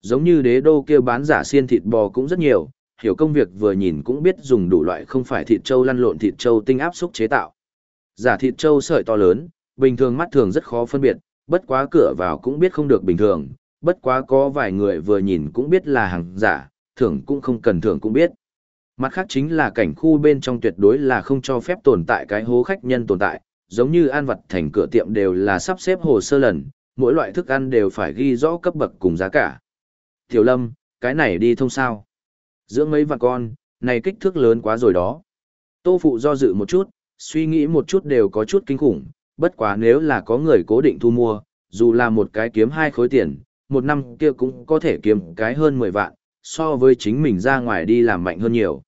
Giống như đế đô kia bán giả xiên thịt bò cũng rất nhiều, hiểu công việc vừa nhìn cũng biết dùng đủ loại không phải thịt trâu lăn lộn thịt trâu tinh áp xúc chế tạo. Giả thịt trâu sợi to lớn, bình thường mắt thường rất khó phân biệt, bất quá cửa vào cũng biết không được bình thường, bất quá có vài người vừa nhìn cũng biết là hàng giả, thưởng cũng không cần thưởng cũng biết. Mặt khác chính là cảnh khu bên trong tuyệt đối là không cho phép tồn tại cái hố khách nhân tồn tại, giống như ăn vật thành cửa tiệm đều là sắp xếp hồ sơ lần, mỗi loại thức ăn đều phải ghi rõ cấp bậc cùng giá cả. Tiểu Lâm, cái này đi thông sao? Dưỡng mấy vạn con, này kích thước lớn quá rồi đó. Tô Phụ do dự một chút, suy nghĩ một chút đều có chút kinh khủng, bất quá nếu là có người cố định thu mua, dù là một cái kiếm hai khối tiền, một năm kia cũng có thể kiếm cái hơn 10 vạn, so với chính mình ra ngoài đi làm mạnh hơn nhiều.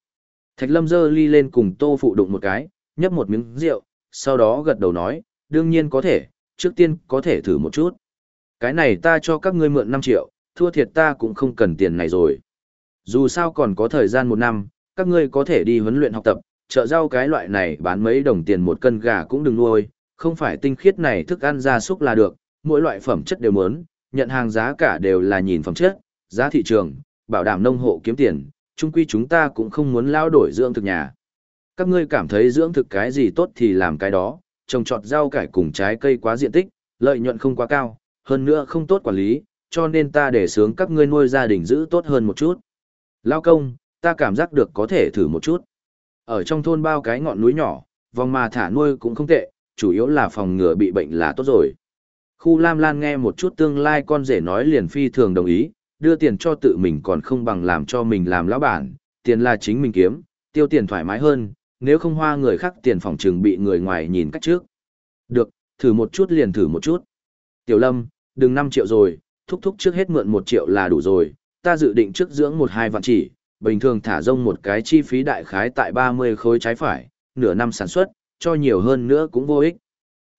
Thạch Lâm giơ ly lên cùng Tô Phụ đụng một cái, nhấp một miếng rượu, sau đó gật đầu nói, đương nhiên có thể, trước tiên có thể thử một chút. Cái này ta cho các ngươi mượn 5 triệu, thua thiệt ta cũng không cần tiền này rồi. Dù sao còn có thời gian một năm, các ngươi có thể đi huấn luyện học tập, chợ rau cái loại này bán mấy đồng tiền một cân gà cũng đừng nuôi, không phải tinh khiết này thức ăn gia súc là được, mỗi loại phẩm chất đều muốn, nhận hàng giá cả đều là nhìn phẩm chất, giá thị trường, bảo đảm nông hộ kiếm tiền, chung quy chúng ta cũng không muốn lao đổi dưỡng thực nhà. Các ngươi cảm thấy dưỡng thực cái gì tốt thì làm cái đó, trồng trọt rau cải cùng trái cây quá diện tích, lợi nhuận không quá cao, hơn nữa không tốt quản lý, cho nên ta để sướng các ngươi nuôi gia đình giữ tốt hơn một chút. Lao công, ta cảm giác được có thể thử một chút. Ở trong thôn bao cái ngọn núi nhỏ, vòng mà thả nuôi cũng không tệ, chủ yếu là phòng ngừa bị bệnh là tốt rồi. Khu Lam Lan nghe một chút tương lai con rể nói liền phi thường đồng ý, đưa tiền cho tự mình còn không bằng làm cho mình làm lão bản, tiền là chính mình kiếm, tiêu tiền thoải mái hơn, nếu không hoa người khác tiền phòng trường bị người ngoài nhìn cách trước. Được, thử một chút liền thử một chút. Tiểu Lâm, đừng 5 triệu rồi, thúc thúc trước hết mượn một triệu là đủ rồi, ta dự định trước dưỡng một hai vạn chỉ, bình thường thả rông một cái chi phí đại khái tại 30 khối trái phải, nửa năm sản xuất, cho nhiều hơn nữa cũng vô ích.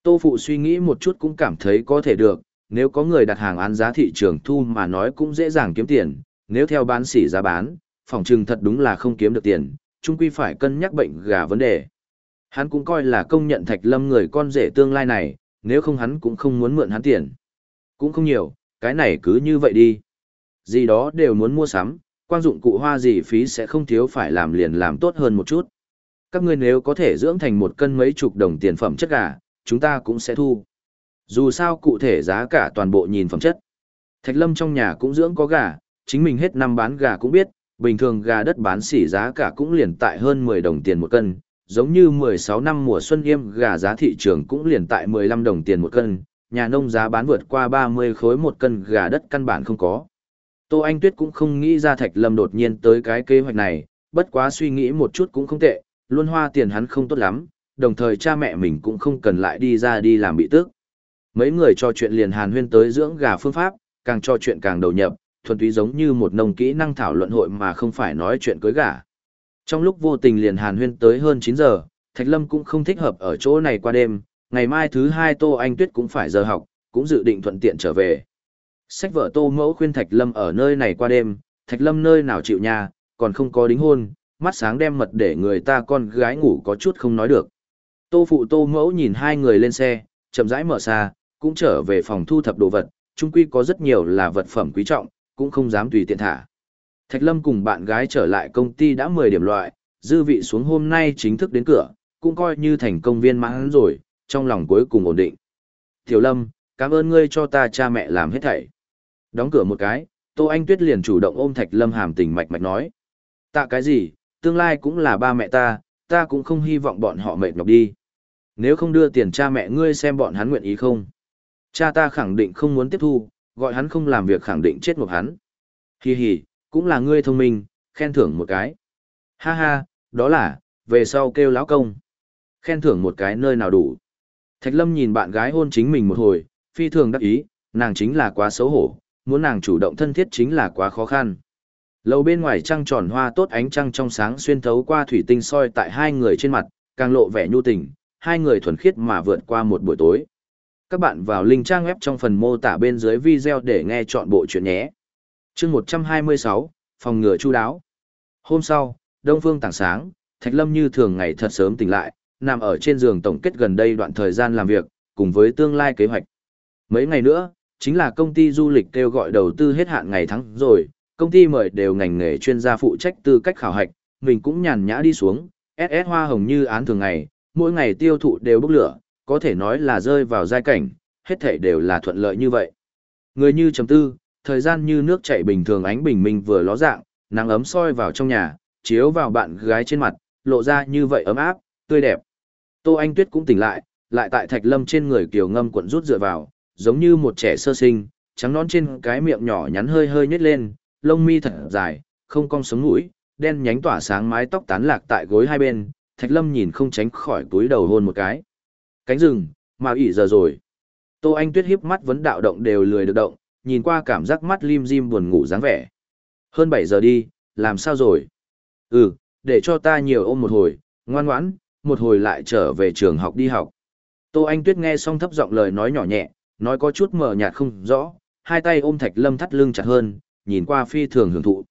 Tô Phụ suy nghĩ một chút cũng cảm thấy có thể được, nếu có người đặt hàng án giá thị trường thu mà nói cũng dễ dàng kiếm tiền, nếu theo bán sỉ giá bán, phòng trừng thật đúng là không kiếm được tiền, chung quy phải cân nhắc bệnh gà vấn đề. Hắn cũng coi là công nhận Thạch Lâm người con rể tương lai này, nếu không hắn cũng không muốn mượn hắn tiền. Cũng không nhiều, cái này cứ như vậy đi. Gì đó đều muốn mua sắm, quan dụng cụ hoa gì phí sẽ không thiếu phải làm liền làm tốt hơn một chút. Các ngươi nếu có thể dưỡng thành một cân mấy chục đồng tiền phẩm chất gà, chúng ta cũng sẽ thu. Dù sao cụ thể giá cả toàn bộ nhìn phẩm chất. Thạch Lâm trong nhà cũng dưỡng có gà, chính mình hết năm bán gà cũng biết, bình thường gà đất bán xỉ giá cả cũng liền tại hơn 10 đồng tiền một cân, giống như 16 năm mùa xuân yêm gà giá thị trường cũng liền tại 15 đồng tiền một cân, nhà nông giá bán vượt qua 30 khối một cân gà đất căn bản không có. Tô Anh Tuyết cũng không nghĩ ra Thạch Lâm đột nhiên tới cái kế hoạch này, bất quá suy nghĩ một chút cũng không tệ, luôn hoa tiền hắn không tốt lắm, đồng thời cha mẹ mình cũng không cần lại đi ra đi làm bị tước. Mấy người trò chuyện liền hàn huyên tới dưỡng gà phương pháp, càng trò chuyện càng đầu nhập, thuần túy giống như một nông kỹ năng thảo luận hội mà không phải nói chuyện cưới gà. Trong lúc vô tình liền hàn huyên tới hơn 9 giờ, Thạch Lâm cũng không thích hợp ở chỗ này qua đêm, ngày mai thứ hai Tô Anh Tuyết cũng phải giờ học, cũng dự định thuận tiện trở về. Sách vợ Tô Mẫu khuyên Thạch Lâm ở nơi này qua đêm, Thạch Lâm nơi nào chịu nhà, còn không có đính hôn, mắt sáng đem mật để người ta con gái ngủ có chút không nói được. Tô Phụ Tô Mẫu nhìn hai người lên xe, chậm rãi mở xa, cũng trở về phòng thu thập đồ vật, chung quy có rất nhiều là vật phẩm quý trọng, cũng không dám tùy tiện thả. Thạch Lâm cùng bạn gái trở lại công ty đã 10 điểm loại, dư vị xuống hôm nay chính thức đến cửa, cũng coi như thành công viên mãn rồi, trong lòng cuối cùng ổn định. Tiểu Lâm, cảm ơn ngươi cho ta cha mẹ làm hết thảy. Đóng cửa một cái, Tô Anh Tuyết liền chủ động ôm Thạch Lâm hàm tình mạch mạch nói. Tạ cái gì, tương lai cũng là ba mẹ ta, ta cũng không hy vọng bọn họ mệt nhọc đi. Nếu không đưa tiền cha mẹ ngươi xem bọn hắn nguyện ý không. Cha ta khẳng định không muốn tiếp thu, gọi hắn không làm việc khẳng định chết một hắn. Hi hi, cũng là ngươi thông minh, khen thưởng một cái. Ha ha, đó là, về sau kêu lão công. Khen thưởng một cái nơi nào đủ. Thạch Lâm nhìn bạn gái hôn chính mình một hồi, phi thường đắc ý, nàng chính là quá xấu hổ, muốn nàng chủ động thân thiết chính là quá khó khăn. Lầu bên ngoài trăng tròn hoa tốt ánh trăng trong sáng xuyên thấu qua thủy tinh soi tại hai người trên mặt, càng lộ vẻ nhu tình, hai người thuần khiết mà vượt qua một buổi tối. Các bạn vào link trang web trong phần mô tả bên dưới video để nghe chọn bộ chuyện nhé. chương 126, phòng ngừa chu đáo. Hôm sau, Đông Phương tảng sáng, Thạch Lâm như thường ngày thật sớm tỉnh lại, nằm ở trên giường tổng kết gần đây đoạn thời gian làm việc, cùng với tương lai kế hoạch. Mấy ngày nữa, Chính là công ty du lịch kêu gọi đầu tư hết hạn ngày tháng rồi, công ty mời đều ngành nghề chuyên gia phụ trách tư cách khảo hạch, mình cũng nhàn nhã đi xuống, SS hoa hồng như án thường ngày, mỗi ngày tiêu thụ đều bốc lửa, có thể nói là rơi vào giai cảnh, hết thể đều là thuận lợi như vậy. Người như chấm tư, thời gian như nước chảy bình thường ánh bình minh vừa ló dạng, nắng ấm soi vào trong nhà, chiếu vào bạn gái trên mặt, lộ ra như vậy ấm áp, tươi đẹp. Tô Anh Tuyết cũng tỉnh lại, lại tại thạch lâm trên người kiều ngâm cuộn rút dựa vào, giống như một trẻ sơ sinh, trắng nón trên cái miệng nhỏ nhắn hơi hơi nhếch lên, lông mi thật dài, không cong sống mũi, đen nhánh tỏa sáng mái tóc tán lạc tại gối hai bên, thạch lâm nhìn không tránh khỏi túi đầu hôn một cái. Cánh rừng, mà ỉ giờ rồi. Tô Anh Tuyết hiếp mắt vấn đạo động đều lười được động, nhìn qua cảm giác mắt lim dim buồn ngủ dáng vẻ. Hơn 7 giờ đi, làm sao rồi? Ừ, để cho ta nhiều ôm một hồi, ngoan ngoãn, một hồi lại trở về trường học đi học. Tô Anh Tuyết nghe xong thấp giọng lời nói nhỏ nhẹ, nói có chút mờ nhạt không rõ, hai tay ôm Thạch Lâm thắt lưng chặt hơn, nhìn qua phi thường hưởng thụ.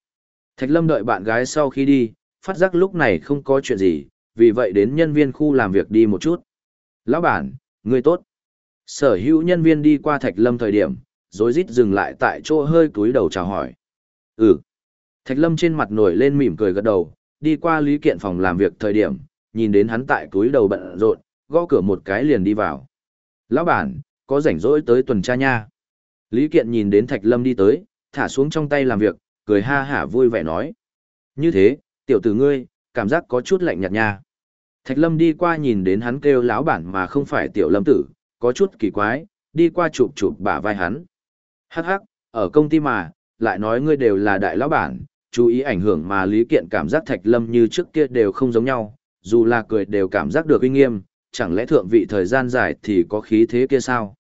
Thạch Lâm đợi bạn gái sau khi đi, phát giác lúc này không có chuyện gì, vì vậy đến nhân viên khu làm việc đi một chút. Lão bản, người tốt. Sở hữu nhân viên đi qua Thạch Lâm thời điểm, rồi rít dừng lại tại chỗ hơi cúi đầu chào hỏi. Ừ. Thạch Lâm trên mặt nổi lên mỉm cười gật đầu, đi qua lý kiện phòng làm việc thời điểm, nhìn đến hắn tại túi đầu bận rộn, gõ cửa một cái liền đi vào. Lão bản, có rảnh rỗi tới tuần tra nha. Lý kiện nhìn đến Thạch Lâm đi tới, thả xuống trong tay làm việc, cười ha hả vui vẻ nói. Như thế, tiểu tử ngươi, cảm giác có chút lạnh nhạt nha. Thạch Lâm đi qua nhìn đến hắn kêu lão bản mà không phải tiểu lâm tử, có chút kỳ quái, đi qua chụp chụp bả vai hắn. Hắc hắc, ở công ty mà, lại nói ngươi đều là đại lão bản, chú ý ảnh hưởng mà lý kiện cảm giác Thạch Lâm như trước kia đều không giống nhau, dù là cười đều cảm giác được uy nghiêm, chẳng lẽ thượng vị thời gian dài thì có khí thế kia sao?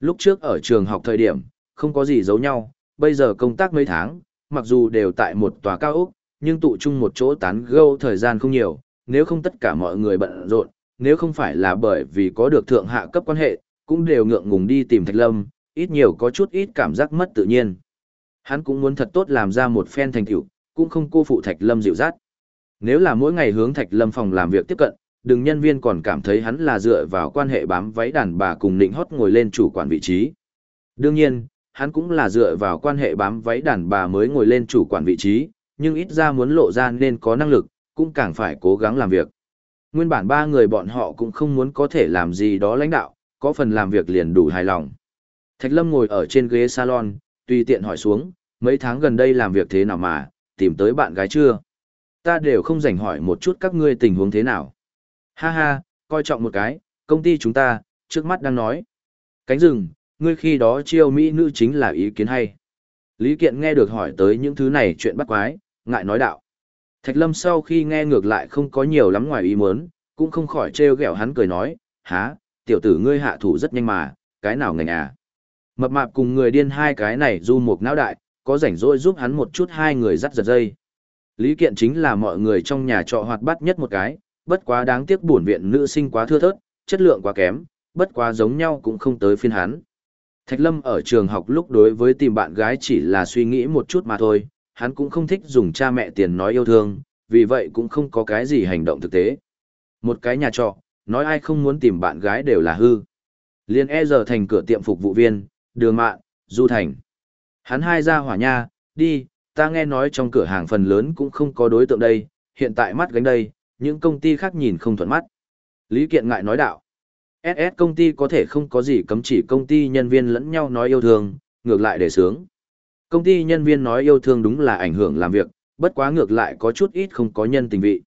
Lúc trước ở trường học thời điểm, không có gì giấu nhau, bây giờ công tác mấy tháng, mặc dù đều tại một tòa cao ốc, nhưng tụ chung một chỗ tán gẫu thời gian không nhiều, nếu không tất cả mọi người bận rộn, nếu không phải là bởi vì có được thượng hạ cấp quan hệ, cũng đều ngượng ngùng đi tìm Thạch Lâm, ít nhiều có chút ít cảm giác mất tự nhiên. Hắn cũng muốn thật tốt làm ra một phen thành tựu, cũng không cô phụ Thạch Lâm dịu dắt. Nếu là mỗi ngày hướng Thạch Lâm phòng làm việc tiếp cận, đừng nhân viên còn cảm thấy hắn là dựa vào quan hệ bám váy đàn bà cùng nịnh hót ngồi lên chủ quản vị trí. Đương nhiên, hắn cũng là dựa vào quan hệ bám váy đàn bà mới ngồi lên chủ quản vị trí, nhưng ít ra muốn lộ ra nên có năng lực, cũng càng phải cố gắng làm việc. Nguyên bản ba người bọn họ cũng không muốn có thể làm gì đó lãnh đạo, có phần làm việc liền đủ hài lòng. Thạch Lâm ngồi ở trên ghế salon, tùy tiện hỏi xuống, mấy tháng gần đây làm việc thế nào mà, tìm tới bạn gái chưa? Ta đều không rảnh hỏi một chút các ngươi tình huống thế nào. Ha ha, coi trọng một cái, công ty chúng ta, trước mắt đang nói. Cánh rừng, ngươi khi đó chiêu mỹ nữ chính là ý kiến hay. Lý Kiện nghe được hỏi tới những thứ này chuyện bắt quái, ngại nói đạo. Thạch Lâm sau khi nghe ngược lại không có nhiều lắm ngoài ý muốn, cũng không khỏi trêu ghẹo hắn cười nói, há, tiểu tử ngươi hạ thủ rất nhanh mà, cái nào ngành à. Mập mạp cùng người điên hai cái này du một não đại, có rảnh rỗi giúp hắn một chút hai người dắt giật dây. Lý Kiện chính là mọi người trong nhà trọ hoạt bát nhất một cái, bất quá đáng tiếc buồn viện nữ sinh quá thưa thớt, chất lượng quá kém, bất quá giống nhau cũng không tới phiên hắn. Thạch Lâm ở trường học lúc đối với tìm bạn gái chỉ là suy nghĩ một chút mà thôi, hắn cũng không thích dùng cha mẹ tiền nói yêu thương, vì vậy cũng không có cái gì hành động thực tế. Một cái nhà trọ, nói ai không muốn tìm bạn gái đều là hư. Liên e giờ thành cửa tiệm phục vụ viên, đường mạng, du thành. Hắn hai ra hỏa nha, đi, ta nghe nói trong cửa hàng phần lớn cũng không có đối tượng đây, hiện tại mắt gánh đây, những công ty khác nhìn không thuận mắt. Lý Kiện ngại nói đạo. SS công ty có thể không có gì cấm chỉ công ty nhân viên lẫn nhau nói yêu thương, ngược lại để sướng. Công ty nhân viên nói yêu thương đúng là ảnh hưởng làm việc, bất quá ngược lại có chút ít không có nhân tình vị.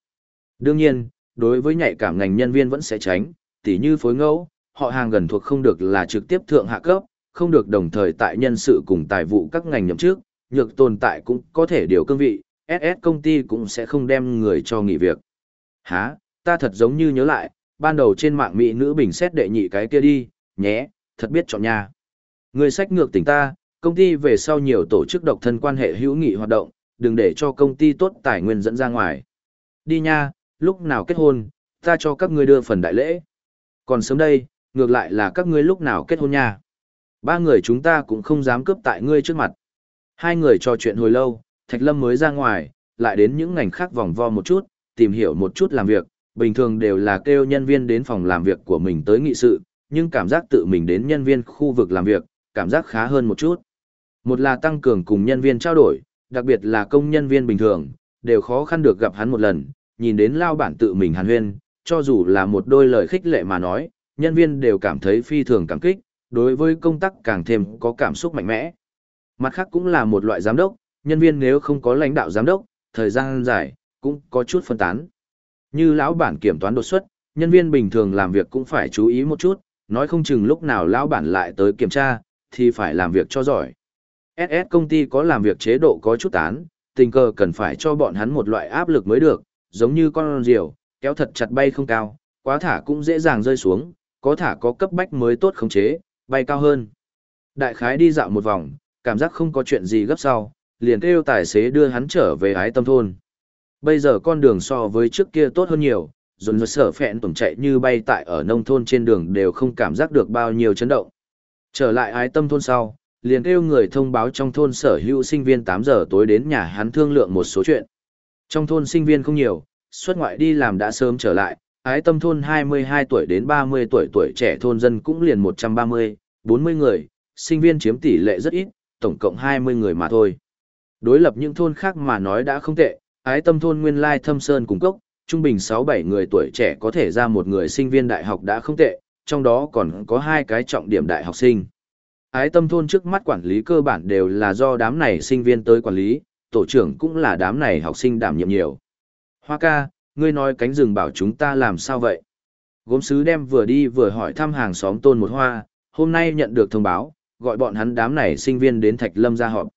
Đương nhiên, đối với nhạy cảm ngành nhân viên vẫn sẽ tránh, tỉ như phối ngẫu, họ hàng gần thuộc không được là trực tiếp thượng hạ cấp, không được đồng thời tại nhân sự cùng tài vụ các ngành nhậm trước, nhược tồn tại cũng có thể điều cương vị, SS công ty cũng sẽ không đem người cho nghỉ việc. Hả, ta thật giống như nhớ lại, ban đầu trên mạng mỹ nữ bình xét đệ nhị cái kia đi, nhé, thật biết chọn nha. Người sách ngược tỉnh ta, công ty về sau nhiều tổ chức độc thân quan hệ hữu nghị hoạt động, đừng để cho công ty tốt tài nguyên dẫn ra ngoài. Đi nha, lúc nào kết hôn, ta cho các ngươi đưa phần đại lễ. Còn sớm đây, ngược lại là các ngươi lúc nào kết hôn nha. Ba người chúng ta cũng không dám cướp tại ngươi trước mặt. Hai người trò chuyện hồi lâu, Thạch Lâm mới ra ngoài, lại đến những ngành khác vòng vo một chút, tìm hiểu một chút làm việc, bình thường đều là kêu nhân viên đến phòng làm việc của mình tới nghị sự, nhưng cảm giác tự mình đến nhân viên khu vực làm việc, cảm giác khá hơn một chút. Một là tăng cường cùng nhân viên trao đổi, đặc biệt là công nhân viên bình thường, đều khó khăn được gặp hắn một lần, nhìn đến lao bản tự mình hàn huyên, cho dù là một đôi lời khích lệ mà nói, nhân viên đều cảm thấy phi thường cảm kích, đối với công tác càng thêm có cảm xúc mạnh mẽ. Mặt khác cũng là một loại giám đốc, nhân viên nếu không có lãnh đạo giám đốc, thời gian dài, cũng có chút phân tán. Như lão bản kiểm toán đột xuất, nhân viên bình thường làm việc cũng phải chú ý một chút, nói không chừng lúc nào lão bản lại tới kiểm tra, thì phải làm việc cho giỏi. SS công ty có làm việc chế độ có chút tán, tình cờ cần phải cho bọn hắn một loại áp lực mới được, giống như con diều, kéo thật chặt bay không cao, quá thả cũng dễ dàng rơi xuống, có thả có cấp bách mới tốt khống chế, bay cao hơn. Đại khái đi dạo một vòng, cảm giác không có chuyện gì gấp sau, liền kêu tài xế đưa hắn trở về ái tâm thôn. Bây giờ con đường so với trước kia tốt hơn nhiều, dồn dồn sở phẹn tổng chạy như bay tại ở nông thôn trên đường đều không cảm giác được bao nhiêu chấn động. Trở lại ái tâm thôn sau, liền kêu người thông báo trong thôn sở hữu sinh viên 8 giờ tối đến nhà hắn thương lượng một số chuyện. Trong thôn sinh viên không nhiều, xuất ngoại đi làm đã sớm trở lại, ái tâm thôn 22 tuổi đến 30 tuổi tuổi trẻ thôn dân cũng liền 130, 40 người, sinh viên chiếm tỷ lệ rất ít, tổng cộng 20 người mà thôi. Đối lập những thôn khác mà nói đã không tệ, ái tâm thôn nguyên lai thâm sơn cung cốc, trung bình 6-7 người tuổi trẻ có thể ra một người sinh viên đại học đã không tệ, trong đó còn có hai cái trọng điểm đại học sinh. Ái tâm thôn trước mắt quản lý cơ bản đều là do đám này sinh viên tới quản lý, tổ trưởng cũng là đám này học sinh đảm nhiệm nhiều. Hoa ca, ngươi nói cánh rừng bảo chúng ta làm sao vậy? Gốm sứ đem vừa đi vừa hỏi thăm hàng xóm tôn một hoa, hôm nay nhận được thông báo, gọi bọn hắn đám này sinh viên đến Thạch Lâm ra họp.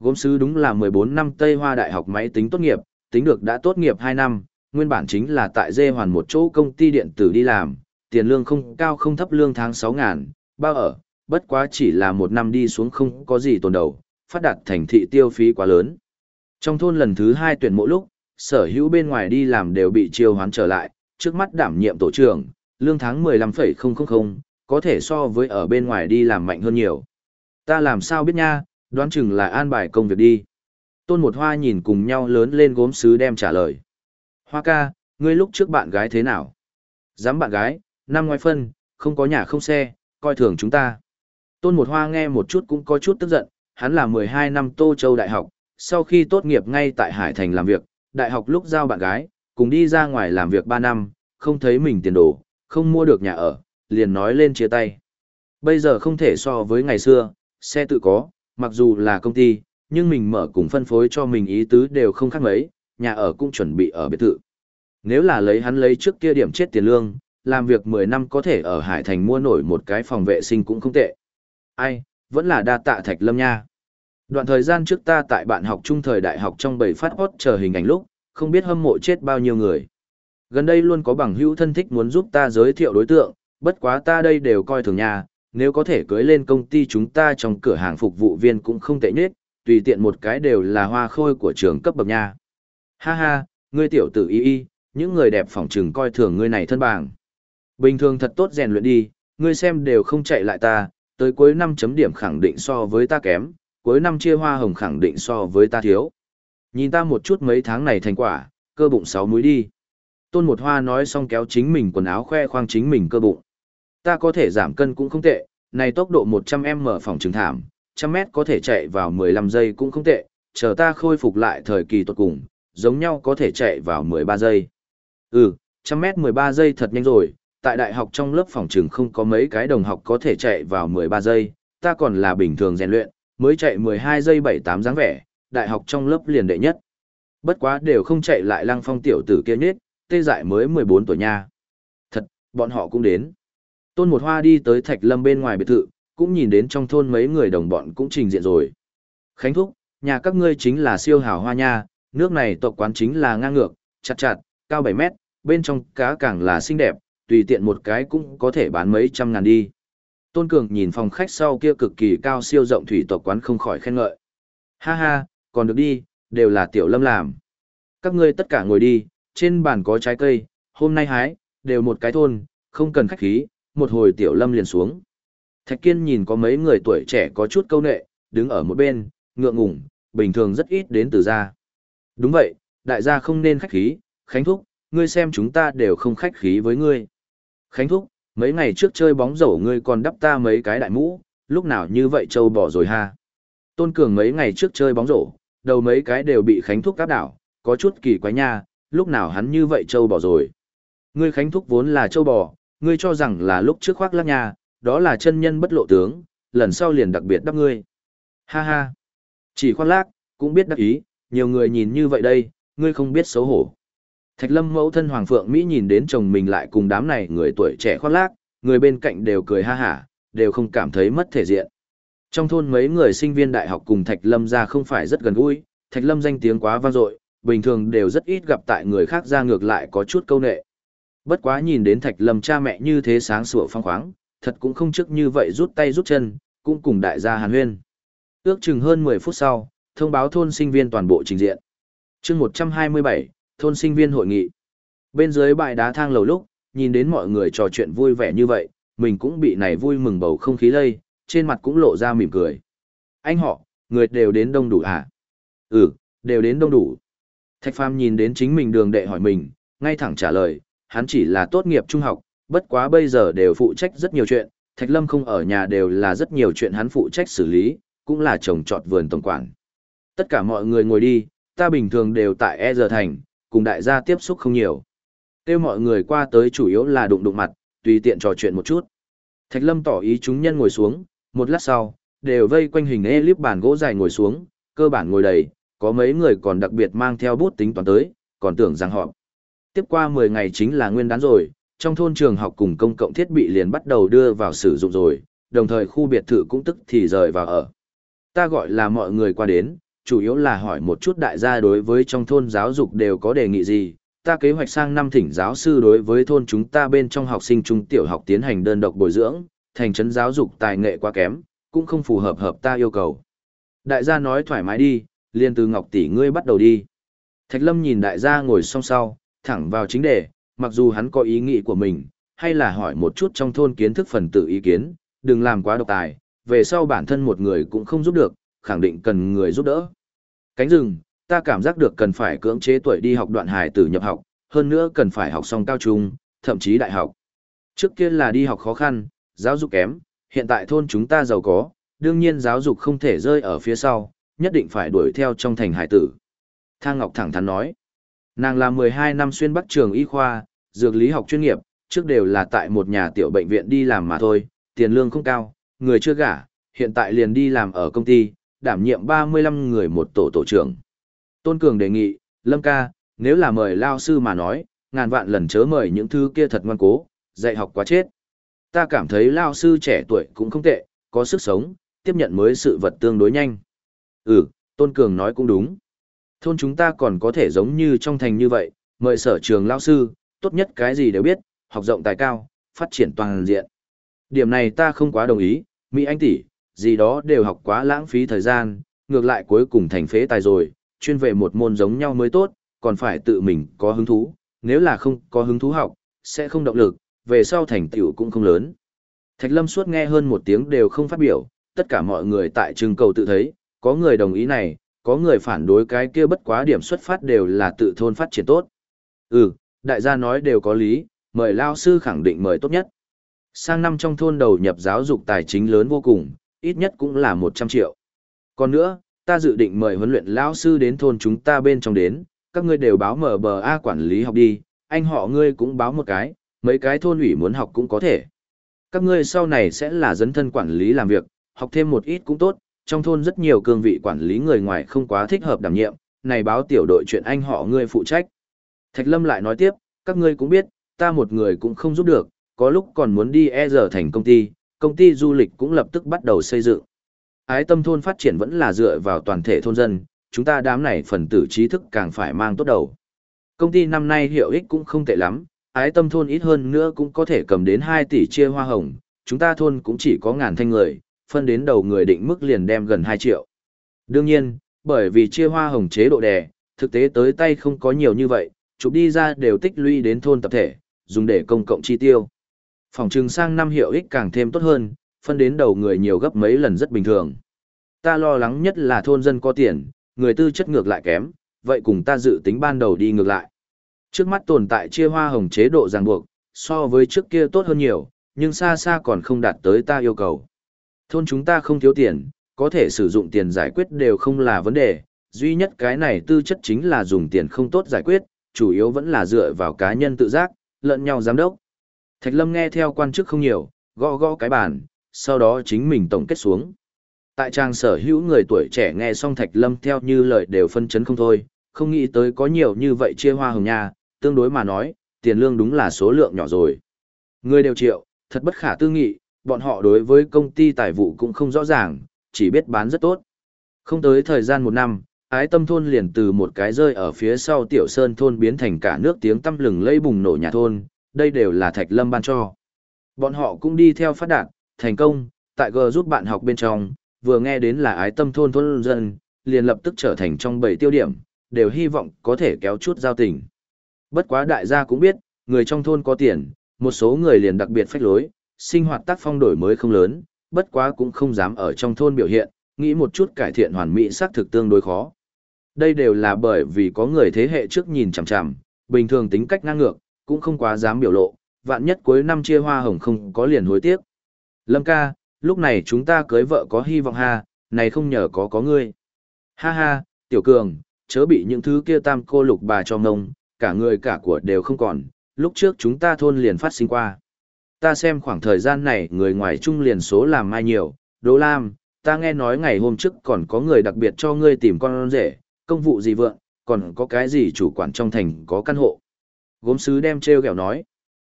Gốm sứ đúng là 14 năm Tây Hoa Đại học máy tính tốt nghiệp, tính được đã tốt nghiệp 2 năm, nguyên bản chính là tại Dê Hoàn một chỗ công ty điện tử đi làm, tiền lương không cao không thấp lương tháng 6 ngàn, bao ở, bất quá chỉ là một năm đi xuống không có gì tồn đầu, phát đạt thành thị tiêu phí quá lớn. Trong thôn lần thứ hai tuyển mộ lúc, sở hữu bên ngoài đi làm đều bị chiêu hoán trở lại, trước mắt đảm nhiệm tổ trưởng, lương tháng 15,000, có thể so với ở bên ngoài đi làm mạnh hơn nhiều. Ta làm sao biết nha, đoán chừng là an bài công việc đi. Tôn một hoa nhìn cùng nhau lớn lên gốm sứ đem trả lời. Hoa ca, ngươi lúc trước bạn gái thế nào? Dám bạn gái, năm ngoài phân, không có nhà không xe, coi thường chúng ta. Tôn một hoa nghe một chút cũng có chút tức giận, hắn là 12 năm Tô Châu Đại học, sau khi tốt nghiệp ngay tại Hải Thành làm việc, đại học lúc giao bạn gái, cùng đi ra ngoài làm việc 3 năm, không thấy mình tiền đồ, không mua được nhà ở, liền nói lên chia tay. Bây giờ không thể so với ngày xưa, xe tự có, mặc dù là công ty, nhưng mình mở cùng phân phối cho mình ý tứ đều không khác mấy, nhà ở cũng chuẩn bị ở biệt thự. Nếu là lấy hắn lấy trước kia điểm chết tiền lương, làm việc 10 năm có thể ở Hải Thành mua nổi một cái phòng vệ sinh cũng không tệ. Ai, vẫn là đa tạ Thạch Lâm nha. Đoạn thời gian trước ta tại bạn học trung thời đại học trong bầy phát hót chờ hình ảnh lúc, không biết hâm mộ chết bao nhiêu người. Gần đây luôn có bằng hữu thân thích muốn giúp ta giới thiệu đối tượng, bất quá ta đây đều coi thường nhà, nếu có thể cưới lên công ty chúng ta trong cửa hàng phục vụ viên cũng không tệ nhất, tùy tiện một cái đều là hoa khôi của trường cấp bậc nha. Ha ha, ngươi tiểu tử y y, những người đẹp phỏng trừng coi thường ngươi này thân bảng. Bình thường thật tốt rèn luyện đi, ngươi xem đều không chạy lại ta, tới cuối năm chấm điểm khẳng định so với ta kém, cuối năm chia hoa hồng khẳng định so với ta thiếu. Nhìn ta một chút mấy tháng này thành quả, cơ bụng sáu múi đi. Tôn một hoa nói xong kéo chính mình quần áo khoe khoang chính mình cơ bụng. Ta có thể giảm cân cũng không tệ, này tốc độ 100m phòng trừng thảm, trăm mét có thể chạy vào 15 giây cũng không tệ, chờ ta khôi phục lại thời kỳ tốt cùng, giống nhau có thể chạy vào 13 giây. Ừ, trăm mét 13 giây thật nhanh rồi, tại đại học trong lớp phòng trường không có mấy cái đồng học có thể chạy vào 13 giây, ta còn là bình thường rèn luyện, mới chạy 12 giây 78 dáng vẻ, đại học trong lớp liền đệ nhất. Bất quá đều không chạy lại lăng phong tiểu tử kia nhất, tê dại mới 14 tuổi nha. Thật, bọn họ cũng đến. Tôn một hoa đi tới thạch lâm bên ngoài biệt thự, cũng nhìn đến trong thôn mấy người đồng bọn cũng trình diện rồi. Khánh Thúc, nhà các ngươi chính là siêu hào hoa nha, nước này tộc quán chính là ngang ngược, chặt chặt, cao 7 mét, bên trong cá càng là xinh đẹp, tùy tiện một cái cũng có thể bán mấy trăm ngàn đi. Tôn Cường nhìn phòng khách sau kia cực kỳ cao siêu rộng thủy tộc quán không khỏi khen ngợi. Ha ha, còn được đi, đều là tiểu lâm làm. Các ngươi tất cả ngồi đi, trên bàn có trái cây, hôm nay hái, đều một cái thôn, không cần khách khí, một hồi tiểu lâm liền xuống. Thạch Kiên nhìn có mấy người tuổi trẻ có chút câu nệ, đứng ở một bên, ngượng ngùng, bình thường rất ít đến từ gia. Đúng vậy, đại gia không nên khách khí, Khánh Thúc, ngươi xem chúng ta đều không khách khí với ngươi. Khánh Thúc, mấy ngày trước chơi bóng rổ ngươi còn đắp ta mấy cái đại mũ, lúc nào như vậy châu bỏ rồi ha. Tôn Cường mấy ngày trước chơi bóng rổ, đầu mấy cái đều bị Khánh Thúc cáp đảo, có chút kỳ quái nha, lúc nào hắn như vậy châu bỏ rồi. Ngươi Khánh Thúc vốn là châu bò, ngươi cho rằng là lúc trước khoác lác nha, đó là chân nhân bất lộ tướng, lần sau liền đặc biệt đắp ngươi. Ha ha, chỉ khoác lác, cũng biết đắc ý, nhiều người nhìn như vậy đây, ngươi không biết xấu hổ. Thạch lâm mẫu thân Hoàng Phượng Mỹ nhìn đến chồng mình lại cùng đám này người tuổi trẻ khoác lác, người bên cạnh đều cười ha hả, đều không cảm thấy mất thể diện. Trong thôn mấy người sinh viên đại học cùng Thạch Lâm ra không phải rất gần gũi, Thạch Lâm danh tiếng quá vang dội, bình thường đều rất ít gặp tại người khác ra ngược lại có chút câu nệ. Bất quá nhìn đến Thạch Lâm cha mẹ như thế sáng sủa phong khoáng, thật cũng không trước như vậy rút tay rút chân, cũng cùng đại gia Hàn Huyên. Ước chừng hơn 10 phút sau, thông báo thôn sinh viên toàn bộ trình diện. Chương 127, thôn sinh viên hội nghị. Bên dưới bãi đá thang lầu lúc, nhìn đến mọi người trò chuyện vui vẻ như vậy, mình cũng bị này vui mừng bầu không khí lây, trên mặt cũng lộ ra mỉm cười. Anh họ, người đều đến đông đủ à? Ừ, đều đến đông đủ. Thạch Phàm nhìn đến chính mình đường đệ hỏi mình, ngay thẳng trả lời, hắn chỉ là tốt nghiệp trung học, bất quá bây giờ đều phụ trách rất nhiều chuyện, Thạch Lâm không ở nhà đều là rất nhiều chuyện hắn phụ trách xử lý, cũng là trồng trọt vườn tổng quản. Tất cả mọi người ngồi đi, ta bình thường đều tại E giờ thành, cùng đại gia tiếp xúc không nhiều. Tiêu mọi người qua tới chủ yếu là đụng đụng mặt, tùy tiện trò chuyện một chút. Thạch Lâm tỏ ý chúng nhân ngồi xuống, một lát sau, đều vây quanh hình elip bàn gỗ dài ngồi xuống, cơ bản ngồi đầy, có mấy người còn đặc biệt mang theo bút tính toán tới, còn tưởng rằng họ. Tiếp qua 10 ngày chính là nguyên đán rồi, trong thôn trường học cùng công cộng thiết bị liền bắt đầu đưa vào sử dụng rồi, đồng thời khu biệt thự cũng tức thì rời vào ở. Ta gọi là mọi người qua đến, chủ yếu là hỏi một chút đại gia đối với trong thôn giáo dục đều có đề nghị gì. Ta kế hoạch sang năm thỉnh giáo sư đối với thôn chúng ta bên trong học sinh trung tiểu học tiến hành đơn độc bồi dưỡng, thành trấn giáo dục tài nghệ quá kém, cũng không phù hợp hợp ta yêu cầu. Đại gia nói thoải mái đi, liền từ Ngọc tỷ ngươi bắt đầu đi. Thạch Lâm nhìn đại gia ngồi song sau, thẳng vào chính đề, mặc dù hắn có ý nghĩ của mình, hay là hỏi một chút trong thôn kiến thức phần tử ý kiến, đừng làm quá độc tài, về sau bản thân một người cũng không giúp được, khẳng định cần người giúp đỡ. Cánh rừng, ta cảm giác được cần phải cưỡng chế tuổi đi học đoạn hài tử nhập học, hơn nữa cần phải học xong cao trung, thậm chí đại học. Trước kia là đi học khó khăn, giáo dục kém, hiện tại thôn chúng ta giàu có, đương nhiên giáo dục không thể rơi ở phía sau, nhất định phải đuổi theo trong thành hải tử. Thang Ngọc thẳng thắn nói, nàng là 12 năm xuyên bắc trường y khoa, dược lý học chuyên nghiệp, trước đều là tại một nhà tiểu bệnh viện đi làm mà thôi, tiền lương không cao, người chưa gả, hiện tại liền đi làm ở công ty, đảm nhiệm 35 người một tổ tổ trưởng. Tôn Cường đề nghị, Lâm ca, nếu là mời lao sư mà nói, ngàn vạn lần chớ mời những thứ kia thật ngoan cố, dạy học quá chết. Ta cảm thấy lao sư trẻ tuổi cũng không tệ, có sức sống, tiếp nhận mới sự vật tương đối nhanh. Ừ, Tôn Cường nói cũng đúng. Thôn chúng ta còn có thể giống như trong thành như vậy, mời sở trường lao sư, tốt nhất cái gì đều biết, học rộng tài cao, phát triển toàn diện. Điểm này ta không quá đồng ý, Mỹ Anh tỷ, gì đó đều học quá lãng phí thời gian, ngược lại cuối cùng thành phế tài rồi, chuyên về một môn giống nhau mới tốt, còn phải tự mình có hứng thú, nếu là không có hứng thú học, sẽ không động lực, về sau thành tựu cũng không lớn. Thạch Lâm suốt nghe hơn một tiếng đều không phát biểu, tất cả mọi người tại trưng cầu tự thấy, có người đồng ý này, có người phản đối cái kia bất quá điểm xuất phát đều là tự thôn phát triển tốt. Ừ, đại gia nói đều có lý, mời lao sư khẳng định mời tốt nhất. Sang năm trong thôn đầu nhập giáo dục tài chính lớn vô cùng, ít nhất cũng là 100 triệu. Còn nữa, ta dự định mời huấn luyện lão sư đến thôn chúng ta bên trong đến, các ngươi đều báo mở bờ A quản lý học đi, anh họ ngươi cũng báo một cái, mấy cái thôn ủy muốn học cũng có thể. Các ngươi sau này sẽ là dấn thân quản lý làm việc, học thêm một ít cũng tốt, trong thôn rất nhiều cương vị quản lý người ngoài không quá thích hợp đảm nhiệm, này báo tiểu đội chuyện anh họ ngươi phụ trách. Thạch Lâm lại nói tiếp, các ngươi cũng biết, ta một người cũng không giúp được, có lúc còn muốn đi e giờ thành công ty, công ty du lịch cũng lập tức bắt đầu xây dựng. Ái tâm thôn phát triển vẫn là dựa vào toàn thể thôn dân, chúng ta đám này phần tử trí thức càng phải mang tốt đầu. Công ty năm nay hiệu ích cũng không tệ lắm, ái tâm thôn ít hơn nữa cũng có thể cầm đến 2 tỷ chia hoa hồng, chúng ta thôn cũng chỉ có ngàn thanh người, phân đến đầu người định mức liền đem gần 2 triệu. Đương nhiên, bởi vì chia hoa hồng chế độ đẻ, thực tế tới tay không có nhiều như vậy, chụp đi ra đều tích lũy đến thôn tập thể, dùng để công cộng chi tiêu. Phòng trừng sang năm hiệu ích càng thêm tốt hơn, phân đến đầu người nhiều gấp mấy lần rất bình thường. Ta lo lắng nhất là thôn dân có tiền, người tư chất ngược lại kém, vậy cùng ta dự tính ban đầu đi ngược lại. Trước mắt tồn tại chia hoa hồng chế độ ràng buộc, so với trước kia tốt hơn nhiều, nhưng xa xa còn không đạt tới ta yêu cầu. Thôn chúng ta không thiếu tiền, có thể sử dụng tiền giải quyết đều không là vấn đề, duy nhất cái này tư chất chính là dùng tiền không tốt giải quyết, chủ yếu vẫn là dựa vào cá nhân tự giác, lẫn nhau giám đốc. Thạch Lâm nghe theo quan chức không nhiều, gõ gõ cái bàn, sau đó chính mình tổng kết xuống. Tại trang sở hữu người tuổi trẻ nghe xong Thạch Lâm theo như lời đều phân chấn không thôi, không nghĩ tới có nhiều như vậy chia hoa hồng nha, tương đối mà nói, tiền lương đúng là số lượng nhỏ rồi. Người đều triệu, thật bất khả tư nghị, bọn họ đối với công ty tài vụ cũng không rõ ràng, chỉ biết bán rất tốt. Không tới thời gian một năm, ái tâm thôn liền từ một cái rơi ở phía sau tiểu sơn thôn biến thành cả nước tiếng tăm lừng lây bùng nổ nhà thôn, đây đều là Thạch Lâm ban cho. Bọn họ cũng đi theo phát đạt, thành công, tại G giúp bạn học bên trong, vừa nghe đến là ái tâm thôn thôn dân, liền lập tức trở thành trong bảy tiêu điểm, đều hy vọng có thể kéo chút giao tình. Bất quá đại gia cũng biết, người trong thôn có tiền, một số người liền đặc biệt phách lối, sinh hoạt tác phong đổi mới không lớn, bất quá cũng không dám ở trong thôn biểu hiện, nghĩ một chút cải thiện hoàn mỹ xác thực tương đối khó. Đây đều là bởi vì có người thế hệ trước nhìn chằm chằm, bình thường tính cách ngang ngược, cũng không quá dám biểu lộ, vạn nhất cuối năm chia hoa hồng không có liền hối tiếc. Lâm ca, lúc này chúng ta cưới vợ có hy vọng ha, này không nhờ có có ngươi. Ha ha, tiểu cường, chớ bị những thứ kia tam cô lục bà cho ngông, cả người cả của đều không còn, lúc trước chúng ta thôn liền phát sinh qua. Ta xem khoảng thời gian này người ngoài trung liền số làm mai nhiều, Đỗ Lam, ta nghe nói ngày hôm trước còn có người đặc biệt cho ngươi tìm con rể, công vụ gì vượng, còn có cái gì chủ quản trong thành có căn hộ. Gốm sứ đem treo kẹo nói.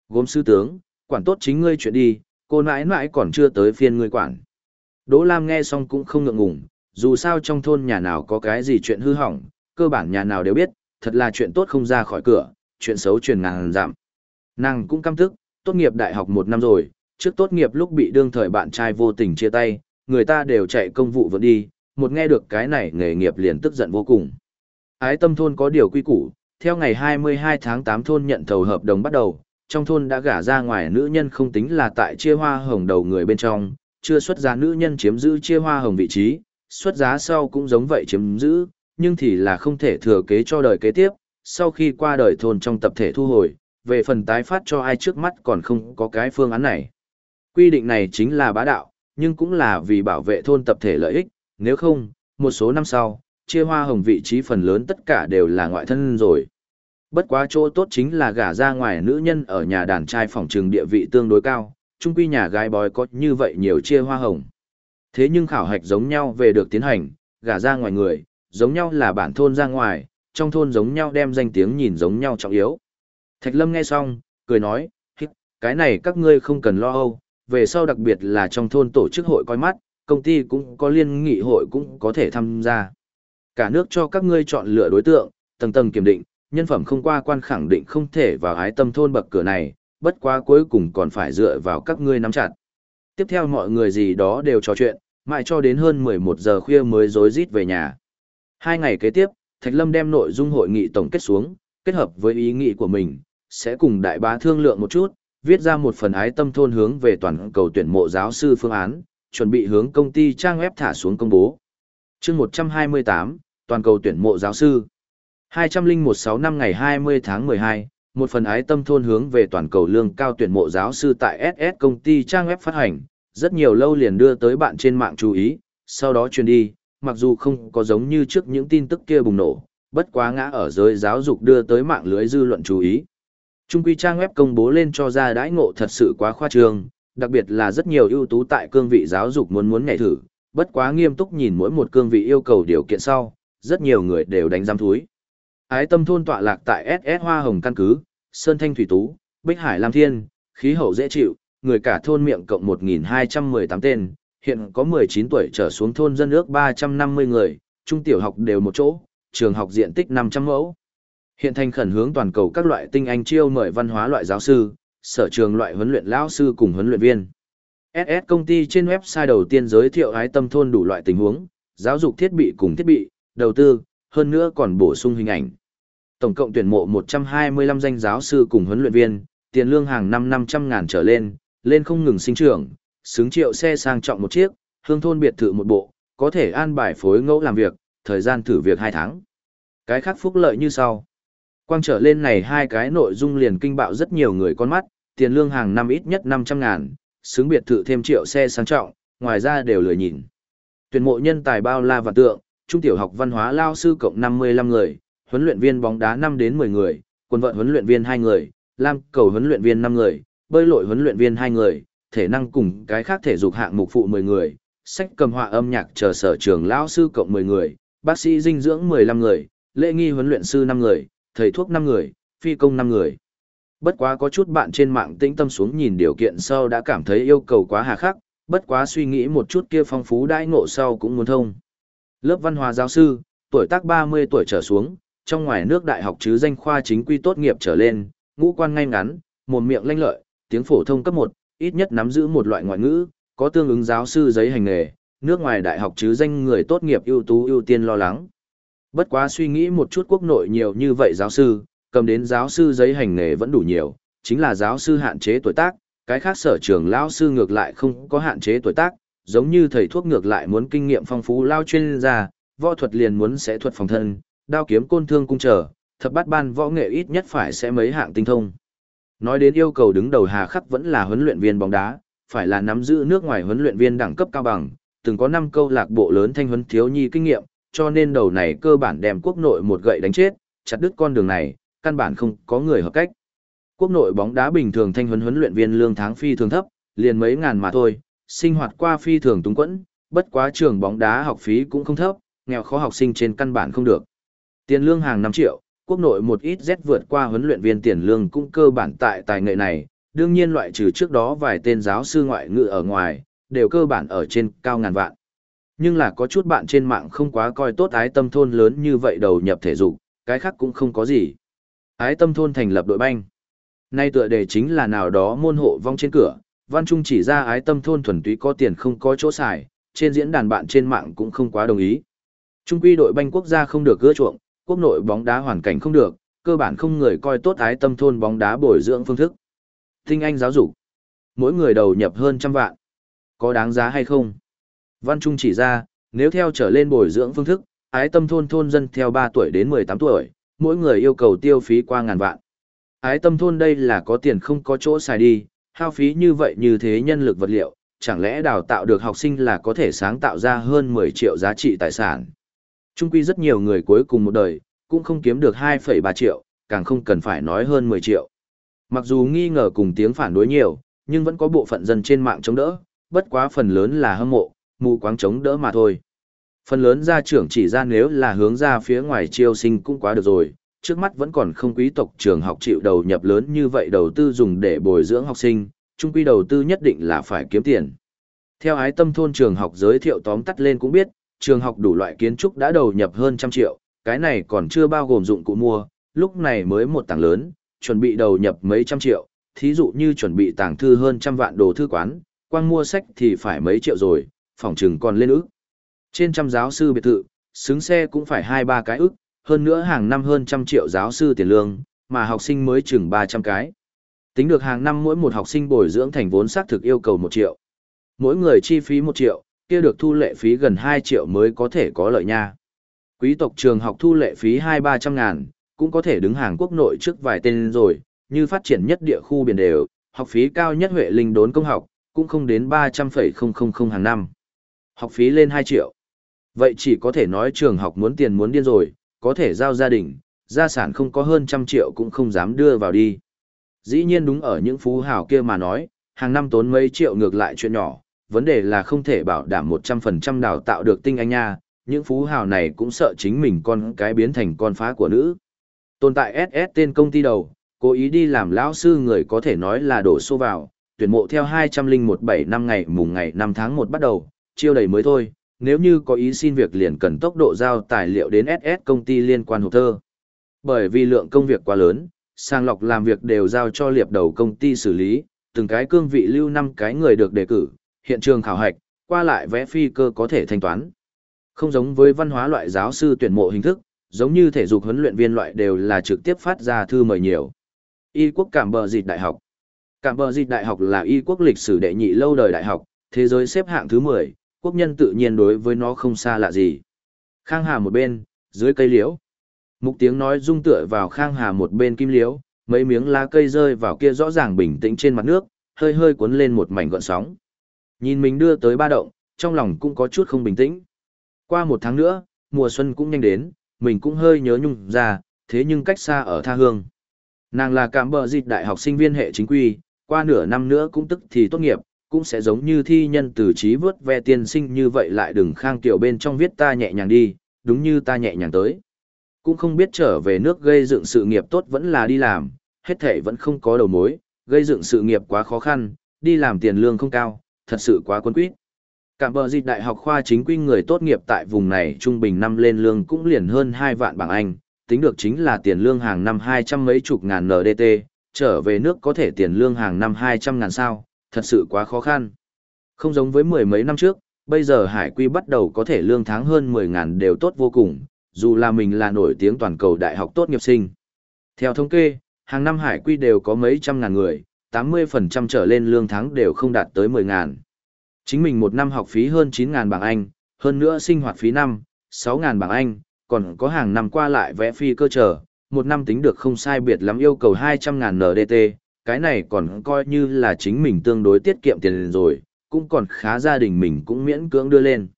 Gốm sứ tướng, quản tốt chính ngươi chuyện đi, cô nãi nãi còn chưa tới phiên ngươi quản. Đỗ Lam nghe xong cũng không ngượng ngùng, dù sao trong thôn nhà nào có cái gì chuyện hư hỏng, cơ bản nhà nào đều biết, thật là chuyện tốt không ra khỏi cửa, chuyện xấu truyền ngàn giảm. Nàng cũng căm tức, tốt nghiệp đại học một năm rồi, trước tốt nghiệp lúc bị đương thời bạn trai vô tình chia tay, người ta đều chạy công vụ vẫn đi, một nghe được cái này nghề nghiệp liền tức giận vô cùng. Ái tâm thôn có điều quy củ, theo ngày 22 tháng 8 thôn nhận thầu hợp đồng bắt đầu, trong thôn đã gả ra ngoài nữ nhân không tính là tại chia hoa hồng đầu người bên trong, chưa xuất giá nữ nhân chiếm giữ chia hoa hồng vị trí, xuất giá sau cũng giống vậy chiếm giữ, nhưng thì là không thể thừa kế cho đời kế tiếp, sau khi qua đời thôn trong tập thể thu hồi, về phần tái phát cho ai trước mắt còn không có cái phương án này. Quy định này chính là bá đạo, nhưng cũng là vì bảo vệ thôn tập thể lợi ích, nếu không, một số năm sau, chia hoa hồng vị trí phần lớn tất cả đều là ngoại thân rồi. Bất quá chỗ tốt chính là gả ra ngoài nữ nhân ở nhà đàn trai phòng trừng địa vị tương đối cao, chung quy nhà gái bói có như vậy nhiều chia hoa hồng. Thế nhưng khảo hạch giống nhau về được tiến hành, gả ra ngoài người, giống nhau là bản thôn ra ngoài, trong thôn giống nhau đem danh tiếng nhìn giống nhau trọng yếu. Thạch Lâm nghe xong, cười nói, cái này các ngươi không cần lo âu, về sau đặc biệt là trong thôn tổ chức hội coi mắt, công ty cũng có liên nghị hội cũng có thể tham gia. Cả nước cho các ngươi chọn lựa đối tượng, tầng tầng kiểm định, nhân phẩm không qua quan khẳng định không thể vào ái tâm thôn bậc cửa này, bất quá cuối cùng còn phải dựa vào các ngươi nắm chặt. Tiếp theo mọi người gì đó đều trò chuyện, mãi cho đến hơn 11 giờ khuya mới rối rít về nhà. Hai ngày kế tiếp, Thạch Lâm đem nội dung hội nghị tổng kết xuống, kết hợp với ý nghĩ của mình, sẽ cùng đại bá thương lượng một chút, viết ra một phần ái tâm thôn hướng về toàn cầu tuyển mộ giáo sư phương án, chuẩn bị hướng công ty trang web thả xuống công bố. chương 128, toàn cầu tuyển mộ giáo sư. 2016 năm ngày 20 tháng 12, một phần ái tâm thôn hướng về toàn cầu lương cao tuyển mộ giáo sư tại SS công ty trang web phát hành, rất nhiều lâu liền đưa tới bạn trên mạng chú ý, sau đó truyền đi, mặc dù không có giống như trước những tin tức kia bùng nổ, bất quá ngã ở giới giáo dục đưa tới mạng lưới dư luận chú ý. Trung quy trang web công bố lên cho ra đãi ngộ thật sự quá khoa trương, đặc biệt là rất nhiều ưu tú tại cương vị giáo dục muốn muốn nhảy thử, bất quá nghiêm túc nhìn mỗi một cương vị yêu cầu điều kiện sau, rất nhiều người đều đánh giam thúi. Ái tâm thôn tọa lạc tại SS Hoa Hồng căn cứ, Sơn Thanh Thủy Tú, Bích Hải Lam Thiên, khí hậu dễ chịu, người cả thôn miệng cộng 1.218 tên, hiện có 19 tuổi trở xuống thôn dân ước 350 người, trung tiểu học đều một chỗ, trường học diện tích 500 mẫu. Hiện thành khẩn hướng toàn cầu các loại tinh anh chiêu mời văn hóa loại giáo sư, sở trường loại huấn luyện lão sư cùng huấn luyện viên. SS công ty trên website đầu tiên giới thiệu ái tâm thôn đủ loại tình huống, giáo dục thiết bị cùng thiết bị, đầu tư, hơn nữa còn bổ sung hình ảnh. Tổng cộng tuyển mộ 125 danh giáo sư cùng huấn luyện viên, tiền lương hàng năm 500 ngàn trở lên, lên không ngừng sinh trưởng, xứng triệu xe sang trọng một chiếc, hương thôn biệt thự một bộ, có thể an bài phối ngẫu làm việc, thời gian thử việc 2 tháng. Cái khác phúc lợi như sau. Quang trở lên này hai cái nội dung liền kinh bạo rất nhiều người con mắt, tiền lương hàng năm ít nhất 500 ngàn, xứng biệt thự thêm triệu xe sang trọng, ngoài ra đều lười nhìn. Tuyển mộ nhân tài bao la và tượng, trung tiểu học văn hóa lao sư cộng 55 người, huấn luyện viên bóng đá 5 đến 10 người, quân vận huấn luyện viên 2 người, lam cầu huấn luyện viên 5 người, bơi lội huấn luyện viên 2 người, thể năng cùng cái khác thể dục hạng mục phụ 10 người, sách cầm họa âm nhạc chờ sở trường lao sư cộng 10 người, bác sĩ dinh dưỡng 15 người, lễ nghi huấn luyện sư 5 người, thầy thuốc 5 người, phi công 5 người. Bất quá có chút bạn trên mạng tĩnh tâm xuống nhìn điều kiện sau đã cảm thấy yêu cầu quá hà khắc, bất quá suy nghĩ một chút kia phong phú đãi ngộ sau cũng muốn thông. Lớp văn hóa giáo sư, tuổi tác 30 tuổi trở xuống, trong ngoài nước đại học chứ danh khoa chính quy tốt nghiệp trở lên, ngũ quan ngay ngắn, mồm miệng lanh lợi, tiếng phổ thông cấp 1, ít nhất nắm giữ một loại ngoại ngữ, có tương ứng giáo sư giấy hành nghề, nước ngoài đại học chứ danh người tốt nghiệp ưu tú ưu tiên lo lắng. Bất quá suy nghĩ một chút quốc nội nhiều như vậy giáo sư, cầm đến giáo sư giấy hành nghề vẫn đủ nhiều, chính là giáo sư hạn chế tuổi tác, cái khác sở trường lão sư ngược lại không có hạn chế tuổi tác, giống như thầy thuốc ngược lại muốn kinh nghiệm phong phú lao chuyên gia, võ thuật liền muốn sẽ thuật phòng thân, đao kiếm côn thương cung trở, thập bát ban võ nghệ ít nhất phải sẽ mấy hạng tinh thông. Nói đến yêu cầu đứng đầu hà khắc vẫn là huấn luyện viên bóng đá, phải là nắm giữ nước ngoài huấn luyện viên đẳng cấp cao bằng, từng có 5 câu lạc bộ lớn thanh huấn thiếu nhi kinh nghiệm, cho nên đầu này cơ bản đem quốc nội một gậy đánh chết, chặt đứt con đường này, căn bản không có người hợp cách. Quốc nội bóng đá bình thường thanh huấn huấn luyện viên lương tháng phi thường thấp, liền mấy ngàn mà thôi, sinh hoạt qua phi thường túng quẫn, bất quá trường bóng đá học phí cũng không thấp, nghèo khó học sinh trên căn bản không được. Tiền lương hàng 5 triệu, quốc nội một ít Z vượt qua huấn luyện viên tiền lương cũng cơ bản tại tài nghệ này, đương nhiên loại trừ trước đó vài tên giáo sư ngoại ngữ ở ngoài, đều cơ bản ở trên cao ngàn vạn. Nhưng là có chút bạn trên mạng không quá coi tốt ái tâm thôn lớn như vậy đầu nhập thể dục, cái khác cũng không có gì. Ái tâm thôn thành lập đội banh. Nay tựa đề chính là nào đó môn hộ vong trên cửa, văn trung chỉ ra ái tâm thôn thuần túy có tiền không có chỗ xài, trên diễn đàn bạn trên mạng cũng không quá đồng ý. Trung quy đội banh quốc gia không được gỡ chuộng, quốc nội bóng đá hoàn cảnh không được, cơ bản không người coi tốt ái tâm thôn bóng đá bồi dưỡng phương thức. Tinh anh giáo dục. Mỗi người đầu nhập hơn trăm vạn. Có đáng giá hay không? Văn Trung chỉ ra, nếu theo trở lên bồi dưỡng phương thức, ái tâm thôn thôn dân theo 3 tuổi đến 18 tuổi, mỗi người yêu cầu tiêu phí qua ngàn vạn. Ái tâm thôn đây là có tiền không có chỗ xài đi, hao phí như vậy như thế nhân lực vật liệu, chẳng lẽ đào tạo được học sinh là có thể sáng tạo ra hơn 10 triệu giá trị tài sản. Trung quy rất nhiều người cuối cùng một đời, cũng không kiếm được 2,3 triệu, càng không cần phải nói hơn 10 triệu. Mặc dù nghi ngờ cùng tiếng phản đối nhiều, nhưng vẫn có bộ phận dân trên mạng chống đỡ, bất quá phần lớn là hâm mộ, mù quáng chống đỡ mà thôi. Phần lớn gia trưởng chỉ ra nếu là hướng ra phía ngoài chiêu sinh cũng quá được rồi, trước mắt vẫn còn không quý tộc trường học chịu đầu nhập lớn như vậy đầu tư dùng để bồi dưỡng học sinh, trung quy đầu tư nhất định là phải kiếm tiền. Theo ái tâm thôn trường học giới thiệu tóm tắt lên cũng biết, trường học đủ loại kiến trúc đã đầu nhập hơn trăm triệu, cái này còn chưa bao gồm dụng cụ mua, lúc này mới một tảng lớn, chuẩn bị đầu nhập mấy trăm triệu, thí dụ như chuẩn bị tàng thư hơn trăm vạn đồ thư quán, quang mua sách thì phải mấy triệu rồi, phỏng chừng còn lên ức. Trên trăm giáo sư biệt thự, xứng xe cũng phải hai ba cái ức, hơn nữa hàng năm hơn trăm triệu giáo sư tiền lương, mà học sinh mới chừng 300 cái. Tính được hàng năm mỗi một học sinh bồi dưỡng thành vốn xác thực yêu cầu 1 triệu. Mỗi người chi phí 1 triệu, kia được thu lệ phí gần 2 triệu mới có thể có lợi nha. Quý tộc trường học thu lệ phí 2-300 ngàn, cũng có thể đứng hàng quốc nội trước vài tên rồi, như phát triển nhất địa khu biển đều, học phí cao nhất Huệ Linh đốn công học, cũng không đến 300,000 hàng năm. Học phí lên 2 triệu. Vậy chỉ có thể nói trường học muốn tiền muốn điên rồi, có thể giao gia đình, gia sản không có hơn trăm triệu cũng không dám đưa vào đi. Dĩ nhiên đúng ở những phú hào kia mà nói, hàng năm tốn mấy triệu ngược lại chuyện nhỏ, vấn đề là không thể bảo đảm 100% đào tạo được tinh anh nha, những phú hào này cũng sợ chính mình con cái biến thành con phá của nữ. Tồn tại SS tên công ty đầu, cố ý đi làm lão sư người có thể nói là đổ xô vào, tuyển mộ theo 2017 năm ngày mùng ngày 5 tháng 1 bắt đầu, chiêu đầy mới thôi, nếu như có ý xin việc liền cần tốc độ giao tài liệu đến SS công ty liên quan hộp thơ. Bởi vì lượng công việc quá lớn, sang lọc làm việc đều giao cho liệp đầu công ty xử lý, từng cái cương vị lưu năm cái người được đề cử, hiện trường khảo hạch, qua lại vẽ phi cơ có thể thanh toán. Không giống với văn hóa loại giáo sư tuyển mộ hình thức, giống như thể dục huấn luyện viên loại đều là trực tiếp phát ra thư mời nhiều. Y quốc Cảm Bờ Dịch Đại học Cảm Bờ Dịch Đại học là y quốc lịch sử đệ nhị lâu đời đại học, thế giới xếp hạng thứ 10, quốc nhân tự nhiên đối với nó không xa lạ gì. Khang Hà một bên, dưới cây liễu. Mục tiếng nói rung tựa vào Khang Hà một bên kim liễu, mấy miếng lá cây rơi vào kia rõ ràng bình tĩnh trên mặt nước, hơi hơi cuốn lên một mảnh gọn sóng. Nhìn mình đưa tới ba động, trong lòng cũng có chút không bình tĩnh. Qua một tháng nữa, mùa xuân cũng nhanh đến, mình cũng hơi nhớ nhung ra, thế nhưng cách xa ở tha hương. Nàng là cảm bờ dịch đại học sinh viên hệ chính quy, qua nửa năm nữa cũng tức thì tốt nghiệp, cũng sẽ giống như thi nhân từ trí vớt ve tiên sinh như vậy lại đừng khang tiểu bên trong viết ta nhẹ nhàng đi, đúng như ta nhẹ nhàng tới. Cũng không biết trở về nước gây dựng sự nghiệp tốt vẫn là đi làm, hết thể vẫn không có đầu mối, gây dựng sự nghiệp quá khó khăn, đi làm tiền lương không cao, thật sự quá quân quýt. Cảm bờ dịch đại học khoa chính quy người tốt nghiệp tại vùng này trung bình năm lên lương cũng liền hơn 2 vạn bảng Anh, tính được chính là tiền lương hàng năm 200 mấy chục ngàn NDT, trở về nước có thể tiền lương hàng năm 200 ngàn sao, thật sự quá khó khăn. Không giống với mười mấy năm trước, bây giờ hải quy bắt đầu có thể lương tháng hơn 10 ngàn đều tốt vô cùng, dù là mình là nổi tiếng toàn cầu đại học tốt nghiệp sinh. Theo thống kê, hàng năm hải quy đều có mấy trăm ngàn người, 80% trở lên lương tháng đều không đạt tới 10 ngàn. Chính mình một năm học phí hơn 9 ngàn bảng Anh, hơn nữa sinh hoạt phí năm, 6 ngàn bảng Anh, còn có hàng năm qua lại vẽ phi cơ trở, một năm tính được không sai biệt lắm yêu cầu 200 ngàn NDT, cái này còn coi như là chính mình tương đối tiết kiệm tiền rồi, cũng còn khá gia đình mình cũng miễn cưỡng đưa lên.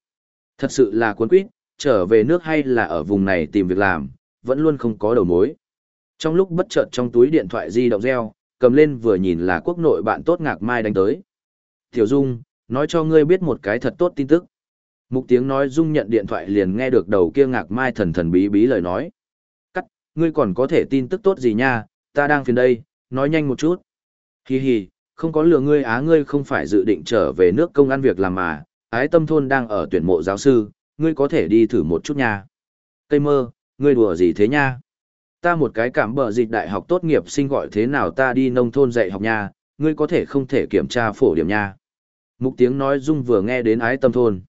Thật sự là cuốn quýt, trở về nước hay là ở vùng này tìm việc làm, vẫn luôn không có đầu mối. Trong lúc bất chợt trong túi điện thoại di động reo, cầm lên vừa nhìn là quốc nội bạn tốt ngạc mai đánh tới. Tiểu Dung, nói cho ngươi biết một cái thật tốt tin tức. Mục tiếng nói Dung nhận điện thoại liền nghe được đầu kia ngạc mai thần thần bí bí lời nói. Cắt, ngươi còn có thể tin tức tốt gì nha, ta đang phiền đây, nói nhanh một chút. Hi hi, không có lừa ngươi á ngươi không phải dự định trở về nước công ăn việc làm mà, ái tâm thôn đang ở tuyển mộ giáo sư, ngươi có thể đi thử một chút nha. Cây mơ, ngươi đùa gì thế nha? Ta một cái cảm bờ dịch đại học tốt nghiệp sinh gọi thế nào ta đi nông thôn dạy học nha, ngươi có thể không thể kiểm tra phổ điểm nha. Mục tiếng nói dung vừa nghe đến ái tâm thôn.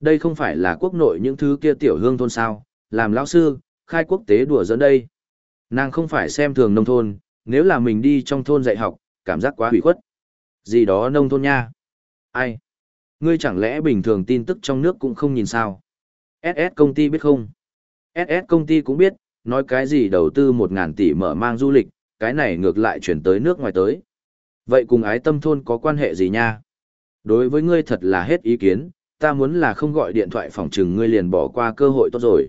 Đây không phải là quốc nội những thứ kia tiểu hương thôn sao, làm lão sư, khai quốc tế đùa dẫn đây. Nàng không phải xem thường nông thôn, nếu là mình đi trong thôn dạy học, cảm giác quá hủy khuất. Gì đó nông thôn nha. Ai? Ngươi chẳng lẽ bình thường tin tức trong nước cũng không nhìn sao? SS công ty biết không? SS công ty cũng biết, nói cái gì đầu tư một ngàn tỷ mở mang du lịch, cái này ngược lại chuyển tới nước ngoài tới. Vậy cùng ái tâm thôn có quan hệ gì nha? Đối với ngươi thật là hết ý kiến, ta muốn là không gọi điện thoại phòng trừng ngươi liền bỏ qua cơ hội tốt rồi.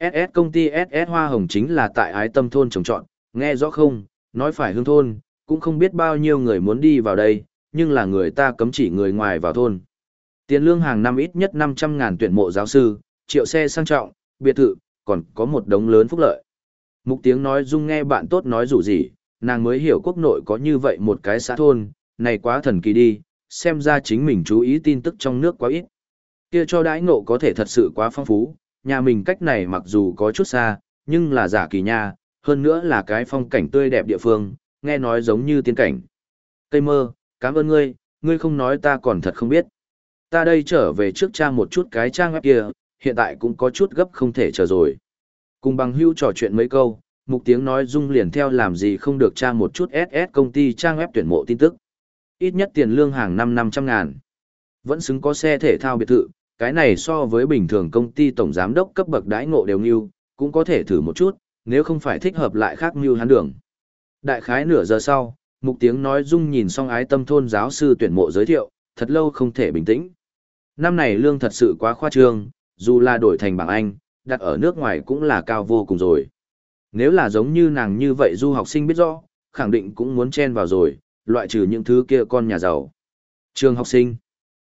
SS công ty SS Hoa Hồng chính là tại ái tâm thôn trồng trọn, nghe rõ không, nói phải hương thôn, cũng không biết bao nhiêu người muốn đi vào đây, nhưng là người ta cấm chỉ người ngoài vào thôn. Tiền lương hàng năm ít nhất 500 ngàn tuyển mộ giáo sư, triệu xe sang trọng, biệt thự, còn có một đống lớn phúc lợi. Mục tiếng nói dung nghe bạn tốt nói rủ gì, nàng mới hiểu quốc nội có như vậy một cái xã thôn, này quá thần kỳ đi, xem ra chính mình chú ý tin tức trong nước quá ít. Kia cho đãi ngộ có thể thật sự quá phong phú, nhà mình cách này mặc dù có chút xa, nhưng là giả kỳ nha, hơn nữa là cái phong cảnh tươi đẹp địa phương, nghe nói giống như tiên cảnh. Cây mơ, cảm ơn ngươi, ngươi không nói ta còn thật không biết. Ta đây trở về trước trang một chút cái trang web kia, hiện tại cũng có chút gấp không thể chờ rồi. Cùng bằng hưu trò chuyện mấy câu, mục tiếng nói dung liền theo làm gì không được trang một chút SS công ty trang web tuyển mộ tin tức. Ít nhất tiền lương hàng năm 500 ngàn. Vẫn xứng có xe thể thao biệt thự, cái này so với bình thường công ty tổng giám đốc cấp bậc đãi ngộ đều như, cũng có thể thử một chút, nếu không phải thích hợp lại khác như hắn đường. Đại khái nửa giờ sau, mục tiếng nói dung nhìn xong ái tâm thôn giáo sư tuyển mộ giới thiệu, thật lâu không thể bình tĩnh. Năm này lương thật sự quá khoa trương, dù là đổi thành bảng Anh, đặt ở nước ngoài cũng là cao vô cùng rồi. Nếu là giống như nàng như vậy du học sinh biết rõ, khẳng định cũng muốn chen vào rồi, loại trừ những thứ kia con nhà giàu. Trường học sinh.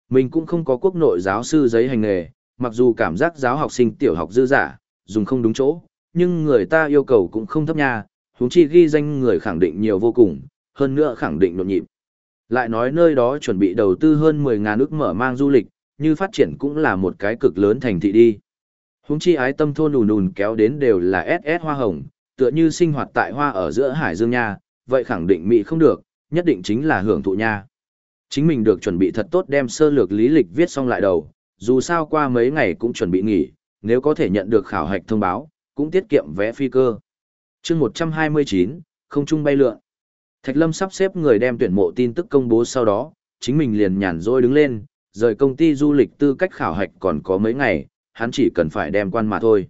Mình cũng không có quốc nội giáo sư giấy hành nghề, mặc dù cảm giác giáo học sinh tiểu học dư giả, dùng không đúng chỗ, nhưng người ta yêu cầu cũng không thấp nha, huống chi ghi danh người khẳng định nhiều vô cùng, hơn nữa khẳng định nhộn nhịp. Lại nói nơi đó chuẩn bị đầu tư hơn 10.000 ước mở mang du lịch, như phát triển cũng là một cái cực lớn thành thị đi. Huống chi ái tâm thôn ùn ùn kéo đến đều là SS hoa hồng, tựa như sinh hoạt tại hoa ở giữa hải dương nha, vậy khẳng định mỹ không được, nhất định chính là hưởng thụ nha. Chính mình được chuẩn bị thật tốt đem sơ lược lý lịch viết xong lại đầu, dù sao qua mấy ngày cũng chuẩn bị nghỉ, nếu có thể nhận được khảo hạch thông báo, cũng tiết kiệm vé phi cơ. chương 129, không trung bay lượn. Thạch Lâm sắp xếp người đem tuyển mộ tin tức công bố sau đó, chính mình liền nhàn rỗi đứng lên, rời công ty du lịch tư cách khảo hạch còn có mấy ngày, hắn chỉ cần phải đem quan mà thôi.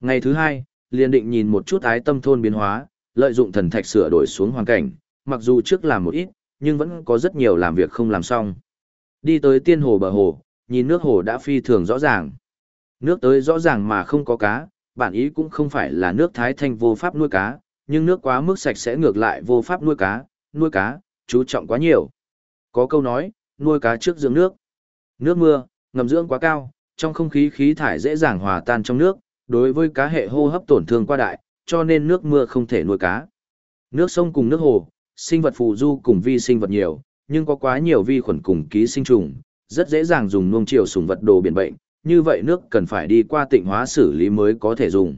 Ngày thứ hai, liền định nhìn một chút ái tâm thôn biến hóa, lợi dụng thần thạch sửa đổi xuống hoàn cảnh, mặc dù trước làm một ít, nhưng vẫn có rất nhiều làm việc không làm xong. Đi tới tiên hồ bờ hồ, nhìn nước hồ đã phi thường rõ ràng. Nước tới rõ ràng mà không có cá, bản ý cũng không phải là nước Thái Thanh vô pháp nuôi cá, nhưng nước quá mức sạch sẽ ngược lại vô pháp nuôi cá, nuôi cá, chú trọng quá nhiều. Có câu nói, nuôi cá trước dưỡng nước. Nước mưa, ngầm dưỡng quá cao, trong không khí khí thải dễ dàng hòa tan trong nước, đối với cá hệ hô hấp tổn thương quá đại, cho nên nước mưa không thể nuôi cá. Nước sông cùng nước hồ, sinh vật phù du cùng vi sinh vật nhiều, nhưng có quá nhiều vi khuẩn cùng ký sinh trùng, rất dễ dàng dùng nuông chiều sùng vật đồ biển bệnh, như vậy nước cần phải đi qua tịnh hóa xử lý mới có thể dùng.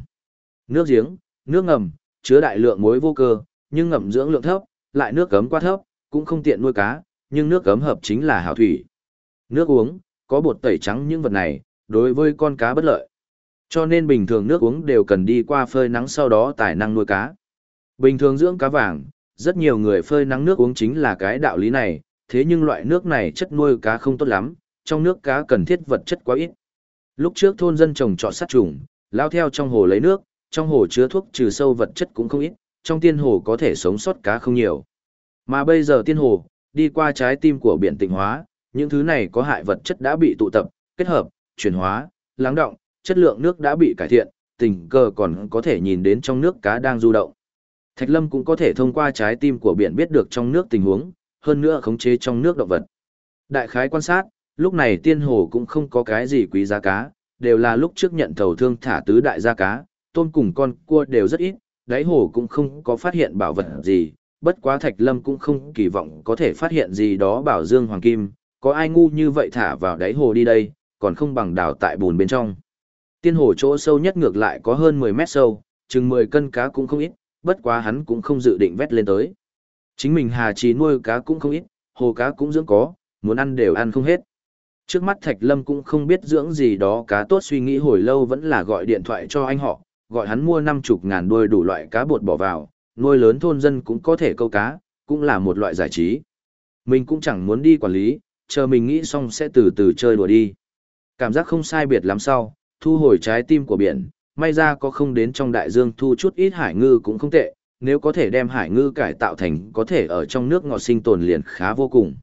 Nước giếng, nước ngầm, chứa đại lượng muối vô cơ, nhưng ngầm dưỡng lượng thấp, lại nước cấm quá thấp, cũng không tiện nuôi cá, nhưng nước cấm hợp chính là hảo thủy. Nước uống, có bột tẩy trắng những vật này, đối với con cá bất lợi. Cho nên bình thường nước uống đều cần đi qua phơi nắng sau đó tài năng nuôi cá. Bình thường dưỡng cá vàng, rất nhiều người phơi nắng nước uống chính là cái đạo lý này, thế nhưng loại nước này chất nuôi cá không tốt lắm, trong nước cá cần thiết vật chất quá ít. Lúc trước thôn dân trồng trọt sát trùng, lao theo trong hồ lấy nước, trong hồ chứa thuốc trừ sâu vật chất cũng không ít, trong tiên hồ có thể sống sót cá không nhiều. Mà bây giờ tiên hồ, đi qua trái tim của biển tịnh hóa, những thứ này có hại vật chất đã bị tụ tập, kết hợp, chuyển hóa, lắng động, chất lượng nước đã bị cải thiện, tình cờ còn có thể nhìn đến trong nước cá đang du động. Thạch Lâm cũng có thể thông qua trái tim của biển biết được trong nước tình huống, hơn nữa khống chế trong nước động vật. Đại khái quan sát, lúc này tiên hồ cũng không có cái gì quý giá cá, đều là lúc trước nhận thầu thương thả tứ đại gia cá, tôm cùng con cua đều rất ít, đáy hồ cũng không có phát hiện bảo vật gì, bất quá Thạch Lâm cũng không kỳ vọng có thể phát hiện gì đó bảo dương hoàng kim, có ai ngu như vậy thả vào đáy hồ đi đây, còn không bằng đào tại bùn bên trong. Tiên hồ chỗ sâu nhất ngược lại có hơn 10 mét sâu, chừng 10 cân cá cũng không ít, bất quá hắn cũng không dự định vét lên tới. Chính mình hà trì nuôi cá cũng không ít, hồ cá cũng dưỡng có, muốn ăn đều ăn không hết. Trước mắt Thạch Lâm cũng không biết dưỡng gì đó cá tốt suy nghĩ hồi lâu vẫn là gọi điện thoại cho anh họ, gọi hắn mua năm chục ngàn đuôi đủ loại cá bột bỏ vào, nuôi lớn thôn dân cũng có thể câu cá, cũng là một loại giải trí. Mình cũng chẳng muốn đi quản lý, chờ mình nghĩ xong sẽ từ từ chơi đùa đi. Cảm giác không sai biệt lắm sau, thu hồi trái tim của biển, may ra có không đến trong đại dương thu chút ít hải ngư cũng không tệ, nếu có thể đem hải ngư cải tạo thành có thể ở trong nước ngọt sinh tồn liền khá vô cùng.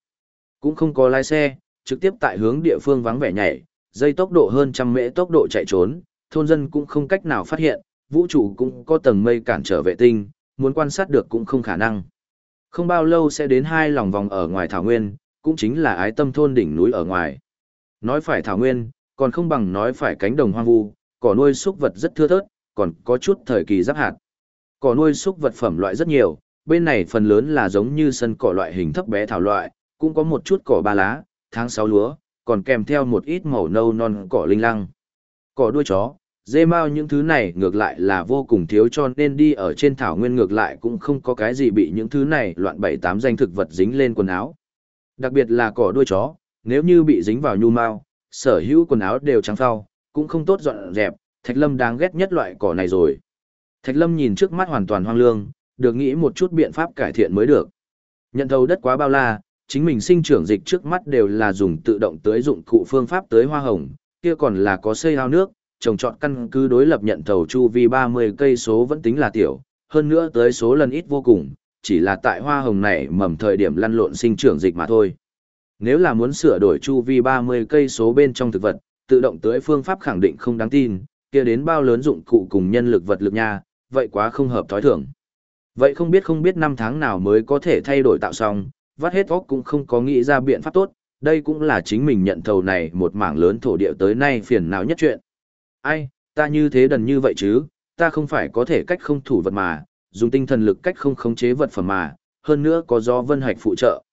Cũng không có lái xe, trực tiếp tại hướng địa phương vắng vẻ nhảy, dây tốc độ hơn trăm mễ tốc độ chạy trốn, thôn dân cũng không cách nào phát hiện, vũ trụ cũng có tầng mây cản trở vệ tinh, muốn quan sát được cũng không khả năng. Không bao lâu sẽ đến hai lòng vòng ở ngoài thảo nguyên, cũng chính là ái tâm thôn đỉnh núi ở ngoài. Nói phải thảo nguyên, còn không bằng nói phải cánh đồng hoang vu, cỏ nuôi súc vật rất thưa thớt, còn có chút thời kỳ giáp hạt. Cỏ nuôi súc vật phẩm loại rất nhiều, bên này phần lớn là giống như sân cỏ loại hình thấp bé thảo loại, cũng có một chút cỏ ba lá, tháng sáu lúa, còn kèm theo một ít màu nâu non cỏ linh lăng. Cỏ đuôi chó, dê mao những thứ này ngược lại là vô cùng thiếu cho nên đi ở trên thảo nguyên ngược lại cũng không có cái gì bị những thứ này loạn bảy tám danh thực vật dính lên quần áo. Đặc biệt là cỏ đuôi chó, nếu như bị dính vào nhu mao, sở hữu quần áo đều trắng phao, cũng không tốt dọn dẹp, Thạch Lâm đáng ghét nhất loại cỏ này rồi. Thạch Lâm nhìn trước mắt hoàn toàn hoang lương, được nghĩ một chút biện pháp cải thiện mới được. Nhận thầu đất quá bao la, chính mình sinh trưởng dịch trước mắt đều là dùng tự động tưới dụng cụ phương pháp tưới hoa hồng, kia còn là có xây ao nước, trồng trọt căn cứ đối lập nhận thầu chu vi 30 cây số vẫn tính là tiểu, hơn nữa tới số lần ít vô cùng, chỉ là tại hoa hồng này mầm thời điểm lăn lộn sinh trưởng dịch mà thôi. Nếu là muốn sửa đổi chu vi 30 cây số bên trong thực vật, tự động tưới phương pháp khẳng định không đáng tin, kia đến bao lớn dụng cụ cùng nhân lực vật lực nha, vậy quá không hợp thói thường. Vậy không biết không biết năm tháng nào mới có thể thay đổi tạo xong, vắt hết óc cũng không có nghĩ ra biện pháp tốt, đây cũng là chính mình nhận thầu này một mảng lớn thổ địa tới nay phiền não nhất chuyện. Ai, ta như thế đần như vậy chứ, ta không phải có thể cách không thủ vật mà, dùng tinh thần lực cách không khống chế vật phẩm mà, hơn nữa có do vân hạch phụ trợ.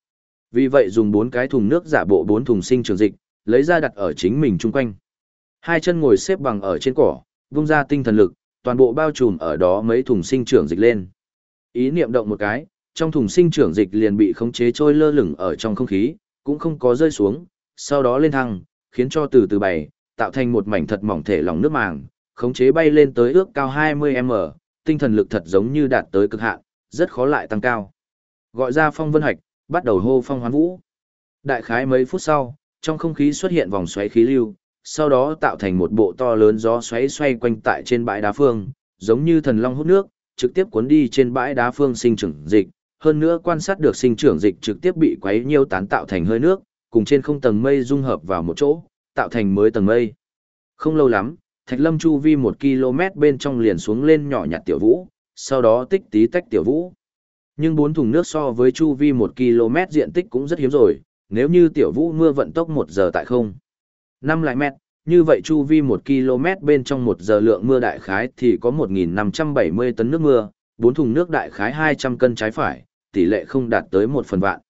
Vì vậy dùng bốn cái thùng nước giả bộ bốn thùng sinh trường dịch, lấy ra đặt ở chính mình chung quanh. Hai chân ngồi xếp bằng ở trên cỏ, vung ra tinh thần lực, toàn bộ bao trùm ở đó mấy thùng sinh trưởng dịch lên. Ý niệm động một cái, trong thùng sinh trưởng dịch liền bị khống chế trôi lơ lửng ở trong không khí, cũng không có rơi xuống, sau đó lên thăng, khiến cho từ từ bày, tạo thành một mảnh thật mỏng thể lòng nước màng, khống chế bay lên tới ước cao 20m, tinh thần lực thật giống như đạt tới cực hạn, rất khó lại tăng cao. Gọi ra phong vân hạch, bắt đầu hô phong hoán vũ. Đại khái mấy phút sau, trong không khí xuất hiện vòng xoáy khí lưu, sau đó tạo thành một bộ to lớn gió xoáy xoay quanh tại trên bãi đá phương, giống như thần long hút nước, trực tiếp cuốn đi trên bãi đá phương sinh trưởng dịch, hơn nữa quan sát được sinh trưởng dịch trực tiếp bị quấy nhiêu tán tạo thành hơi nước, cùng trên không tầng mây dung hợp vào một chỗ, tạo thành mới tầng mây. Không lâu lắm, Thạch Lâm chu vi một km bên trong liền xuống lên nhỏ nhặt tiểu vũ, sau đó tích tí tách tiểu vũ. Nhưng bốn thùng nước so với chu vi một km diện tích cũng rất hiếm rồi, nếu như tiểu vũ mưa vận tốc một giờ tại không. năm lại mét, như vậy chu vi một km bên trong một giờ lượng mưa đại khái thì có 1.570 tấn nước mưa, bốn thùng nước đại khái 200 cân trái phải, tỷ lệ không đạt tới một phần vạn.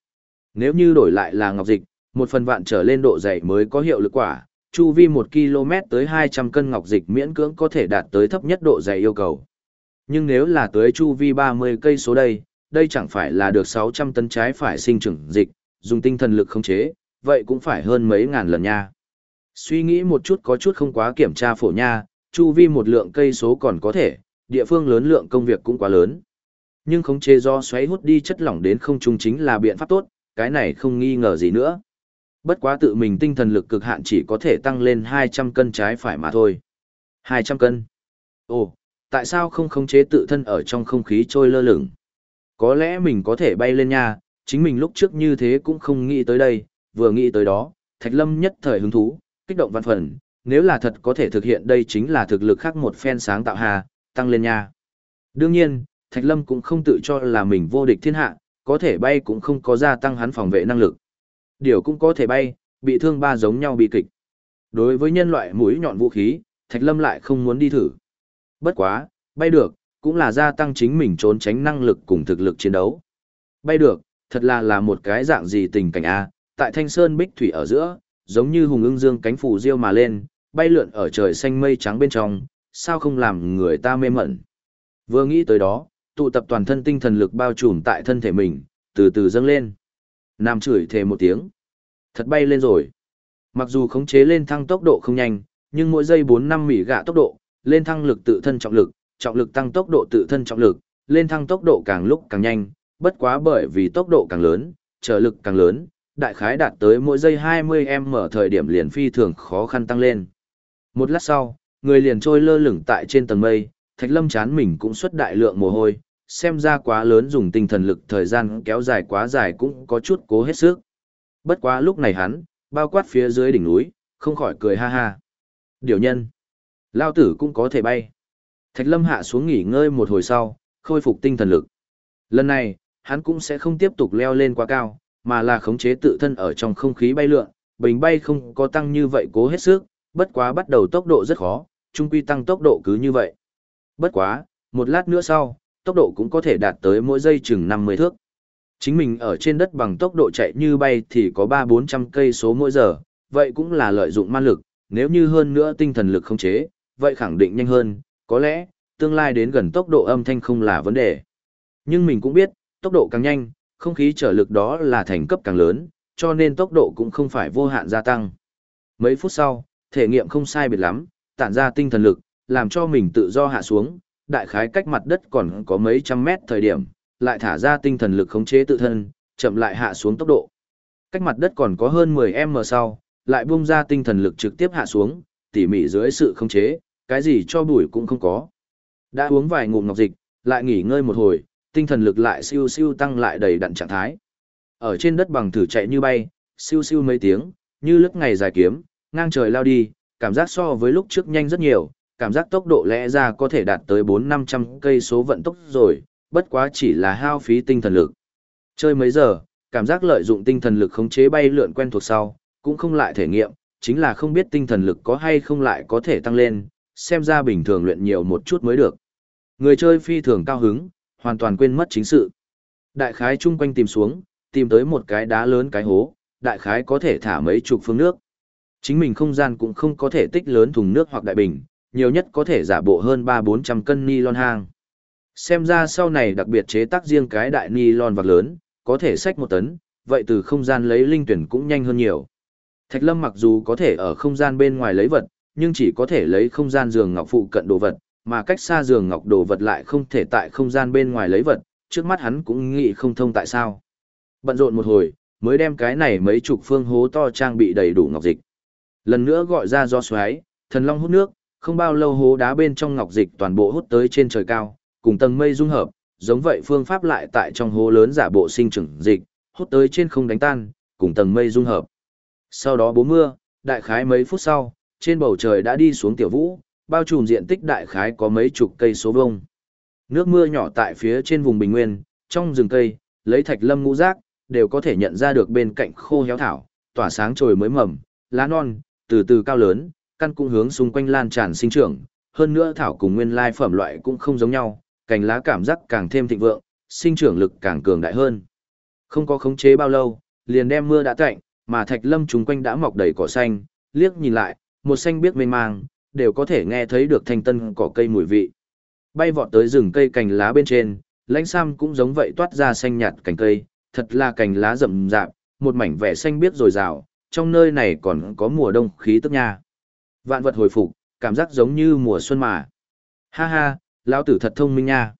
Nếu như đổi lại là ngọc dịch, một phần vạn trở lên độ dày mới có hiệu lực quả, chu vi 1 km tới 200 cân ngọc dịch miễn cưỡng có thể đạt tới thấp nhất độ dày yêu cầu. Nhưng nếu là tới chu vi 30 cây số đây, đây chẳng phải là được 600 tấn trái phải sinh trưởng dịch, dùng tinh thần lực khống chế, vậy cũng phải hơn mấy ngàn lần nha. Suy nghĩ một chút có chút không quá kiểm tra phổ nha, chu vi một lượng cây số còn có thể, địa phương lớn lượng công việc cũng quá lớn. Nhưng khống chế do xoáy hút đi chất lỏng đến không trung chính là biện pháp tốt, cái này không nghi ngờ gì nữa. Bất quá tự mình tinh thần lực cực hạn chỉ có thể tăng lên 200 cân trái phải mà thôi. 200 cân. Ồ, tại sao không khống chế tự thân ở trong không khí trôi lơ lửng? Có lẽ mình có thể bay lên nha, chính mình lúc trước như thế cũng không nghĩ tới đây, vừa nghĩ tới đó, Thạch Lâm nhất thời hứng thú, kích động văn phần, nếu là thật có thể thực hiện đây chính là thực lực khác một phen sáng tạo hà, tăng lên nha. Đương nhiên, Thạch Lâm cũng không tự cho là mình vô địch thiên hạ, có thể bay cũng không có gia tăng hắn phòng vệ năng lực. Điều cũng có thể bay, bị thương ba giống nhau bị kịch. Đối với nhân loại mũi nhọn vũ khí, Thạch Lâm lại không muốn đi thử. Bất quá, bay được, cũng là gia tăng chính mình trốn tránh năng lực cùng thực lực chiến đấu. Bay được, thật là là một cái dạng gì tình cảnh a tại thanh sơn bích thủy ở giữa, giống như hùng ưng dương cánh phủ diêu mà lên, bay lượn ở trời xanh mây trắng bên trong, sao không làm người ta mê mẩn. Vừa nghĩ tới đó, tụ tập toàn thân tinh thần lực bao trùm tại thân thể mình, từ từ dâng lên. Nam chửi thề một tiếng. Thật bay lên rồi. Mặc dù khống chế lên thăng tốc độ không nhanh, nhưng mỗi giây 4-5 mỉ gạ tốc độ, lên thăng lực tự thân trọng lực, trọng lực tăng tốc độ tự thân trọng lực, lên thăng tốc độ càng lúc càng nhanh, bất quá bởi vì tốc độ càng lớn, trở lực càng lớn, đại khái đạt tới mỗi giây 20m thời điểm liền phi thường khó khăn tăng lên. Một lát sau, người liền trôi lơ lửng tại trên tầng mây, Thạch Lâm chán mình cũng xuất đại lượng mồ hôi, xem ra quá lớn dùng tinh thần lực thời gian kéo dài quá dài cũng có chút cố hết sức. Bất quá lúc này hắn, bao quát phía dưới đỉnh núi, không khỏi cười ha ha. Điều nhân, lao tử cũng có thể bay. Thạch Lâm hạ xuống nghỉ ngơi một hồi sau, khôi phục tinh thần lực. Lần này, hắn cũng sẽ không tiếp tục leo lên quá cao, mà là khống chế tự thân ở trong không khí bay lượn, bình bay không có tăng như vậy cố hết sức, bất quá bắt đầu tốc độ rất khó, trung quy tăng tốc độ cứ như vậy. Bất quá, một lát nữa sau, tốc độ cũng có thể đạt tới mỗi giây chừng 50 thước. Chính mình ở trên đất bằng tốc độ chạy như bay thì có 3-400 cây số mỗi giờ, vậy cũng là lợi dụng man lực, nếu như hơn nữa tinh thần lực không chế, vậy khẳng định nhanh hơn, có lẽ, tương lai đến gần tốc độ âm thanh không là vấn đề. Nhưng mình cũng biết, tốc độ càng nhanh, không khí trở lực đó là thành cấp càng lớn, cho nên tốc độ cũng không phải vô hạn gia tăng. Mấy phút sau, thể nghiệm không sai biệt lắm, tản ra tinh thần lực, làm cho mình tự do hạ xuống, đại khái cách mặt đất còn có mấy trăm mét thời điểm, lại thả ra tinh thần lực khống chế tự thân, chậm lại hạ xuống tốc độ. Cách mặt đất còn có hơn 10m sau, lại bung ra tinh thần lực trực tiếp hạ xuống, tỉ mỉ dưới sự khống chế, cái gì cho bụi cũng không có. Đã uống vài ngụm ngọc dịch, lại nghỉ ngơi một hồi, tinh thần lực lại siêu siêu tăng lại đầy đặn trạng thái. Ở trên đất bằng thử chạy như bay, siêu siêu mấy tiếng, như lướt ngày dài kiếm, ngang trời lao đi, cảm giác so với lúc trước nhanh rất nhiều, cảm giác tốc độ lẽ ra có thể đạt tới 4-500 cây số vận tốc rồi, bất quá chỉ là hao phí tinh thần lực. Chơi mấy giờ, cảm giác lợi dụng tinh thần lực khống chế bay lượn quen thuộc sau, cũng không lại thể nghiệm, chính là không biết tinh thần lực có hay không lại có thể tăng lên, xem ra bình thường luyện nhiều một chút mới được. Người chơi phi thường cao hứng, hoàn toàn quên mất chính sự. Đại khái chung quanh tìm xuống, tìm tới một cái đá lớn cái hố, đại khái có thể thả mấy chục phương nước. Chính mình không gian cũng không có thể tích lớn thùng nước hoặc đại bình, nhiều nhất có thể giả bộ hơn 3-400 cân nylon hang. Xem ra sau này đặc biệt chế tác riêng cái đại nylon vạc lớn, có thể xách một tấn, vậy từ không gian lấy linh tuyển cũng nhanh hơn nhiều. Thạch Lâm mặc dù có thể ở không gian bên ngoài lấy vật, nhưng chỉ có thể lấy không gian giường ngọc phụ cận đồ vật, mà cách xa giường ngọc đồ vật lại không thể tại không gian bên ngoài lấy vật, trước mắt hắn cũng nghĩ không thông tại sao. Bận rộn một hồi, mới đem cái này mấy chục phương hố to trang bị đầy đủ ngọc dịch. Lần nữa gọi ra do xoáy, thần long hút nước, không bao lâu hố đá bên trong ngọc dịch toàn bộ hút tới trên trời cao, cùng tầng mây dung hợp, giống vậy phương pháp lại tại trong hố lớn giả bộ sinh trưởng dịch, hút tới trên không đánh tan, cùng tầng mây dung hợp. Sau đó bố mưa, đại khái mấy phút sau, trên bầu trời đã đi xuống tiểu vũ, bao trùm diện tích đại khái có mấy chục cây số vông. Nước mưa nhỏ tại phía trên vùng bình nguyên, trong rừng cây, lấy thạch lâm ngũ giác, đều có thể nhận ra được bên cạnh khô héo thảo, tỏa sáng trồi mới mầm, lá non, từ từ cao lớn, căn cũng hướng xung quanh lan tràn sinh trưởng, hơn nữa thảo cùng nguyên lai phẩm loại cũng không giống nhau, cành lá cảm giác càng thêm thịnh vượng, sinh trưởng lực càng cường đại hơn. Không có khống chế bao lâu, liền đem mưa đã tạnh, mà thạch lâm chúng quanh đã mọc đầy cỏ xanh, liếc nhìn lại, một xanh biếc mênh mang, đều có thể nghe thấy được thanh tân cỏ cây mùi vị. Bay vọt tới rừng cây cành lá bên trên, lãnh sam cũng giống vậy toát ra xanh nhạt cành cây, thật là cành lá rậm rạp, một mảnh vẻ xanh biếc rồi rào, trong nơi này còn có mùa đông khí tức nha. Vạn vật hồi phục, cảm giác giống như mùa xuân mà. Ha ha, lão tử thật thông minh nha.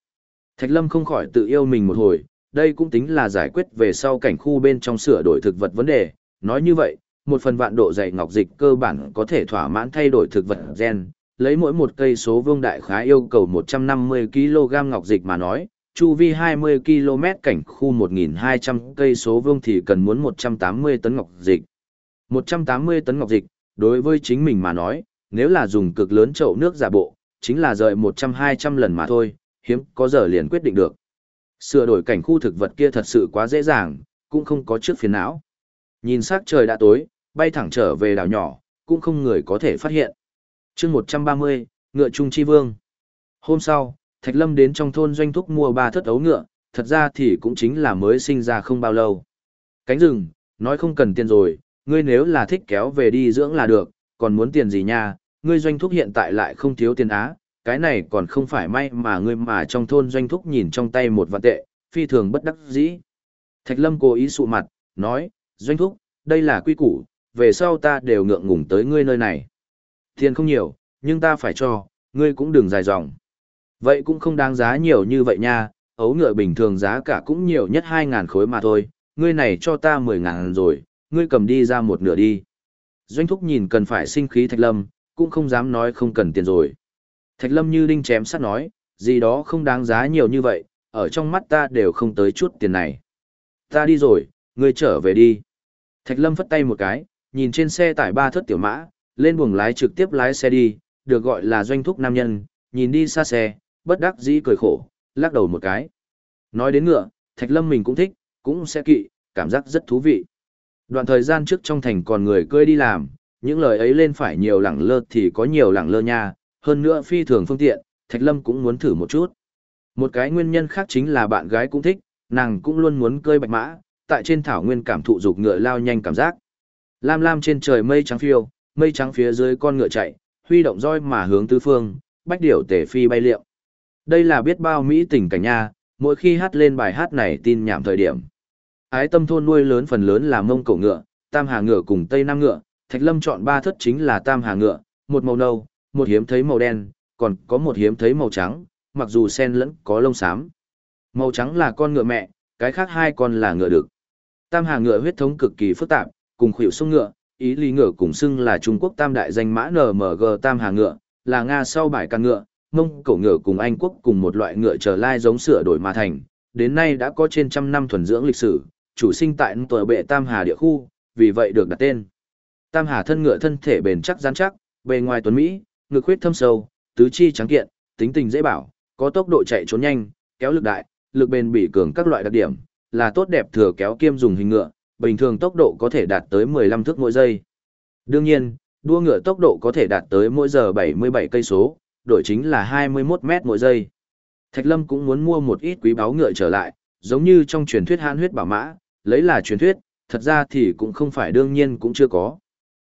Thạch Lâm không khỏi tự yêu mình một hồi, đây cũng tính là giải quyết về sau cảnh khu bên trong sửa đổi thực vật vấn đề. Nói như vậy, một phần vạn độ dày ngọc dịch cơ bản có thể thỏa mãn thay đổi thực vật gen, lấy mỗi một cây số vương đại khá yêu cầu 150 kg ngọc dịch mà nói, chu vi 20 km cảnh khu 1.200 cây số vương thì cần muốn 180 tấn ngọc dịch. 180 tấn ngọc dịch, đối với chính mình mà nói, nếu là dùng cực lớn chậu nước giả bộ, chính là rời 100-200 lần mà thôi, hiếm có giờ liền quyết định được. Sửa đổi cảnh khu thực vật kia thật sự quá dễ dàng, cũng không có trước phiền não. Nhìn sắc trời đã tối, bay thẳng trở về đảo nhỏ, cũng không người có thể phát hiện. chương 130, Ngựa Trung Chi Vương. Hôm sau, Thạch Lâm đến trong thôn doanh thúc mua ba thất ấu ngựa, thật ra thì cũng chính là mới sinh ra không bao lâu. Cánh rừng, nói không cần tiền rồi, ngươi nếu là thích kéo về đi dưỡng là được, còn muốn tiền gì nha, ngươi doanh thúc hiện tại lại không thiếu tiền á, cái này còn không phải may mà ngươi mà trong thôn doanh thúc nhìn trong tay một vạn tệ, phi thường bất đắc dĩ. Thạch Lâm cố ý sụ mặt, nói, doanh thúc, đây là quy củ, về sau ta đều ngượng ngùng tới ngươi nơi này. Tiền không nhiều, nhưng ta phải cho, ngươi cũng đừng dài dòng. Vậy cũng không đáng giá nhiều như vậy nha, ấu ngựa bình thường giá cả cũng nhiều nhất 2.000 khối mà thôi, ngươi này cho ta 10.000 rồi, ngươi cầm đi ra một nửa đi. Doanh thúc nhìn cần phải sinh khí Thạch Lâm, cũng không dám nói không cần tiền rồi. Thạch Lâm như đinh chém sắt nói, gì đó không đáng giá nhiều như vậy, ở trong mắt ta đều không tới chút tiền này. Ta đi rồi, ngươi trở về đi. Thạch Lâm phất tay một cái, nhìn trên xe tải ba thất tiểu mã, lên buồng lái trực tiếp lái xe đi, được gọi là doanh thúc nam nhân, nhìn đi xa xe, bất đắc dĩ cười khổ, lắc đầu một cái. Nói đến ngựa, Thạch Lâm mình cũng thích, cũng sẽ kỵ, cảm giác rất thú vị. Đoạn thời gian trước trong thành còn người cưỡi đi làm, những lời ấy lên phải nhiều lẳng lơ thì có nhiều lẳng lơ nha, hơn nữa phi thường phương tiện, Thạch Lâm cũng muốn thử một chút. Một cái nguyên nhân khác chính là bạn gái cũng thích, nàng cũng luôn muốn cưỡi bạch mã, tại trên thảo nguyên cảm thụ dục ngựa lao nhanh cảm giác. Lam lam trên trời mây trắng phiêu, mây trắng phía dưới con ngựa chạy, huy động roi mà hướng tứ phương, bách điểu tể phi bay liệu. Đây là biết bao mỹ tình cảnh nha, mỗi khi hát lên bài hát này tin nhảm thời điểm. Ái tâm thôn nuôi lớn phần lớn là mông cổ ngựa, tam hà ngựa cùng tây nam ngựa, Thạch Lâm chọn ba thất chính là tam hà ngựa, một màu nâu, một hiếm thấy màu đen, còn có một hiếm thấy màu trắng, mặc dù sen lẫn có lông xám. Màu trắng là con ngựa mẹ, cái khác hai con là ngựa đực. Tam hà ngựa huyết thống cực kỳ phức tạp, cùng khuỷu sông ngựa, ý lý ngựa cùng xưng là Trung Quốc tam đại danh mã NMG tam hà ngựa, là Nga sau bài căn ngựa, mông cổ ngựa cùng Anh quốc cùng một loại ngựa trở lai giống sửa đổi mà thành, đến nay đã có trên trăm năm thuần dưỡng lịch sử, chủ sinh tại tuổi bệ Tam Hà địa khu, vì vậy được đặt tên. Tam Hà thân ngựa thân thể bền chắc rắn chắc, bề ngoài tuấn Mỹ, ngực huyết thâm sâu, tứ chi trắng kiện, tính tình dễ bảo, có tốc độ chạy trốn nhanh, kéo lực đại, lực bền bỉ cường các loại đặc điểm, là tốt đẹp thừa kéo kiêm dùng hình ngựa, bình thường tốc độ có thể đạt tới 15 thước mỗi giây. Đương nhiên, đua ngựa tốc độ có thể đạt tới mỗi giờ 77 cây số, đổi chính là 21 mét mỗi giây. Thạch Lâm cũng muốn mua một ít quý báu ngựa trở lại, giống như trong truyền thuyết hãn huyết bảo mã, lấy là truyền thuyết, thật ra thì cũng không phải đương nhiên cũng chưa có.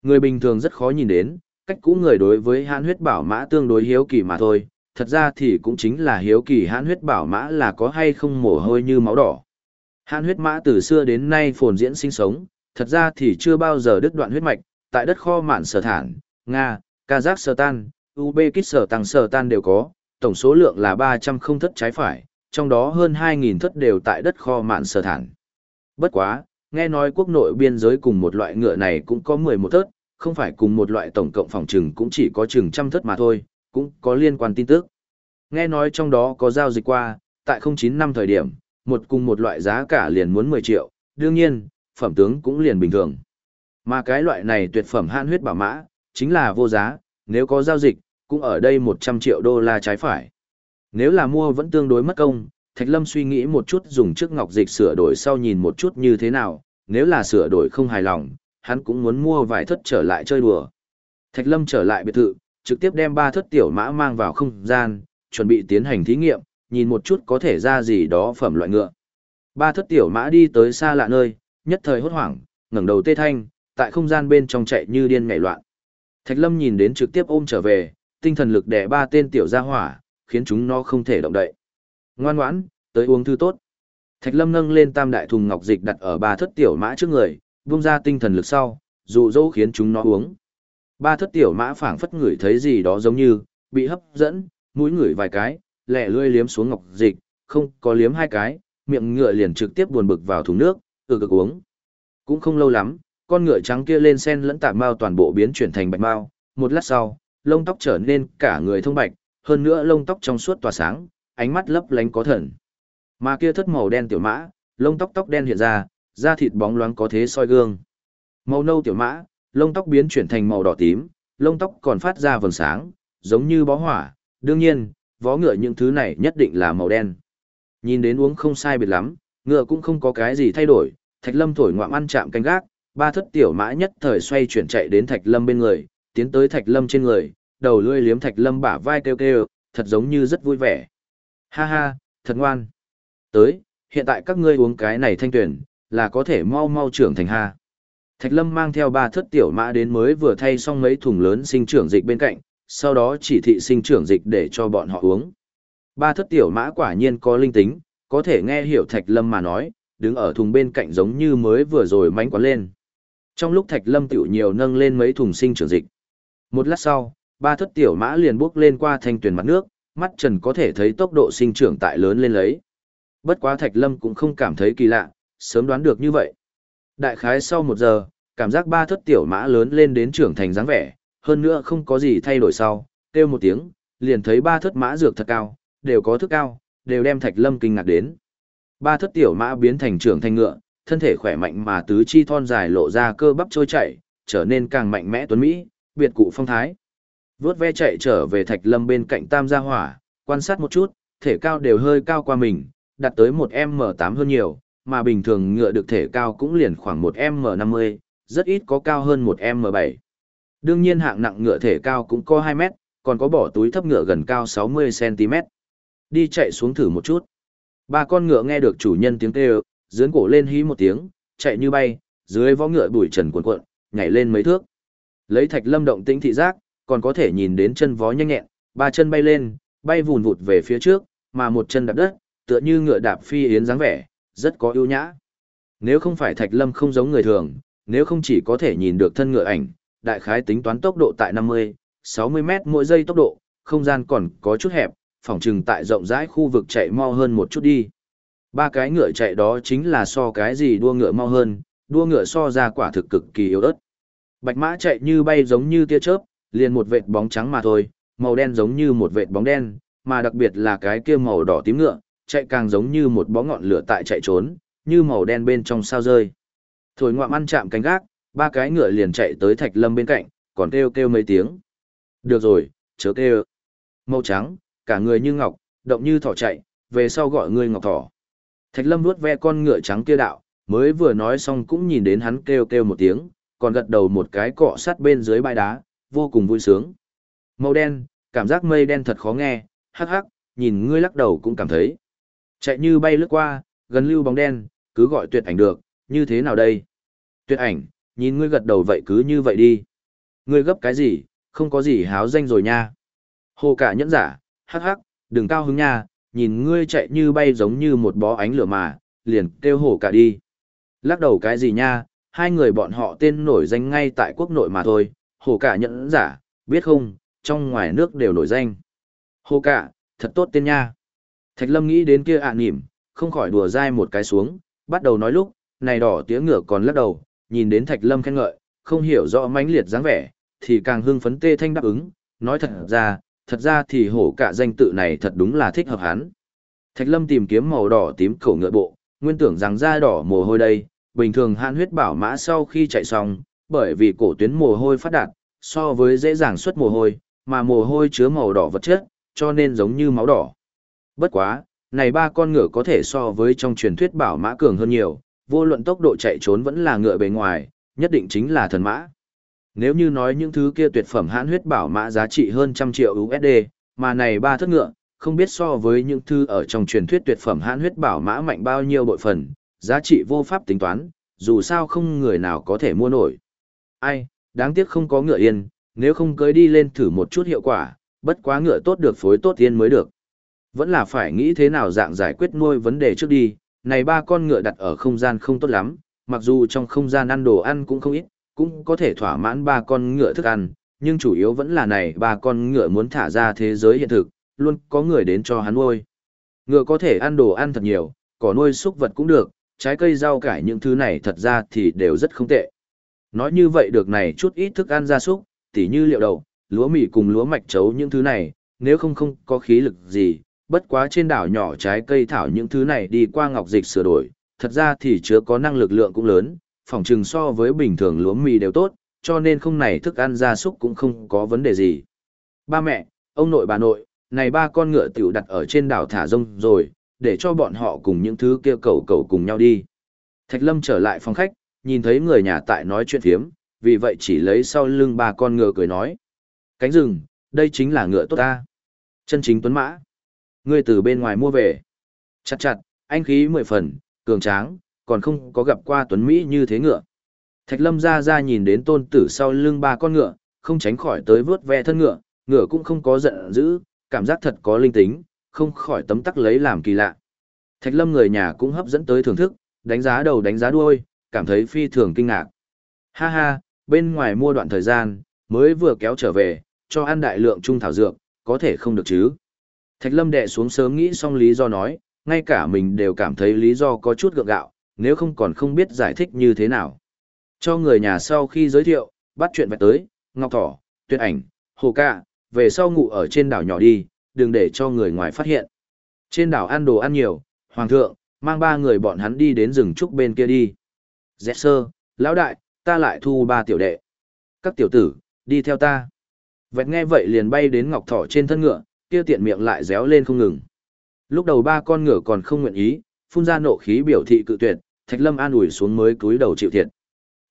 Người bình thường rất khó nhìn đến, cách cũ người đối với hãn huyết bảo mã tương đối hiếu kỳ mà thôi, thật ra thì cũng chính là hiếu kỳ hãn huyết bảo mã là có hay không mồ hôi như máu đỏ. Hãn huyết mã từ xưa đến nay phồn diễn sinh sống, thật ra thì chưa bao giờ đứt đoạn huyết mạch, tại đất kho mạn sở thản, Nga, Kazakhstan, Uzbekistan sở tan đều có, tổng số lượng là 300 không thất trái phải, trong đó hơn 2.000 thất đều tại đất kho mạn sở thản. Bất quá, nghe nói quốc nội biên giới cùng một loại ngựa này cũng có 11 thớt, không phải cùng một loại tổng cộng phòng trừng cũng chỉ có chừng trăm thớt mà thôi, cũng có liên quan tin tức. Nghe nói trong đó có giao dịch qua, tại 09 năm thời điểm, một cùng một loại giá cả liền muốn 10 triệu, đương nhiên, phẩm tướng cũng liền bình thường. Mà cái loại này tuyệt phẩm han huyết bảo mã, chính là vô giá, nếu có giao dịch, cũng ở đây 100 triệu đô la trái phải. Nếu là mua vẫn tương đối mất công, Thạch Lâm suy nghĩ một chút dùng trước ngọc dịch sửa đổi sau nhìn một chút như thế nào, nếu là sửa đổi không hài lòng, hắn cũng muốn mua vài thất trở lại chơi đùa. Thạch Lâm trở lại biệt thự, trực tiếp đem ba thất tiểu mã mang vào không gian, chuẩn bị tiến hành thí nghiệm, nhìn một chút có thể ra gì đó phẩm loại ngựa. Ba thất tiểu mã đi tới xa lạ nơi, nhất thời hốt hoảng, ngẩng đầu tê thanh, tại không gian bên trong chạy như điên nhảy loạn. Thạch Lâm nhìn đến trực tiếp ôm trở về, tinh thần lực đè ba tên tiểu gia hỏa, khiến chúng nó không thể động đậy. Ngoan ngoãn, tới uống thư tốt. Thạch Lâm nâng lên tam đại thùng ngọc dịch đặt ở ba thất tiểu mã trước người, vung ra tinh thần lực sau, dụ dỗ khiến chúng nó uống. Ba thất tiểu mã phảng phất ngửi thấy gì đó giống như, bị hấp dẫn, mũi ngửi vài cái, lẹ lươi liếm xuống ngọc dịch, không có liếm hai cái, miệng ngựa liền trực tiếp buồn bực vào thùng nước, từ cực uống. Cũng không lâu lắm, con ngựa trắng kia lên sen lẫn tạp mao toàn bộ biến chuyển thành bạch mao, một lát sau, lông tóc trở nên cả người thông bạch, hơn nữa lông tóc trong suốt tỏa sáng, ánh mắt lấp lánh có thần. Mà kia thất màu đen tiểu mã, lông tóc tóc đen hiện ra, da thịt bóng loáng có thế soi gương. Màu nâu tiểu mã, lông tóc biến chuyển thành màu đỏ tím, lông tóc còn phát ra vầng sáng, giống như bó hỏa, đương nhiên, vó ngựa những thứ này nhất định là màu đen. Nhìn đến uống không sai biệt lắm, ngựa cũng không có cái gì thay đổi, Thạch Lâm thổi ngoạm ăn chạm canh gác, ba thất tiểu mã nhất thời xoay chuyển chạy đến Thạch Lâm bên người, tiến tới Thạch Lâm trên người, đầu lưỡi liếm Thạch Lâm bả vai kêu kêu, thật giống như rất vui vẻ. Ha ha, thật ngoan. Tới, hiện tại các ngươi uống cái này thanh tuyển, là có thể mau mau trưởng thành ha. Thạch Lâm mang theo ba thất tiểu mã đến mới vừa thay xong mấy thùng lớn sinh trưởng dịch bên cạnh, sau đó chỉ thị sinh trưởng dịch để cho bọn họ uống. Ba thất tiểu mã quả nhiên có linh tính, có thể nghe hiểu Thạch Lâm mà nói, đứng ở thùng bên cạnh giống như mới vừa rồi mánh quán lên. Trong lúc Thạch Lâm tiểu nhiều nâng lên mấy thùng sinh trưởng dịch. Một lát sau, ba thất tiểu mã liền bước lên qua thanh tuyển mặt nước, mắt trần có thể thấy tốc độ sinh trưởng tại lớn lên lấy. Bất quá Thạch Lâm cũng không cảm thấy kỳ lạ, sớm đoán được như vậy. Đại khái sau một giờ, cảm giác ba thất tiểu mã lớn lên đến trưởng thành dáng vẻ, hơn nữa không có gì thay đổi sau, kêu một tiếng, liền thấy ba thất mã dược thật cao, đều có thức cao, đều đem Thạch Lâm kinh ngạc đến. Ba thất tiểu mã biến thành trưởng thành ngựa, thân thể khỏe mạnh mà tứ chi thon dài lộ ra cơ bắp trôi chảy, trở nên càng mạnh mẽ tuấn mỹ, biệt cụ phong thái vớt ve chạy trở về Thạch Lâm bên cạnh Tam Gia Hỏa, quan sát một chút, thể cao đều hơi cao qua mình, đạt tới một m tám hơn nhiều, mà bình thường ngựa được thể cao cũng liền khoảng một m năm mươi, rất ít có cao hơn một m bảy. Đương nhiên hạng nặng ngựa thể cao cũng có hai mét, còn có bỏ túi thấp ngựa gần cao sáu mươi cm. Đi chạy xuống thử một chút. Ba con ngựa nghe được chủ nhân tiếng kêu, dướn cổ lên hí một tiếng, chạy như bay, dưới vó ngựa bụi trần cuộn cuộn, nhảy lên mấy thước. Lấy thạch lâm động tĩnh thị giác, còn có thể nhìn đến chân vó nhanh nhẹn, ba chân bay lên, bay vùn vụt về phía trước, mà một chân đạp đất, tựa như ngựa đạp phi yến dáng vẻ, rất có ưu nhã. Nếu không phải thạch lâm không giống người thường, nếu không chỉ có thể nhìn được thân ngựa ảnh, đại khái tính toán tốc độ tại 50, 60 mét mỗi giây tốc độ, không gian còn có chút hẹp, phòng trừng tại rộng rãi khu vực chạy mau hơn một chút đi. Ba cái ngựa chạy đó chính là so cái gì đua ngựa mau hơn, đua ngựa so ra quả thực cực kỳ yếu ớt. Bạch mã chạy như bay giống như tia chớp, liền một vệt bóng trắng mà thôi, màu đen giống như một vệt bóng đen, mà đặc biệt là cái kia màu đỏ tím ngựa, chạy càng giống như một bó ngọn lửa tại chạy trốn, như màu đen bên trong sao rơi. Thổi ngoạm ăn chạm cánh gác, ba cái ngựa liền chạy tới Thạch Lâm bên cạnh, còn kêu kêu mấy tiếng. Được rồi, chớ kêu. Màu trắng, cả người như ngọc, động như thỏ chạy, về sau gọi ngươi ngọc thỏ. Thạch Lâm vuốt ve con ngựa trắng kia đạo, mới vừa nói xong cũng nhìn đến hắn kêu kêu một tiếng, còn gật đầu một cái cọ sát bên dưới bãi đá, vô cùng vui sướng. Màu đen, cảm giác mây đen thật khó nghe, hắc hắc, nhìn ngươi lắc đầu cũng cảm thấy. Chạy như bay lướt qua, gần lưu bóng đen, cứ gọi tuyệt ảnh được, như thế nào đây? Tuyệt ảnh, nhìn ngươi gật đầu vậy cứ như vậy đi. Ngươi gấp cái gì, không có gì háo danh rồi nha. Hồ cả nhẫn giả, hắc hắc, đừng cao hứng nha, nhìn ngươi chạy như bay giống như một bó ánh lửa mà, liền kêu hồ cả đi. Lắc đầu cái gì nha, hai người bọn họ tên nổi danh ngay tại quốc nội mà thôi, hổ cả nhẫn giả, biết không, trong ngoài nước đều nổi danh. Hổ cả, thật tốt tên nha. Thạch lâm nghĩ đến kia ạ à nỉm, không khỏi đùa dai một cái xuống, bắt đầu nói lúc, này đỏ tía ngựa còn lắc đầu, nhìn đến thạch lâm khen ngợi, không hiểu rõ mãnh liệt dáng vẻ, thì càng hưng phấn tê thanh đáp ứng, nói thật ra, thật ra thì hổ cả danh tự này thật đúng là thích hợp hắn. Thạch lâm tìm kiếm màu đỏ tím khẩu ngựa bộ, nguyên tưởng rằng da đỏ mồ hôi đây, bình thường hạn huyết bảo mã sau khi chạy xong, bởi vì cổ tuyến mồ hôi phát đạt, so với dễ dàng xuất mồ hôi, mà mồ hôi chứa màu đỏ vật chất, cho nên giống như máu đỏ. Bất quá, này ba con ngựa có thể so với trong truyền thuyết bảo mã cường hơn nhiều, vô luận tốc độ chạy trốn vẫn là ngựa bề ngoài, nhất định chính là thần mã. Nếu như nói những thứ kia tuyệt phẩm hãn huyết bảo mã giá trị hơn trăm triệu USD, mà này ba thất ngựa, không biết so với những thư ở trong truyền thuyết tuyệt phẩm hãn huyết bảo mã mạnh bao nhiêu bội phần, giá trị vô pháp tính toán, dù sao không người nào có thể mua nổi. Ai, đáng tiếc không có ngựa yên, nếu không cưới đi lên thử một chút hiệu quả, bất quá ngựa tốt được phối tốt yên mới được. Vẫn là phải nghĩ thế nào dạng giải quyết nuôi vấn đề trước đi, này ba con ngựa đặt ở không gian không tốt lắm, mặc dù trong không gian ăn đồ ăn cũng không ít, cũng có thể thỏa mãn ba con ngựa thức ăn, nhưng chủ yếu vẫn là này ba con ngựa muốn thả ra thế giới hiện thực, luôn có người đến cho hắn nuôi. Ngựa có thể ăn đồ ăn thật nhiều, cỏ nuôi súc vật cũng được, trái cây rau cải những thứ này thật ra thì đều rất không tệ. Nói như vậy được này chút ít thức ăn gia súc, tỉ như liệu đậu, lúa mì cùng lúa mạch chấu những thứ này, nếu không không có khí lực gì, bất quá trên đảo nhỏ trái cây thảo những thứ này đi qua ngọc dịch sửa đổi, thật ra thì chứa có năng lực lượng cũng lớn, phòng trừng so với bình thường lúa mì đều tốt, cho nên không này thức ăn gia súc cũng không có vấn đề gì. Ba mẹ, ông nội bà nội, này ba con ngựa tiểu đặt ở trên đảo thả rông rồi, để cho bọn họ cùng những thứ kia cầu cầu cùng nhau đi. Thạch Lâm trở lại phòng khách, nhìn thấy người nhà tại nói chuyện phiếm, vì vậy chỉ lấy sau lưng ba con ngựa cười nói. Cánh rừng, đây chính là ngựa tốt ta. Chân chính tuấn mã. Ngươi từ bên ngoài mua về. Chặt chặt, anh khí mười phần, cường tráng, còn không có gặp qua tuấn Mỹ như thế ngựa. Thạch lâm ra ra nhìn đến tôn tử sau lưng ba con ngựa, không tránh khỏi tới vớt ve thân ngựa, ngựa cũng không có giận dữ, cảm giác thật có linh tính, không khỏi tấm tắc lấy làm kỳ lạ. Thạch lâm người nhà cũng hấp dẫn tới thưởng thức, đánh giá đầu đánh giá đuôi, cảm thấy phi thường kinh ngạc. Ha ha, bên ngoài mua đoạn thời gian, mới vừa kéo trở về, cho ăn đại lượng trung thảo dược, có thể không được chứ. Thạch lâm đệ xuống sớm nghĩ xong lý do nói, ngay cả mình đều cảm thấy lý do có chút gượng gạo, nếu không còn không biết giải thích như thế nào. Cho người nhà sau khi giới thiệu, bắt chuyện về tới, Ngọc Thỏ, Tuyệt Ảnh, Hồ Ca, về sau ngủ ở trên đảo nhỏ đi, đừng để cho người ngoài phát hiện. Trên đảo ăn đồ ăn nhiều, Hoàng thượng, mang ba người bọn hắn đi đến rừng trúc bên kia đi. Dẹt sơ, lão đại, ta lại thu ba tiểu đệ. Các tiểu tử, đi theo ta. Vẹt nghe vậy liền bay đến Ngọc Thỏ trên thân ngựa, kia tiện miệng lại réo lên không ngừng. Lúc đầu ba con ngựa còn không nguyện ý, phun ra nộ khí biểu thị cự tuyệt, Thạch Lâm an ủi xuống mới cúi đầu chịu thiệt.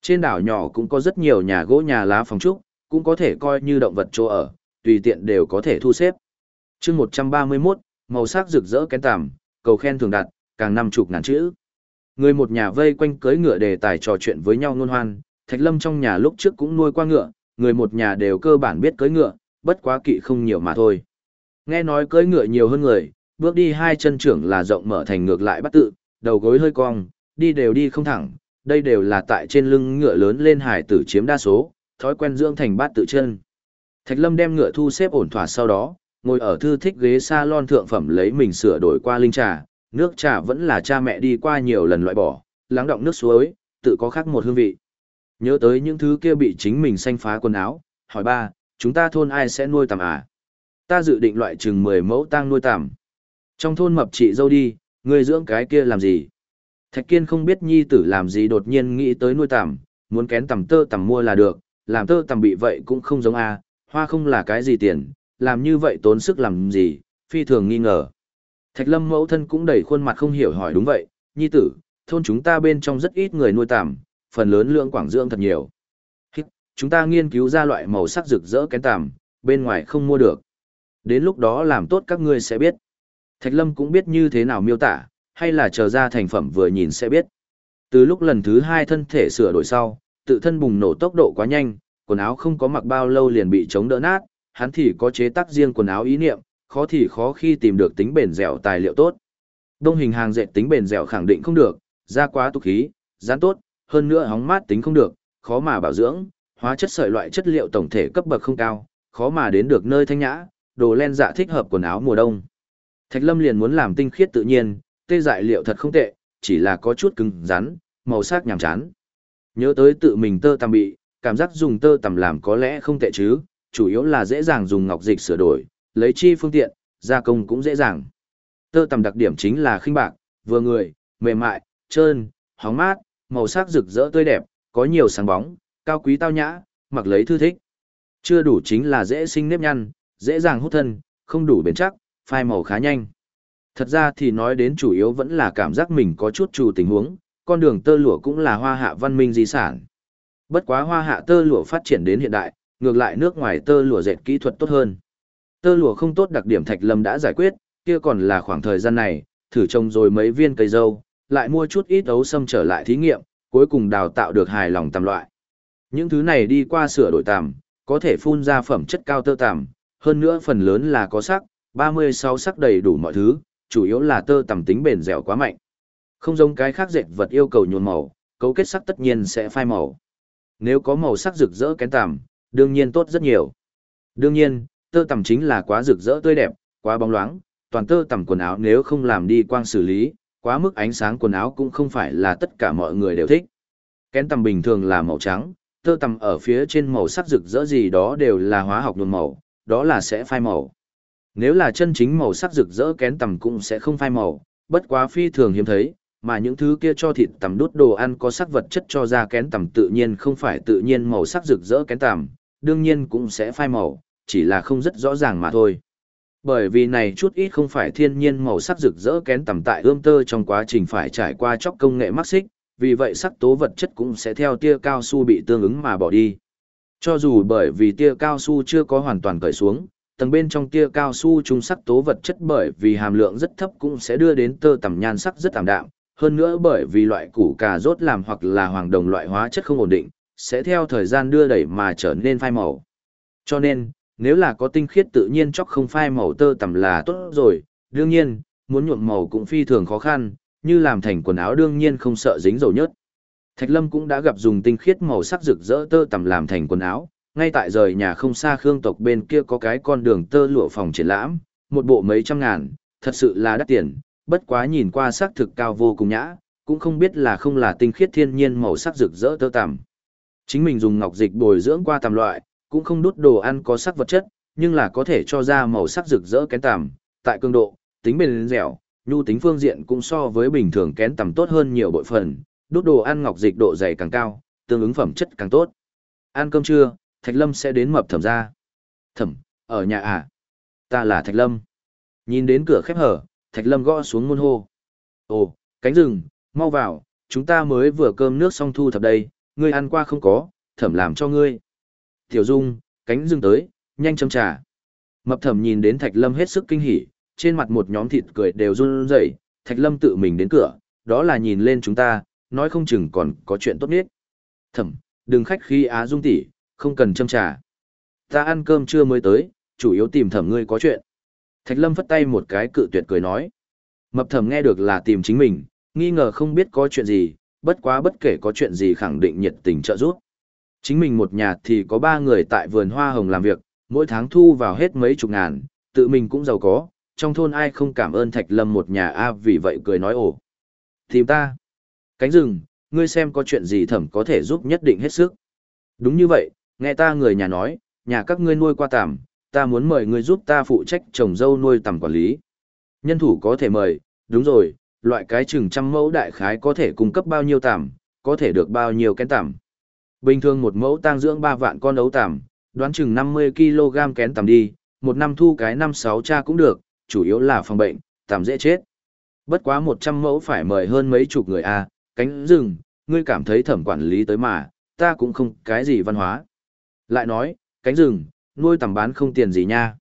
Trên đảo nhỏ cũng có rất nhiều nhà gỗ nhà lá phòng trúc, cũng có thể coi như động vật chỗ ở, tùy tiện đều có thể thu xếp. chương 131, màu sắc rực rỡ kén tằm, cầu khen thường đặt, càng năm chục ngàn chữ. Người một nhà vây quanh cưới ngựa đề tài trò chuyện với nhau ngôn hoan, Thạch Lâm trong nhà lúc trước cũng nuôi qua ngựa, người một nhà đều cơ bản biết cưới ngựa, bất quá kỵ không nhiều mà thôi. Nghe nói cưới ngựa nhiều hơn người, bước đi hai chân trưởng là rộng mở thành ngược lại bắt tự, đầu gối hơi cong, đi đều đi không thẳng, đây đều là tại trên lưng ngựa lớn lên hải tử chiếm đa số, thói quen dưỡng thành bát tự chân. Thạch Lâm đem ngựa thu xếp ổn thỏa sau đó, ngồi ở thư thích ghế salon thượng phẩm lấy mình sửa đổi qua linh trà, nước trà vẫn là cha mẹ đi qua nhiều lần loại bỏ, lắng động nước suối, tự có khác một hương vị. Nhớ tới những thứ kia bị chính mình xanh phá quần áo, hỏi ba, chúng ta thôn ai sẽ nuôi tằm à? Ta dự định loại chừng 10 mẫu tang nuôi tằm. Trong thôn mập chị dâu đi, người dưỡng cái kia làm gì? Thạch Kiên không biết nhi tử làm gì đột nhiên nghĩ tới nuôi tằm, muốn kén tằm tơ tằm mua là được, làm tơ tằm bị vậy cũng không giống a, hoa không là cái gì tiền, làm như vậy tốn sức làm gì, phi thường nghi ngờ. Thạch Lâm mẫu thân cũng đầy khuôn mặt không hiểu hỏi đúng vậy, nhi tử, thôn chúng ta bên trong rất ít người nuôi tằm, phần lớn lượng quảng dưỡng thật nhiều. Chúng ta nghiên cứu ra loại màu sắc rực rỡ kén tằm, bên ngoài không mua được. Đến lúc đó làm tốt các ngươi sẽ biết. Thạch Lâm cũng biết như thế nào miêu tả, hay là chờ ra thành phẩm vừa nhìn sẽ biết. Từ lúc lần thứ hai thân thể sửa đổi sau, tự thân bùng nổ tốc độ quá nhanh, quần áo không có mặc bao lâu liền bị chống đỡ nát, hắn thì có chế tác riêng quần áo ý niệm, khó thì khó khi tìm được tính bền dẻo tài liệu tốt. Đông hình hàng dệt tính bền dẻo khẳng định không được, da quá tục khí, dán tốt, hơn nữa hóng mát tính không được, khó mà bảo dưỡng, hóa chất sợi loại chất liệu tổng thể cấp bậc không cao, khó mà đến được nơi thanh nhã, đồ len dạ thích hợp quần áo mùa đông. Thạch Lâm liền muốn làm tinh khiết tự nhiên, tê dại liệu thật không tệ, chỉ là có chút cứng rắn, màu sắc nhàm chán. Nhớ tới tự mình tơ tằm bị, cảm giác dùng tơ tằm làm có lẽ không tệ chứ, chủ yếu là dễ dàng dùng ngọc dịch sửa đổi, lấy chi phương tiện, gia công cũng dễ dàng. Tơ tằm đặc điểm chính là khinh bạc, vừa người, mềm mại, trơn, hóng mát, màu sắc rực rỡ tươi đẹp, có nhiều sáng bóng, cao quý tao nhã, mặc lấy thư thích. Chưa đủ chính là dễ sinh nếp nhăn, dễ dàng hút thân, không đủ bền chắc, phai màu khá nhanh. Thật ra thì nói đến chủ yếu vẫn là cảm giác mình có chút chủ tình huống, con đường tơ lụa cũng là hoa hạ văn minh di sản. Bất quá hoa hạ tơ lụa phát triển đến hiện đại, ngược lại nước ngoài tơ lụa dệt kỹ thuật tốt hơn. Tơ lụa không tốt đặc điểm Thạch Lâm đã giải quyết, kia còn là khoảng thời gian này, thử trồng rồi mấy viên cây dâu, lại mua chút ít ấu sâm trở lại thí nghiệm, cuối cùng đào tạo được hài lòng tầm loại. Những thứ này đi qua sửa đổi tằm, có thể phun ra phẩm chất cao tơ tằm, hơn nữa phần lớn là có sắc, 36 sắc đầy đủ mọi thứ, chủ yếu là tơ tằm tính bền dẻo quá mạnh. Không giống cái khác dệt vật yêu cầu nhuộm màu, cấu kết sắc tất nhiên sẽ phai màu. Nếu có màu sắc rực rỡ kén tằm, đương nhiên tốt rất nhiều. Đương nhiên, tơ tằm chính là quá rực rỡ tươi đẹp, quá bóng loáng, toàn tơ tằm quần áo nếu không làm đi quang xử lý, quá mức ánh sáng quần áo cũng không phải là tất cả mọi người đều thích. Kén tằm bình thường là màu trắng, tơ tằm ở phía trên màu sắc rực rỡ gì đó đều là hóa học nhuộm màu, đó là sẽ phai màu. Nếu là chân chính màu sắc rực rỡ kén tằm cũng sẽ không phai màu, bất quá phi thường hiếm thấy, mà những thứ kia cho thịt tằm đút đồ ăn có sắc vật chất cho ra kén tằm tự nhiên không phải tự nhiên màu sắc rực rỡ kén tằm, đương nhiên cũng sẽ phai màu, chỉ là không rất rõ ràng mà thôi. Bởi vì này chút ít không phải thiên nhiên màu sắc rực rỡ kén tầm tại ươm tơ trong quá trình phải trải qua chóc công nghệ mắc xích, vì vậy sắc tố vật chất cũng sẽ theo tia cao su bị tương ứng mà bỏ đi. Cho dù bởi vì tia cao su chưa có hoàn toàn cởi xuống, tầng bên trong tia cao su trung sắc tố vật chất bởi vì hàm lượng rất thấp cũng sẽ đưa đến tơ tầm nhan sắc rất tạm đạm, hơn nữa bởi vì loại củ cà rốt làm hoặc là hoàng đồng loại hóa chất không ổn định, sẽ theo thời gian đưa đẩy mà trở nên phai màu. Cho nên, nếu là có tinh khiết tự nhiên chóc không phai màu tơ tằm là tốt rồi, đương nhiên, muốn nhuộm màu cũng phi thường khó khăn, như làm thành quần áo đương nhiên không sợ dính dầu nhớt. Thạch Lâm cũng đã gặp dùng tinh khiết màu sắc rực rỡ tơ tằm làm thành quần áo, ngay tại rời nhà không xa Khương tộc bên kia có cái con đường tơ lụa phòng triển lãm, một bộ mấy trăm ngàn, thật sự là đắt tiền, bất quá nhìn qua sắc thực cao vô cùng nhã, cũng không biết là không là tinh khiết thiên nhiên màu sắc rực rỡ tơ tằm. Chính mình dùng ngọc dịch bồi dưỡng qua tằm loại, cũng không đút đồ ăn có sắc vật chất, nhưng là có thể cho ra màu sắc rực rỡ kén tằm, tại cường độ, tính bền dẻo, nhu tính phương diện cũng so với bình thường kén tằm tốt hơn nhiều bội phần, đút đồ ăn ngọc dịch độ dày càng cao, tương ứng phẩm chất càng tốt. Ăn cơm trưa, Thạch Lâm sẽ đến mập thẩm ra. Thẩm, ở nhà à? Ta là Thạch Lâm. Nhìn đến cửa khép hở, Thạch Lâm gõ xuống môn hô. Ồ, cánh rừng, mau vào, chúng ta mới vừa cơm nước xong thu thập đây, ngươi ăn qua không có, thẩm làm cho ngươi. Tiểu Dung, cánh rừng tới, nhanh châm trà. Mập thẩm nhìn đến Thạch Lâm hết sức kinh hỉ, trên mặt một nhóm thịt cười đều run rẩy. Thạch Lâm tự mình đến cửa, đó là nhìn lên chúng ta, nói không chừng còn có chuyện tốt nhất. Thẩm, đừng khách khí Á Dung tỷ, không cần châm trà. Ta ăn cơm trưa mới tới, chủ yếu tìm thẩm ngươi có chuyện. Thạch Lâm phất tay một cái cự tuyệt cười nói. Mập thẩm nghe được là tìm chính mình, nghi ngờ không biết có chuyện gì, bất quá bất kể có chuyện gì khẳng định nhiệt tình trợ giúp. Chính mình một nhà thì có ba người tại vườn hoa hồng làm việc, mỗi tháng thu vào hết mấy chục ngàn, tự mình cũng giàu có, trong thôn ai không cảm ơn Thạch Lâm một nhà a vì vậy cười nói ổ Tìm ta. Cánh rừng, ngươi xem có chuyện gì thẩm có thể giúp nhất định hết sức. Đúng như vậy, nghe ta người nhà nói, nhà các ngươi nuôi qua tằm, ta muốn mời ngươi giúp ta phụ trách trồng dâu nuôi tằm quản lý. Nhân thủ có thể mời, đúng rồi, loại cái chừng trăm mẫu đại khái có thể cung cấp bao nhiêu tằm, có thể được bao nhiêu kén tằm. Bình thường một mẫu tang dưỡng 3 vạn con ấu tằm, đoán chừng 50 kg kén tằm đi, một năm thu cái 5-6 cha cũng được, chủ yếu là phòng bệnh, tằm dễ chết. Bất quá 100 mẫu phải mời hơn mấy chục người a, à, cánh rừng, ngươi cảm thấy thẩm quản lý tới mà, ta cũng không cái gì văn hóa. Lại nói, cánh rừng, nuôi tằm bán không tiền gì nha.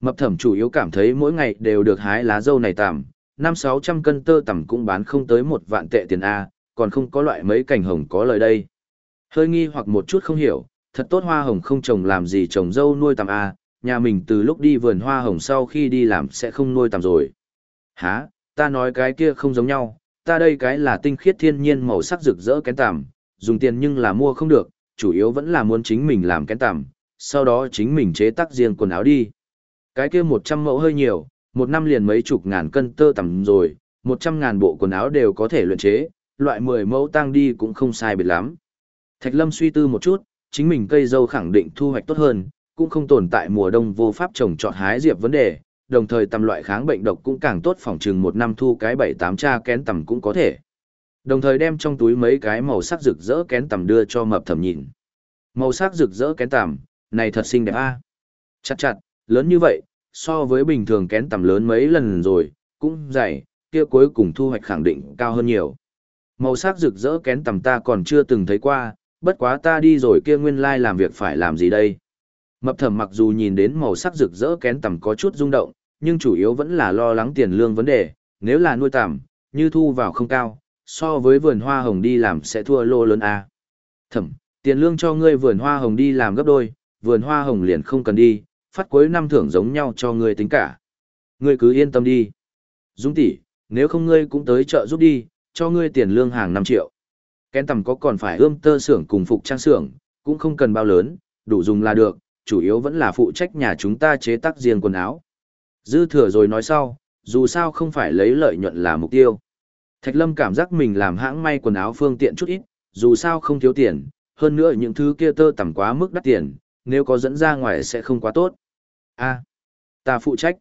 Mập thẩm chủ yếu cảm thấy mỗi ngày đều được hái lá dâu này tằm, năm sáu trăm cân tơ tằm cũng bán không tới một vạn tệ tiền A, còn không có loại mấy cành hồng có lời đây. Hơi nghi hoặc một chút không hiểu, thật tốt hoa hồng không trồng làm gì trồng dâu nuôi tằm A, nhà mình từ lúc đi vườn hoa hồng sau khi đi làm sẽ không nuôi tằm rồi. Hả, ta nói cái kia không giống nhau, ta đây cái là tinh khiết thiên nhiên màu sắc rực rỡ kén tằm, dùng tiền nhưng là mua không được, chủ yếu vẫn là muốn chính mình làm kén tằm, sau đó chính mình chế tác riêng quần áo đi. Cái kia 100 mẫu hơi nhiều, một năm liền mấy chục ngàn cân tơ tằm rồi, 100 ngàn bộ quần áo đều có thể luyện chế, loại 10 mẫu tăng đi cũng không sai biệt lắm. Thạch Lâm suy tư một chút, chính mình cây dâu khẳng định thu hoạch tốt hơn, cũng không tồn tại mùa đông vô pháp trồng trọt hái diệp vấn đề, đồng thời tầm loại kháng bệnh độc cũng càng tốt phòng trường một năm thu cái 7-8 cha kén tầm cũng có thể. Đồng thời đem trong túi mấy cái màu sắc rực rỡ kén tầm đưa cho mập thẩm nhìn. Màu sắc rực rỡ kén tầm, này thật xinh đẹp a. Chặt chặt, lớn như vậy, so với bình thường kén tầm lớn mấy lần rồi, cũng dày, kia cuối cùng thu hoạch khẳng định cao hơn nhiều. Màu sắc rực rỡ kén tầm ta còn chưa từng thấy qua, bất quá ta đi rồi kia nguyên lai làm việc phải làm gì đây. Mập thẩm mặc dù nhìn đến màu sắc rực rỡ kén tầm có chút rung động, nhưng chủ yếu vẫn là lo lắng tiền lương vấn đề, nếu là nuôi tầm, như thu vào không cao, so với vườn hoa hồng đi làm sẽ thua lô lớn à? a. Thẩm, tiền lương cho ngươi vườn hoa hồng đi làm gấp đôi, vườn hoa hồng liền không cần đi, phát cuối năm thưởng giống nhau cho ngươi tính cả. Ngươi cứ yên tâm đi. Dung tỷ, nếu không ngươi cũng tới chợ giúp đi, cho ngươi tiền lương hàng năm triệu. Kén tầm có còn phải ươm tơ xưởng cùng phục trang xưởng, cũng không cần bao lớn, đủ dùng là được, chủ yếu vẫn là phụ trách nhà chúng ta chế tác riêng quần áo. Dư thừa rồi nói sau, dù sao không phải lấy lợi nhuận là mục tiêu. Thạch Lâm cảm giác mình làm hãng may quần áo phương tiện chút ít, dù sao không thiếu tiền, hơn nữa những thứ kia tơ tầm quá mức đắt tiền, nếu có dẫn ra ngoài sẽ không quá tốt. A, ta phụ trách.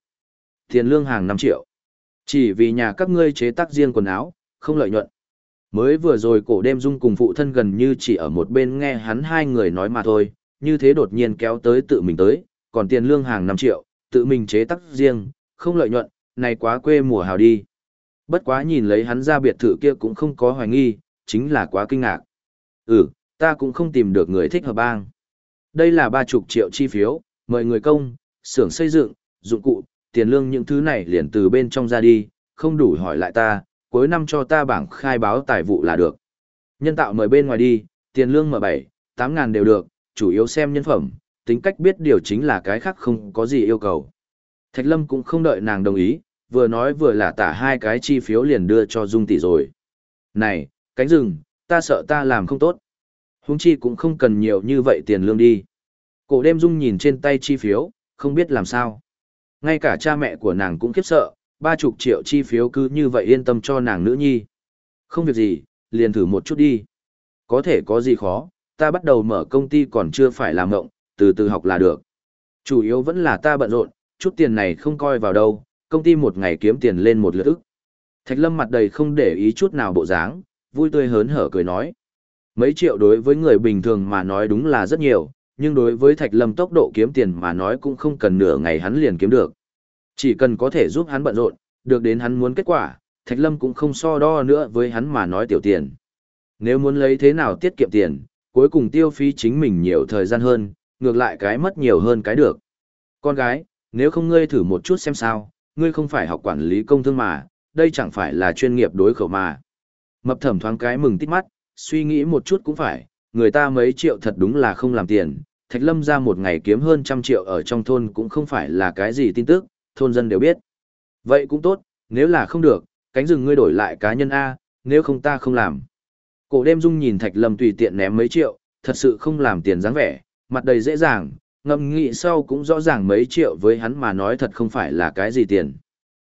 Tiền lương hàng 5 triệu. Chỉ vì nhà các ngươi chế tác riêng quần áo, không lợi nhuận. Mới vừa rồi cổ đêm dung cùng phụ thân gần như chỉ ở một bên nghe hắn hai người nói mà thôi, như thế đột nhiên kéo tới tự mình tới, còn tiền lương hàng năm triệu, tự mình chế tác riêng, không lợi nhuận, này quá quê mùa hào đi. Bất quá nhìn lấy hắn ra biệt thự kia cũng không có hoài nghi, chính là quá kinh ngạc. Ừ, ta cũng không tìm được người thích hợp bang. Đây là ba chục triệu chi phiếu, mời người công, xưởng xây dựng, dụng cụ, tiền lương những thứ này liền từ bên trong ra đi, không đủ hỏi lại ta, cuối năm cho ta bảng khai báo tài vụ là được. Nhân tạo mời bên ngoài đi, tiền lương M7, 8 ngàn đều được, chủ yếu xem nhân phẩm, tính cách biết điều chính là cái khác không có gì yêu cầu. Thạch Lâm cũng không đợi nàng đồng ý, vừa nói vừa là tả hai cái chi phiếu liền đưa cho Dung tỷ rồi. Này, cánh rừng, ta sợ ta làm không tốt. Huống chi cũng không cần nhiều như vậy tiền lương đi. Cổ đêm Dung nhìn trên tay chi phiếu, không biết làm sao. Ngay cả cha mẹ của nàng cũng khiếp sợ, ba chục triệu chi phiếu cứ như vậy yên tâm cho nàng nữ nhi. Không việc gì, liền thử một chút đi. Có thể có gì khó, ta bắt đầu mở công ty còn chưa phải làm ngộng, từ từ học là được. Chủ yếu vẫn là ta bận rộn, chút tiền này không coi vào đâu, công ty một ngày kiếm tiền lên một lượt ức. Thạch Lâm mặt đầy không để ý chút nào bộ dáng, vui tươi hớn hở cười nói. Mấy triệu đối với người bình thường mà nói đúng là rất nhiều, nhưng đối với Thạch Lâm tốc độ kiếm tiền mà nói cũng không cần nửa ngày hắn liền kiếm được. Chỉ cần có thể giúp hắn bận rộn, được đến hắn muốn kết quả, Thạch Lâm cũng không so đo nữa với hắn mà nói tiểu tiền. Nếu muốn lấy thế nào tiết kiệm tiền, cuối cùng tiêu phí chính mình nhiều thời gian hơn, ngược lại cái mất nhiều hơn cái được. Con gái, nếu không ngươi thử một chút xem sao, ngươi không phải học quản lý công thương mà, đây chẳng phải là chuyên nghiệp đối khẩu mà. Mập thẩm thoáng cái mừng tít mắt, suy nghĩ một chút cũng phải, người ta mấy triệu thật đúng là không làm tiền, Thạch Lâm ra một ngày kiếm hơn trăm triệu ở trong thôn cũng không phải là cái gì tin tức, thôn dân đều biết. Vậy cũng tốt, nếu là không được, cánh rừng ngươi đổi lại cá nhân A, nếu không ta không làm. Cổ đêm dung nhìn Thạch Lâm tùy tiện ném mấy triệu, thật sự không làm tiền dáng vẻ, mặt đầy dễ dàng, ngầm nghĩ sau cũng rõ ràng mấy triệu với hắn mà nói thật không phải là cái gì tiền.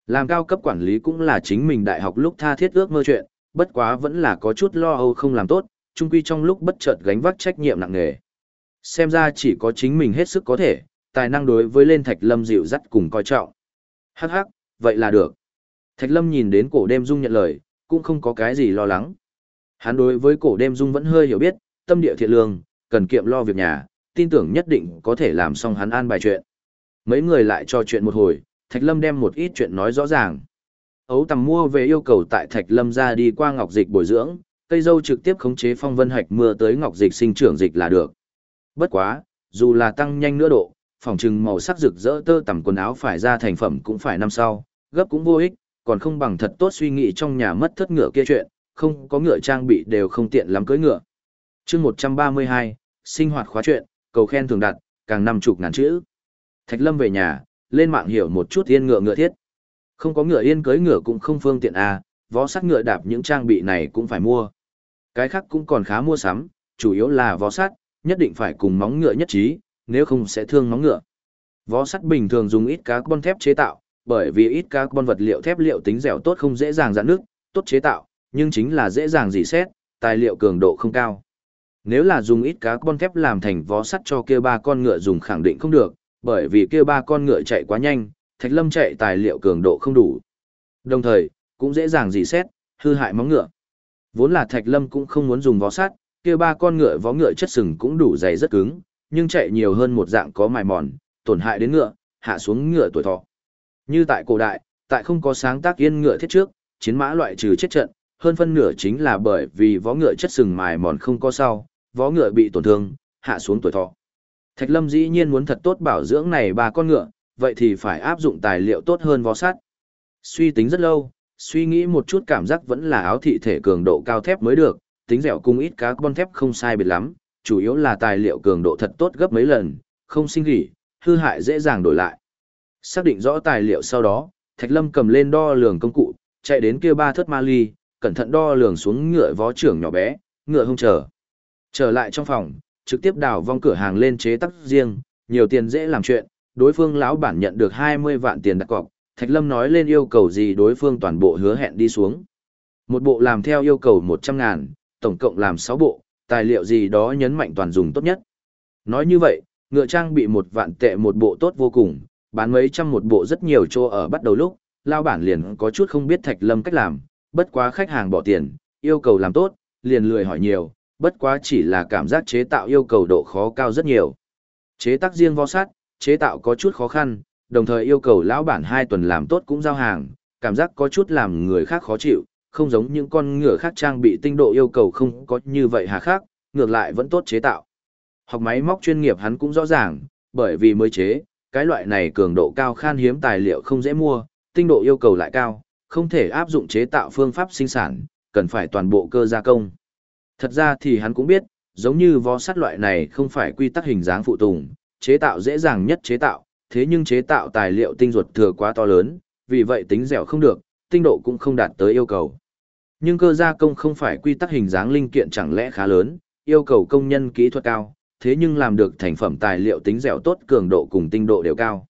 Làm cao cấp quản lý cũng là chính mình đại học lúc tha thiết ước mơ chuyện, bất quá vẫn là có chút lo âu không làm tốt, chung quy trong lúc bất chợt gánh vác trách nhiệm nặng nề. Xem ra chỉ có chính mình hết sức có thể, tài năng đối với lên Thạch Lâm dịu dắt cùng coi trọng. Hắc hắc, vậy là được. Thạch Lâm nhìn đến cổ đêm dung nhận lời, cũng không có cái gì lo lắng. Hắn đối với cổ đêm dung vẫn hơi hiểu biết, tâm địa thiện lương, cần kiệm lo việc nhà, tin tưởng nhất định có thể làm xong hắn an bài chuyện. Mấy người lại trò chuyện một hồi, Thạch Lâm đem một ít chuyện nói rõ ràng. Ấu tầm mua về yêu cầu tại Thạch Lâm ra đi qua ngọc dịch bồi dưỡng, cây dâu trực tiếp khống chế phong vân hạch mưa tới ngọc dịch sinh trưởng dịch là được. Bất quá, dù là tăng nhanh nữa độ, phòng trừng màu sắc rực rỡ tơ tằm quần áo phải ra thành phẩm cũng phải năm sau, gấp cũng vô ích, còn không bằng thật tốt suy nghĩ trong nhà mất thất ngựa kia chuyện, không có ngựa trang bị đều không tiện lắm cưới ngựa. chương 132, sinh hoạt khóa chuyện, cầu khen thường đặt, càng năm chục ngàn chữ. Thạch Lâm về nhà, lên mạng hiểu một chút yên ngựa ngựa thiết. Không có ngựa yên cưới ngựa cũng không phương tiện à, vó sắt ngựa đạp những trang bị này cũng phải mua. Cái khác cũng còn khá mua sắm, chủ yếu là vó sắt, nhất định phải cùng móng ngựa nhất trí, nếu không sẽ thương móng ngựa. Vó sắt bình thường dùng ít carbon thép chế tạo, bởi vì ít carbon vật liệu thép liệu tính dẻo tốt không dễ dàng giãn nước, tốt chế tạo, nhưng chính là dễ dàng dỉ xét, tài liệu cường độ không cao. Nếu là dùng ít carbon thép làm thành vó sắt cho kia ba con ngựa dùng khẳng định không được, bởi vì kia ba con ngựa chạy quá nhanh, Thạch Lâm chạy tài liệu cường độ không đủ. Đồng thời, cũng dễ dàng dỉ xét, hư hại móng ngựa. Vốn là Thạch Lâm cũng không muốn dùng vó sắt, kia ba con ngựa vó ngựa chất sừng cũng đủ dày rất cứng, nhưng chạy nhiều hơn một dạng có mài mòn, tổn hại đến ngựa, hạ xuống ngựa tuổi thọ. Như tại cổ đại, tại không có sáng tác yên ngựa thiết trước, chiến mã loại trừ chết trận, hơn phân nửa chính là bởi vì vó ngựa chất sừng mài mòn không có sau, vó ngựa bị tổn thương, hạ xuống tuổi thọ. Thạch Lâm dĩ nhiên muốn thật tốt bảo dưỡng này ba con ngựa, vậy thì phải áp dụng tài liệu tốt hơn vó sắt. Suy tính rất lâu, suy nghĩ một chút cảm giác vẫn là áo thị thể cường độ cao thép mới được, tính dẻo cung ít cá con thép không sai biệt lắm, chủ yếu là tài liệu cường độ thật tốt gấp mấy lần, không sinh gỉ, hư hại dễ dàng đổi lại. Xác định rõ tài liệu sau đó, Thạch Lâm cầm lên đo lường công cụ, chạy đến kia ba thất ma ly, cẩn thận đo lường xuống ngựa vó trưởng nhỏ bé, ngựa không chờ. Trở lại trong phòng, trực tiếp đào vong cửa hàng lên chế tác riêng, nhiều tiền dễ làm chuyện, đối phương lão bản nhận được 20 vạn tiền đặt cọc, Thạch Lâm nói lên yêu cầu gì đối phương toàn bộ hứa hẹn đi xuống. Một bộ làm theo yêu cầu 100 ngàn, tổng cộng làm 6 bộ, tài liệu gì đó nhấn mạnh toàn dùng tốt nhất. Nói như vậy, ngựa trang bị một vạn tệ một bộ tốt vô cùng, bán mấy trăm một bộ rất nhiều chỗ ở bắt đầu lúc, lao bản liền có chút không biết Thạch Lâm cách làm, bất quá khách hàng bỏ tiền, yêu cầu làm tốt, liền lười hỏi nhiều, bất quá chỉ là cảm giác chế tạo yêu cầu độ khó cao rất nhiều. Chế tác riêng vo sát chế tạo có chút khó khăn, đồng thời yêu cầu lão bản hai tuần làm tốt cũng giao hàng, cảm giác có chút làm người khác khó chịu, không giống những con ngựa khác trang bị tinh độ yêu cầu không có như vậy hà khác, ngược lại vẫn tốt chế tạo. Học máy móc chuyên nghiệp hắn cũng rõ ràng, bởi vì mới chế, cái loại này cường độ cao khan hiếm tài liệu không dễ mua, tinh độ yêu cầu lại cao, không thể áp dụng chế tạo phương pháp sinh sản, cần phải toàn bộ cơ gia công. Thật ra thì hắn cũng biết, giống như vó sắt loại này không phải quy tắc hình dáng phụ tùng, chế tạo dễ dàng nhất chế tạo, thế nhưng chế tạo tài liệu tinh ruột thừa quá to lớn, vì vậy tính dẻo không được, tinh độ cũng không đạt tới yêu cầu. Nhưng cơ gia công không phải quy tắc hình dáng linh kiện chẳng lẽ khá lớn, yêu cầu công nhân kỹ thuật cao, thế nhưng làm được thành phẩm tài liệu tính dẻo tốt cường độ cùng tinh độ đều cao.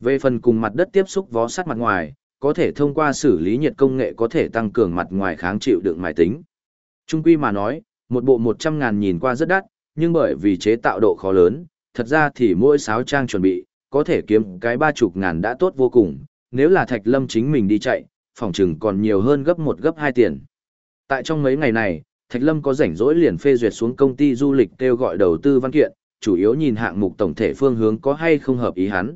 Về phần cùng mặt đất tiếp xúc vó sắt mặt ngoài, có thể thông qua xử lý nhiệt công nghệ có thể tăng cường mặt ngoài kháng chịu đựng mài tính. Trung quy mà nói, một bộ 100 ngàn nhìn qua rất đắt, nhưng bởi vì chế tạo độ khó lớn, thật ra thì mỗi sáo trang chuẩn bị, có thể kiếm cái ba chục ngàn đã tốt vô cùng, nếu là Thạch Lâm chính mình đi chạy, phòng trừng còn nhiều hơn gấp một gấp hai tiền. Tại trong mấy ngày này, Thạch Lâm có rảnh rỗi liền phê duyệt xuống công ty du lịch kêu gọi đầu tư văn kiện, chủ yếu nhìn hạng mục tổng thể phương hướng có hay không hợp ý hắn.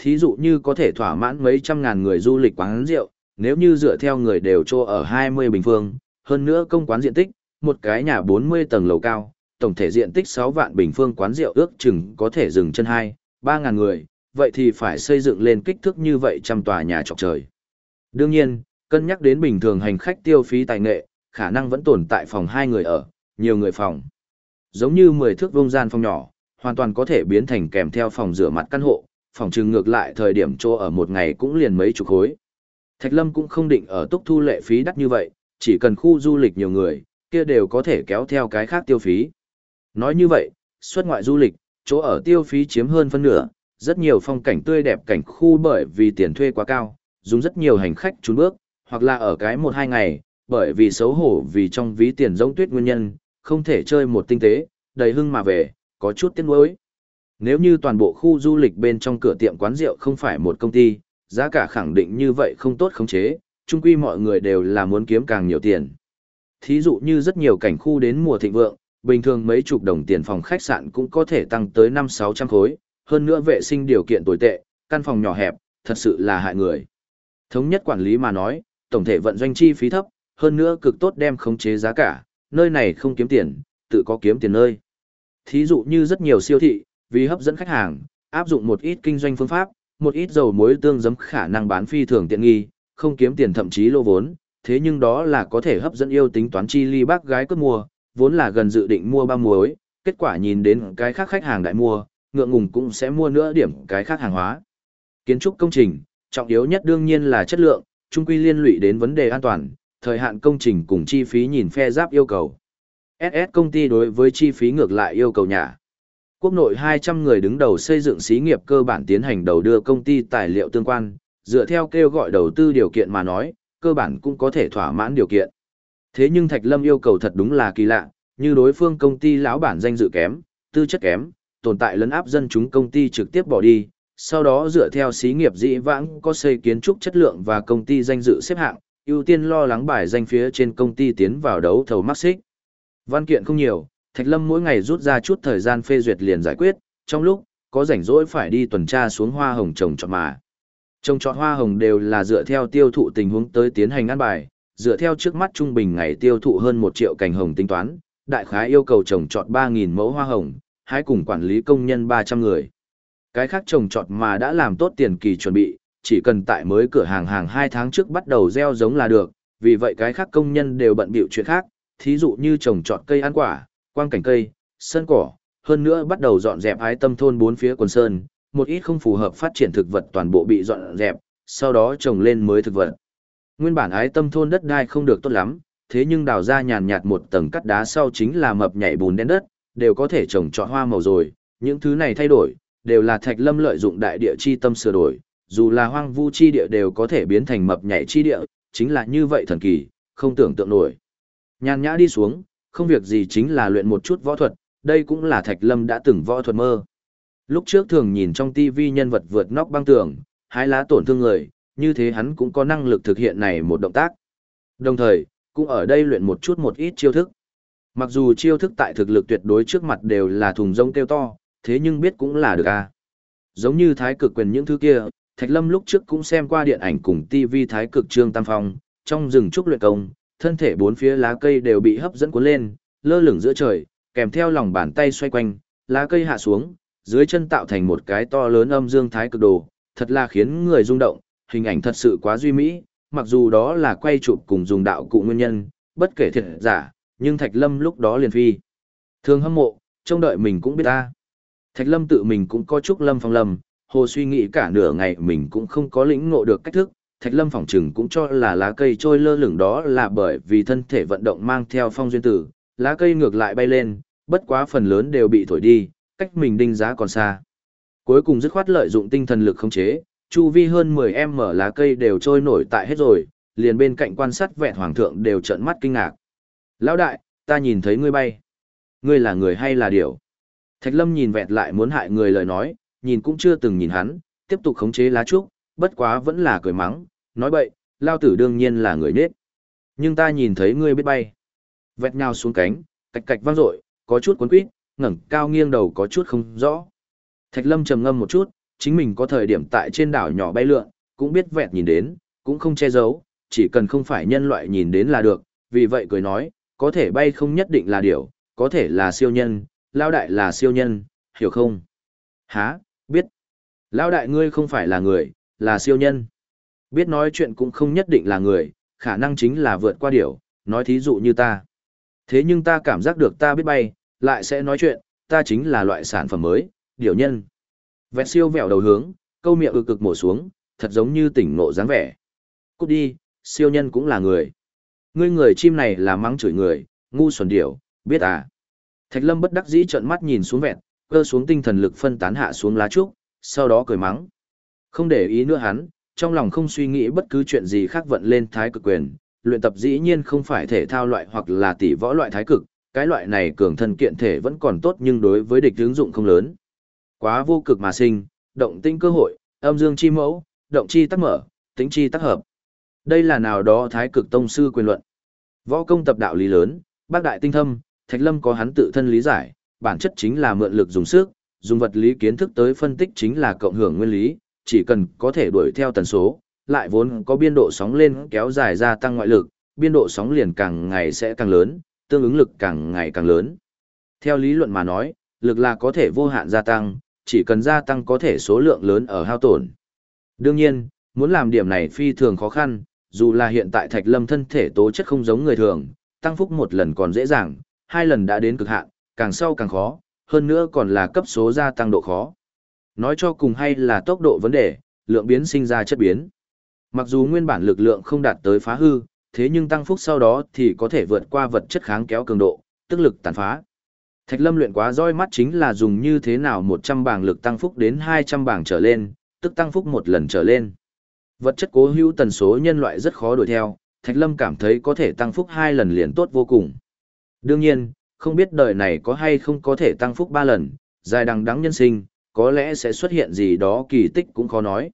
Thí dụ như có thể thỏa mãn mấy trăm ngàn người du lịch quán rượu, nếu như dựa theo người đều cho ở 20 bình phương, hơn nữa công quán diện tích, một cái nhà 40 tầng lầu cao, tổng thể diện tích 6 vạn bình phương quán rượu ước chừng có thể dừng chân 2, 3 ngàn người, vậy thì phải xây dựng lên kích thước như vậy trăm tòa nhà trọc trời. Đương nhiên, cân nhắc đến bình thường hành khách tiêu phí tài nghệ, khả năng vẫn tồn tại phòng hai người ở, nhiều người phòng. Giống như 10 thước vuông gian phòng nhỏ, hoàn toàn có thể biến thành kèm theo phòng rửa mặt căn hộ, phòng trừng ngược lại thời điểm chỗ ở một ngày cũng liền mấy chục khối. Thạch Lâm cũng không định ở túc thu lệ phí đắt như vậy, chỉ cần khu du lịch nhiều người, kia đều có thể kéo theo cái khác tiêu phí. Nói như vậy, xuất ngoại du lịch, chỗ ở tiêu phí chiếm hơn phân nửa, rất nhiều phong cảnh tươi đẹp cảnh khu bởi vì tiền thuê quá cao, dùng rất nhiều hành khách trốn bước, hoặc là ở cái một hai ngày, bởi vì xấu hổ vì trong ví tiền giống tuyết nguyên nhân, không thể chơi một tinh tế, đầy hưng mà về, có chút tiếc nuối. Nếu như toàn bộ khu du lịch bên trong cửa tiệm quán rượu không phải một công ty, giá cả khẳng định như vậy không tốt khống chế, chung quy mọi người đều là muốn kiếm càng nhiều tiền. Thí dụ như rất nhiều cảnh khu đến mùa thịnh vượng, bình thường mấy chục đồng tiền phòng khách sạn cũng có thể tăng tới 5-600 khối, hơn nữa vệ sinh điều kiện tồi tệ, căn phòng nhỏ hẹp, thật sự là hại người. Thống nhất quản lý mà nói, tổng thể vận doanh chi phí thấp, hơn nữa cực tốt đem khống chế giá cả, nơi này không kiếm tiền, tự có kiếm tiền nơi. Thí dụ như rất nhiều siêu thị, vì hấp dẫn khách hàng, áp dụng một ít kinh doanh phương pháp, một ít dầu muối tương giấm khả năng bán phi thường tiện nghi, không kiếm tiền thậm chí lô vốn, thế nhưng đó là có thể hấp dẫn yêu tính toán chi ly bác gái cướp mua, vốn là gần dự định mua ba muối, kết quả nhìn đến cái khác khách hàng đại mua, ngượng ngùng cũng sẽ mua nữa điểm cái khác hàng hóa. Kiến trúc công trình, trọng yếu nhất đương nhiên là chất lượng, chung quy liên lụy đến vấn đề an toàn, thời hạn công trình cùng chi phí nhìn phe giáp yêu cầu. SS công ty đối với chi phí ngược lại yêu cầu nhà. Quốc nội 200 người đứng đầu xây dựng xí nghiệp cơ bản tiến hành đầu đưa công ty tài liệu tương quan, dựa theo kêu gọi đầu tư điều kiện mà nói, cơ bản cũng có thể thỏa mãn điều kiện. Thế nhưng Thạch Lâm yêu cầu thật đúng là kỳ lạ, như đối phương công ty lão bản danh dự kém, tư chất kém, tồn tại lấn áp dân chúng công ty trực tiếp bỏ đi, sau đó dựa theo xí nghiệp dĩ vãng có xây kiến trúc chất lượng và công ty danh dự xếp hạng, ưu tiên lo lắng bài danh phía trên công ty tiến vào đấu thầu mắc xích. Văn kiện không nhiều, Thạch Lâm mỗi ngày rút ra chút thời gian phê duyệt liền giải quyết, trong lúc có rảnh rỗi phải đi tuần tra xuống hoa hồng trồng trọt mà. Trồng trọt hoa hồng đều là dựa theo tiêu thụ tình huống tới tiến hành ăn bài, dựa theo trước mắt trung bình ngày tiêu thụ hơn 1 triệu cành hồng tính toán, đại khái yêu cầu trồng trọt 3.000 mẫu hoa hồng, hãy cùng quản lý công nhân 300 người. Cái khác trồng trọt mà đã làm tốt tiền kỳ chuẩn bị, chỉ cần tại mới cửa hàng hàng 2 tháng trước bắt đầu gieo giống là được, vì vậy cái khác công nhân đều bận bịu chuyện khác, thí dụ như trồng trọt cây ăn quả, quang cảnh cây, sân cỏ, hơn nữa bắt đầu dọn dẹp ái tâm thôn bốn phía quần sơn, một ít không phù hợp phát triển thực vật toàn bộ bị dọn dẹp, sau đó trồng lên mới thực vật. Nguyên bản ái tâm thôn đất đai không được tốt lắm, thế nhưng đào ra nhàn nhạt một tầng cắt đá sau chính là mập nhảy bùn đen đất, đều có thể trồng trọt hoa màu rồi, những thứ này thay đổi, đều là Thạch Lâm lợi dụng đại địa chi tâm sửa đổi, dù là hoang vu chi địa đều có thể biến thành mập nhảy chi địa, chính là như vậy thần kỳ, không tưởng tượng nổi. Nhàn nhã đi xuống, không việc gì chính là luyện một chút võ thuật, đây cũng là Thạch Lâm đã từng võ thuật mơ. Lúc trước thường nhìn trong TV nhân vật vượt nóc băng tường, hái lá tổn thương người, như thế hắn cũng có năng lực thực hiện này một động tác. Đồng thời, cũng ở đây luyện một chút một ít chiêu thức. Mặc dù chiêu thức tại thực lực tuyệt đối trước mặt đều là thùng rông kêu to, thế nhưng biết cũng là được a. Giống như thái cực quyền những thứ kia, Thạch Lâm lúc trước cũng xem qua điện ảnh cùng TV thái cực trương tam phong, trong rừng trúc luyện công, thân thể bốn phía lá cây đều bị hấp dẫn cuốn lên, lơ lửng giữa trời, kèm theo lòng bàn tay xoay quanh, lá cây hạ xuống, dưới chân tạo thành một cái to lớn âm dương thái cực đồ, thật là khiến người rung động, hình ảnh thật sự quá duy mỹ, mặc dù đó là quay chụp cùng dùng đạo cụ nguyên nhân, bất kể thiệt giả, nhưng Thạch Lâm lúc đó liền phi. Thường hâm mộ, trông đợi mình cũng biết ta. Thạch Lâm tự mình cũng có chút lâm phong lâm, hồ suy nghĩ cả nửa ngày mình cũng không có lĩnh ngộ được cách thức. Thạch Lâm phỏng chừng cũng cho là lá cây trôi lơ lửng đó là bởi vì thân thể vận động mang theo phong duyên tử, lá cây ngược lại bay lên, bất quá phần lớn đều bị thổi đi, cách mình đinh giá còn xa. Cuối cùng dứt khoát lợi dụng tinh thần lực khống chế, chu vi hơn 10 em mở lá cây đều trôi nổi tại hết rồi, liền bên cạnh quan sát vẹn hoàng thượng đều trợn mắt kinh ngạc. Lão đại, ta nhìn thấy ngươi bay. Ngươi là người hay là điểu? Thạch lâm nhìn vẹt lại muốn hại người lời nói, nhìn cũng chưa từng nhìn hắn, tiếp tục khống chế lá trúc, bất quá vẫn là cười mắng, nói bậy, lao tử đương nhiên là người nết. Nhưng ta nhìn thấy ngươi biết bay. Vẹt nhào xuống cánh, cạch cạch vang dội, có chút cuốn quýt, ngẩng cao nghiêng đầu có chút không rõ. Thạch lâm trầm ngâm một chút, chính mình có thời điểm tại trên đảo nhỏ bay lượn, cũng biết vẹt nhìn đến, cũng không che giấu, chỉ cần không phải nhân loại nhìn đến là được, vì vậy cười nói, có thể bay không nhất định là điều, có thể là siêu nhân, lao đại là siêu nhân, hiểu không? Hả, biết. Lao đại ngươi không phải là người, là siêu nhân. Biết nói chuyện cũng không nhất định là người, khả năng chính là vượt qua điểu, nói thí dụ như ta. Thế nhưng ta cảm giác được ta biết bay, lại sẽ nói chuyện, ta chính là loại sản phẩm mới, điểu nhân. Vẹt siêu vẹo đầu hướng, câu miệng ực cực mổ xuống, thật giống như tỉnh ngộ dáng vẻ. Cút đi, siêu nhân cũng là người. Ngươi người chim này là mắng chửi người, ngu xuẩn điểu, biết à. Thạch lâm bất đắc dĩ trợn mắt nhìn xuống vẹn, cơ xuống tinh thần lực phân tán hạ xuống lá trúc, sau đó cười mắng. Không để ý nữa hắn, trong lòng không suy nghĩ bất cứ chuyện gì khác vận lên thái cực quyền, luyện tập dĩ nhiên không phải thể thao loại hoặc là tỷ võ loại thái cực, cái loại này cường thân kiện thể vẫn còn tốt nhưng đối với địch ứng dụng không lớn. Quá vô cực mà sinh, động tinh cơ hội, âm dương chi mẫu, động chi tắc mở, tính chi tác hợp. Đây là nào đó thái cực tông sư quyền luận. Võ công tập đạo lý lớn, bác đại tinh thâm, Thạch Lâm có hắn tự thân lý giải, bản chất chính là mượn lực dùng sức, dùng vật lý kiến thức tới phân tích chính là cộng hưởng nguyên lý, chỉ cần có thể đuổi theo tần số, lại vốn có biên độ sóng lên kéo dài ra tăng ngoại lực, biên độ sóng liền càng ngày sẽ càng lớn, tương ứng lực càng ngày càng lớn. Theo lý luận mà nói, lực là có thể vô hạn gia tăng, chỉ cần gia tăng có thể số lượng lớn ở hao tổn. Đương nhiên, muốn làm điểm này phi thường khó khăn, dù là hiện tại Thạch Lâm thân thể tố chất không giống người thường, tăng phúc một lần còn dễ dàng, hai lần đã đến cực hạn, càng sau càng khó, hơn nữa còn là cấp số gia tăng độ khó. Nói cho cùng hay là tốc độ vấn đề, lượng biến sinh ra chất biến. Mặc dù nguyên bản lực lượng không đạt tới phá hư, thế nhưng tăng phúc sau đó thì có thể vượt qua vật chất kháng kéo cường độ, tức lực tàn phá. Thạch Lâm luyện quá roi mắt chính là dùng như thế nào 100 bảng lực tăng phúc đến 200 bảng trở lên, tức tăng phúc một lần trở lên. Vật chất cố hữu tần số nhân loại rất khó đuổi theo, Thạch Lâm cảm thấy có thể tăng phúc hai lần liền tốt vô cùng. Đương nhiên, không biết đời này có hay không có thể tăng phúc ba lần, dài đằng đắng nhân sinh, có lẽ sẽ xuất hiện gì đó kỳ tích cũng khó nói.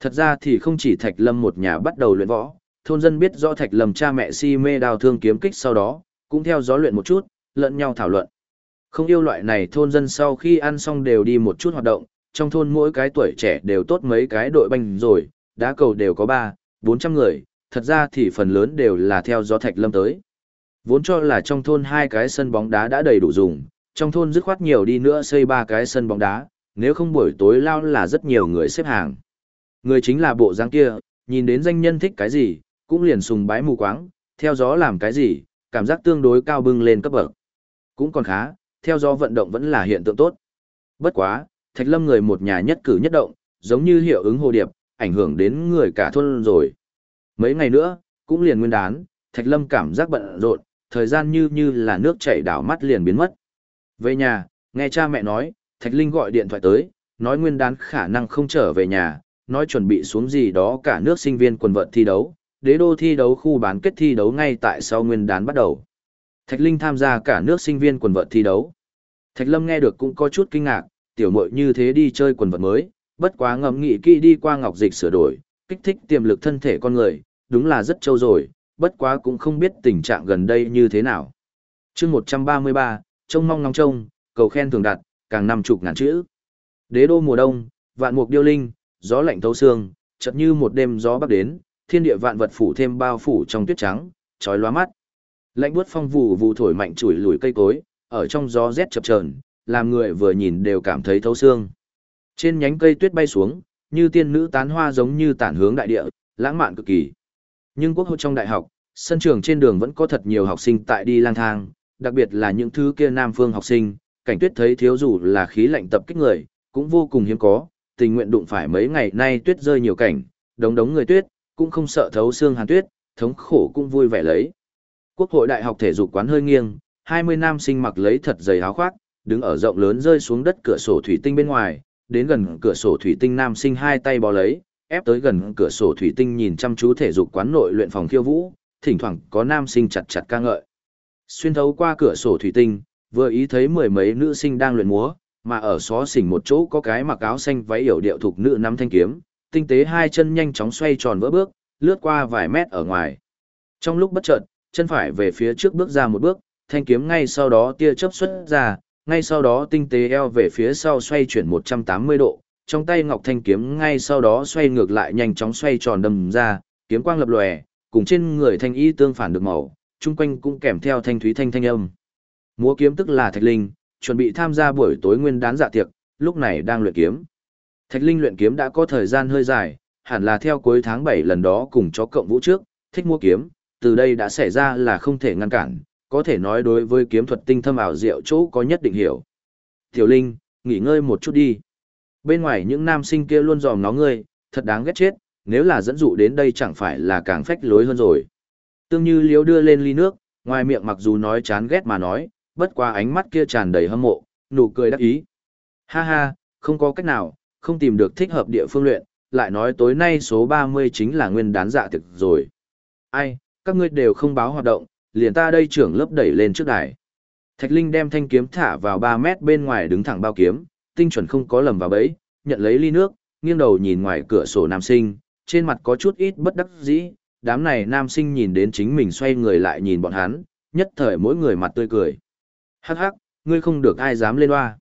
Thật ra thì không chỉ Thạch Lâm một nhà bắt đầu luyện võ, thôn dân biết rõ Thạch Lâm cha mẹ si mê đào thương kiếm kích sau đó, cũng theo gió luyện một chút, lẫn nhau thảo luận. Không yêu loại này thôn dân sau khi ăn xong đều đi một chút hoạt động, trong thôn mỗi cái tuổi trẻ đều tốt mấy cái đội banh rồi, đá cầu đều có 3, 400 người, thật ra thì phần lớn đều là theo gió Thạch Lâm tới. Vốn cho là trong thôn hai cái sân bóng đá đã đầy đủ dùng, trong thôn dứt khoát nhiều đi nữa xây ba cái sân bóng đá, nếu không buổi tối lao là rất nhiều người xếp hàng. Người chính là bộ dáng kia, nhìn đến danh nhân thích cái gì, cũng liền sùng bái mù quáng, theo gió làm cái gì, cảm giác tương đối cao bưng lên cấp bậc. Cũng còn khá, theo gió vận động vẫn là hiện tượng tốt. Bất quá, Thạch Lâm người một nhà nhất cử nhất động, giống như hiệu ứng hồ điệp, ảnh hưởng đến người cả thôn rồi. Mấy ngày nữa, cũng liền nguyên đán, Thạch Lâm cảm giác bận rộn, thời gian như như là nước chảy đảo mắt liền biến mất. Về nhà, nghe cha mẹ nói, Thạch Linh gọi điện thoại tới, nói nguyên đán khả năng không trở về nhà, nói chuẩn bị xuống gì đó cả nước sinh viên quần vợt thi đấu, đế đô thi đấu khu bán kết thi đấu ngay tại sau nguyên đán bắt đầu. Thạch Linh tham gia cả nước sinh viên quần vợt thi đấu. Thạch Lâm nghe được cũng có chút kinh ngạc, tiểu muội như thế đi chơi quần vợt mới, bất quá ngẫm nghĩ kỹ đi qua ngọc dịch sửa đổi, kích thích tiềm lực thân thể con người, đúng là rất trâu rồi, bất quá cũng không biết tình trạng gần đây như thế nào. chương 133, trông mong ngóng trông, cầu khen thường đặt, càng năm chục ngàn chữ. Đế đô mùa đông, vạn mục điêu linh, gió lạnh thấu xương, chợt như một đêm gió bắc đến, thiên địa vạn vật phủ thêm bao phủ trong tuyết trắng, chói lóa mắt. Lạnh buốt phong vụ vụ thổi mạnh chùi lùi cây cối, ở trong gió rét chập chờn, làm người vừa nhìn đều cảm thấy thấu xương. Trên nhánh cây tuyết bay xuống, như tiên nữ tán hoa giống như tản hướng đại địa, lãng mạn cực kỳ. Nhưng quốc hội trong đại học, sân trường trên đường vẫn có thật nhiều học sinh tại đi lang thang, đặc biệt là những thứ kia nam phương học sinh, cảnh tuyết thấy thiếu dù là khí lạnh tập kích người, cũng vô cùng hiếm có, tình nguyện đụng phải mấy ngày nay tuyết rơi nhiều cảnh, đống đống người tuyết, cũng không sợ thấu xương hàn tuyết, thống khổ cũng vui vẻ lấy. Quốc hội đại học thể dục quán hơi nghiêng, 20 nam sinh mặc lấy thật dày áo khoác, đứng ở rộng lớn rơi xuống đất cửa sổ thủy tinh bên ngoài, đến gần cửa sổ thủy tinh nam sinh hai tay bó lấy, ép tới gần cửa sổ thủy tinh nhìn chăm chú thể dục quán nội luyện phòng khiêu vũ, thỉnh thoảng có nam sinh chặt chặt ca ngợi. Xuyên thấu qua cửa sổ thủy tinh, vừa ý thấy mười mấy nữ sinh đang luyện múa, mà ở xó xỉnh một chỗ có cái mặc áo xanh váy yểu điệu thuộc nữ nắm thanh kiếm, tinh tế hai chân nhanh chóng xoay tròn vỡ bước, lướt qua vài mét ở ngoài. Trong lúc bất chợt, chân phải về phía trước bước ra một bước, thanh kiếm ngay sau đó tia chớp xuất ra, ngay sau đó tinh tế eo về phía sau xoay chuyển 180 độ, trong tay ngọc thanh kiếm ngay sau đó xoay ngược lại nhanh chóng xoay tròn đâm ra, kiếm quang lập lòe, cùng trên người thanh y tương phản được màu, chung quanh cũng kèm theo thanh thúy thanh thanh âm. Múa kiếm tức là Thạch Linh, chuẩn bị tham gia buổi tối nguyên đán dạ tiệc, lúc này đang luyện kiếm. Thạch Linh luyện kiếm đã có thời gian hơi dài, hẳn là theo cuối tháng 7 lần đó cùng chó cộng vũ trước, thích mua kiếm, từ đây đã xảy ra là không thể ngăn cản, có thể nói đối với kiếm thuật tinh thâm ảo diệu chỗ có nhất định hiểu. Tiểu Linh, nghỉ ngơi một chút đi. Bên ngoài những nam sinh kia luôn dòm nó ngươi, thật đáng ghét chết, nếu là dẫn dụ đến đây chẳng phải là càng phách lối hơn rồi. Tương Như Liễu đưa lên ly nước, ngoài miệng mặc dù nói chán ghét mà nói, bất qua ánh mắt kia tràn đầy hâm mộ, nụ cười đắc ý. Ha ha, không có cách nào, không tìm được thích hợp địa phương luyện, lại nói tối nay số 30 chính là nguyên đán dạ thực rồi. Ai, các ngươi đều không báo hoạt động, liền ta đây trưởng lớp đẩy lên trước đài. Thạch Linh đem thanh kiếm thả vào 3 mét bên ngoài đứng thẳng bao kiếm, tinh chuẩn không có lầm vào bẫy, nhận lấy ly nước, nghiêng đầu nhìn ngoài cửa sổ nam sinh, trên mặt có chút ít bất đắc dĩ, đám này nam sinh nhìn đến chính mình xoay người lại nhìn bọn hắn, nhất thời mỗi người mặt tươi cười. Hắc hắc, ngươi không được ai dám lên hoa.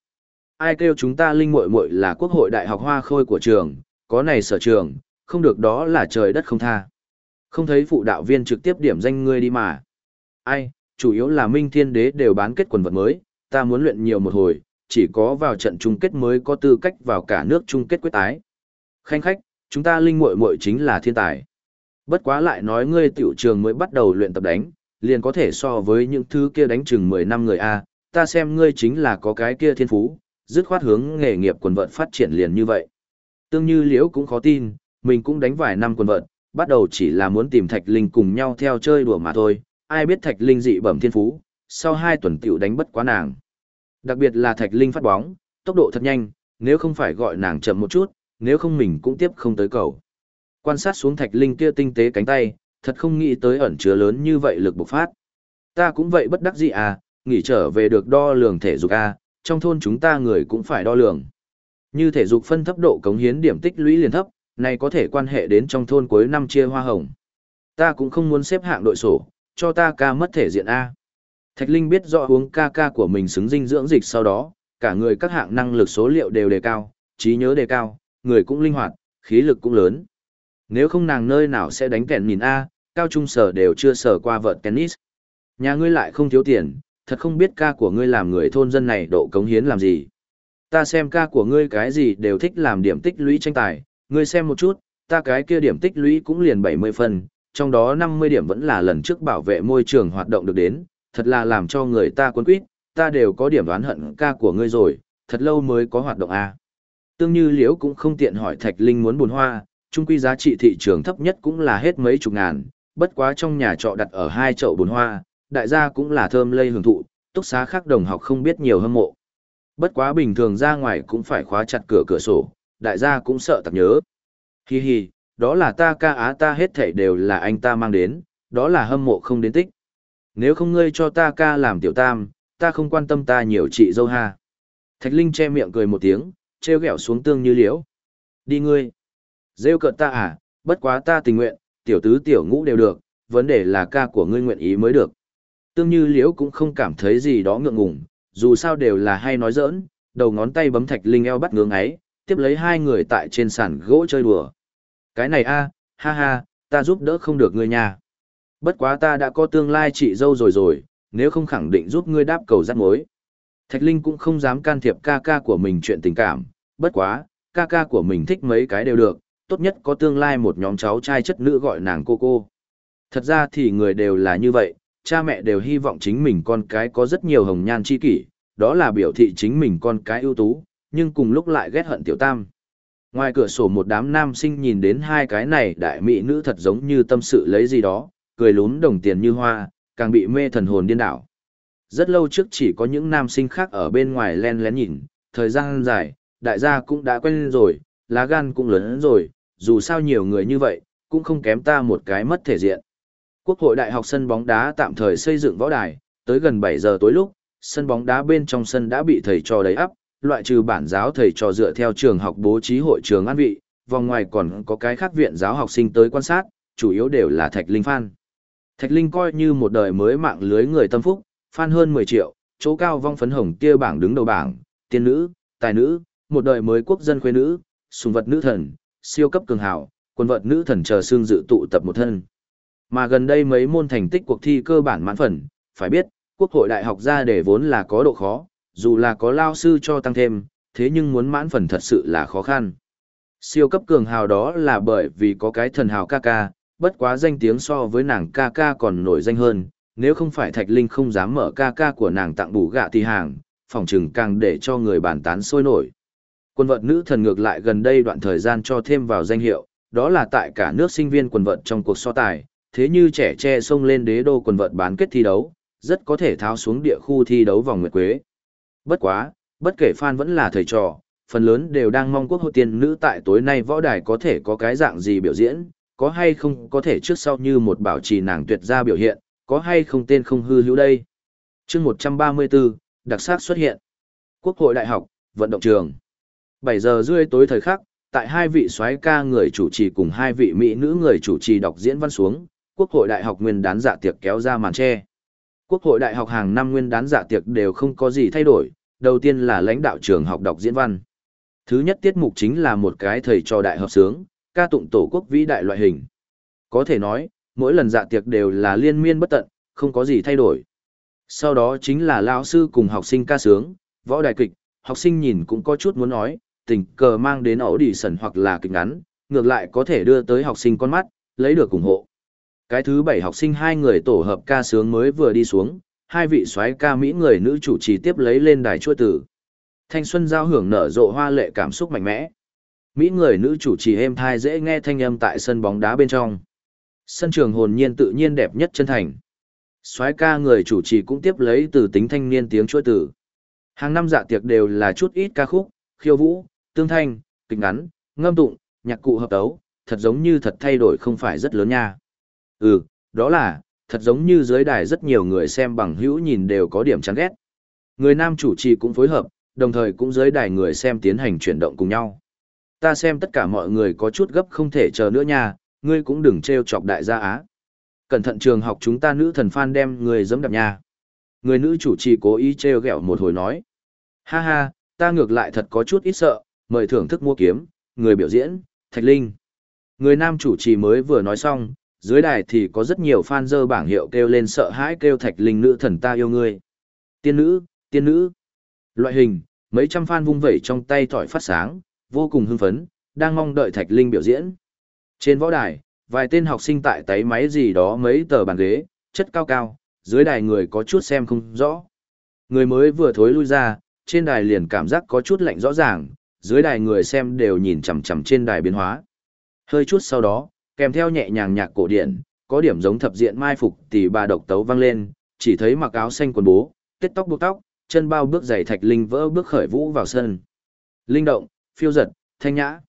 Ai kêu chúng ta linh muội muội là quốc hội đại học hoa khôi của trường, có này sở trường, không được đó là trời đất không tha. Không thấy phụ đạo viên trực tiếp điểm danh ngươi đi mà. Ai, chủ yếu là Minh Thiên Đế đều bán kết quần vật mới, ta muốn luyện nhiều một hồi, chỉ có vào trận chung kết mới có tư cách vào cả nước chung kết quyết tái. Khanh khách, chúng ta linh muội muội chính là thiên tài. Bất quá lại nói ngươi tiểu trường mới bắt đầu luyện tập đánh, liền có thể so với những thứ kia đánh chừng 10 năm người A, ta xem ngươi chính là có cái kia thiên phú, dứt khoát hướng nghề nghiệp quần vợt phát triển liền như vậy. Tương như liễu cũng khó tin, mình cũng đánh vài năm quần vợt, bắt đầu chỉ là muốn tìm Thạch Linh cùng nhau theo chơi đùa mà thôi, ai biết Thạch Linh dị bẩm thiên phú, sau 2 tuần tiểu đánh bất quá nàng. Đặc biệt là Thạch Linh phát bóng, tốc độ thật nhanh, nếu không phải gọi nàng chậm một chút, nếu không mình cũng tiếp không tới cầu. Quan sát xuống Thạch Linh kia tinh tế cánh tay, thật không nghĩ tới ẩn chứa lớn như vậy lực bộc phát. Ta cũng vậy bất đắc dĩ à, nghỉ trở về được đo lường thể dục à, trong thôn chúng ta người cũng phải đo lường. Như thể dục phân thấp độ cống hiến điểm tích lũy liền thấp, này có thể quan hệ đến trong thôn cuối năm chia hoa hồng. Ta cũng không muốn xếp hạng đội sổ, cho ta ca mất thể diện A. Thạch Linh biết rõ uống ca ca của mình xứng dinh dưỡng dịch sau đó, cả người các hạng năng lực số liệu đều đề cao, trí nhớ đề cao, người cũng linh hoạt, khí lực cũng lớn. Nếu không nàng nơi nào sẽ đánh kèn nhìn A, cao trung sở đều chưa sở qua vợt tennis. Nhà ngươi lại không thiếu tiền, thật không biết ca của ngươi làm người thôn dân này độ cống hiến làm gì. Ta xem ca của ngươi cái gì đều thích làm điểm tích lũy tranh tài, ngươi xem một chút, ta cái kia điểm tích lũy cũng liền 70 phần, trong đó 50 điểm vẫn là lần trước bảo vệ môi trường hoạt động được đến, thật là làm cho người ta cuốn quýt, ta đều có điểm đoán hận ca của ngươi rồi, thật lâu mới có hoạt động a. Tương như liễu cũng không tiện hỏi Thạch Linh muốn buồn hoa, trung quy giá trị thị trường thấp nhất cũng là hết mấy chục ngàn, bất quá trong nhà trọ đặt ở hai chậu buồn hoa, đại gia cũng là thơm lây hưởng thụ, túc xá khác đồng học không biết nhiều hâm mộ. Bất quá bình thường ra ngoài cũng phải khóa chặt cửa cửa sổ, đại gia cũng sợ tặc nhớ. Hi hi, đó là ta ca á ta hết thảy đều là anh ta mang đến, đó là hâm mộ không đến tích. Nếu không ngươi cho ta ca làm tiểu tam, ta không quan tâm ta nhiều chị dâu ha. Thạch Linh che miệng cười một tiếng, treo gẹo xuống tương như liễu. Đi ngươi. Rêu cợt ta à, bất quá ta tình nguyện, tiểu tứ tiểu ngũ đều được, vấn đề là ca của ngươi nguyện ý mới được. Tương như liễu cũng không cảm thấy gì đó ngượng ngùng, dù sao đều là hay nói giỡn, đầu ngón tay bấm thạch linh eo bắt ngưỡng ấy, tiếp lấy hai người tại trên sàn gỗ chơi đùa. Cái này a, ha ha, ta giúp đỡ không được ngươi nha. Bất quá ta đã có tương lai chị dâu rồi rồi, nếu không khẳng định giúp ngươi đáp cầu rắt mối. Thạch Linh cũng không dám can thiệp ca ca của mình chuyện tình cảm, bất quá, ca ca của mình thích mấy cái đều được, tốt nhất có tương lai một nhóm cháu trai chất nữ gọi nàng cô cô. Thật ra thì người đều là như vậy, cha mẹ đều hy vọng chính mình con cái có rất nhiều hồng nhan chi kỷ, đó là biểu thị chính mình con cái ưu tú, nhưng cùng lúc lại ghét hận tiểu tam. Ngoài cửa sổ một đám nam sinh nhìn đến hai cái này đại mỹ nữ thật giống như tâm sự lấy gì đó, cười lún đồng tiền như hoa, càng bị mê thần hồn điên đảo. Rất lâu trước chỉ có những nam sinh khác ở bên ngoài len lén nhìn, thời gian dài, đại gia cũng đã quen rồi, lá gan cũng lớn rồi, dù sao nhiều người như vậy, cũng không kém ta một cái mất thể diện. Quốc hội đại học sân bóng đá tạm thời xây dựng võ đài, tới gần 7 giờ tối lúc, sân bóng đá bên trong sân đã bị thầy trò đầy ắp, loại trừ bản giáo thầy trò dựa theo trường học bố trí hội trường an vị, vòng ngoài còn có cái khác viện giáo học sinh tới quan sát, chủ yếu đều là Thạch Linh phan. Thạch Linh coi như một đời mới mạng lưới người tâm phúc, fan hơn 10 triệu, chỗ cao vong phấn hồng kia bảng đứng đầu bảng, tiên nữ, tài nữ, một đời mới quốc dân khuê nữ, sùng vật nữ thần, siêu cấp cường hảo, quân vật nữ thần chờ xương dự tụ tập một thân. Mà gần đây mấy môn thành tích cuộc thi cơ bản mãn phần, phải biết, quốc hội đại học ra để vốn là có độ khó, dù là có lao sư cho tăng thêm, thế nhưng muốn mãn phần thật sự là khó khăn. Siêu cấp cường hào đó là bởi vì có cái thần hào ca ca, bất quá danh tiếng so với nàng ca ca còn nổi danh hơn, nếu không phải Thạch Linh không dám mở ca ca của nàng tặng bù gạ thì hàng, phòng trừng càng để cho người bàn tán sôi nổi. Quân vật nữ thần ngược lại gần đây đoạn thời gian cho thêm vào danh hiệu, đó là tại cả nước sinh viên quần vợt trong cuộc so tài, thế như trẻ tre xông lên đế đô quần vợt bán kết thi đấu, rất có thể tháo xuống địa khu thi đấu vòng nguyệt quế. Bất quá, bất kể fan vẫn là thầy trò, phần lớn đều đang mong quốc hội tiên nữ tại tối nay võ đài có thể có cái dạng gì biểu diễn, có hay không có thể trước sau như một bảo trì nàng tuyệt ra biểu hiện, có hay không tên không hư hữu đây. chương 134, đặc sắc xuất hiện. Quốc hội đại học, vận động trường. 7 giờ rưỡi tối thời khắc, tại hai vị soái ca người chủ trì cùng hai vị mỹ nữ người chủ trì đọc diễn văn xuống, Quốc hội đại học nguyên đán dạ tiệc kéo ra màn che. Quốc hội đại học hàng năm nguyên đán dạ tiệc đều không có gì thay đổi, đầu tiên là lãnh đạo trường học đọc diễn văn. Thứ nhất tiết mục chính là một cái thầy trò đại hợp sướng, ca tụng tổ quốc vĩ đại loại hình. Có thể nói, mỗi lần dạ tiệc đều là liên miên bất tận, không có gì thay đổi. Sau đó chính là lão sư cùng học sinh ca sướng, võ đại kịch, học sinh nhìn cũng có chút muốn nói, tình cờ mang đến ổ đi sẩn hoặc là kịch ngắn, ngược lại có thể đưa tới học sinh con mắt, lấy được ủng hộ. Cái thứ bảy học sinh hai người tổ hợp ca sướng mới vừa đi xuống, hai vị soái ca Mỹ người nữ chủ trì tiếp lấy lên đài chua tử. Thanh xuân giao hưởng nở rộ hoa lệ cảm xúc mạnh mẽ. Mỹ người nữ chủ trì êm thai dễ nghe thanh âm tại sân bóng đá bên trong. Sân trường hồn nhiên tự nhiên đẹp nhất chân thành. soái ca người chủ trì cũng tiếp lấy từ tính thanh niên tiếng chuỗi tử. Hàng năm dạ tiệc đều là chút ít ca khúc, khiêu vũ, tương thanh, kịch ngắn, ngâm tụng, nhạc cụ hợp tấu, thật giống như thật thay đổi không phải rất lớn nha. Ừ, đó là, thật giống như dưới đài rất nhiều người xem bằng hữu nhìn đều có điểm chán ghét. Người nam chủ trì cũng phối hợp, đồng thời cũng dưới đài người xem tiến hành chuyển động cùng nhau. Ta xem tất cả mọi người có chút gấp không thể chờ nữa nha, ngươi cũng đừng trêu chọc đại gia á. Cẩn thận trường học chúng ta nữ thần fan đem người giẫm đạp nha. Người nữ chủ trì cố ý trêu ghẹo một hồi nói. Ha ha, ta ngược lại thật có chút ít sợ, mời thưởng thức mua kiếm, người biểu diễn, Thạch Linh. Người nam chủ trì mới vừa nói xong, dưới đài thì có rất nhiều fan dơ bảng hiệu kêu lên sợ hãi kêu Thạch Linh nữ thần ta yêu ngươi. Tiên nữ, tiên nữ. Loại hình, mấy trăm fan vung vẩy trong tay thỏi phát sáng, vô cùng hưng phấn, đang mong đợi Thạch Linh biểu diễn. Trên võ đài, vài tên học sinh tại tấy máy gì đó mấy tờ bàn ghế, chất cao cao, dưới đài người có chút xem không rõ. Người mới vừa thối lui ra, trên đài liền cảm giác có chút lạnh rõ ràng, dưới đài người xem đều nhìn chằm chằm trên đài biến hóa. Hơi chút sau đó, kèm theo nhẹ nhàng nhạc cổ điển, có điểm giống thập diện mai phục tỷ bà độc tấu vang lên, chỉ thấy mặc áo xanh quần bố, tết tóc buộc tóc, chân bao bước giày thạch linh vỡ bước khởi vũ vào sân. Linh động, phiêu giật, thanh nhã.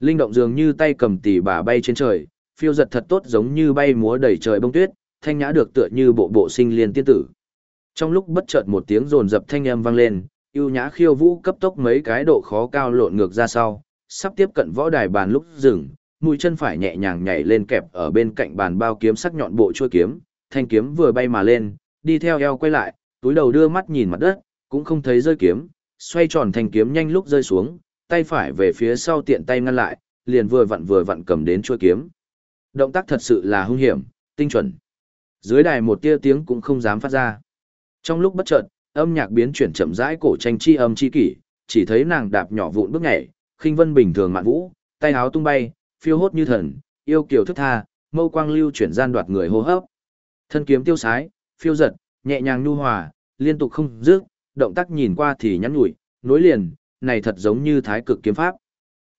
Linh động dường như tay cầm tỷ bà bay trên trời, phiêu giật thật tốt giống như bay múa đầy trời bông tuyết, thanh nhã được tựa như bộ bộ sinh liên tiên tử. Trong lúc bất chợt một tiếng rồn rập thanh âm vang lên, yêu nhã khiêu vũ cấp tốc mấy cái độ khó cao lộn ngược ra sau, sắp tiếp cận võ đài bàn lúc dừng, mũi chân phải nhẹ nhàng nhảy lên kẹp ở bên cạnh bàn bao kiếm sắc nhọn bộ chuôi kiếm, thanh kiếm vừa bay mà lên, đi theo eo quay lại, túi đầu đưa mắt nhìn mặt đất, cũng không thấy rơi kiếm, xoay tròn thanh kiếm nhanh lúc rơi xuống, tay phải về phía sau tiện tay ngăn lại, liền vừa vặn vừa vặn cầm đến chuôi kiếm. Động tác thật sự là hung hiểm, tinh chuẩn. Dưới đài một tia tiếng cũng không dám phát ra. Trong lúc bất chợt, âm nhạc biến chuyển chậm rãi cổ tranh chi âm chi kỷ, chỉ thấy nàng đạp nhỏ vụn bước nhảy, khinh vân bình thường mạn vũ, tay áo tung bay, phiêu hốt như thần, yêu kiều thức tha, mâu quang lưu chuyển gian đoạt người hô hấp. Thân kiếm tiêu sái, phiêu giật, nhẹ nhàng nhu hòa, liên tục không dứt, động tác nhìn qua thì nhắn nhủi, nối liền, này thật giống như thái cực kiếm pháp.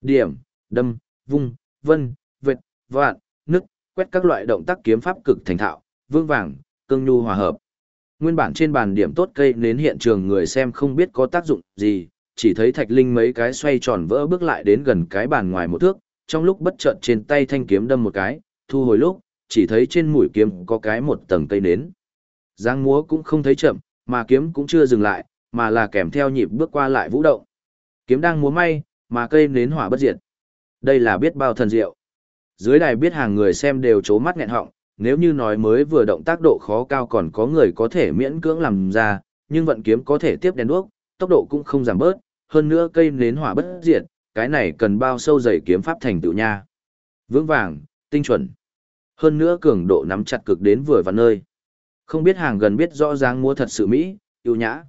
Điểm, đâm, vung, vân, vệt, vạn, nứt, quét các loại động tác kiếm pháp cực thành thạo, vương vàng, cương nhu hòa hợp. Nguyên bản trên bàn điểm tốt cây nến hiện trường người xem không biết có tác dụng gì, chỉ thấy thạch linh mấy cái xoay tròn vỡ bước lại đến gần cái bàn ngoài một thước, trong lúc bất chợt trên tay thanh kiếm đâm một cái, thu hồi lúc, chỉ thấy trên mũi kiếm có cái một tầng cây nến. Giang múa cũng không thấy chậm, mà kiếm cũng chưa dừng lại, mà là kèm theo nhịp bước qua lại vũ động. Kiếm đang múa may, mà cây nến hỏa bất diệt. Đây là biết bao thần diệu. Dưới đài biết hàng người xem đều chố mắt nghẹn họng, nếu như nói mới vừa động tác độ khó cao còn có người có thể miễn cưỡng làm ra, nhưng vận kiếm có thể tiếp đèn đuốc, tốc độ cũng không giảm bớt, hơn nữa cây nến hỏa bất diệt, cái này cần bao sâu dày kiếm pháp thành tựu nha. Vững vàng, tinh chuẩn. Hơn nữa cường độ nắm chặt cực đến vừa và nơi. Không biết hàng gần biết rõ ràng mua thật sự mỹ, yêu nhã.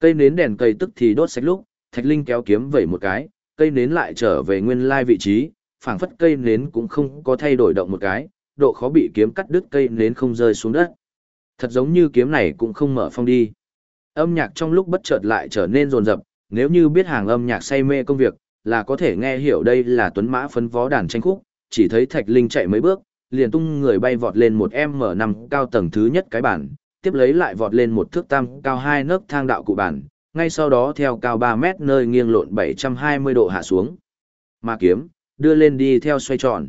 Cây nến đèn cây tức thì đốt sạch lúc, Thạch Linh kéo kiếm vẩy một cái, cây nến lại trở về nguyên lai vị trí, phảng phất cây nến cũng không có thay đổi động một cái, độ khó bị kiếm cắt đứt cây nến không rơi xuống đất. Thật giống như kiếm này cũng không mở phong đi. Âm nhạc trong lúc bất chợt lại trở nên rồn rập, nếu như biết hàng âm nhạc say mê công việc, là có thể nghe hiểu đây là tuấn mã phấn vó đàn tranh khúc, chỉ thấy Thạch Linh chạy mấy bước, liền tung người bay vọt lên một M5 cao tầng thứ nhất cái bản, tiếp lấy lại vọt lên một thước tam cao hai nấc thang đạo cụ bản, ngay sau đó theo cao 3 mét nơi nghiêng lộn 720 độ hạ xuống. Mà kiếm, đưa lên đi theo xoay tròn.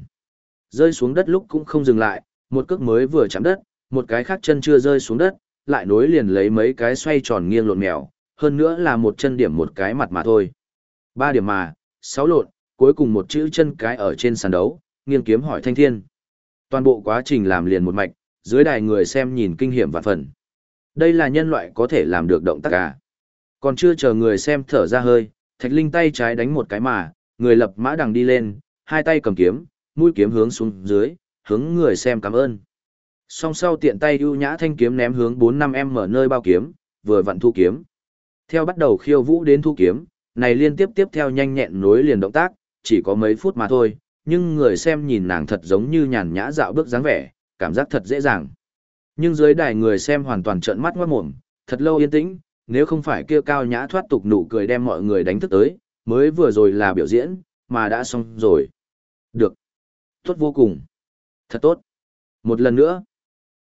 Rơi xuống đất lúc cũng không dừng lại, một cước mới vừa chạm đất, một cái khác chân chưa rơi xuống đất, lại nối liền lấy mấy cái xoay tròn nghiêng lộn mèo, hơn nữa là một chân điểm một cái mặt mà thôi. Ba điểm mà, sáu lộn, cuối cùng một chữ chân cái ở trên sàn đấu, nghiêng kiếm hỏi thanh thiên. Toàn bộ quá trình làm liền một mạch, dưới đài người xem nhìn kinh hiểm vạn phần. Đây là nhân loại có thể làm được động tác à? Còn chưa chờ người xem thở ra hơi, Thạch Linh tay trái đánh một cái mà, người lập mã đằng đi lên, hai tay cầm kiếm, mũi kiếm hướng xuống dưới, hướng người xem cảm ơn. Song sau tiện tay ưu nhã thanh kiếm ném hướng 4-5 em mở nơi bao kiếm, vừa vặn thu kiếm. Theo bắt đầu khiêu vũ đến thu kiếm, này liên tiếp tiếp theo nhanh nhẹn nối liền động tác, chỉ có mấy phút mà thôi, nhưng người xem nhìn nàng thật giống như nhàn nhã dạo bước dáng vẻ, cảm giác thật dễ dàng. Nhưng dưới đài người xem hoàn toàn trợn mắt ngoát mồm, thật lâu yên tĩnh, nếu không phải kia cao nhã thoát tục nụ cười đem mọi người đánh thức tới, mới vừa rồi là biểu diễn, mà đã xong rồi. Được. Tốt vô cùng. Thật tốt. Một lần nữa.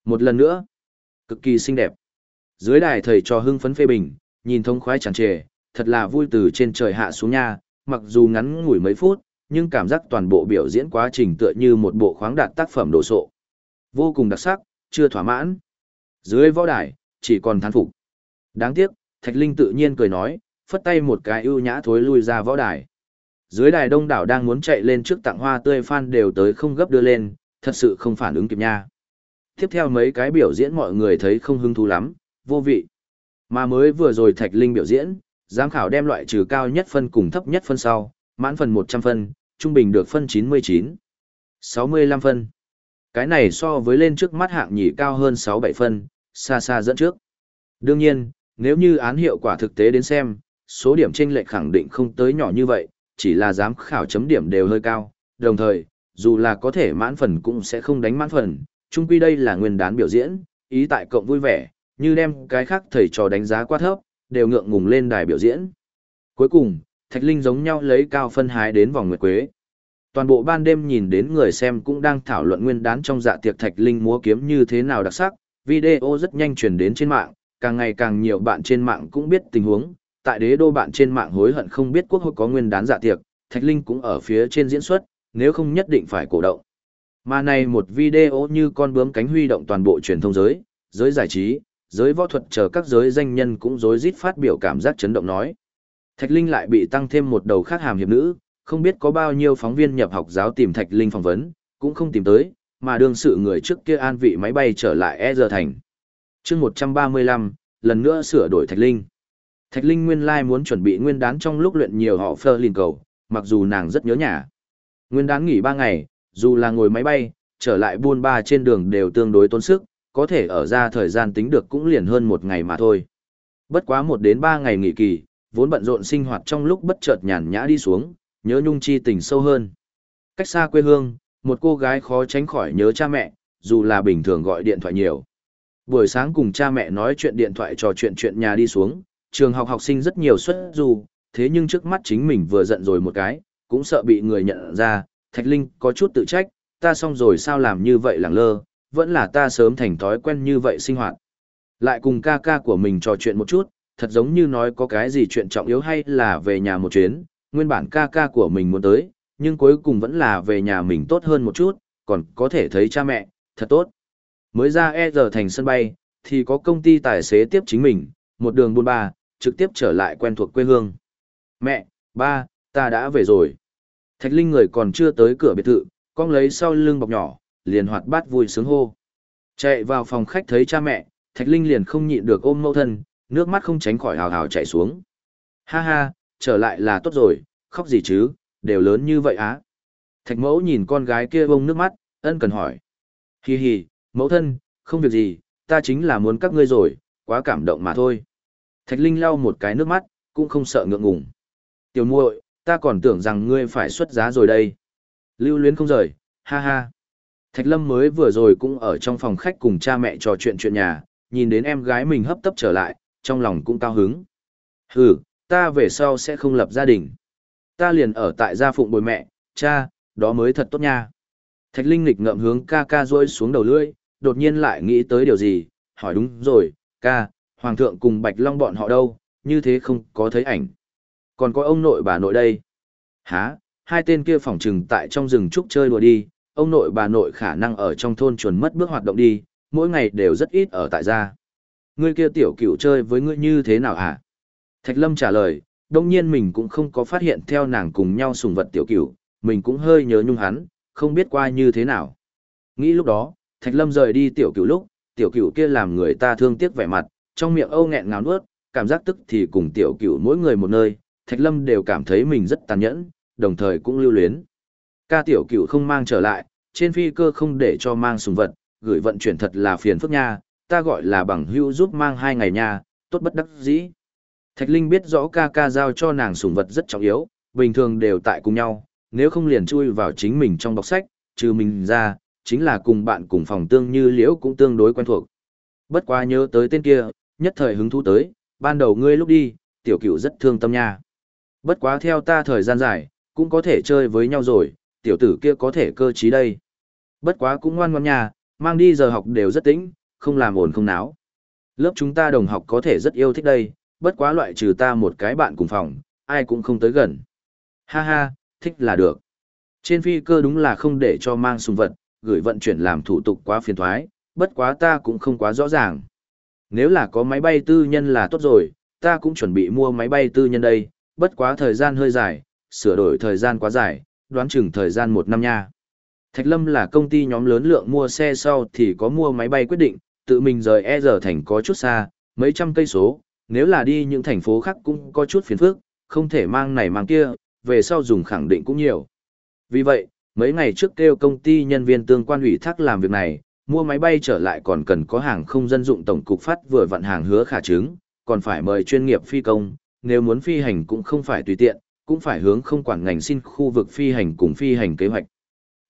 Một lần nữa. Cực kỳ xinh đẹp. Dưới đài thầy trò hưng phấn phê bình, nhìn thông khoái chẳng trề, thật là vui từ trên trời hạ xuống nha, mặc dù ngắn ngủi mấy phút, nhưng cảm giác toàn bộ biểu diễn quá trình tựa như một bộ khoáng đạt tác phẩm đồ sộ. Vô cùng đặc sắc, chưa thỏa mãn. Dưới võ đài, chỉ còn thán phục. Đáng tiếc, Thạch Linh tự nhiên cười nói, phất tay một cái ưu nhã thối lui ra võ đài. Dưới đài đông đảo đang muốn chạy lên trước tặng hoa tươi fan đều tới không gấp đưa lên, thật sự không phản ứng kịp nha. Tiếp theo mấy cái biểu diễn mọi người thấy không hứng thú lắm, vô vị. Mà mới vừa rồi Thạch Linh biểu diễn, giám khảo đem loại trừ cao nhất phân cùng thấp nhất phân sau, mãn phần 100 phân, trung bình được phân 99. 65 phân. Cái này so với lên trước mắt hạng nhì cao hơn 6-7 phân, xa xa dẫn trước. Đương nhiên, nếu như án hiệu quả thực tế đến xem, số điểm chênh lệch khẳng định không tới nhỏ như vậy, chỉ là giám khảo chấm điểm đều hơi cao, đồng thời, dù là có thể mãn phần cũng sẽ không đánh mãn phần, chung quy đây là nguyên đán biểu diễn, ý tại cộng vui vẻ, như đem cái khác thầy trò đánh giá quá thấp, đều ngượng ngùng lên đài biểu diễn. Cuối cùng, Thạch Linh giống nhau lấy cao phân hái đến vòng nguyệt quế. Toàn bộ ban đêm nhìn đến người xem cũng đang thảo luận nguyên đán trong dạ tiệc Thạch Linh múa kiếm như thế nào đặc sắc, video rất nhanh truyền đến trên mạng, càng ngày càng nhiều bạn trên mạng cũng biết tình huống, tại đế đô bạn trên mạng hối hận không biết quốc hội có nguyên đán dạ tiệc, Thạch Linh cũng ở phía trên diễn xuất, nếu không nhất định phải cổ động. Mà này một video như con bướm cánh huy động toàn bộ truyền thông giới, giới giải trí, giới võ thuật chờ các giới danh nhân cũng rối rít phát biểu cảm giác chấn động nói. Thạch Linh lại bị tăng thêm một đầu khác hàm hiệp nữ, không biết có bao nhiêu phóng viên nhập học giáo tìm Thạch Linh phỏng vấn, cũng không tìm tới, mà đương sự người trước kia an vị máy bay trở lại E giờ thành chương 135, lần nữa sửa đổi Thạch Linh. Thạch Linh nguyên lai muốn chuẩn bị nguyên đán trong lúc luyện nhiều họ phơ lìn cầu, mặc dù nàng rất nhớ nhà. Nguyên đán nghỉ 3 ngày, dù là ngồi máy bay, trở lại buôn ba trên đường đều tương đối tốn sức, có thể ở ra thời gian tính được cũng liền hơn một ngày mà thôi. Bất quá một đến ba ngày nghỉ kỳ, vốn bận rộn sinh hoạt trong lúc bất chợt nhàn nhã đi xuống, nhớ nhung chi tình sâu hơn. Cách xa quê hương, một cô gái khó tránh khỏi nhớ cha mẹ, dù là bình thường gọi điện thoại nhiều. Buổi sáng cùng cha mẹ nói chuyện điện thoại trò chuyện chuyện nhà đi xuống, trường học học sinh rất nhiều suất dù, thế nhưng trước mắt chính mình vừa giận rồi một cái, cũng sợ bị người nhận ra, Thạch Linh có chút tự trách, ta xong rồi sao làm như vậy lẳng lơ, vẫn là ta sớm thành thói quen như vậy sinh hoạt. Lại cùng ca ca của mình trò chuyện một chút, thật giống như nói có cái gì chuyện trọng yếu hay là về nhà một chuyến, nguyên bản ca ca của mình muốn tới, nhưng cuối cùng vẫn là về nhà mình tốt hơn một chút, còn có thể thấy cha mẹ, thật tốt. Mới ra e giờ thành sân bay, thì có công ty tài xế tiếp chính mình, một đường buôn ba, trực tiếp trở lại quen thuộc quê hương. Mẹ, ba, ta đã về rồi. Thạch Linh người còn chưa tới cửa biệt thự, con lấy sau lưng bọc nhỏ, liền hoạt bát vui sướng hô. Chạy vào phòng khách thấy cha mẹ, Thạch Linh liền không nhịn được ôm mẫu thân, nước mắt không tránh khỏi hào hào chảy xuống. Ha ha, trở lại là tốt rồi, khóc gì chứ, đều lớn như vậy á. Thạch mẫu nhìn con gái kia bông nước mắt, ân cần hỏi. Hi hi, mẫu thân, không việc gì, ta chính là muốn các ngươi rồi, quá cảm động mà thôi. Thạch Linh lau một cái nước mắt, cũng không sợ ngượng ngùng. Tiểu muội, ta còn tưởng rằng ngươi phải xuất giá rồi đây. Lưu luyến không rời, ha ha. Thạch Lâm mới vừa rồi cũng ở trong phòng khách cùng cha mẹ trò chuyện chuyện nhà, nhìn đến em gái mình hấp tấp trở lại, trong lòng cũng cao hứng. Hừ, ta về sau sẽ không lập gia đình. Ta liền ở tại gia phụng bồi mẹ, cha, đó mới thật tốt nha. Thạch Linh nghịch ngậm hướng ca ca rôi xuống đầu lưỡi, đột nhiên lại nghĩ tới điều gì, hỏi đúng rồi, ca, Hoàng thượng cùng Bạch Long bọn họ đâu, như thế không có thấy ảnh. Còn có ông nội bà nội đây. Hả, hai tên kia phỏng trừng tại trong rừng trúc chơi đùa đi, ông nội bà nội khả năng ở trong thôn chuồn mất bước hoạt động đi, mỗi ngày đều rất ít ở tại gia. Ngươi kia tiểu cửu chơi với ngươi như thế nào hả? Thạch Lâm trả lời, đông nhiên mình cũng không có phát hiện theo nàng cùng nhau sùng vật tiểu cửu, mình cũng hơi nhớ nhung hắn, không biết qua như thế nào. Nghĩ lúc đó, Thạch Lâm rời đi tiểu cửu lúc, tiểu cửu kia làm người ta thương tiếc vẻ mặt, trong miệng âu nghẹn ngào nuốt, cảm giác tức thì cùng tiểu cửu mỗi người một nơi, Thạch Lâm đều cảm thấy mình rất tàn nhẫn, đồng thời cũng lưu luyến. Ca tiểu cửu không mang trở lại, trên phi cơ không để cho mang sùng vật, gửi vận chuyển thật là phiền phức nha, ta gọi là bằng hữu giúp mang hai ngày nha, tốt bất đắc dĩ. Thạch Linh biết rõ ca ca giao cho nàng sùng vật rất trọng yếu, bình thường đều tại cùng nhau, nếu không liền chui vào chính mình trong bọc sách, trừ mình ra, chính là cùng bạn cùng phòng tương như liễu cũng tương đối quen thuộc. Bất quá nhớ tới tên kia, nhất thời hứng thú tới, ban đầu ngươi lúc đi, tiểu cửu rất thương tâm nha. Bất quá theo ta thời gian dài, cũng có thể chơi với nhau rồi, tiểu tử kia có thể cơ trí đây. Bất quá cũng ngoan ngoan nha, mang đi giờ học đều rất tĩnh, không làm ồn không náo. Lớp chúng ta đồng học có thể rất yêu thích đây, bất quá loại trừ ta một cái bạn cùng phòng, ai cũng không tới gần. Ha ha, thích là được. Trên phi cơ đúng là không để cho mang sùng vật, gửi vận chuyển làm thủ tục quá phiền thoái, bất quá ta cũng không quá rõ ràng. Nếu là có máy bay tư nhân là tốt rồi, ta cũng chuẩn bị mua máy bay tư nhân đây, bất quá thời gian hơi dài, sửa đổi thời gian quá dài, đoán chừng thời gian một năm nha. Thạch Lâm là công ty nhóm lớn lượng mua xe sau thì có mua máy bay quyết định, tự mình rời E giờ thành có chút xa, Mấy trăm cây số, nếu là đi những thành phố khác cũng có chút phiền phức, không thể mang này mang kia, về sau dùng khẳng định cũng nhiều. Vì vậy, mấy ngày trước kêu công ty nhân viên tương quan ủy thác làm việc này, mua máy bay trở lại còn cần có hàng không dân dụng tổng cục phát vừa vận hàng hứa khả chứng, còn phải mời chuyên nghiệp phi công, nếu muốn phi hành cũng không phải tùy tiện, cũng phải hướng không quản ngành xin khu vực phi hành cùng phi hành kế hoạch.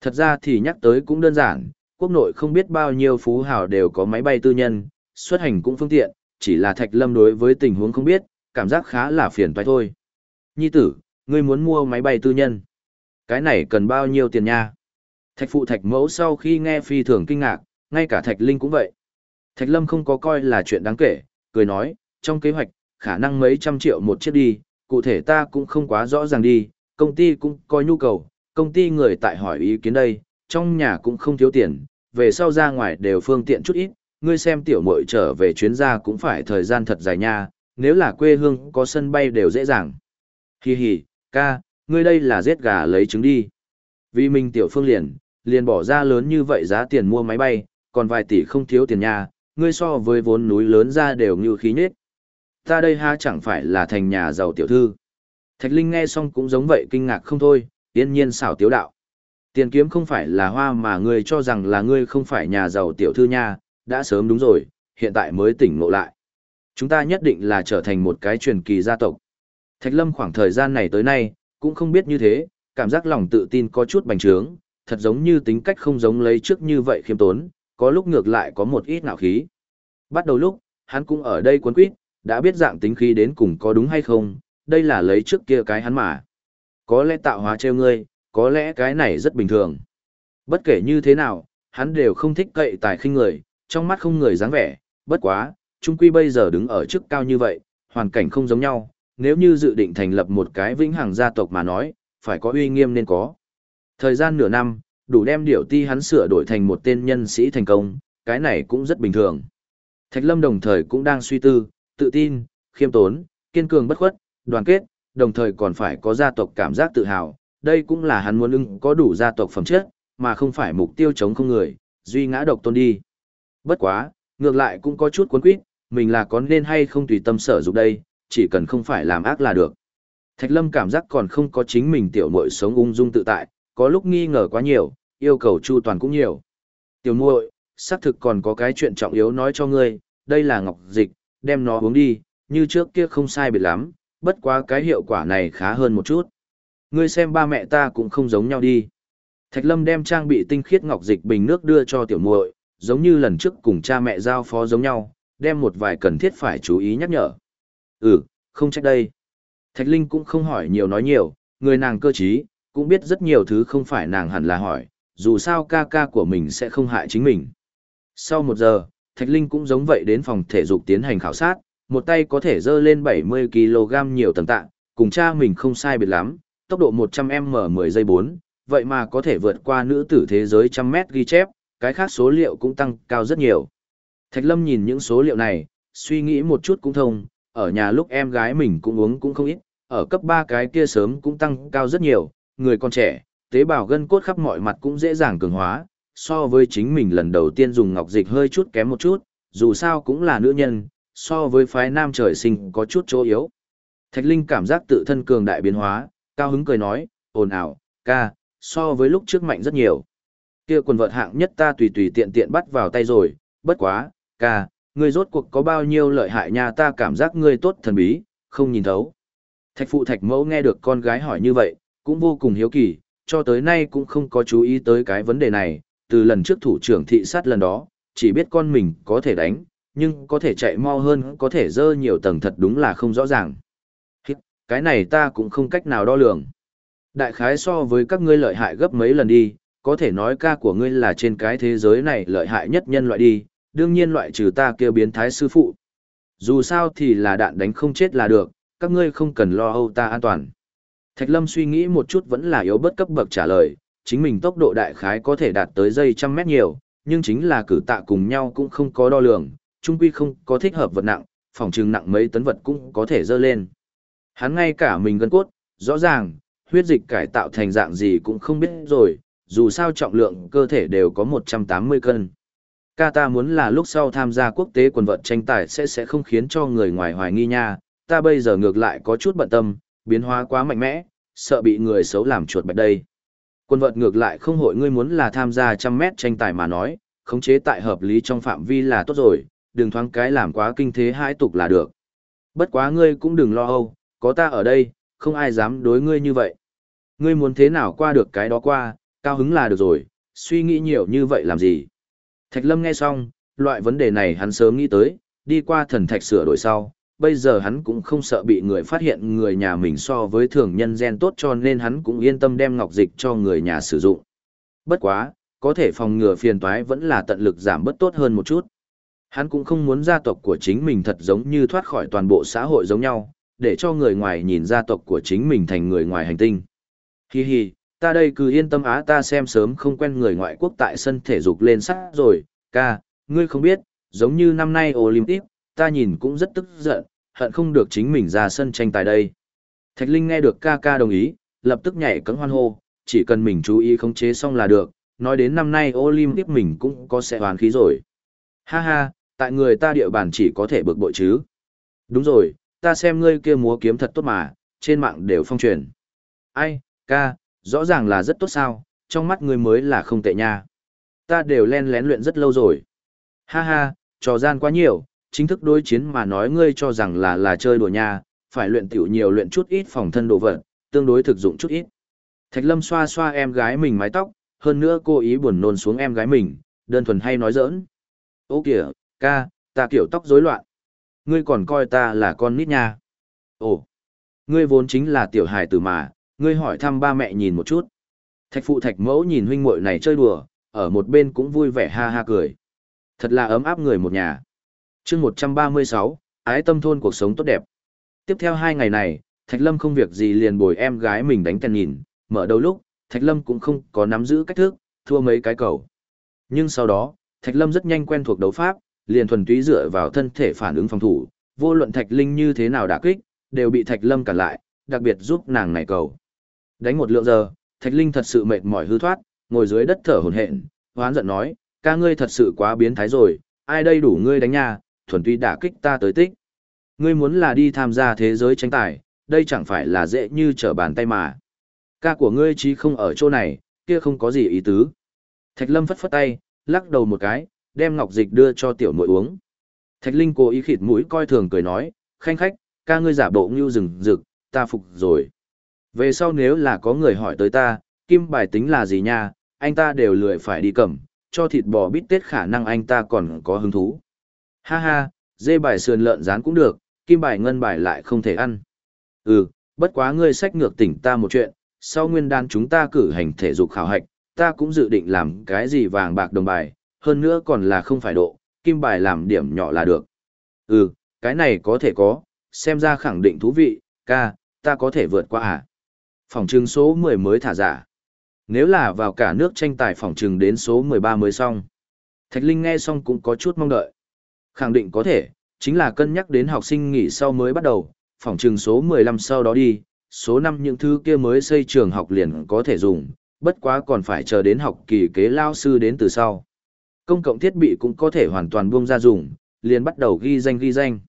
Thật ra thì nhắc tới cũng đơn giản, quốc nội không biết bao nhiêu phú hào đều có máy bay tư nhân, xuất hành cũng phương tiện, chỉ là Thạch Lâm đối với tình huống không biết, cảm giác khá là phiền toái thôi. Nhi tử, ngươi muốn mua máy bay tư nhân. Cái này cần bao nhiêu tiền nha? Thạch phụ thạch mẫu sau khi nghe phi thường kinh ngạc, ngay cả thạch linh cũng vậy. Thạch lâm không có coi là chuyện đáng kể, cười nói, trong kế hoạch, khả năng mấy trăm triệu một chiếc đi, cụ thể ta cũng không quá rõ ràng đi, công ty cũng có nhu cầu, công ty người tại hỏi ý kiến đây, trong nhà cũng không thiếu tiền, về sau ra ngoài đều phương tiện chút ít, ngươi xem tiểu muội trở về chuyến ra cũng phải thời gian thật dài nha, nếu là quê hương có sân bay đều dễ dàng. Hi hi, ca, ngươi đây là giết gà lấy trứng đi. Vì mình tiểu phương liền, liền bỏ ra lớn như vậy giá tiền mua máy bay, còn vài tỷ không thiếu tiền nha, ngươi so với vốn núi lớn ra đều như khí nết. Ta đây ha chẳng phải là thành nhà giàu tiểu thư. Thạch Linh nghe xong cũng giống vậy kinh ngạc không thôi, yên nhiên xảo tiếu đạo. Tiền kiếm không phải là hoa mà ngươi cho rằng là ngươi không phải nhà giàu tiểu thư nha, đã sớm đúng rồi, hiện tại mới tỉnh ngộ lại. Chúng ta nhất định là trở thành một cái truyền kỳ gia tộc. Thạch Lâm khoảng thời gian này tới nay, cũng không biết như thế, cảm giác lòng tự tin có chút bành trướng, thật giống như tính cách không giống lấy trước như vậy khiêm tốn, có lúc ngược lại có một ít nạo khí. Bắt đầu lúc, hắn cũng ở đây cuốn quýt, đã biết dạng tính khí đến cùng có đúng hay không, đây là lấy trước kia cái hắn mà. Có lẽ tạo hóa treo ngươi, có lẽ cái này rất bình thường. Bất kể như thế nào, hắn đều không thích cậy tài khinh người, trong mắt không người dáng vẻ, bất quá, chung quy bây giờ đứng ở chức cao như vậy, hoàn cảnh không giống nhau, nếu như dự định thành lập một cái vĩnh hằng gia tộc mà nói, phải có uy nghiêm nên có. Thời gian nửa năm, đủ đem điểu ti hắn sửa đổi thành một tên nhân sĩ thành công, cái này cũng rất bình thường. Thạch Lâm đồng thời cũng đang suy tư, tự tin, khiêm tốn, kiên cường bất khuất, đoàn kết, đồng thời còn phải có gia tộc cảm giác tự hào, đây cũng là hắn muốn ưng có đủ gia tộc phẩm chất, mà không phải mục tiêu chống không người, duy ngã độc tôn đi. Bất quá, ngược lại cũng có chút cuốn quýt, mình là có nên hay không tùy tâm sở dục đây, chỉ cần không phải làm ác là được. Thạch Lâm cảm giác còn không có chính mình tiểu muội sống ung dung tự tại, có lúc nghi ngờ quá nhiều, yêu cầu chu toàn cũng nhiều. Tiểu muội, xác thực còn có cái chuyện trọng yếu nói cho ngươi, đây là ngọc dịch, đem nó uống đi, như trước kia không sai biệt lắm, bất quá cái hiệu quả này khá hơn một chút. Ngươi xem ba mẹ ta cũng không giống nhau đi. Thạch Lâm đem trang bị tinh khiết ngọc dịch bình nước đưa cho tiểu muội, giống như lần trước cùng cha mẹ giao phó giống nhau, đem một vài cần thiết phải chú ý nhắc nhở. Ừ, không trách đây. Thạch Linh cũng không hỏi nhiều nói nhiều, người nàng cơ trí, cũng biết rất nhiều thứ không phải nàng hẳn là hỏi, dù sao ca ca của mình sẽ không hại chính mình. Sau một giờ, Thạch Linh cũng giống vậy đến phòng thể dục tiến hành khảo sát, một tay có thể dơ lên 70kg nhiều tầng tạ, cùng cha mình không sai biệt lắm, tốc độ 100m 10 giây 4, vậy mà có thể vượt qua nữ tử thế giới trăm mét ghi chép, cái khác số liệu cũng tăng cao rất nhiều. Thạch Lâm nhìn những số liệu này, suy nghĩ một chút cũng thông, ở nhà lúc em gái mình cũng uống cũng không ít, ở cấp 3 cái kia sớm cũng tăng cao rất nhiều, người còn trẻ, tế bào gân cốt khắp mọi mặt cũng dễ dàng cường hóa, so với chính mình lần đầu tiên dùng ngọc dịch hơi chút kém một chút, dù sao cũng là nữ nhân, so với phái nam trời sinh có chút chỗ yếu. Thạch Linh cảm giác tự thân cường đại biến hóa, cao hứng cười nói, ồn ào, ca, so với lúc trước mạnh rất nhiều. Kia quần vợt hạng nhất ta tùy tùy tiện tiện bắt vào tay rồi, bất quá, ca, ngươi rốt cuộc có bao nhiêu lợi hại nha ta cảm giác ngươi tốt thần bí, không nhìn thấu. Thạch phụ thạch mẫu nghe được con gái hỏi như vậy, cũng vô cùng hiếu kỳ, cho tới nay cũng không có chú ý tới cái vấn đề này, từ lần trước thủ trưởng thị sát lần đó, chỉ biết con mình có thể đánh, nhưng có thể chạy mau hơn, có thể dơ nhiều tầng thật đúng là không rõ ràng. Cái này ta cũng không cách nào đo lường. Đại khái so với các ngươi lợi hại gấp mấy lần đi, có thể nói ca của ngươi là trên cái thế giới này lợi hại nhất nhân loại đi, đương nhiên loại trừ ta kêu biến thái sư phụ. Dù sao thì là đạn đánh không chết là được, các ngươi không cần lo âu ta an toàn. Thạch Lâm suy nghĩ một chút vẫn là yếu bất cấp bậc trả lời, chính mình tốc độ đại khái có thể đạt tới dây trăm mét nhiều, nhưng chính là cử tạ cùng nhau cũng không có đo lường, trung quy không có thích hợp vật nặng, phòng trừng nặng mấy tấn vật cũng có thể dơ lên. Hắn ngay cả mình gân cốt, rõ ràng, huyết dịch cải tạo thành dạng gì cũng không biết rồi, dù sao trọng lượng cơ thể đều có 180 cân. Ca ta muốn là lúc sau tham gia quốc tế quần vợt tranh tài sẽ sẽ không khiến cho người ngoài hoài nghi nha, ta bây giờ ngược lại có chút bận tâm, biến hóa quá mạnh mẽ, sợ bị người xấu làm chuột bạch đây. Quân vợt ngược lại không hội ngươi muốn là tham gia trăm mét tranh tài mà nói, khống chế tại hợp lý trong phạm vi là tốt rồi, đừng thoáng cái làm quá kinh thế hai tục là được. Bất quá ngươi cũng đừng lo âu, có ta ở đây, không ai dám đối ngươi như vậy. Ngươi muốn thế nào qua được cái đó qua, cao hứng là được rồi, suy nghĩ nhiều như vậy làm gì. Thạch Lâm nghe xong, loại vấn đề này hắn sớm nghĩ tới, đi qua thần thạch sửa đổi sau, bây giờ hắn cũng không sợ bị người phát hiện người nhà mình so với thường nhân gen tốt cho nên hắn cũng yên tâm đem ngọc dịch cho người nhà sử dụng. Bất quá, có thể phòng ngừa phiền toái vẫn là tận lực giảm bớt tốt hơn một chút. Hắn cũng không muốn gia tộc của chính mình thật giống như thoát khỏi toàn bộ xã hội giống nhau, để cho người ngoài nhìn gia tộc của chính mình thành người ngoài hành tinh. Hi hi, ta đây cứ yên tâm á ta xem sớm không quen người ngoại quốc tại sân thể dục lên sắt rồi, ca, ngươi không biết, giống như năm nay Olympic, ta nhìn cũng rất tức giận, hận không được chính mình ra sân tranh tài đây. Thạch Linh nghe được ca ca đồng ý, lập tức nhảy cẫng hoan hô, chỉ cần mình chú ý khống chế xong là được, nói đến năm nay Olympic mình cũng có sẽ hoàn khí rồi. Ha ha, tại người ta địa bàn chỉ có thể bực bội chứ. Đúng rồi, ta xem ngươi kia múa kiếm thật tốt mà, trên mạng đều phong truyền. Ai, ca, rõ ràng là rất tốt sao, trong mắt ngươi mới là không tệ nha. Ta đều len lén luyện rất lâu rồi. Ha ha, trò gian quá nhiều, chính thức đối chiến mà nói ngươi cho rằng là là chơi đùa nha, phải luyện tiểu nhiều luyện chút ít phòng thân đồ vật, tương đối thực dụng chút ít. Thạch Lâm xoa xoa em gái mình mái tóc, hơn nữa cô ý buồn nôn xuống em gái mình, đơn thuần hay nói giỡn. Ô kìa, ca, ta kiểu tóc rối loạn. Ngươi còn coi ta là con nít nha. Ồ, ngươi vốn chính là tiểu hài tử mà, ngươi hỏi thăm ba mẹ nhìn một chút. Thạch phụ thạch mẫu nhìn huynh muội này chơi đùa, ở một bên cũng vui vẻ ha ha cười. Thật là ấm áp người một nhà. Chương một trăm ba mươi sáu ái tâm thôn cuộc sống tốt đẹp. Tiếp theo hai ngày này thạch lâm không việc gì liền bồi em gái mình đánh tèn nhìn. Mở đầu lúc thạch lâm cũng không có nắm giữ cách thức thua mấy cái cầu. Nhưng sau đó thạch lâm rất nhanh quen thuộc đấu pháp liền thuần túy dựa vào thân thể phản ứng phòng thủ. Vô luận thạch linh như thế nào đả kích đều bị thạch lâm cản lại đặc biệt giúp nàng này cầu đánh một lượng giờ thạch linh thật sự mệt mỏi hư thoát ngồi dưới đất thở hổn hển hoán giận nói ca ngươi thật sự quá biến thái rồi ai đây đủ ngươi đánh nha thuần túy đả kích ta tới tích. Ngươi muốn là đi tham gia thế giới tranh tài, đây chẳng phải là dễ như trở bàn tay mà. Ca của ngươi chí không ở chỗ này, kia không có gì ý tứ. Thạch Lâm phất phất tay, lắc đầu một cái, đem ngọc dịch đưa cho tiểu muội uống. Thạch Linh cố ý khịt mũi coi thường cười nói, khanh khách, ca ngươi giả bộ như rừng rực, ta phục rồi. Về sau nếu là có người hỏi tới ta, kim bài tính là gì nha, anh ta đều lười phải đi cầm, cho thịt bò bít tết khả năng anh ta còn có hứng thú. Ha ha, dê bài sườn lợn rán cũng được, kim bài ngân bài lại không thể ăn. Ừ, bất quá ngươi sách ngược tỉnh ta một chuyện, sau nguyên đan chúng ta cử hành thể dục khảo hạch, ta cũng dự định làm cái gì vàng bạc đồng bài, hơn nữa còn là không phải độ, kim bài làm điểm nhỏ là được. Ừ, cái này có thể có, xem ra khẳng định thú vị, ca, ta có thể vượt qua à? Phòng trừng số 10 mới thả giả. Nếu là vào cả nước tranh tài phòng trừng đến số 13 mới xong. Thạch Linh nghe xong cũng có chút mong đợi. Khẳng định có thể, chính là cân nhắc đến học sinh nghỉ sau mới bắt đầu, phòng trường số 15 sau đó đi, số 5 những thứ kia mới xây trường học liền có thể dùng, bất quá còn phải chờ đến học kỳ kế lao sư đến từ sau. Công cộng thiết bị cũng có thể hoàn toàn buông ra dùng, liền bắt đầu ghi danh ghi danh.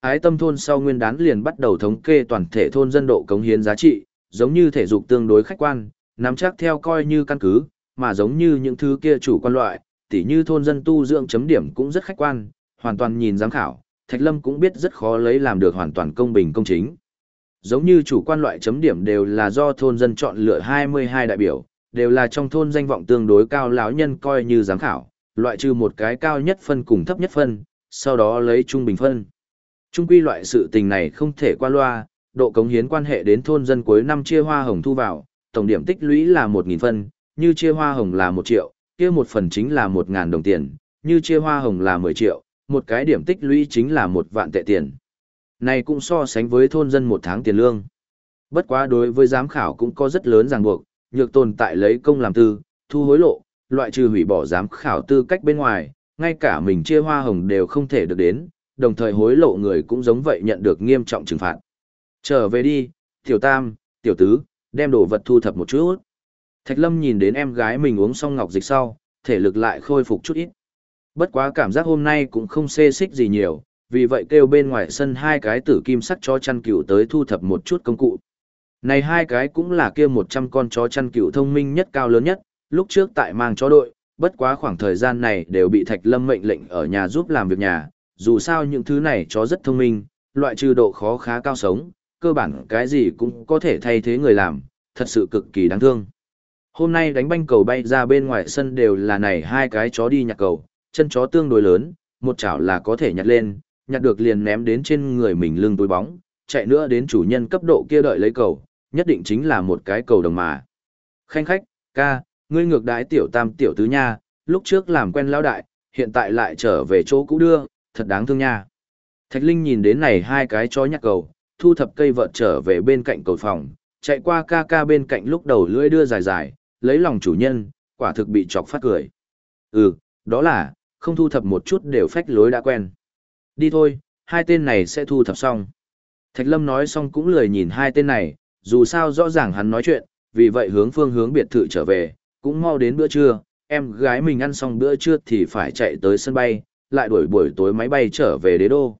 Ái tâm thôn sau nguyên đán liền bắt đầu thống kê toàn thể thôn dân độ cống hiến giá trị, giống như thể dục tương đối khách quan, nắm chắc theo coi như căn cứ, mà giống như những thứ kia chủ quan loại, tỉ như thôn dân tu dưỡng chấm điểm cũng rất khách quan, hoàn toàn nhìn giám khảo, Thạch Lâm cũng biết rất khó lấy làm được hoàn toàn công bình công chính. Giống như chủ quan loại chấm điểm đều là do thôn dân chọn lựa 22 đại biểu, đều là trong thôn danh vọng tương đối cao lão nhân coi như giám khảo, loại trừ một cái cao nhất phân cùng thấp nhất phân, sau đó lấy trung bình phân. Trung quy loại sự tình này không thể qua loa, độ cống hiến quan hệ đến thôn dân cuối năm chia hoa hồng thu vào, tổng điểm tích lũy là 1.000 phân, như chia hoa hồng là 1 triệu, kia một phần chính là 1.000 đồng tiền, như chia hoa hồng là 10 triệu, một cái điểm tích lũy chính là một vạn tệ tiền. Này cũng so sánh với thôn dân một tháng tiền lương. Bất quá đối với giám khảo cũng có rất lớn ràng buộc, nhược tồn tại lấy công làm tư, thu hối lộ, loại trừ hủy bỏ giám khảo tư cách bên ngoài, ngay cả mình chia hoa hồng đều không thể được đến, đồng thời hối lộ người cũng giống vậy nhận được nghiêm trọng trừng phạt. Trở về đi, tiểu tam, tiểu tứ, đem đồ vật thu thập một chút. Thạch Lâm nhìn đến em gái mình uống xong ngọc dịch sau, thể lực lại khôi phục chút ít. bất quá cảm giác hôm nay cũng không xê xích gì nhiều, vì vậy kêu bên ngoài sân hai cái tử kim sắc chó chăn cừu tới thu thập một chút công cụ. Này hai cái cũng là kia 100 con chó chăn cừu thông minh nhất cao lớn nhất, lúc trước tại mang chó đội, bất quá khoảng thời gian này đều bị Thạch Lâm mệnh lệnh ở nhà giúp làm việc nhà, dù sao những thứ này chó rất thông minh, loại trừ độ khó khá cao sống, cơ bản cái gì cũng có thể thay thế người làm, thật sự cực kỳ đáng thương. Hôm nay đánh banh cầu bay ra bên ngoài sân đều là này hai cái chó đi nhặt cầu, chân chó tương đối lớn, một chảo là có thể nhặt lên, nhặt được liền ném đến trên người mình lưng túi bóng, chạy nữa đến chủ nhân cấp độ kia đợi lấy cầu, nhất định chính là một cái cầu đồng mà. Khanh khách, ca, ngươi ngược đái tiểu tam tiểu tứ nha, lúc trước làm quen lão đại, hiện tại lại trở về chỗ cũ đưa, thật đáng thương nha. Thạch Linh nhìn đến này hai cái chó nhặt cầu, thu thập cây vợt trở về bên cạnh cầu phòng, chạy qua ca ca bên cạnh lúc đầu lưỡi đưa dài dài, lấy lòng chủ nhân, quả thực bị chọc phát cười. Ừ, đó là, không thu thập một chút đều phách lối đã quen. Đi thôi, hai tên này sẽ thu thập xong. Thạch Lâm nói xong cũng lười nhìn hai tên này, dù sao rõ ràng hắn nói chuyện, vì vậy hướng phương hướng biệt thự trở về, cũng mau đến bữa trưa, em gái mình ăn xong bữa trưa thì phải chạy tới sân bay, lại đuổi buổi tối máy bay trở về đế đô.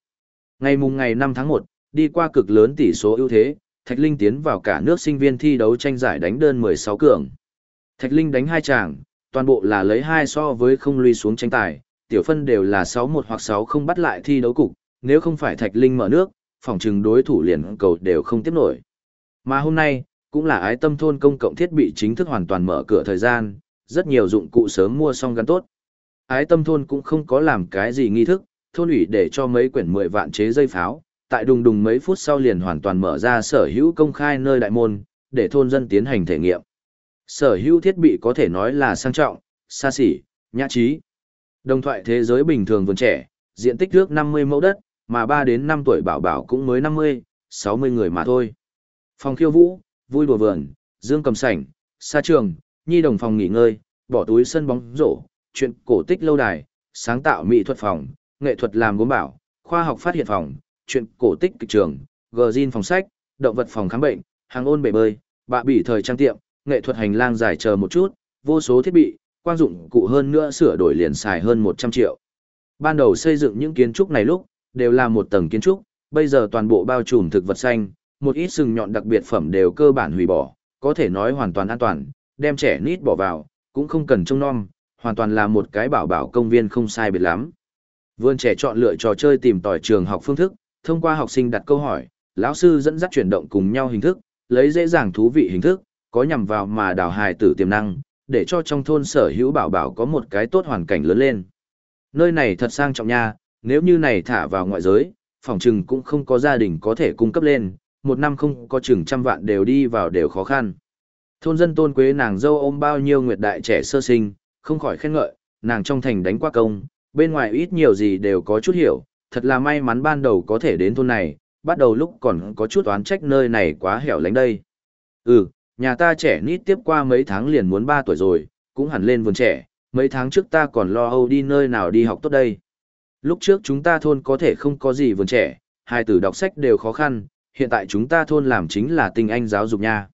Ngày mùng ngày 5 tháng 1, đi qua cực lớn tỷ số ưu thế, Thạch Linh tiến vào cả nước sinh viên thi đấu tranh giải đánh đơn 16 cường. Thạch Linh đánh hai chàng, toàn bộ là lấy hai so với không lui xuống tranh tài, tiểu phân đều là 6-1 hoặc 6 không bắt lại thi đấu cục, nếu không phải Thạch Linh mở nước, phòng trừng đối thủ liền cầu đều không tiếp nổi. Mà hôm nay, cũng là ái tâm thôn công cộng thiết bị chính thức hoàn toàn mở cửa thời gian, rất nhiều dụng cụ sớm mua xong gắn tốt. Ái tâm thôn cũng không có làm cái gì nghi thức, thôn ủy để cho mấy quyển 10 vạn chế dây pháo, tại đùng đùng mấy phút sau liền hoàn toàn mở ra sở hữu công khai nơi đại môn, để thôn dân tiến hành thể nghiệm. Sở hữu thiết bị có thể nói là sang trọng, xa xỉ, nhã trí. Đồng thoại thế giới bình thường vườn trẻ, diện tích trước 50 mẫu đất, mà 3 đến 5 tuổi bảo bảo cũng mới 50, 60 người mà thôi. Phòng khiêu vũ, vui đùa vườn, dương cầm sảnh, xa trường, nhi đồng phòng nghỉ ngơi, bỏ túi sân bóng rổ, chuyện cổ tích lâu đài, sáng tạo mỹ thuật phòng, nghệ thuật làm gốm bảo, khoa học phát hiện phòng, chuyện cổ tích kịch trường, gờ phòng sách, động vật phòng khám bệnh, hàng ôn bể bơi, bạ bỉ thời trang tiệm, nghệ thuật hành lang giải chờ một chút, vô số thiết bị, quan dụng cụ hơn nữa sửa đổi liền xài hơn 100 triệu. Ban đầu xây dựng những kiến trúc này lúc, đều là một tầng kiến trúc, bây giờ toàn bộ bao trùm thực vật xanh, một ít sừng nhọn đặc biệt phẩm đều cơ bản hủy bỏ, có thể nói hoàn toàn an toàn, đem trẻ nít bỏ vào, cũng không cần trông nom, hoàn toàn là một cái bảo bảo công viên không sai biệt lắm. Vườn trẻ chọn lựa trò chơi tìm tòi trường học phương thức, thông qua học sinh đặt câu hỏi, lão sư dẫn dắt chuyển động cùng nhau hình thức, lấy dễ dàng thú vị hình thức, có nhằm vào mà đào hài tử tiềm năng, để cho trong thôn sở hữu bảo bảo có một cái tốt hoàn cảnh lớn lên. Nơi này thật sang trọng nha, nếu như này thả vào ngoại giới, phòng trừng cũng không có gia đình có thể cung cấp lên, một năm không có chừng trăm vạn đều đi vào đều khó khăn. Thôn dân tôn quế nàng dâu ôm bao nhiêu nguyệt đại trẻ sơ sinh, không khỏi khen ngợi, nàng trong thành đánh qua công, bên ngoài ít nhiều gì đều có chút hiểu, thật là may mắn ban đầu có thể đến thôn này, bắt đầu lúc còn có chút oán trách nơi này quá hẻo lánh đây. Ừ, nhà ta trẻ nít tiếp qua mấy tháng liền muốn 3 tuổi rồi, cũng hẳn lên vườn trẻ, mấy tháng trước ta còn lo âu đi nơi nào đi học tốt đây. Lúc trước chúng ta thôn có thể không có gì vườn trẻ, hai tử đọc sách đều khó khăn, hiện tại chúng ta thôn làm chính là tinh anh giáo dục nha.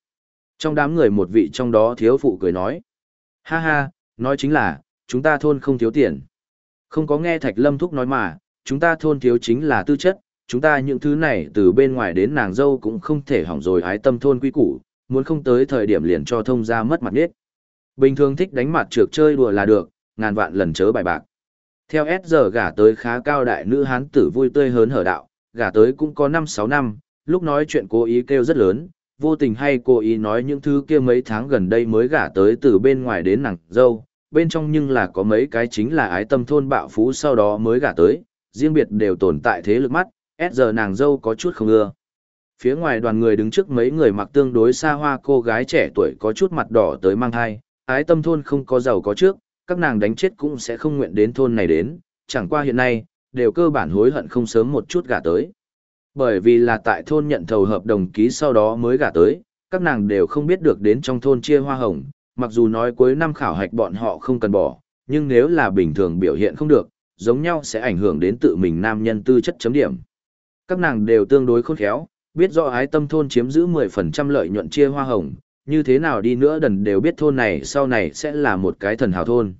Trong đám người một vị trong đó thiếu phụ cười nói. Ha ha, nói chính là, chúng ta thôn không thiếu tiền. Không có nghe Thạch Lâm Thúc nói mà, chúng ta thôn thiếu chính là tư chất, chúng ta những thứ này từ bên ngoài đến nàng dâu cũng không thể hỏng rồi ái tâm thôn quy củ, muốn không tới thời điểm liền cho thông ra mất mặt biết Bình thường thích đánh mặt trượt chơi đùa là được, ngàn vạn lần chớ bài bạc. Theo S giờ gả tới khá cao đại nữ hán tử vui tươi hớn hở đạo, gả tới cũng có 5-6 năm, lúc nói chuyện cố ý kêu rất lớn, vô tình hay cố ý nói những thứ kia mấy tháng gần đây mới gả tới từ bên ngoài đến nàng dâu, bên trong nhưng là có mấy cái chính là ái tâm thôn bạo phú sau đó mới gả tới, riêng biệt đều tồn tại thế lực mắt, S giờ nàng dâu có chút không ưa. Phía ngoài đoàn người đứng trước mấy người mặc tương đối xa hoa cô gái trẻ tuổi có chút mặt đỏ tới mang thai, ái tâm thôn không có giàu có trước, các nàng đánh chết cũng sẽ không nguyện đến thôn này đến, chẳng qua hiện nay, đều cơ bản hối hận không sớm một chút gả tới. Bởi vì là tại thôn nhận thầu hợp đồng ký sau đó mới gả tới, các nàng đều không biết được đến trong thôn chia hoa hồng, mặc dù nói cuối năm khảo hạch bọn họ không cần bỏ, nhưng nếu là bình thường biểu hiện không được, giống nhau sẽ ảnh hưởng đến tự mình nam nhân tư chất chấm điểm. Các nàng đều tương đối khôn khéo, biết rõ ái tâm thôn chiếm giữ 10% lợi nhuận chia hoa hồng, như thế nào đi nữa đần đều biết thôn này sau này sẽ là một cái thần hào thôn.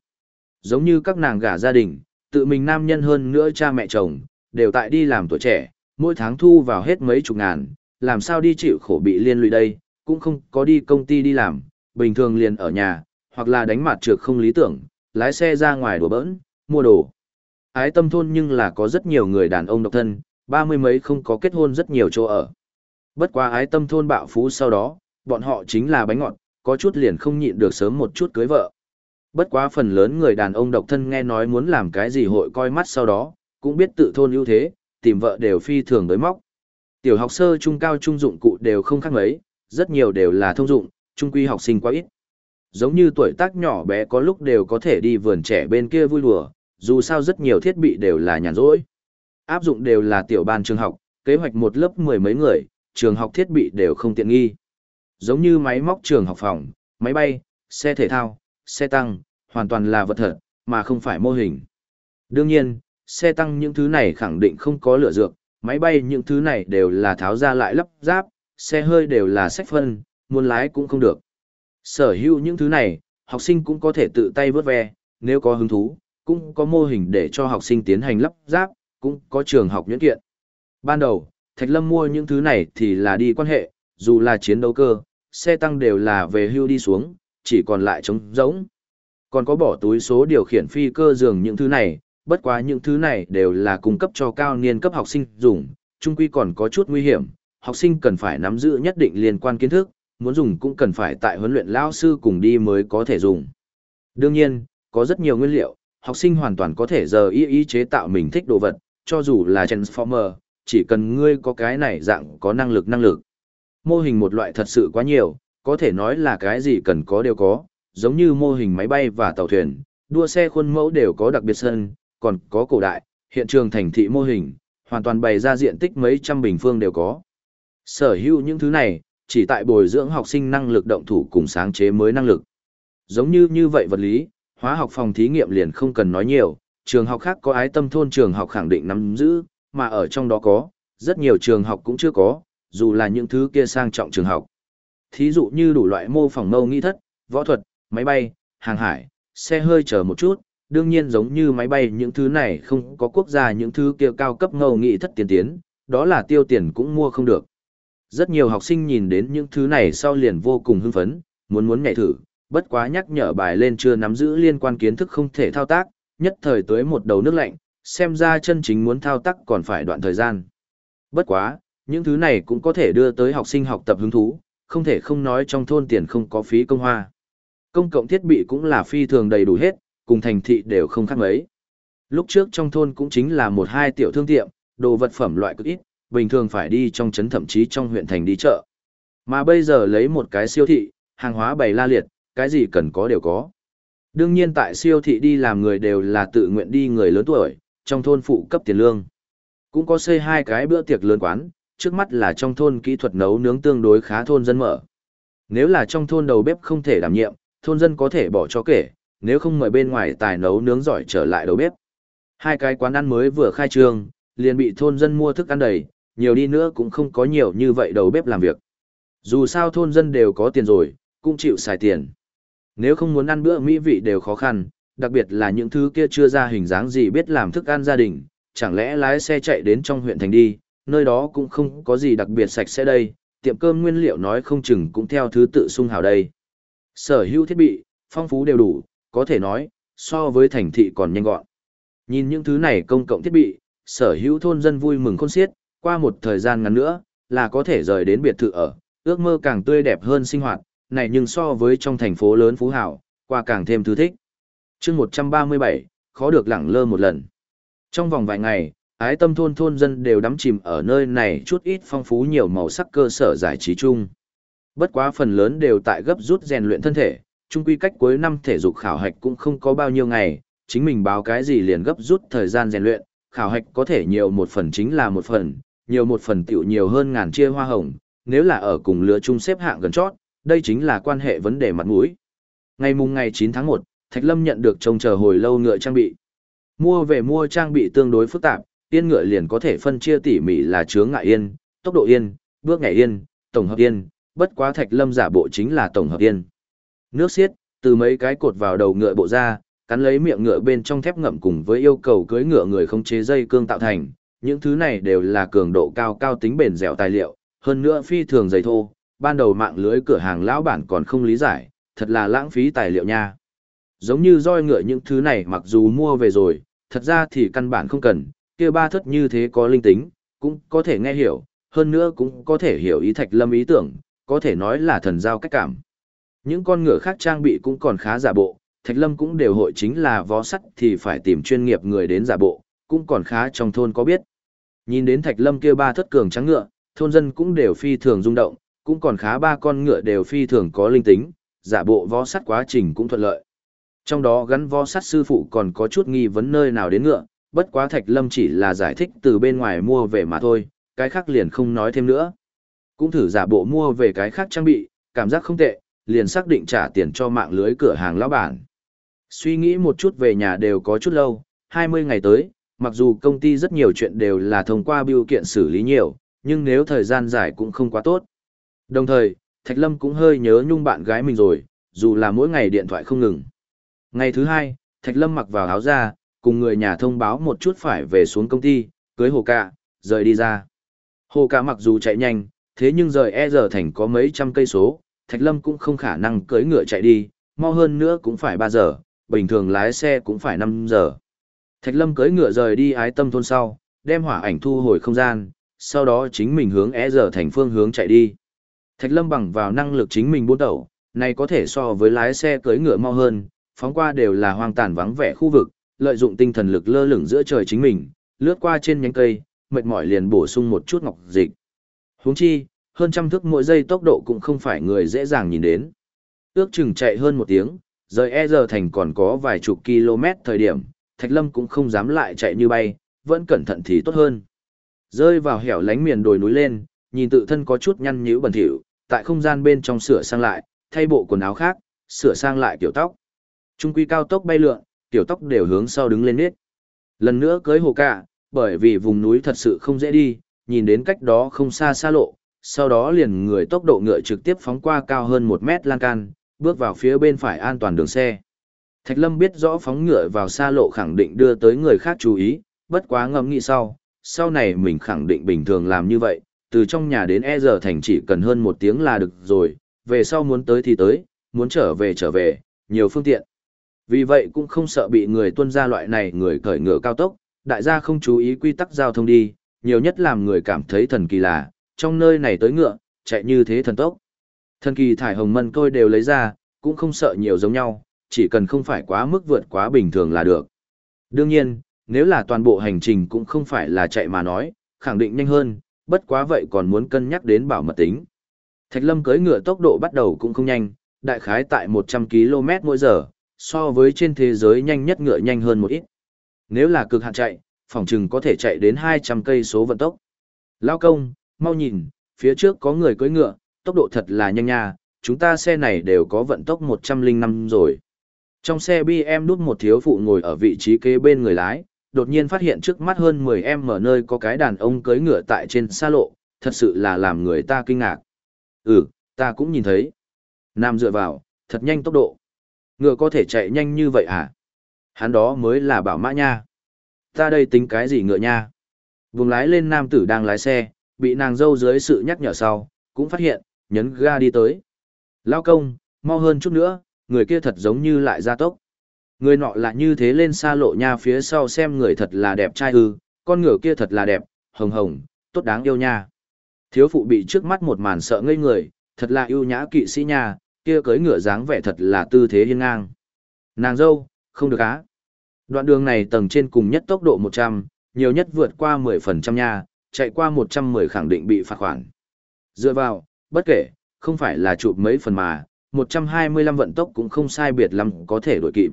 Giống như các nàng gả gia đình, Tự mình nam nhân hơn nữa cha mẹ chồng, đều tại đi làm tuổi trẻ, mỗi tháng thu vào hết mấy chục ngàn, làm sao đi chịu khổ bị liên lụy đây, cũng không có đi công ty đi làm, bình thường liền ở nhà, hoặc là đánh mặt trược không lý tưởng, lái xe ra ngoài đùa bỡn, mua đồ. Ái tâm thôn nhưng là có rất nhiều người đàn ông độc thân, ba mươi mấy không có kết hôn rất nhiều chỗ ở. Bất quá ái tâm thôn bạo phú sau đó, bọn họ chính là bánh ngọt, có chút liền không nhịn được sớm một chút cưới vợ. Bất quá phần lớn người đàn ông độc thân nghe nói muốn làm cái gì hội coi mắt sau đó, cũng biết tự thôn ưu thế, tìm vợ đều phi thường đối móc. Tiểu học sơ trung cao trung dụng cụ đều không khác mấy, rất nhiều đều là thông dụng, trung quy học sinh quá ít. Giống như tuổi tác nhỏ bé có lúc đều có thể đi vườn trẻ bên kia vui đùa, dù sao rất nhiều thiết bị đều là nhàn rỗi. Áp dụng đều là tiểu ban trường học, kế hoạch một lớp mười mấy người, trường học thiết bị đều không tiện nghi. Giống như máy móc trường học phòng, máy bay, xe thể thao, xe tăng, hoàn toàn là vật thật, mà không phải mô hình. Đương nhiên, xe tăng những thứ này khẳng định không có lửa dược, máy bay những thứ này đều là tháo ra lại lắp ráp, xe hơi đều là sách phân, muốn lái cũng không được. Sở hữu những thứ này, học sinh cũng có thể tự tay vớt ve, nếu có hứng thú, cũng có mô hình để cho học sinh tiến hành lắp ráp, cũng có trường học nhuyễn kiện. Ban đầu, Thạch Lâm mua những thứ này thì là đi quan hệ, dù là chiến đấu cơ, xe tăng đều là về hưu đi xuống, chỉ còn lại trống rỗng. Còn có bỏ túi số điều khiển phi cơ giường những thứ này, bất quá những thứ này đều là cung cấp cho cao niên cấp học sinh dùng, chung quy còn có chút nguy hiểm, học sinh cần phải nắm giữ nhất định liên quan kiến thức, muốn dùng cũng cần phải tại huấn luyện lao sư cùng đi mới có thể dùng. Đương nhiên, có rất nhiều nguyên liệu, học sinh hoàn toàn có thể giờ ý ý chế tạo mình thích đồ vật, cho dù là Transformer, chỉ cần ngươi có cái này dạng có năng lực năng lực. Mô hình một loại thật sự quá nhiều, có thể nói là cái gì cần có đều có, giống như mô hình máy bay và tàu thuyền, đua xe khuôn mẫu đều có đặc biệt sân, còn có cổ đại, hiện trường thành thị mô hình, hoàn toàn bày ra diện tích mấy trăm bình phương đều có. Sở hữu những thứ này, chỉ tại bồi dưỡng học sinh năng lực động thủ cùng sáng chế mới năng lực. Giống như như vậy vật lý, hóa học phòng thí nghiệm liền không cần nói nhiều, trường học khác có ái tâm thôn trường học khẳng định nắm giữ, mà ở trong đó có, rất nhiều trường học cũng chưa có, dù là những thứ kia sang trọng trường học. Thí dụ như đủ loại mô phỏng mâu nghi thất, võ thuật, máy bay, hàng hải, xe hơi chờ một chút, đương nhiên giống như máy bay những thứ này không có quốc gia những thứ kia cao cấp ngầu nghị thất tiên tiến, đó là tiêu tiền cũng mua không được. Rất nhiều học sinh nhìn đến những thứ này sau liền vô cùng hưng phấn, muốn muốn nhảy thử, bất quá nhắc nhở bài lên chưa nắm giữ liên quan kiến thức không thể thao tác, nhất thời tới một đầu nước lạnh, xem ra chân chính muốn thao tác còn phải đoạn thời gian. Bất quá, những thứ này cũng có thể đưa tới học sinh học tập hứng thú, không thể không nói trong thôn tiền không có phí công hoa. Công cộng thiết bị cũng là phi thường đầy đủ hết, cùng thành thị đều không khác mấy. Lúc trước trong thôn cũng chính là một hai tiểu thương tiệm, đồ vật phẩm loại cực ít, bình thường phải đi trong trấn thậm chí trong huyện thành đi chợ. Mà bây giờ lấy một cái siêu thị, hàng hóa bày la liệt, cái gì cần có đều có. Đương nhiên tại siêu thị đi làm người đều là tự nguyện đi người lớn tuổi, trong thôn phụ cấp tiền lương. Cũng có xây hai cái bữa tiệc lớn quán, trước mắt là trong thôn kỹ thuật nấu nướng tương đối khá thôn dân mở. Nếu là trong thôn đầu bếp không thể đảm nhiệm, thôn dân có thể bỏ cho kể, nếu không mời bên ngoài tài nấu nướng giỏi trở lại đầu bếp. Hai cái quán ăn mới vừa khai trương, liền bị thôn dân mua thức ăn đầy, nhiều đi nữa cũng không có nhiều như vậy đầu bếp làm việc. Dù sao thôn dân đều có tiền rồi, cũng chịu xài tiền. Nếu không muốn ăn bữa mỹ vị đều khó khăn, đặc biệt là những thứ kia chưa ra hình dáng gì biết làm thức ăn gia đình, chẳng lẽ lái xe chạy đến trong huyện thành đi, nơi đó cũng không có gì đặc biệt sạch sẽ đây, tiệm cơm nguyên liệu nói không chừng cũng theo thứ tự sung hào đây. Sở hữu thiết bị, phong phú đều đủ, có thể nói, so với thành thị còn nhanh gọn. Nhìn những thứ này công cộng thiết bị, sở hữu thôn dân vui mừng khôn xiết, qua một thời gian ngắn nữa, là có thể rời đến biệt thự ở, ước mơ càng tươi đẹp hơn sinh hoạt, này nhưng so với trong thành phố lớn phú hảo, qua càng thêm thứ thích. chương 137, khó được lẳng lơ một lần. Trong vòng vài ngày, ái tâm thôn thôn dân đều đắm chìm ở nơi này chút ít phong phú nhiều màu sắc cơ sở giải trí chung. Bất quá phần lớn đều tại gấp rút rèn luyện thân thể, chung quy cách cuối năm thể dục khảo hạch cũng không có bao nhiêu ngày, chính mình báo cái gì liền gấp rút thời gian rèn luyện, khảo hạch có thể nhiều một phần chính là một phần, nhiều một phần tiểu nhiều hơn ngàn chia hoa hồng, nếu là ở cùng lứa chung xếp hạng gần chót, đây chính là quan hệ vấn đề mặt mũi. Ngày mùng ngày 9 tháng 1, Thạch Lâm nhận được trông chờ hồi lâu ngựa trang bị. Mua về mua trang bị tương đối phức tạp, yên ngựa liền có thể phân chia tỉ mỉ là chướng ngại yên, tốc độ yên, bước nhảy yên, tổng hợp yên, bất quá Thạch Lâm giả bộ chính là tổng hợp yên. Nước xiết, từ mấy cái cột vào đầu ngựa bộ ra, cắn lấy miệng ngựa bên trong thép ngậm cùng với yêu cầu cưỡi ngựa người không chế dây cương tạo thành, những thứ này đều là cường độ cao cao tính bền dẻo tài liệu, hơn nữa phi thường dày thô, ban đầu mạng lưới cửa hàng lão bản còn không lý giải, thật là lãng phí tài liệu nha. Giống như roi ngựa những thứ này mặc dù mua về rồi, thật ra thì căn bản không cần, kia ba thất như thế có linh tính, cũng có thể nghe hiểu, hơn nữa cũng có thể hiểu ý thạch lâm ý tưởng, có thể nói là thần giao cách cảm. Những con ngựa khác trang bị cũng còn khá giả bộ, thạch lâm cũng đều hội chính là vó sắt thì phải tìm chuyên nghiệp người đến giả bộ, cũng còn khá trong thôn có biết. Nhìn đến thạch lâm kia ba thất cường trắng ngựa, thôn dân cũng đều phi thường rung động, cũng còn khá ba con ngựa đều phi thường có linh tính, giả bộ vó sắt quá trình cũng thuận lợi. Trong đó gắn vó sắt sư phụ còn có chút nghi vấn nơi nào đến ngựa, bất quá Thạch Lâm chỉ là giải thích từ bên ngoài mua về mà thôi, cái khác liền không nói thêm nữa. Cũng thử giả bộ mua về cái khác trang bị, cảm giác không tệ, liền xác định trả tiền cho mạng lưới cửa hàng lão bản. Suy nghĩ một chút về nhà đều có chút lâu, 20 ngày tới, mặc dù công ty rất nhiều chuyện đều là thông qua biểu kiện xử lý nhiều, nhưng nếu thời gian dài cũng không quá tốt. Đồng thời, Thạch Lâm cũng hơi nhớ nhung bạn gái mình rồi, dù là mỗi ngày điện thoại không ngừng. Ngày thứ hai, Thạch Lâm mặc vào áo ra, cùng người nhà thông báo một chút phải về xuống công ty, cưới hồ cạ, rời đi ra. Hồ cạ mặc dù chạy nhanh, thế nhưng rời e giờ thành có mấy trăm cây số, Thạch Lâm cũng không khả năng cưới ngựa chạy đi, mau hơn nữa cũng phải 3 giờ, bình thường lái xe cũng phải 5 giờ. Thạch Lâm cưới ngựa rời đi ái tâm thôn sau, đem hỏa ảnh thu hồi không gian, sau đó chính mình hướng e giờ thành phương hướng chạy đi. Thạch Lâm bằng vào năng lực chính mình buôn tẩu, này có thể so với lái xe cưỡi ngựa mau hơn, phóng qua đều là hoang tàn vắng vẻ khu vực, lợi dụng tinh thần lực lơ lửng giữa trời chính mình, lướt qua trên nhánh cây, mệt mỏi liền bổ sung một chút ngọc dịch. Huống chi, hơn trăm thước mỗi giây tốc độ cũng không phải người dễ dàng nhìn đến. Ước chừng chạy hơn một tiếng, rời e giờ thành còn có vài chục km thời điểm, Thạch Lâm cũng không dám lại chạy như bay, vẫn cẩn thận thì tốt hơn. Rơi vào hẻo lánh miền đồi núi lên, nhìn tự thân có chút nhăn nhíu bẩn thỉu, tại không gian bên trong sửa sang lại, thay bộ quần áo khác, sửa sang lại kiểu tóc. Trung quy cao tốc bay lượn, tiểu tóc đều hướng sau đứng lên nết. Lần nữa cưới hồ cả, bởi vì vùng núi thật sự không dễ đi, nhìn đến cách đó không xa xa lộ, sau đó liền người tốc độ ngựa trực tiếp phóng qua cao hơn một mét lan can, bước vào phía bên phải an toàn đường xe. Thạch Lâm biết rõ phóng ngựa vào xa lộ khẳng định đưa tới người khác chú ý, bất quá ngẫm nghĩ sau, sau này mình khẳng định bình thường làm như vậy, từ trong nhà đến E giờ thành chỉ cần hơn một tiếng là được rồi, về sau muốn tới thì tới, muốn trở về trở về, nhiều phương tiện. Vì vậy cũng không sợ bị người tuân ra loại này người cởi ngựa cao tốc, đại gia không chú ý quy tắc giao thông đi, nhiều nhất làm người cảm thấy thần kỳ là, trong nơi này tới ngựa, chạy như thế thần tốc. Thần kỳ thải hồng mân tôi đều lấy ra, cũng không sợ nhiều giống nhau, chỉ cần không phải quá mức vượt quá bình thường là được. Đương nhiên, nếu là toàn bộ hành trình cũng không phải là chạy mà nói, khẳng định nhanh hơn, bất quá vậy còn muốn cân nhắc đến bảo mật tính. Thạch Lâm cưỡi ngựa tốc độ bắt đầu cũng không nhanh, đại khái tại 100 km mỗi giờ, so với trên thế giới nhanh nhất ngựa nhanh hơn một ít. Nếu là cực hạn chạy, phòng chừng có thể chạy đến 200 cây số vận tốc. Lao công, mau nhìn, phía trước có người cưỡi ngựa, tốc độ thật là nhanh nha, chúng ta xe này đều có vận tốc 105 rồi. Trong xe BM đút một thiếu phụ ngồi ở vị trí kế bên người lái, đột nhiên phát hiện trước mắt hơn 10 em ở nơi có cái đàn ông cưỡi ngựa tại trên xa lộ, thật sự là làm người ta kinh ngạc. Ừ, ta cũng nhìn thấy. Nam dựa vào, thật nhanh tốc độ. Ngựa có thể chạy nhanh như vậy à? Hắn đó mới là bảo mã nha. Ta đây tính cái gì ngựa nha? Vùng lái lên nam tử đang lái xe, bị nàng dâu dưới sự nhắc nhở sau, cũng phát hiện, nhấn ga đi tới. Lao công, mau hơn chút nữa, người kia thật giống như lại ra tốc. Người nọ là như thế lên xa lộ nha phía sau xem người thật là đẹp trai hư, con ngựa kia thật là đẹp, hồng hồng, tốt đáng yêu nha. Thiếu phụ bị trước mắt một màn sợ ngây người, thật là yêu nhã kỵ sĩ nha, kia cưới ngựa dáng vẻ thật là tư thế hiên ngang. Nàng dâu, không được á. Đoạn đường này tầng trên cùng nhất tốc độ 100, nhiều nhất vượt qua 10% nha, chạy qua 110 khẳng định bị phạt khoản. Dựa vào, bất kể, không phải là chụp mấy phần mà, 125 vận tốc cũng không sai biệt lắm có thể đổi kịp.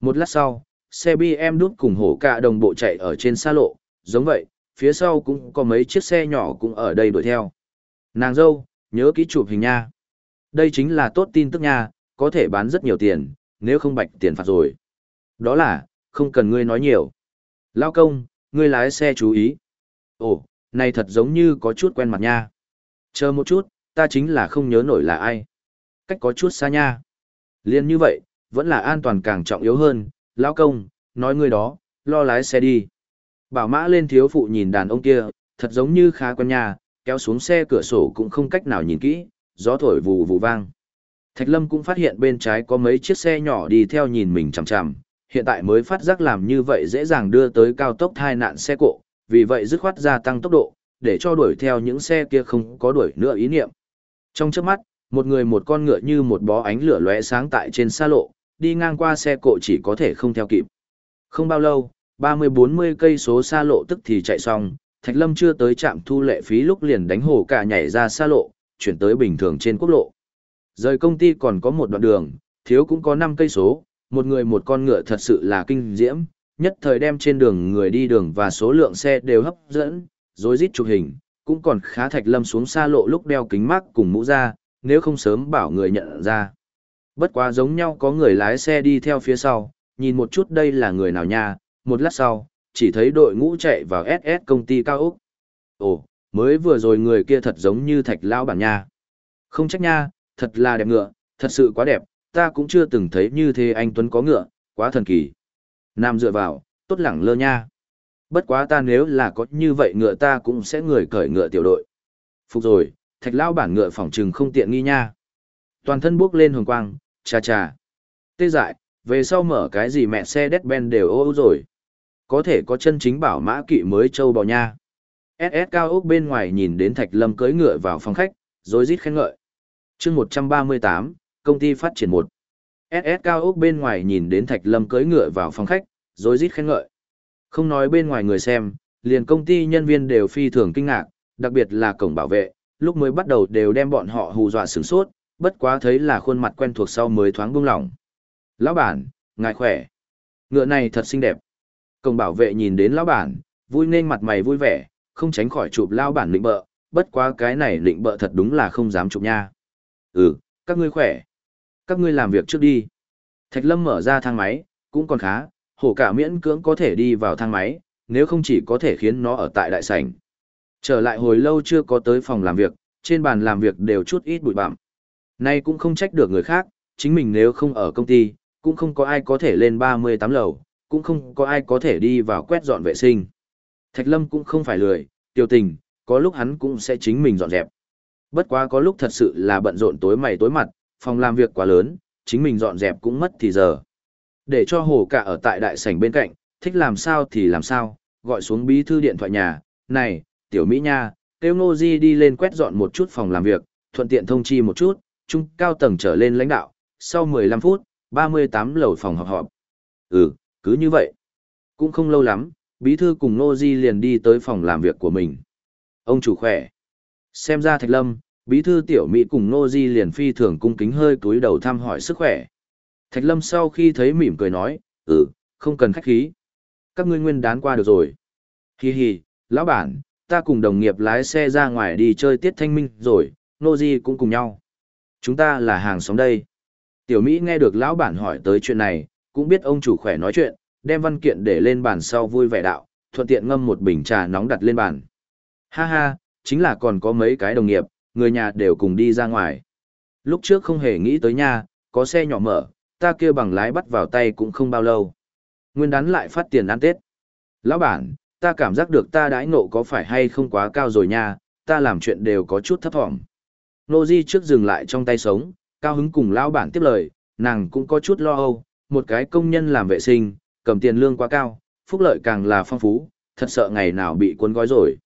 Một lát sau, xe BM đút cùng hổ cả đồng bộ chạy ở trên xa lộ, giống vậy, phía sau cũng có mấy chiếc xe nhỏ cũng ở đây đuổi theo. Nàng dâu, nhớ kỹ chụp hình nha. Đây chính là tốt tin tức nha, có thể bán rất nhiều tiền, nếu không bạch tiền phạt rồi. Đó là, không cần ngươi nói nhiều. Lao công, ngươi lái xe chú ý. Ồ, này thật giống như có chút quen mặt nha. Chờ một chút, ta chính là không nhớ nổi là ai. Cách có chút xa nha. Liên như vậy, vẫn là an toàn càng trọng yếu hơn, Lão công, nói ngươi đó, lo lái xe đi. Bảo mã lên thiếu phụ nhìn đàn ông kia, thật giống như khá quen nhà, kéo xuống xe cửa sổ cũng không cách nào nhìn kỹ, gió thổi vù vù vang. Thạch Lâm cũng phát hiện bên trái có mấy chiếc xe nhỏ đi theo nhìn mình chằm chằm, hiện tại mới phát giác làm như vậy dễ dàng đưa tới cao tốc thai nạn xe cộ, vì vậy dứt khoát gia tăng tốc độ, để cho đuổi theo những xe kia không có đuổi nữa ý niệm. Trong chớp mắt, một người một con ngựa như một bó ánh lửa lóe sáng tại trên xa lộ, đi ngang qua xe cộ chỉ có thể không theo kịp. Không bao lâu, 30-40 cây số xa lộ tức thì chạy xong, Thạch Lâm chưa tới trạm thu lệ phí lúc liền đánh hồ cả nhảy ra xa lộ, chuyển tới bình thường trên quốc lộ. Rời công ty còn có một đoạn đường, thiếu cũng có 5 cây số, một người một con ngựa thật sự là kinh diễm, nhất thời đem trên đường người đi đường và số lượng xe đều hấp dẫn, rối rít chụp hình, cũng còn khá Thạch Lâm xuống xa lộ lúc đeo kính mắt cùng mũ ra, nếu không sớm bảo người nhận ra. Bất quá giống nhau có người lái xe đi theo phía sau, nhìn một chút đây là người nào nha, một lát sau, chỉ thấy đội ngũ chạy vào SS công ty cao Úc. Ồ, mới vừa rồi người kia thật giống như thạch lao bản nha. Không trách nha, thật là đẹp ngựa, thật sự quá đẹp, ta cũng chưa từng thấy như thế anh Tuấn có ngựa, quá thần kỳ. Nam dựa vào, tốt lẳng lơ nha. Bất quá ta nếu là có như vậy ngựa ta cũng sẽ người cởi ngựa tiểu đội. Phục rồi, thạch lao bản ngựa phòng trừng không tiện nghi nha. Toàn thân bước lên hồng quang, Cha cha, Tê dại, về sau mở cái gì mẹ xe đét ben đều ô rồi. Có thể có chân chính bảo mã kỵ mới châu bò nha. SS cao ốc bên ngoài nhìn đến Thạch Lâm cưỡi ngựa vào phòng khách, rồi rít khen ngợi. chương 138, công ty phát triển một. SS cao ốc bên ngoài nhìn đến Thạch Lâm cưỡi ngựa vào phòng khách, rồi rít khen ngợi. Không nói bên ngoài người xem, liền công ty nhân viên đều phi thường kinh ngạc, đặc biệt là cổng bảo vệ, lúc mới bắt đầu đều đem bọn họ hù dọa sửng sốt, bất quá thấy là khuôn mặt quen thuộc sau mới thoáng buông lỏng. Lão bản, ngài khỏe. Ngựa này thật xinh đẹp. Cổng bảo vệ nhìn đến lão bản, vui nên mặt mày vui vẻ, không tránh khỏi chụp lão bản lĩnh bợ, bất quá cái này lĩnh bợ thật đúng là không dám chụp nha. Ừ, các ngươi khỏe. Các ngươi làm việc trước đi. Thạch Lâm mở ra thang máy, cũng còn khá, hổ cả miễn cưỡng có thể đi vào thang máy, nếu không chỉ có thể khiến nó ở tại đại sảnh. Trở lại hồi lâu chưa có tới phòng làm việc, trên bàn làm việc đều chút ít bụi bặm. Nay cũng không trách được người khác, chính mình nếu không ở công ty, cũng không có ai có thể lên 38 lầu, cũng không có ai có thể đi vào quét dọn vệ sinh. Thạch Lâm cũng không phải lười, tiêu tình, có lúc hắn cũng sẽ chính mình dọn dẹp. Bất quá có lúc thật sự là bận rộn tối mày tối mặt, phòng làm việc quá lớn, chính mình dọn dẹp cũng mất thì giờ. Để cho hồ cả ở tại đại sảnh bên cạnh, thích làm sao thì làm sao, gọi xuống bí thư điện thoại nhà, này, tiểu Mỹ Nha, kêu Ngô Di đi lên quét dọn một chút phòng làm việc, thuận tiện thông chi một chút, trung cao tầng trở lên lãnh đạo, sau 15 phút, 38 lầu phòng họp họp. Ừ, cứ như vậy. Cũng không lâu lắm, bí thư cùng Nô Di liền đi tới phòng làm việc của mình. Ông chủ khỏe. Xem ra Thạch Lâm, bí thư tiểu Mỹ cùng Nô Di liền phi thường cung kính hơi túi đầu thăm hỏi sức khỏe. Thạch Lâm sau khi thấy mỉm cười nói, ừ, không cần khách khí. Các ngươi nguyên đán qua được rồi. Hi hi, lão bản, ta cùng đồng nghiệp lái xe ra ngoài đi chơi tiết thanh minh rồi, Nô Di cũng cùng nhau. Chúng ta là hàng xóm đây. Tiểu Mỹ nghe được lão bản hỏi tới chuyện này, cũng biết ông chủ khỏe nói chuyện, đem văn kiện để lên bàn sau vui vẻ đạo, thuận tiện ngâm một bình trà nóng đặt lên bàn. Ha ha, chính là còn có mấy cái đồng nghiệp, người nhà đều cùng đi ra ngoài. Lúc trước không hề nghĩ tới nha, có xe nhỏ mở, ta kia bằng lái bắt vào tay cũng không bao lâu. Nguyên đán lại phát tiền ăn Tết. Lão bản, ta cảm giác được ta đãi ngộ có phải hay không quá cao rồi nha, ta làm chuyện đều có chút thấp thỏm. Nô Di trước dừng lại trong tay sống, cao hứng cùng lão bản tiếp lời, nàng cũng có chút lo âu, một cái công nhân làm vệ sinh, cầm tiền lương quá cao, phúc lợi càng là phong phú, thật sợ ngày nào bị cuốn gói rồi.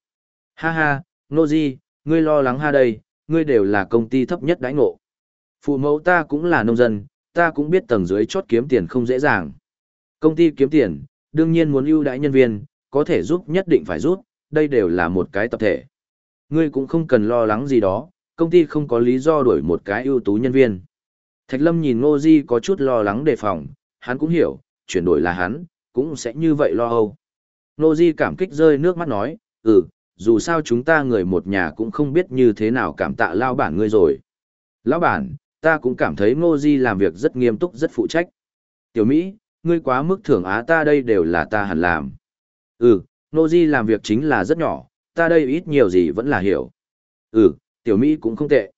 Ha ha, Nô Di, ngươi lo lắng ha đây, ngươi đều là công ty thấp nhất đãi ngộ. Phụ mẫu ta cũng là nông dân, ta cũng biết tầng dưới chốt kiếm tiền không dễ dàng. Công ty kiếm tiền, đương nhiên muốn ưu đãi nhân viên, có thể giúp nhất định phải giúp, đây đều là một cái tập thể. Ngươi cũng không cần lo lắng gì đó, công ty không có lý do đuổi một cái ưu tú nhân viên. Thạch Lâm nhìn Ngô Di có chút lo lắng đề phòng, hắn cũng hiểu, chuyển đổi là hắn, cũng sẽ như vậy lo âu. Ngô Di cảm kích rơi nước mắt nói, ừ, dù sao chúng ta người một nhà cũng không biết như thế nào cảm tạ lao bản ngươi rồi. Lão bản, ta cũng cảm thấy Ngô Di làm việc rất nghiêm túc rất phụ trách. Tiểu Mỹ, ngươi quá mức thưởng á ta đây đều là ta hẳn làm. Ừ, Ngô Di làm việc chính là rất nhỏ, ta đây ít nhiều gì vẫn là hiểu. Ừ, Tiểu Mỹ cũng không tệ.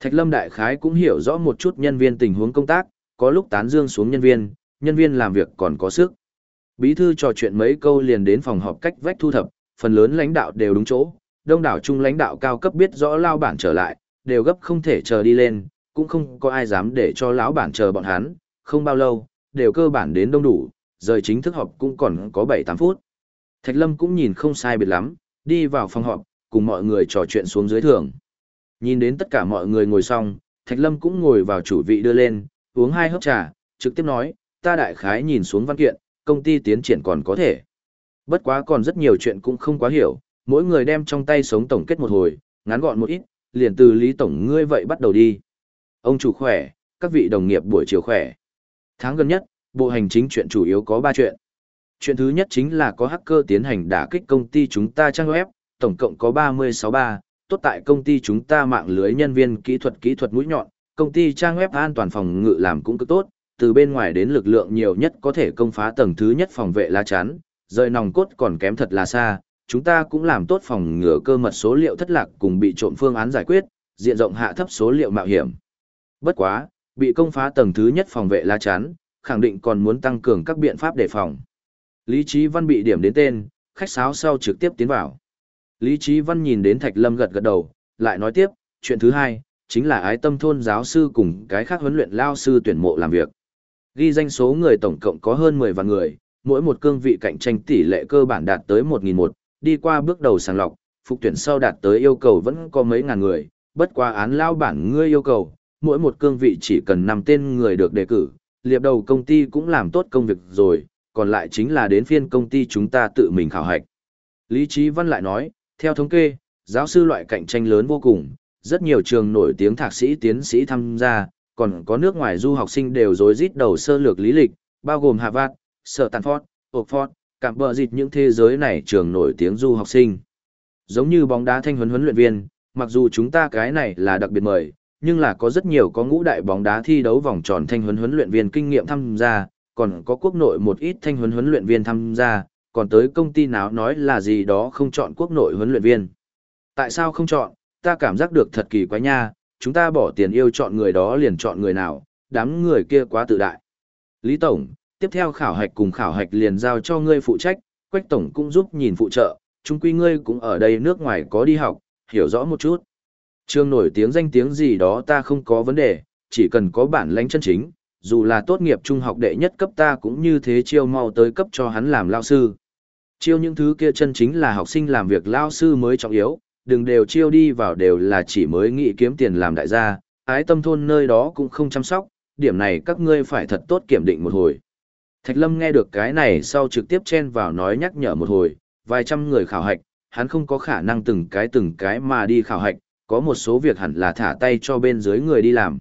Thạch Lâm Đại Khái cũng hiểu rõ một chút nhân viên tình huống công tác, có lúc tán dương xuống nhân viên, nhân viên làm việc còn có sức. Bí thư trò chuyện mấy câu liền đến phòng họp cách vách thu thập, phần lớn lãnh đạo đều đúng chỗ, đông đảo chung lãnh đạo cao cấp biết rõ lao bản trở lại, đều gấp không thể chờ đi lên, cũng không có ai dám để cho lão bản chờ bọn hắn, không bao lâu, đều cơ bản đến đông đủ, rời chính thức họp cũng còn có 7-8 phút. Thạch Lâm cũng nhìn không sai biệt lắm, đi vào phòng họp, cùng mọi người trò chuyện xuống dưới thường. Nhìn đến tất cả mọi người ngồi xong, Thạch Lâm cũng ngồi vào chủ vị đưa lên, uống hai hớp trà, trực tiếp nói, ta đại khái nhìn xuống văn kiện, công ty tiến triển còn có thể. Bất quá còn rất nhiều chuyện cũng không quá hiểu, mỗi người đem trong tay sống tổng kết một hồi, ngắn gọn một ít, liền từ Lý Tổng ngươi vậy bắt đầu đi. Ông chủ khỏe, các vị đồng nghiệp buổi chiều khỏe. Tháng gần nhất, bộ hành chính chuyện chủ yếu có 3 chuyện. Chuyện thứ nhất chính là có hacker tiến hành đả kích công ty chúng ta trang web, tổng cộng có 363, tốt tại công ty chúng ta mạng lưới nhân viên kỹ thuật kỹ thuật mũi nhọn, công ty trang web an toàn phòng ngự làm cũng cứ tốt, từ bên ngoài đến lực lượng nhiều nhất có thể công phá tầng thứ nhất phòng vệ lá chắn, rời nòng cốt còn kém thật là xa, chúng ta cũng làm tốt phòng ngừa cơ mật số liệu thất lạc cùng bị trộm phương án giải quyết, diện rộng hạ thấp số liệu mạo hiểm. Bất quá, bị công phá tầng thứ nhất phòng vệ lá chắn, khẳng định còn muốn tăng cường các biện pháp đề phòng. Lý Chí Văn bị điểm đến tên, khách sáo sau trực tiếp tiến vào. Lý Trí Văn nhìn đến Thạch Lâm gật gật đầu, lại nói tiếp, chuyện thứ hai, chính là ái tâm thôn giáo sư cùng cái khác huấn luyện lao sư tuyển mộ làm việc. Ghi danh số người tổng cộng có hơn 10 vạn người, mỗi một cương vị cạnh tranh tỷ lệ cơ bản đạt tới 1.001, đi qua bước đầu sàng lọc, phục tuyển sau đạt tới yêu cầu vẫn có mấy ngàn người, bất qua án lao bản ngươi yêu cầu, mỗi một cương vị chỉ cần 5 tên người được đề cử, liệp đầu công ty cũng làm tốt công việc rồi, còn lại chính là đến phiên công ty chúng ta tự mình khảo hạch. Lý Trí Văn lại nói, theo thống kê, giáo sư loại cạnh tranh lớn vô cùng, rất nhiều trường nổi tiếng thạc sĩ tiến sĩ tham gia, còn có nước ngoài du học sinh đều rối rít đầu sơ lược lý lịch, bao gồm Harvard, Sở Stanford, Oxford, cảm bờ dịch những thế giới này trường nổi tiếng du học sinh. Giống như bóng đá thanh huấn huấn luyện viên, mặc dù chúng ta cái này là đặc biệt mời, nhưng là có rất nhiều có ngũ đại bóng đá thi đấu vòng tròn thanh huấn huấn luyện viên kinh nghiệm tham gia, còn có quốc nội một ít thanh huấn huấn luyện viên tham gia, còn tới công ty nào nói là gì đó không chọn quốc nội huấn luyện viên. Tại sao không chọn, ta cảm giác được thật kỳ quái nha, chúng ta bỏ tiền yêu chọn người đó liền chọn người nào, đám người kia quá tự đại. Lý Tổng, tiếp theo khảo hạch cùng khảo hạch liền giao cho ngươi phụ trách, Quách Tổng cũng giúp nhìn phụ trợ, chung quy ngươi cũng ở đây nước ngoài có đi học, hiểu rõ một chút. Trường nổi tiếng danh tiếng gì đó ta không có vấn đề, chỉ cần có bản lãnh chân chính, dù là tốt nghiệp trung học đệ nhất cấp ta cũng như thế chiêu mau tới cấp cho hắn làm lao sư. Chiêu những thứ kia chân chính là học sinh làm việc lao sư mới trọng yếu, đừng đều chiêu đi vào đều là chỉ mới nghĩ kiếm tiền làm đại gia, ái tâm thôn nơi đó cũng không chăm sóc, điểm này các ngươi phải thật tốt kiểm định một hồi. Thạch Lâm nghe được cái này sau trực tiếp chen vào nói nhắc nhở một hồi, vài trăm người khảo hạch, hắn không có khả năng từng cái từng cái mà đi khảo hạch, có một số việc hẳn là thả tay cho bên dưới người đi làm.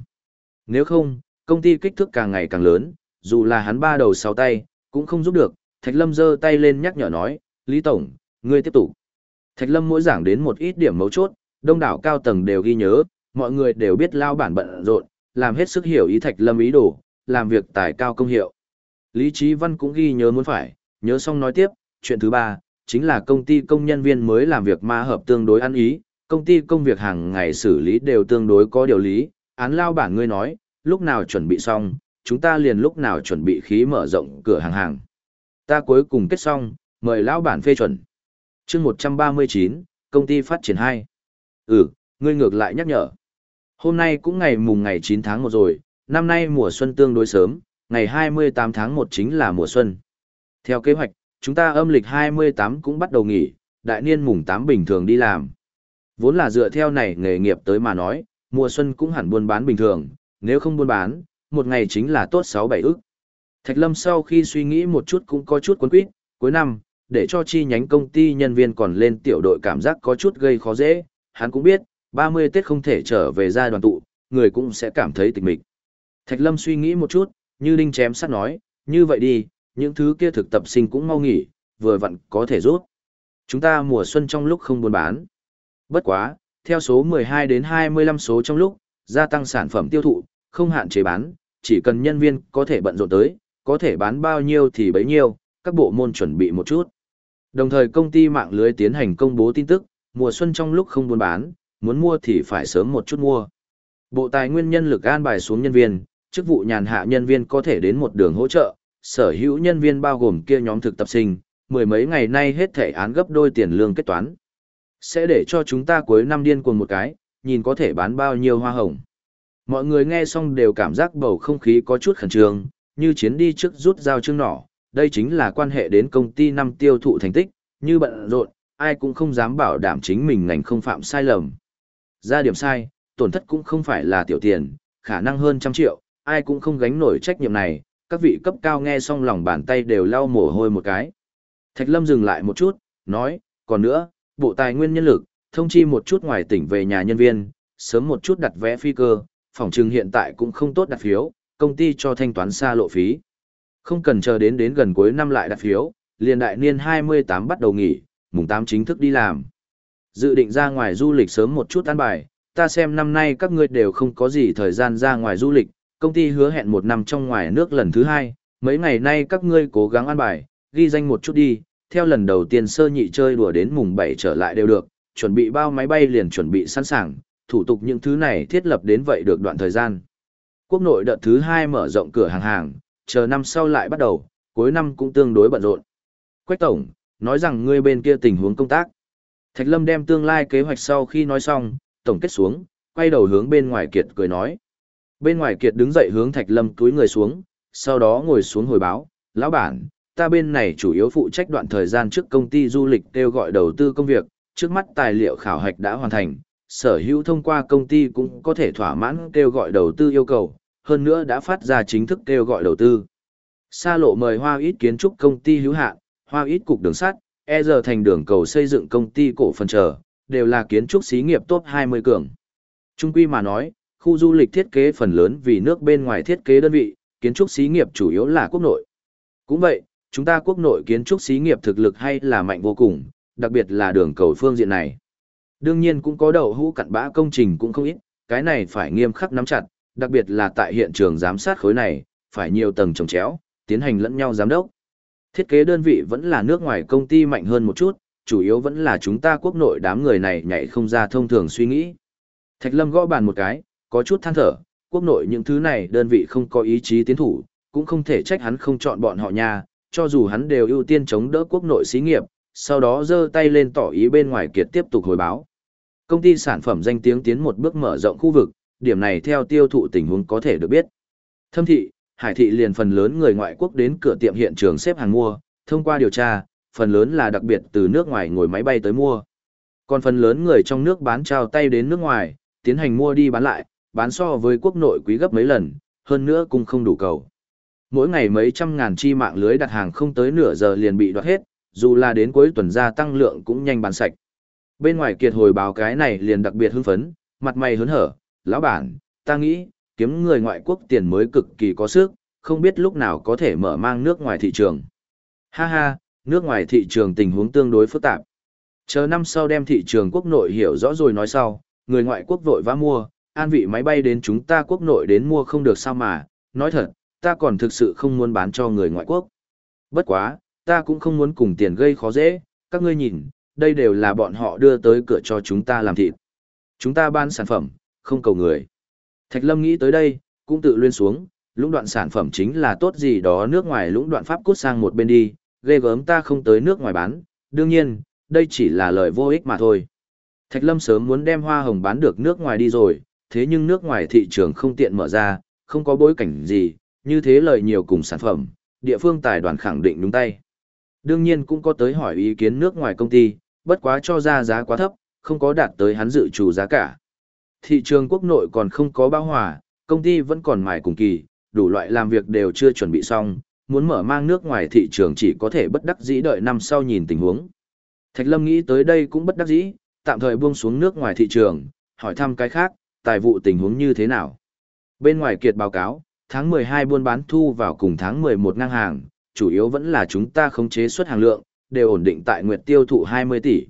Nếu không, công ty kích thước càng ngày càng lớn, dù là hắn ba đầu sáu tay, cũng không giúp được. Thạch Lâm giơ tay lên nhắc nhở nói, Lý Tổng, ngươi tiếp tục. Thạch Lâm mỗi giảng đến một ít điểm mấu chốt, đông đảo cao tầng đều ghi nhớ, mọi người đều biết lao bản bận rộn, làm hết sức hiểu ý Thạch Lâm ý đồ, làm việc tài cao công hiệu. Lý Trí Văn cũng ghi nhớ muốn phải, nhớ xong nói tiếp, chuyện thứ ba, chính là công ty công nhân viên mới làm việc ma hợp tương đối ăn ý, công ty công việc hàng ngày xử lý đều tương đối có điều lý, án lao bản ngươi nói, lúc nào chuẩn bị xong, chúng ta liền lúc nào chuẩn bị khí mở rộng cửa hàng hàng. Ta cuối cùng kết xong, mời lão bản phê chuẩn. chương 139, công ty phát triển 2. Ừ, ngươi ngược lại nhắc nhở. Hôm nay cũng ngày mùng ngày 9 tháng 1 rồi, năm nay mùa xuân tương đối sớm, ngày 28 tháng 1 chính là mùa xuân. Theo kế hoạch, chúng ta âm lịch 28 cũng bắt đầu nghỉ, đại niên mùng 8 bình thường đi làm. Vốn là dựa theo này nghề nghiệp tới mà nói, mùa xuân cũng hẳn buôn bán bình thường, nếu không buôn bán, một ngày chính là tốt 6-7 ức. Thạch Lâm sau khi suy nghĩ một chút cũng có chút cuốn quýt, cuối năm, để cho chi nhánh công ty nhân viên còn lên tiểu đội cảm giác có chút gây khó dễ, hắn cũng biết, 30 Tết không thể trở về gia đoàn tụ, người cũng sẽ cảm thấy tịch mịch. Thạch Lâm suy nghĩ một chút, như đinh chém sắt nói, như vậy đi, những thứ kia thực tập sinh cũng mau nghỉ, vừa vặn có thể rút. Chúng ta mùa xuân trong lúc không buôn bán. Bất quá, theo số 12 đến 25 số trong lúc, gia tăng sản phẩm tiêu thụ, không hạn chế bán, chỉ cần nhân viên có thể bận rộn tới, có thể bán bao nhiêu thì bấy nhiêu, các bộ môn chuẩn bị một chút. Đồng thời công ty mạng lưới tiến hành công bố tin tức, mùa xuân trong lúc không buôn bán, muốn mua thì phải sớm một chút mua. Bộ tài nguyên nhân lực an bài xuống nhân viên, chức vụ nhàn hạ nhân viên có thể đến một đường hỗ trợ, sở hữu nhân viên bao gồm kia nhóm thực tập sinh, mười mấy ngày nay hết thể án gấp đôi tiền lương kết toán. Sẽ để cho chúng ta cuối năm điên cuồng một cái, nhìn có thể bán bao nhiêu hoa hồng. Mọi người nghe xong đều cảm giác bầu không khí có chút khẩn trương, như chiến đi trước rút dao chương nỏ, đây chính là quan hệ đến công ty năm tiêu thụ thành tích, như bận rộn, ai cũng không dám bảo đảm chính mình ngành không phạm sai lầm. Ra điểm sai, tổn thất cũng không phải là tiểu tiền, khả năng hơn trăm triệu, ai cũng không gánh nổi trách nhiệm này, các vị cấp cao nghe xong lòng bàn tay đều lau mồ hôi một cái. Thạch Lâm dừng lại một chút, nói, còn nữa, Bộ Tài nguyên Nhân lực, thông chi một chút ngoài tỉnh về nhà nhân viên, sớm một chút đặt vé phi cơ, phòng trừng hiện tại cũng không tốt đặt phiếu, công ty cho thanh toán xa lộ phí. Không cần chờ đến đến gần cuối năm lại đặt phiếu, liền đại niên 28 bắt đầu nghỉ, mùng 8 chính thức đi làm. Dự định ra ngoài du lịch sớm một chút ăn bài, ta xem năm nay các ngươi đều không có gì thời gian ra ngoài du lịch, công ty hứa hẹn một năm trong ngoài nước lần thứ hai, mấy ngày nay các ngươi cố gắng ăn bài, ghi danh một chút đi, theo lần đầu tiên sơ nhị chơi đùa đến mùng 7 trở lại đều được, chuẩn bị bao máy bay liền chuẩn bị sẵn sàng, thủ tục những thứ này thiết lập đến vậy được đoạn thời gian. Quốc nội đợt thứ hai mở rộng cửa hàng hàng, chờ năm sau lại bắt đầu, cuối năm cũng tương đối bận rộn. Quách Tổng, nói rằng ngươi bên kia tình huống công tác. Thạch Lâm đem tương lai kế hoạch sau khi nói xong, tổng kết xuống, quay đầu hướng bên ngoài Kiệt cười nói. Bên ngoài Kiệt đứng dậy hướng Thạch Lâm túi người xuống, sau đó ngồi xuống hồi báo, lão bản, ta bên này chủ yếu phụ trách đoạn thời gian trước công ty du lịch kêu gọi đầu tư công việc, trước mắt tài liệu khảo hạch đã hoàn thành, sở hữu thông qua công ty cũng có thể thỏa mãn kêu gọi đầu tư yêu cầu, hơn nữa đã phát ra chính thức kêu gọi đầu tư. Sa lộ mời Hoa ít kiến trúc công ty hữu hạn, Hoa ít cục đường sắt, e giờ thành đường cầu xây dựng công ty cổ phần trở, đều là kiến trúc xí nghiệp top 20 cường. Trung quy mà nói, khu du lịch thiết kế phần lớn vì nước bên ngoài thiết kế đơn vị, kiến trúc xí nghiệp chủ yếu là quốc nội. Cũng vậy, chúng ta quốc nội kiến trúc xí nghiệp thực lực hay là mạnh vô cùng, đặc biệt là đường cầu phương diện này. Đương nhiên cũng có đầu hũ cặn bã công trình cũng không ít, cái này phải nghiêm khắc nắm chặt, đặc biệt là tại hiện trường giám sát khối này, phải nhiều tầng trồng chéo, tiến hành lẫn nhau giám đốc. Thiết kế đơn vị vẫn là nước ngoài công ty mạnh hơn một chút, chủ yếu vẫn là chúng ta quốc nội đám người này nhảy không ra thông thường suy nghĩ. Thạch Lâm gõ bàn một cái, có chút than thở, quốc nội những thứ này đơn vị không có ý chí tiến thủ, cũng không thể trách hắn không chọn bọn họ nha, cho dù hắn đều ưu tiên chống đỡ quốc nội xí nghiệp, sau đó giơ tay lên tỏ ý bên ngoài kiệt tiếp tục hồi báo. Công ty sản phẩm danh tiếng tiến một bước mở rộng khu vực, điểm này theo tiêu thụ tình huống có thể được biết. Thâm thị, Hải thị liền phần lớn người ngoại quốc đến cửa tiệm hiện trường xếp hàng mua, thông qua điều tra, phần lớn là đặc biệt từ nước ngoài ngồi máy bay tới mua. Còn phần lớn người trong nước bán trao tay đến nước ngoài, tiến hành mua đi bán lại, bán so với quốc nội quý gấp mấy lần, hơn nữa cũng không đủ cầu. Mỗi ngày mấy trăm ngàn chi mạng lưới đặt hàng không tới nửa giờ liền bị đoạt hết, dù là đến cuối tuần gia tăng lượng cũng nhanh bán sạch. Bên ngoài kiệt hồi báo cái này liền đặc biệt hưng phấn, mặt mày hớn hở, lão bản, ta nghĩ, kiếm người ngoại quốc tiền mới cực kỳ có sức, không biết lúc nào có thể mở mang nước ngoài thị trường. Ha ha, nước ngoài thị trường tình huống tương đối phức tạp. Chờ năm sau đem thị trường quốc nội hiểu rõ rồi nói sau, người ngoại quốc vội vã mua, an vị máy bay đến chúng ta quốc nội đến mua không được sao mà, nói thật, ta còn thực sự không muốn bán cho người ngoại quốc. Bất quá, ta cũng không muốn cùng tiền gây khó dễ, các ngươi nhìn, đây đều là bọn họ đưa tới cửa cho chúng ta làm thịt. Chúng ta bán sản phẩm, không cầu người. Thạch Lâm nghĩ tới đây, cũng tự luyên xuống, lũng đoạn sản phẩm chính là tốt gì đó nước ngoài lũng đoạn pháp cút sang một bên đi, ghê gớm ta không tới nước ngoài bán, đương nhiên, đây chỉ là lời vô ích mà thôi. Thạch Lâm sớm muốn đem hoa hồng bán được nước ngoài đi rồi, thế nhưng nước ngoài thị trường không tiện mở ra, không có bối cảnh gì, như thế lời nhiều cùng sản phẩm, địa phương tài đoàn khẳng định đúng tay. Đương nhiên cũng có tới hỏi ý kiến nước ngoài công ty, bất quá cho ra giá quá thấp, không có đạt tới hắn dự trù giá cả. Thị trường quốc nội còn không có bao hòa, công ty vẫn còn mài cùng kỳ, đủ loại làm việc đều chưa chuẩn bị xong, muốn mở mang nước ngoài thị trường chỉ có thể bất đắc dĩ đợi năm sau nhìn tình huống. Thạch Lâm nghĩ tới đây cũng bất đắc dĩ, tạm thời buông xuống nước ngoài thị trường, hỏi thăm cái khác, tài vụ tình huống như thế nào. Bên ngoài kiệt báo cáo, tháng 12 buôn bán thu vào cùng tháng 11 ngang hàng, chủ yếu vẫn là chúng ta khống chế xuất hàng lượng, đều ổn định tại nguyệt tiêu thụ 20 tỷ.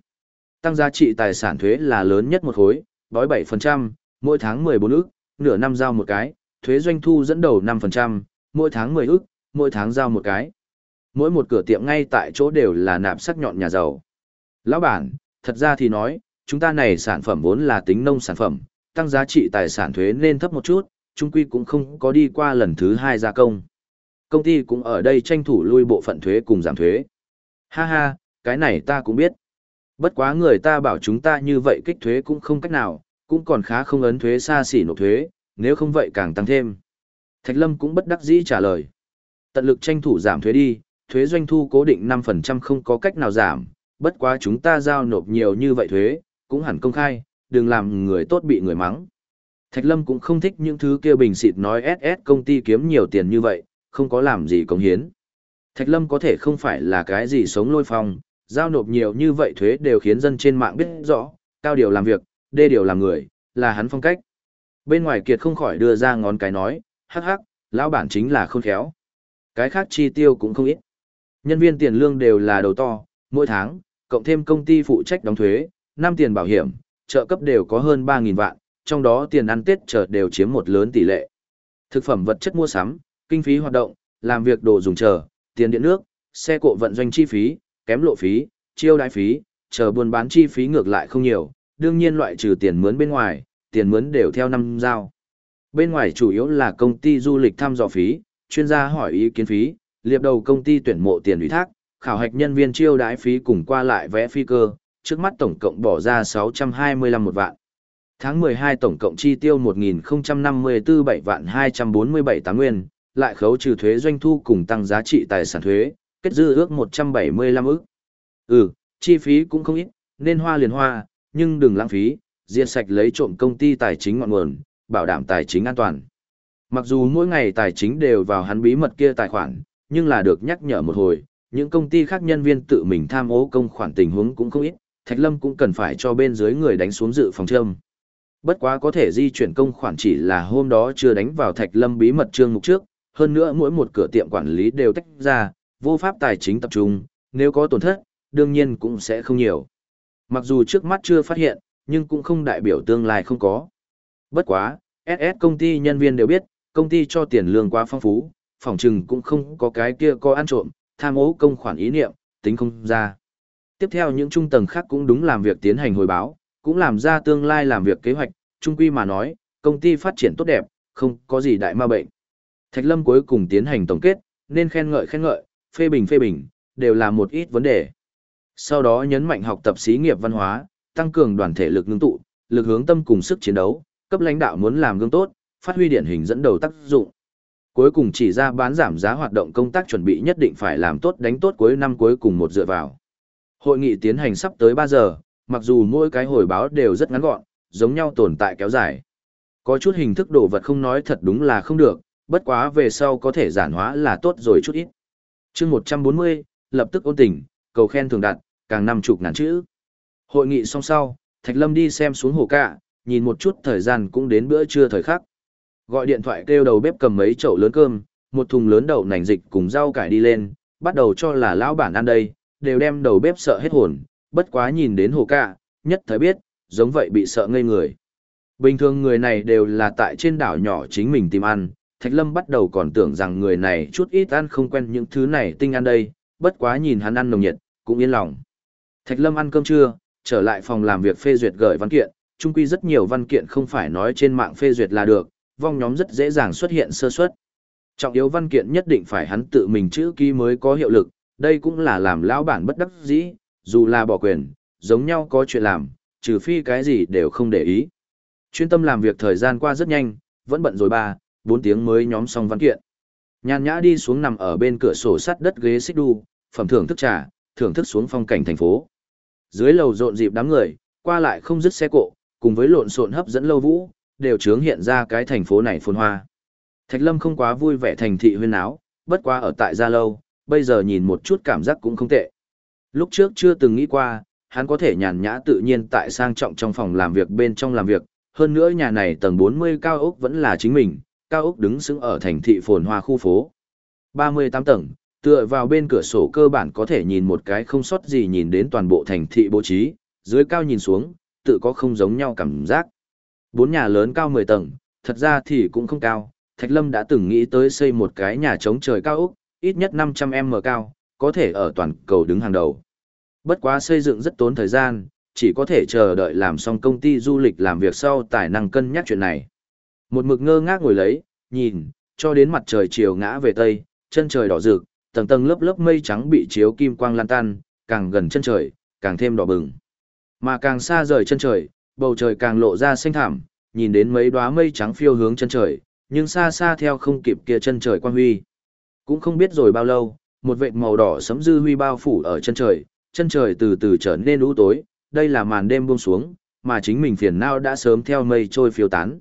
Tăng giá trị tài sản thuế là lớn nhất một khối, bói 7%, mỗi tháng 14 ức, nửa năm giao một cái, thuế doanh thu dẫn đầu 5%, mỗi tháng 10 ức, mỗi tháng giao một cái. Mỗi một cửa tiệm ngay tại chỗ đều là nạp sắc nhọn nhà giàu. Lão bản, thật ra thì nói, chúng ta này sản phẩm vốn là tính nông sản phẩm, tăng giá trị tài sản thuế nên thấp một chút, chung quy cũng không có đi qua lần thứ hai gia công. Công ty cũng ở đây tranh thủ lui bộ phận thuế cùng giảm thuế. Ha ha, cái này ta cũng biết. Bất quá người ta bảo chúng ta như vậy kích thuế cũng không cách nào, cũng còn khá không ấn thuế xa xỉ nộp thuế, nếu không vậy càng tăng thêm. Thạch Lâm cũng bất đắc dĩ trả lời. Tận lực tranh thủ giảm thuế đi, thuế doanh thu cố định 5% không có cách nào giảm, bất quá chúng ta giao nộp nhiều như vậy thuế, cũng hẳn công khai, đừng làm người tốt bị người mắng. Thạch Lâm cũng không thích những thứ kia bình xịt nói SS công ty kiếm nhiều tiền như vậy, không có làm gì cống hiến. Thạch Lâm có thể không phải là cái gì sống lôi phong, giao nộp nhiều như vậy thuế đều khiến dân trên mạng biết rõ, cao điều làm việc, đê điều làm người, là hắn phong cách. Bên ngoài Kiệt không khỏi đưa ra ngón cái nói, hắc hắc, lão bản chính là khôn khéo. Cái khác chi tiêu cũng không ít. Nhân viên tiền lương đều là đầu to, mỗi tháng, cộng thêm công ty phụ trách đóng thuế, năm tiền bảo hiểm, trợ cấp đều có hơn 3.000 vạn, trong đó tiền ăn Tết trợ đều chiếm một lớn tỷ lệ. Thực phẩm vật chất mua sắm, kinh phí hoạt động, làm việc đồ dùng chờ, tiền điện nước, xe cộ vận doanh chi phí, kém lộ phí, chiêu đãi phí, chờ buôn bán chi phí ngược lại không nhiều, đương nhiên loại trừ tiền mướn bên ngoài, tiền mướn đều theo năm giao. Bên ngoài chủ yếu là công ty du lịch thăm dò phí, chuyên gia hỏi ý kiến phí, liệp đầu công ty tuyển mộ tiền ủy thác, khảo hạch nhân viên chiêu đãi phí cùng qua lại vẽ phi cơ, trước mắt tổng cộng bỏ ra 625 một vạn. Tháng 12 tổng cộng chi tiêu 1054 7 vạn 247 tám nguyên, lại khấu trừ thuế doanh thu cùng tăng giá trị tài sản thuế, kết dư ước 175 ức. Ừ, chi phí cũng không ít, nên hoa liền hoa, nhưng đừng lãng phí, diệt sạch lấy trộm công ty tài chính ngọn nguồn, bảo đảm tài chính an toàn. Mặc dù mỗi ngày tài chính đều vào hắn bí mật kia tài khoản, nhưng là được nhắc nhở một hồi, những công ty khác nhân viên tự mình tham ô công khoản tình huống cũng không ít, Thạch Lâm cũng cần phải cho bên dưới người đánh xuống dự phòng châm. Bất quá có thể di chuyển công khoản chỉ là hôm đó chưa đánh vào Thạch Lâm bí mật trương mục trước, hơn nữa mỗi một cửa tiệm quản lý đều tách ra, vô pháp tài chính tập trung, nếu có tổn thất, đương nhiên cũng sẽ không nhiều. Mặc dù trước mắt chưa phát hiện, nhưng cũng không đại biểu tương lai không có. Bất quá, SS công ty nhân viên đều biết, công ty cho tiền lương quá phong phú, phòng trừng cũng không có cái kia có ăn trộm, tham ô công khoản ý niệm, tính không ra. Tiếp theo những trung tầng khác cũng đúng làm việc tiến hành hồi báo, cũng làm ra tương lai làm việc kế hoạch, trung quy mà nói, công ty phát triển tốt đẹp, không có gì đại ma bệnh. Thạch Lâm cuối cùng tiến hành tổng kết, nên khen ngợi khen ngợi, phê bình phê bình, đều là một ít vấn đề. Sau đó nhấn mạnh học tập xí nghiệp văn hóa, tăng cường đoàn thể lực ngưng tụ, lực hướng tâm cùng sức chiến đấu, cấp lãnh đạo muốn làm gương tốt, phát huy điển hình dẫn đầu tác dụng. Cuối cùng chỉ ra bán giảm giá hoạt động công tác chuẩn bị nhất định phải làm tốt đánh tốt cuối năm cuối cùng một dựa vào. Hội nghị tiến hành sắp tới 3 giờ, mặc dù mỗi cái hồi báo đều rất ngắn gọn, giống nhau tồn tại kéo dài. Có chút hình thức đồ vật không nói thật đúng là không được, bất quá về sau có thể giản hóa là tốt rồi chút ít chương 140, lập tức ôn tỉnh cầu khen thường đặt, càng năm chục ngàn chữ. Hội nghị xong sau, Thạch Lâm đi xem xuống hồ cạ, nhìn một chút thời gian cũng đến bữa trưa thời khắc. Gọi điện thoại kêu đầu bếp cầm mấy chậu lớn cơm, một thùng lớn đậu nành dịch cùng rau cải đi lên, bắt đầu cho là lão bản ăn đây, đều đem đầu bếp sợ hết hồn, bất quá nhìn đến hồ cạ, nhất thời biết, giống vậy bị sợ ngây người. Bình thường người này đều là tại trên đảo nhỏ chính mình tìm ăn, Thạch Lâm bắt đầu còn tưởng rằng người này chút ít ăn không quen những thứ này tinh ăn đây, bất quá nhìn hắn ăn nồng nhiệt, cũng yên lòng. Thạch Lâm ăn cơm trưa, trở lại phòng làm việc phê duyệt gửi văn kiện, chung quy rất nhiều văn kiện không phải nói trên mạng phê duyệt là được, vong nhóm rất dễ dàng xuất hiện sơ suất. Trọng yếu văn kiện nhất định phải hắn tự mình chữ ký mới có hiệu lực, đây cũng là làm lão bản bất đắc dĩ, dù là bỏ quyền, giống nhau có chuyện làm, trừ phi cái gì đều không để ý. Chuyên tâm làm việc thời gian qua rất nhanh, vẫn bận rồi ba, bốn tiếng mới nhóm xong văn kiện. Nhàn nhã đi xuống nằm ở bên cửa sổ sắt đất ghế xích đu, phẩm thưởng thức trà, thưởng thức xuống phong cảnh thành phố. Dưới lầu rộn dịp đám người, qua lại không dứt xe cộ, cùng với lộn xộn hấp dẫn lâu vũ, đều chướng hiện ra cái thành phố này phồn hoa. Thạch Lâm không quá vui vẻ thành thị huyên áo, bất quá ở tại gia lâu, bây giờ nhìn một chút cảm giác cũng không tệ. Lúc trước chưa từng nghĩ qua, hắn có thể nhàn nhã tự nhiên tại sang trọng trong phòng làm việc bên trong làm việc, hơn nữa nhà này tầng 40 cao ốc vẫn là chính mình, cao ốc đứng sững ở thành thị phồn hoa khu phố. 38 tầng, tựa vào bên cửa sổ cơ bản có thể nhìn một cái không sót gì nhìn đến toàn bộ thành thị bố trí, dưới cao nhìn xuống, tự có không giống nhau cảm giác. Bốn nhà lớn cao 10 tầng, thật ra thì cũng không cao, Thạch Lâm đã từng nghĩ tới xây một cái nhà chống trời cao ốc, ít nhất 500m cao, có thể ở toàn cầu đứng hàng đầu. Bất quá xây dựng rất tốn thời gian, chỉ có thể chờ đợi làm xong công ty du lịch làm việc sau tài năng cân nhắc chuyện này. Một mực ngơ ngác ngồi lấy, nhìn, cho đến mặt trời chiều ngã về tây, chân trời đỏ rực, tầng tầng lớp lớp mây trắng bị chiếu kim quang lan tan, càng gần chân trời, càng thêm đỏ bừng. Mà càng xa rời chân trời, bầu trời càng lộ ra xanh thảm, nhìn đến mấy đóa mây trắng phiêu hướng chân trời, nhưng xa xa theo không kịp kia chân trời quang huy. Cũng không biết rồi bao lâu, một vệt màu đỏ sấm dư huy bao phủ ở chân trời, chân trời từ từ trở nên u tối, đây là màn đêm buông xuống, mà chính mình phiền não đã sớm theo mây trôi phiêu tán.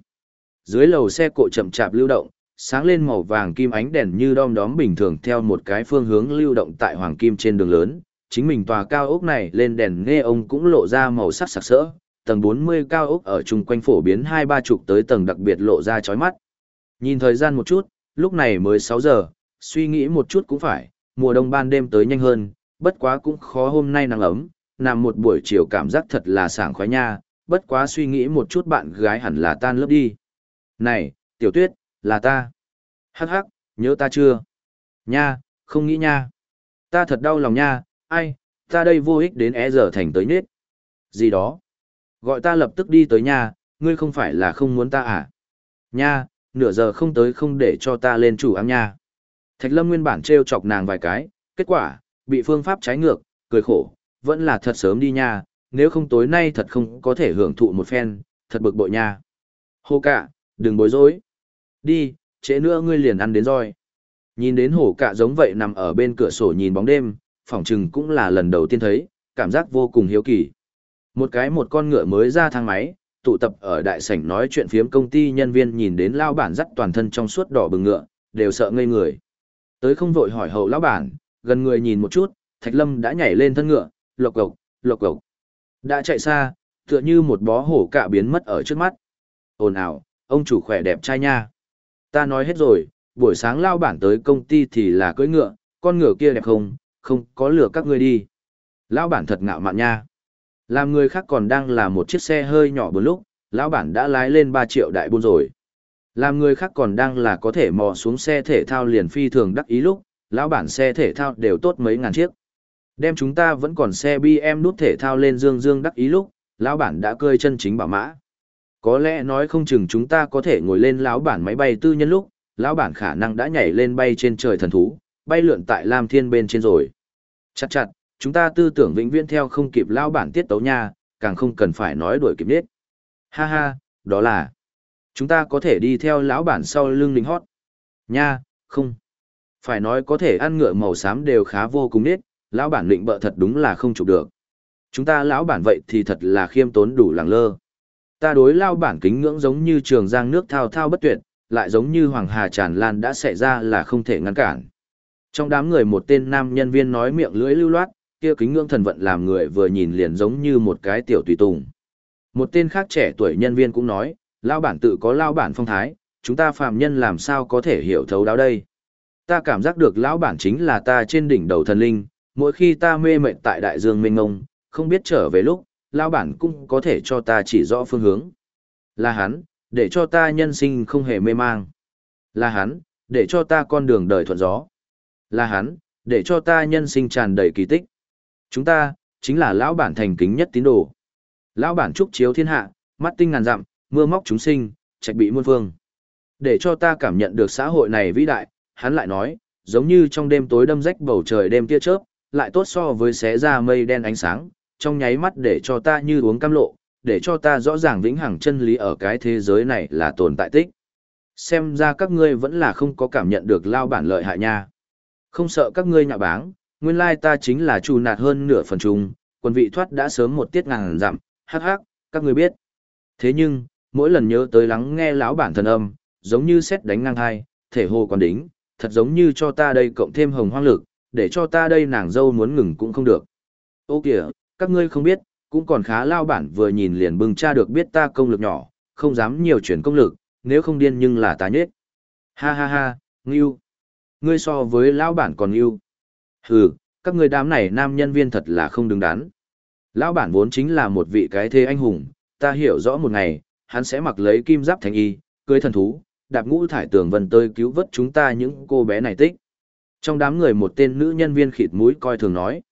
Dưới lầu xe cộ chậm chạp lưu động, sáng lên màu vàng kim ánh đèn như đom đóm bình thường theo một cái phương hướng lưu động tại hoàng kim trên đường lớn. Chính mình tòa cao ốc này lên đèn nghe ông cũng lộ ra màu sắc sặc sỡ, tầng 40 cao ốc ở chung quanh phổ biến hai ba chục tới tầng đặc biệt lộ ra chói mắt. Nhìn thời gian một chút, lúc này mới 6 giờ, suy nghĩ một chút cũng phải, mùa đông ban đêm tới nhanh hơn, bất quá cũng khó hôm nay nắng ấm, nằm một buổi chiều cảm giác thật là sảng khoái nha, bất quá suy nghĩ một chút bạn gái hẳn là tan lớp đi. Này, tiểu tuyết, là ta. Hắc hắc, nhớ ta chưa? Nha, không nghĩ nha. Ta thật đau lòng nha, ai, ta đây vô ích đến é giờ thành tới nết. Gì đó? Gọi ta lập tức đi tới nhà, ngươi không phải là không muốn ta à? Nha, nửa giờ không tới không để cho ta lên chủ ám nha. Thạch Lâm nguyên bản trêu chọc nàng vài cái, kết quả, bị phương pháp trái ngược, cười khổ, vẫn là thật sớm đi nha, nếu không tối nay thật không có thể hưởng thụ một phen, thật bực bội nha. hô cả đừng bối rối. Đi, trễ nữa ngươi liền ăn đến roi. Nhìn đến hổ cạ giống vậy nằm ở bên cửa sổ nhìn bóng đêm, phỏng chừng cũng là lần đầu tiên thấy, cảm giác vô cùng hiếu kỳ. Một cái một con ngựa mới ra thang máy, tụ tập ở đại sảnh nói chuyện phiếm công ty nhân viên nhìn đến lao bản dắt toàn thân trong suốt đỏ bừng ngựa, đều sợ ngây người. Tới không vội hỏi hậu lão bản, gần người nhìn một chút, Thạch Lâm đã nhảy lên thân ngựa, lộc cộc, lộc cộc. Đã chạy xa, tựa như một bó hổ cạ biến mất ở trước mắt. Ồn ào, ông chủ khỏe đẹp trai nha. Ta nói hết rồi, buổi sáng lao bản tới công ty thì là cưỡi ngựa, con ngựa kia đẹp không, không có lửa các ngươi đi. Lão bản thật ngạo mạn nha. Làm người khác còn đang là một chiếc xe hơi nhỏ một lúc, lão bản đã lái lên 3 triệu đại buôn rồi. Làm người khác còn đang là có thể mò xuống xe thể thao liền phi thường đắc ý lúc, lão bản xe thể thao đều tốt mấy ngàn chiếc. Đem chúng ta vẫn còn xe BM nút thể thao lên dương dương đắc ý lúc, lão bản đã cơi chân chính bảo mã. Có lẽ nói không chừng chúng ta có thể ngồi lên lão bản máy bay tư nhân lúc, lão bản khả năng đã nhảy lên bay trên trời thần thú, bay lượn tại Lam Thiên bên trên rồi. Chặt chặt, chúng ta tư tưởng vĩnh viễn theo không kịp lão bản tiết tấu nha, càng không cần phải nói đuổi kịp nết. Ha ha, đó là chúng ta có thể đi theo lão bản sau lưng lính hót. Nha, không. Phải nói có thể ăn ngựa màu xám đều khá vô cùng nết, lão bản định bợ thật đúng là không chụp được. Chúng ta lão bản vậy thì thật là khiêm tốn đủ làng lơ. Ta đối lao bản kính ngưỡng giống như trường giang nước thao thao bất tuyệt, lại giống như hoàng hà tràn lan đã xảy ra là không thể ngăn cản. Trong đám người một tên nam nhân viên nói miệng lưỡi lưu loát, kia kính ngưỡng thần vận làm người vừa nhìn liền giống như một cái tiểu tùy tùng. Một tên khác trẻ tuổi nhân viên cũng nói, lao bản tự có lao bản phong thái, chúng ta phàm nhân làm sao có thể hiểu thấu đáo đây. Ta cảm giác được lão bản chính là ta trên đỉnh đầu thần linh, mỗi khi ta mê mệt tại đại dương mênh ngông, không biết trở về lúc, lao bản cũng có thể cho ta chỉ rõ phương hướng. Là hắn, để cho ta nhân sinh không hề mê mang. Là hắn, để cho ta con đường đời thuận gió. Là hắn, để cho ta nhân sinh tràn đầy kỳ tích. Chúng ta, chính là lão bản thành kính nhất tín đồ. Lão bản trúc chiếu thiên hạ, mắt tinh ngàn dặm, mưa móc chúng sinh, trạch bị muôn phương. Để cho ta cảm nhận được xã hội này vĩ đại, hắn lại nói, giống như trong đêm tối đâm rách bầu trời đêm tia chớp, lại tốt so với xé ra mây đen ánh sáng, trong nháy mắt để cho ta như uống cam lộ, để cho ta rõ ràng vĩnh hằng chân lý ở cái thế giới này là tồn tại tích. Xem ra các ngươi vẫn là không có cảm nhận được lao bản lợi hại nha. Không sợ các ngươi nhạ báng, nguyên lai ta chính là trù nạt hơn nửa phần trùng, quân vị thoát đã sớm một tiết ngàn dặm, hắc hắc, các ngươi biết. Thế nhưng, mỗi lần nhớ tới lắng nghe lão bản thần âm, giống như xét đánh ngang hai, thể hồ còn đính, thật giống như cho ta đây cộng thêm hồng hoang lực, để cho ta đây nàng dâu muốn ngừng cũng không được. Ô kìa, các ngươi không biết, cũng còn khá lao bản vừa nhìn liền bừng cha được biết ta công lực nhỏ, không dám nhiều chuyển công lực, nếu không điên nhưng là ta nhết. Ha ha ha, ngưu. Ngươi so với lão bản còn ngưu. Hừ, các ngươi đám này nam nhân viên thật là không đứng đắn. Lão bản vốn chính là một vị cái thế anh hùng, ta hiểu rõ một ngày, hắn sẽ mặc lấy kim giáp thành y, cưới thần thú, đạp ngũ thải tường vân tơi cứu vớt chúng ta những cô bé này tích. Trong đám người một tên nữ nhân viên khịt mũi coi thường nói.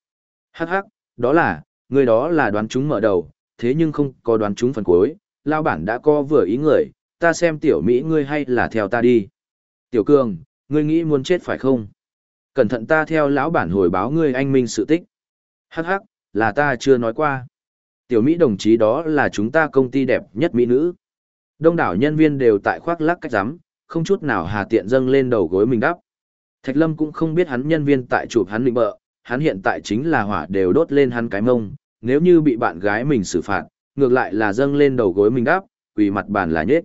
Hắc hắc, đó là, người đó là đoán chúng mở đầu, thế nhưng không có đoán chúng phần cuối, lao bản đã co vừa ý người, ta xem tiểu Mỹ ngươi hay là theo ta đi. Tiểu Cường, ngươi nghĩ muốn chết phải không? Cẩn thận ta theo lão bản hồi báo ngươi anh minh sự tích. Hắc hắc, là ta chưa nói qua. Tiểu Mỹ đồng chí đó là chúng ta công ty đẹp nhất Mỹ nữ. Đông đảo nhân viên đều tại khoác lác cách giám, không chút nào hà tiện dâng lên đầu gối mình đắp. Thạch Lâm cũng không biết hắn nhân viên tại chụp hắn định bợ, hắn hiện tại chính là hỏa đều đốt lên hắn cái mông, nếu như bị bạn gái mình xử phạt, ngược lại là dâng lên đầu gối mình đáp, quỳ mặt bàn là nhết.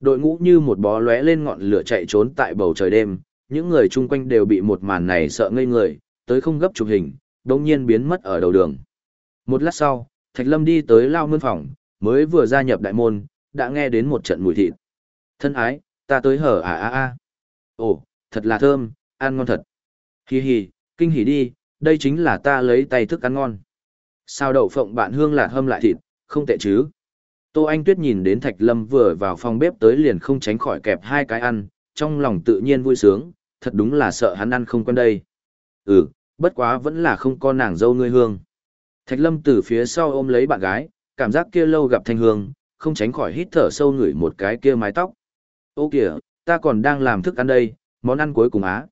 Đội ngũ như một bó lóe lên ngọn lửa chạy trốn tại bầu trời đêm, những người chung quanh đều bị một màn này sợ ngây người, tới không gấp chụp hình, đồng nhiên biến mất ở đầu đường. Một lát sau, Thạch Lâm đi tới lao mươn phòng, mới vừa gia nhập đại môn, đã nghe đến một trận mùi thịt. Thân ái, ta tới hở à à à. Ồ, thật là thơm, ăn ngon thật. Hi hi, kinh hỉ đi, đây chính là ta lấy tay thức ăn ngon. Sao đậu phộng bạn hương lạc hâm lại thịt, không tệ chứ. Tô Anh Tuyết nhìn đến Thạch Lâm vừa vào phòng bếp tới liền không tránh khỏi kẹp hai cái ăn, trong lòng tự nhiên vui sướng, thật đúng là sợ hắn ăn không quen đây. Ừ, bất quá vẫn là không có nàng dâu ngươi hương. Thạch Lâm từ phía sau ôm lấy bạn gái, cảm giác kia lâu gặp thanh hương, không tránh khỏi hít thở sâu ngửi một cái kia mái tóc. Ô kìa, ta còn đang làm thức ăn đây, món ăn cuối cùng á.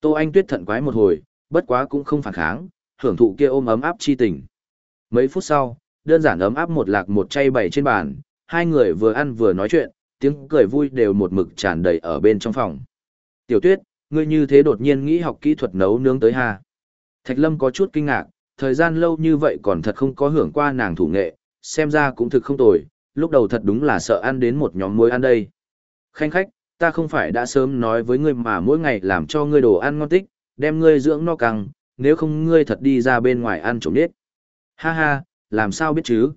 Tô Anh Tuyết thận quái một hồi, bất quá cũng không phản kháng, hưởng thụ kia ôm ấm áp chi tình. Mấy phút sau, đơn giản ấm áp một lạc một chay bày trên bàn, hai người vừa ăn vừa nói chuyện, tiếng cười vui đều một mực tràn đầy ở bên trong phòng. Tiểu Tuyết, ngươi như thế đột nhiên nghĩ học kỹ thuật nấu nướng tới ha. Thạch Lâm có chút kinh ngạc, thời gian lâu như vậy còn thật không có hưởng qua nàng thủ nghệ, xem ra cũng thực không tồi, lúc đầu thật đúng là sợ ăn đến một nhóm muối ăn đây. Khanh khách, ta không phải đã sớm nói với ngươi mà mỗi ngày làm cho ngươi đồ ăn ngon tích, đem ngươi dưỡng no căng, nếu không ngươi thật đi ra bên ngoài ăn trộm nết. Ha ha, làm sao biết chứ?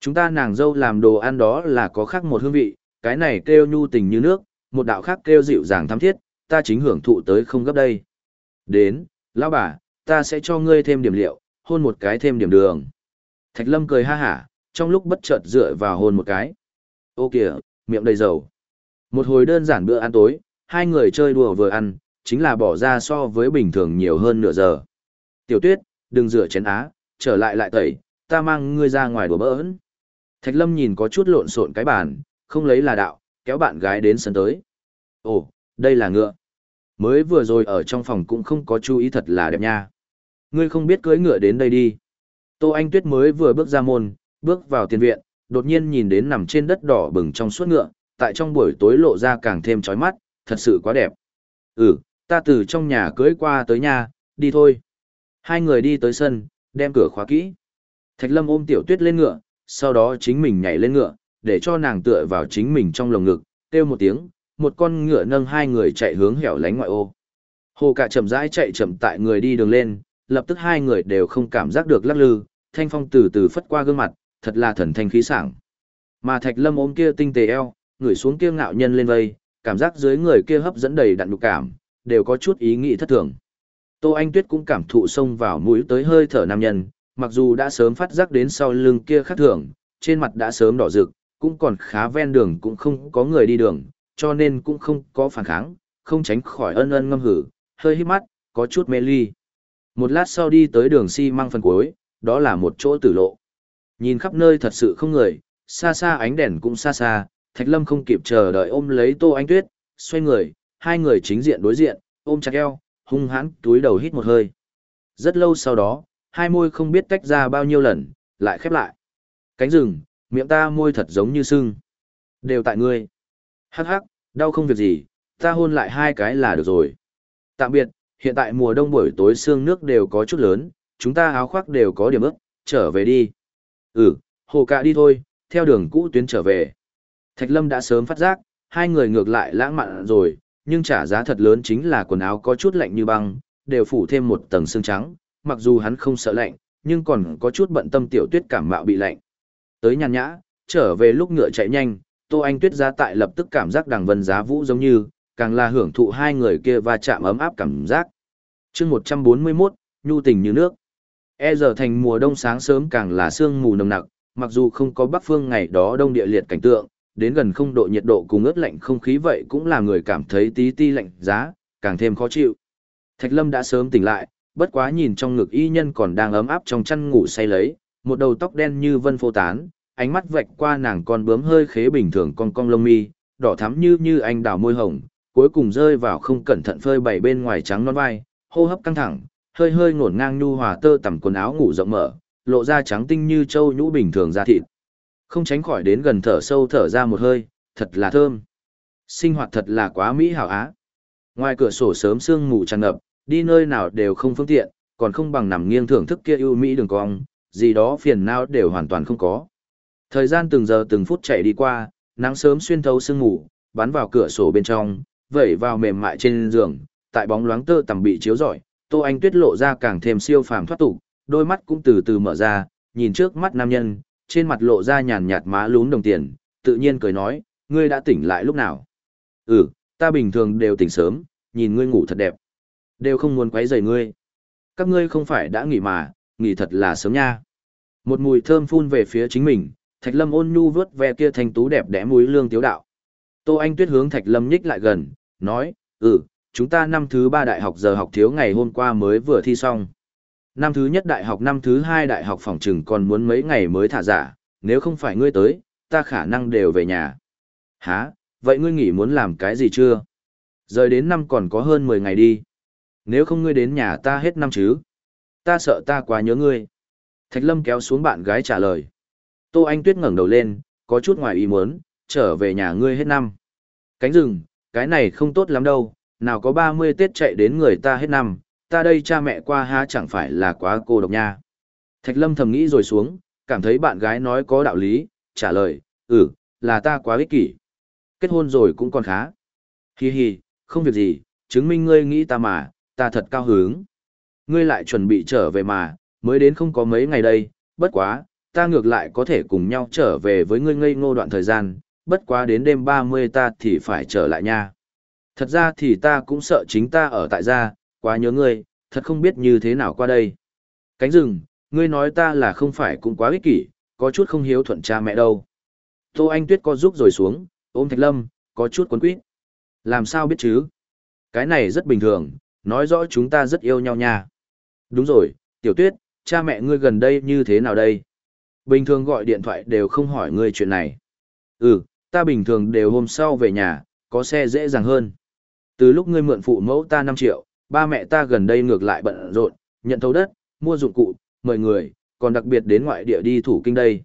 Chúng ta nàng dâu làm đồ ăn đó là có khác một hương vị, cái này kêu nhu tình như nước, một đạo khác kêu dịu dàng thắm thiết, ta chính hưởng thụ tới không gấp đây. Đến, lão bà, ta sẽ cho ngươi thêm điểm liệu, hôn một cái thêm điểm đường. Thạch Lâm cười ha hả, trong lúc bất chợt dựa vào hôn một cái. Ô kìa, miệng đầy dầu. Một hồi đơn giản bữa ăn tối, hai người chơi đùa vừa ăn, chính là bỏ ra so với bình thường nhiều hơn nửa giờ. Tiểu tuyết, đừng rửa chén á, trở lại lại tẩy, ta mang ngươi ra ngoài đùa bỡn. Thạch Lâm nhìn có chút lộn xộn cái bàn, không lấy là đạo, kéo bạn gái đến sân tới. Ồ, đây là ngựa. Mới vừa rồi ở trong phòng cũng không có chú ý thật là đẹp nha. Ngươi không biết cưỡi ngựa đến đây đi. Tô Anh Tuyết mới vừa bước ra môn, bước vào tiền viện, đột nhiên nhìn đến nằm trên đất đỏ bừng trong suốt ngựa, tại trong buổi tối lộ ra càng thêm chói mắt, thật sự quá đẹp. Ừ, ta từ trong nhà cưỡi qua tới nhà, đi thôi. Hai người đi tới sân, đem cửa khóa kỹ. Thạch Lâm ôm Tiểu Tuyết lên ngựa, sau đó chính mình nhảy lên ngựa, để cho nàng tựa vào chính mình trong lồng ngực, kêu một tiếng, một con ngựa nâng hai người chạy hướng hẻo lánh ngoại ô. Hồ cả chậm rãi chạy chậm tại người đi đường lên, lập tức hai người đều không cảm giác được lắc lư, thanh phong từ từ phất qua gương mặt, thật là thần thanh khí sảng. Mà Thạch Lâm ôm kia tinh tế eo, người xuống kia ngạo nhân lên vây, cảm giác dưới người kia hấp dẫn đầy đặn nhục cảm, đều có chút ý nghĩ thất thường. Tô Anh Tuyết cũng cảm thụ xông vào mũi tới hơi thở nam nhân, mặc dù đã sớm phát giác đến sau lưng kia khác thường, trên mặt đã sớm đỏ rực, cũng còn khá ven đường cũng không có người đi đường, cho nên cũng không có phản kháng, không tránh khỏi ân ân ngâm hử, hơi hít mắt, có chút mê ly. Một lát sau đi tới đường xi si măng phần cuối, đó là một chỗ tử lộ. Nhìn khắp nơi thật sự không người, xa xa ánh đèn cũng xa xa, Thạch Lâm không kịp chờ đợi ôm lấy Tô Anh Tuyết, xoay người, hai người chính diện đối diện, ôm chặt eo, hung hãn túi đầu hít một hơi. Rất lâu sau đó, hai môi không biết tách ra bao nhiêu lần, lại khép lại. Cánh rừng, miệng ta môi thật giống như sưng. Đều tại ngươi. Hắc hắc, đau không việc gì, ta hôn lại hai cái là được rồi. Tạm biệt, hiện tại mùa đông buổi tối sương nước đều có chút lớn, chúng ta áo khoác đều có điểm ướt, trở về đi. Ừ, hồ cạ đi thôi, theo đường cũ tuyến trở về. Thạch Lâm đã sớm phát giác, hai người ngược lại lãng mạn rồi, nhưng trả giá thật lớn chính là quần áo có chút lạnh như băng, đều phủ thêm một tầng xương trắng, mặc dù hắn không sợ lạnh, nhưng còn có chút bận tâm tiểu tuyết cảm mạo bị lạnh. Tới nhàn nhã, trở về lúc ngựa chạy nhanh, Tô Anh Tuyết ra tại lập tức cảm giác đằng vân giá vũ giống như, càng là hưởng thụ hai người kia va chạm ấm áp cảm giác. chương 141, nhu tình như nước. E giờ thành mùa đông sáng sớm càng là sương mù nồng nặc, mặc dù không có bắc phương ngày đó đông địa liệt cảnh tượng, đến gần không độ nhiệt độ cùng ướt lạnh không khí vậy cũng là người cảm thấy tí ti lạnh giá, càng thêm khó chịu. Thạch Lâm đã sớm tỉnh lại, bất quá nhìn trong ngực y nhân còn đang ấm áp trong chăn ngủ say lấy, một đầu tóc đen như vân phô tán, ánh mắt vạch qua nàng con bướm hơi khế bình thường con cong lông mi, đỏ thắm như như anh đào môi hồng, cuối cùng rơi vào không cẩn thận phơi bày bên ngoài trắng non vai, hô hấp căng thẳng, hơi hơi ngổn ngang nhu hòa tơ tằm quần áo ngủ rộng mở, lộ ra trắng tinh như châu nhũ bình thường da thịt. Không tránh khỏi đến gần thở sâu thở ra một hơi, thật là thơm. Sinh hoạt thật là quá mỹ hảo á. Ngoài cửa sổ sớm sương mù tràn ngập, đi nơi nào đều không phương tiện, còn không bằng nằm nghiêng thưởng thức kia ưu mỹ đường cong, gì đó phiền não đều hoàn toàn không có. Thời gian từng giờ từng phút chạy đi qua, nắng sớm xuyên thấu sương mù, bắn vào cửa sổ bên trong, vẩy vào mềm mại trên giường, tại bóng loáng tơ tằm bị chiếu rọi, Tô Anh Tuyết lộ ra càng thêm siêu phàm thoát tục, đôi mắt cũng từ từ mở ra, nhìn trước mắt nam nhân, trên mặt lộ ra nhàn nhạt má lún đồng tiền, tự nhiên cười nói, ngươi đã tỉnh lại lúc nào? Ừ, ta bình thường đều tỉnh sớm, nhìn ngươi ngủ thật đẹp. Đều không muốn quấy rầy ngươi. Các ngươi không phải đã nghỉ mà, nghỉ thật là sớm nha. Một mùi thơm phun về phía chính mình, Thạch Lâm ôn nhu vớt ve kia thanh tú đẹp đẽ mũi lương tiếu đạo. Tô Anh Tuyết hướng Thạch Lâm nhích lại gần, nói, ừ, chúng ta năm thứ ba đại học giờ học thiếu ngày hôm qua mới vừa thi xong. Năm thứ nhất đại học năm thứ hai đại học phòng trừng còn muốn mấy ngày mới thả giả, nếu không phải ngươi tới, ta khả năng đều về nhà. Hả, vậy ngươi nghỉ muốn làm cái gì chưa? Rời đến năm còn có hơn 10 ngày đi. Nếu không ngươi đến nhà ta hết năm chứ? Ta sợ ta quá nhớ ngươi. Thạch Lâm kéo xuống bạn gái trả lời. Tô Anh Tuyết ngẩng đầu lên, có chút ngoài ý muốn, trở về nhà ngươi hết năm. Cánh rừng, cái này không tốt lắm đâu, nào có 30 Tết chạy đến người ta hết năm, ta đây cha mẹ qua há chẳng phải là quá cô độc nha. Thạch Lâm thầm nghĩ rồi xuống, cảm thấy bạn gái nói có đạo lý, trả lời, ừ, là ta quá ích kỷ. Kết hôn rồi cũng còn khá. Hi hi, không việc gì, chứng minh ngươi nghĩ ta mà, ta thật cao hứng. Ngươi lại chuẩn bị trở về mà, mới đến không có mấy ngày đây, bất quá, ta ngược lại có thể cùng nhau trở về với ngươi ngây ngô đoạn thời gian, bất quá đến đêm 30 ta thì phải trở lại nha. Thật ra thì ta cũng sợ chính ta ở tại gia, quá nhớ ngươi, thật không biết như thế nào qua đây. Cánh rừng, ngươi nói ta là không phải cũng quá ích kỷ, có chút không hiếu thuận cha mẹ đâu. Tô Anh Tuyết co giúp rồi xuống, ôm Thạch Lâm, có chút quấn quýt. Làm sao biết chứ? Cái này rất bình thường, nói rõ chúng ta rất yêu nhau nha. Đúng rồi, Tiểu Tuyết, cha mẹ ngươi gần đây như thế nào đây? Bình thường gọi điện thoại đều không hỏi ngươi chuyện này. Ừ, ta bình thường đều hôm sau về nhà, có xe dễ dàng hơn. Từ lúc ngươi mượn phụ mẫu ta 5 triệu, ba mẹ ta gần đây ngược lại bận rộn, nhận thấu đất, mua dụng cụ, mời người, còn đặc biệt đến ngoại địa đi thủ kinh đây.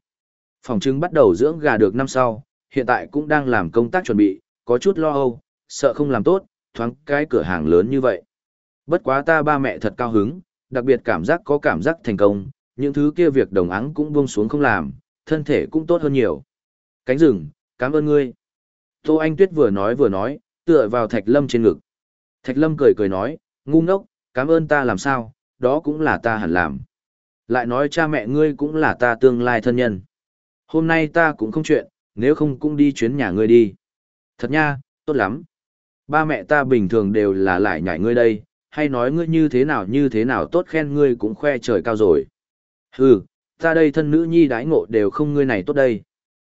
Phòng trưng bắt đầu dưỡng gà được năm sau, hiện tại cũng đang làm công tác chuẩn bị, có chút lo âu, sợ không làm tốt, thoáng cái cửa hàng lớn như vậy. Bất quá ta ba mẹ thật cao hứng, đặc biệt cảm giác có cảm giác thành công, những thứ kia việc đồng áng cũng buông xuống không làm, thân thể cũng tốt hơn nhiều. Cánh rừng, cảm ơn ngươi. Tô Anh Tuyết vừa nói vừa nói, tựa vào Thạch Lâm trên ngực. Thạch Lâm cười cười nói, ngu ngốc, cảm ơn ta làm sao, đó cũng là ta hẳn làm. Lại nói cha mẹ ngươi cũng là ta tương lai thân nhân. Hôm nay ta cũng không chuyện, nếu không cũng đi chuyến nhà ngươi đi. Thật nha, tốt lắm. Ba mẹ ta bình thường đều là lại nhảy ngươi đây, hay nói ngươi như thế nào như thế nào tốt khen ngươi cũng khoe trời cao rồi. Hừ, ta đây thân nữ nhi đái ngộ đều không ngươi này tốt đây.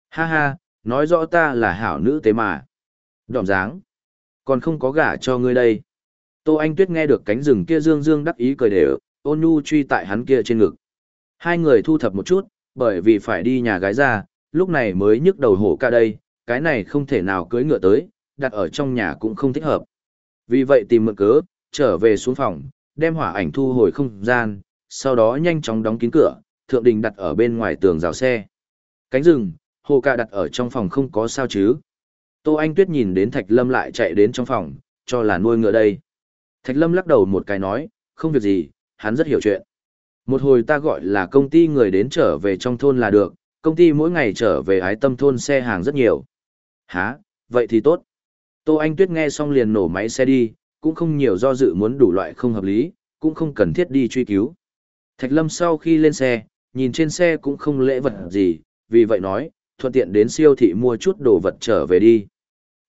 Ha ha, nói rõ ta là hảo nữ tế mà. Đỏm dáng. Còn không có gả cho ngươi đây. Tô Anh Tuyết nghe được cánh rừng kia dương dương đắc ý cười đều, ôn nhu truy tại hắn kia trên ngực. Hai người thu thập một chút, bởi vì phải đi nhà gái ra, lúc này mới nhức đầu hổ ca đây, cái này không thể nào cưới ngựa tới, đặt ở trong nhà cũng không thích hợp. Vì vậy tìm mượn cớ, trở về xuống phòng, đem hỏa ảnh thu hồi không gian, sau đó nhanh chóng đóng kín cửa, thượng đình đặt ở bên ngoài tường rào xe. Cánh rừng, hồ ca đặt ở trong phòng không có sao chứ. Tô Anh Tuyết nhìn đến Thạch Lâm lại chạy đến trong phòng, cho là nuôi ngựa đây. Thạch Lâm lắc đầu một cái nói, không việc gì, hắn rất hiểu chuyện. Một hồi ta gọi là công ty người đến trở về trong thôn là được, công ty mỗi ngày trở về ái tâm thôn xe hàng rất nhiều. Hả, vậy thì tốt. Tô Anh Tuyết nghe xong liền nổ máy xe đi, cũng không nhiều do dự muốn đủ loại không hợp lý, cũng không cần thiết đi truy cứu. Thạch Lâm sau khi lên xe, nhìn trên xe cũng không lễ vật gì, vì vậy nói, thuận tiện đến siêu thị mua chút đồ vật trở về đi.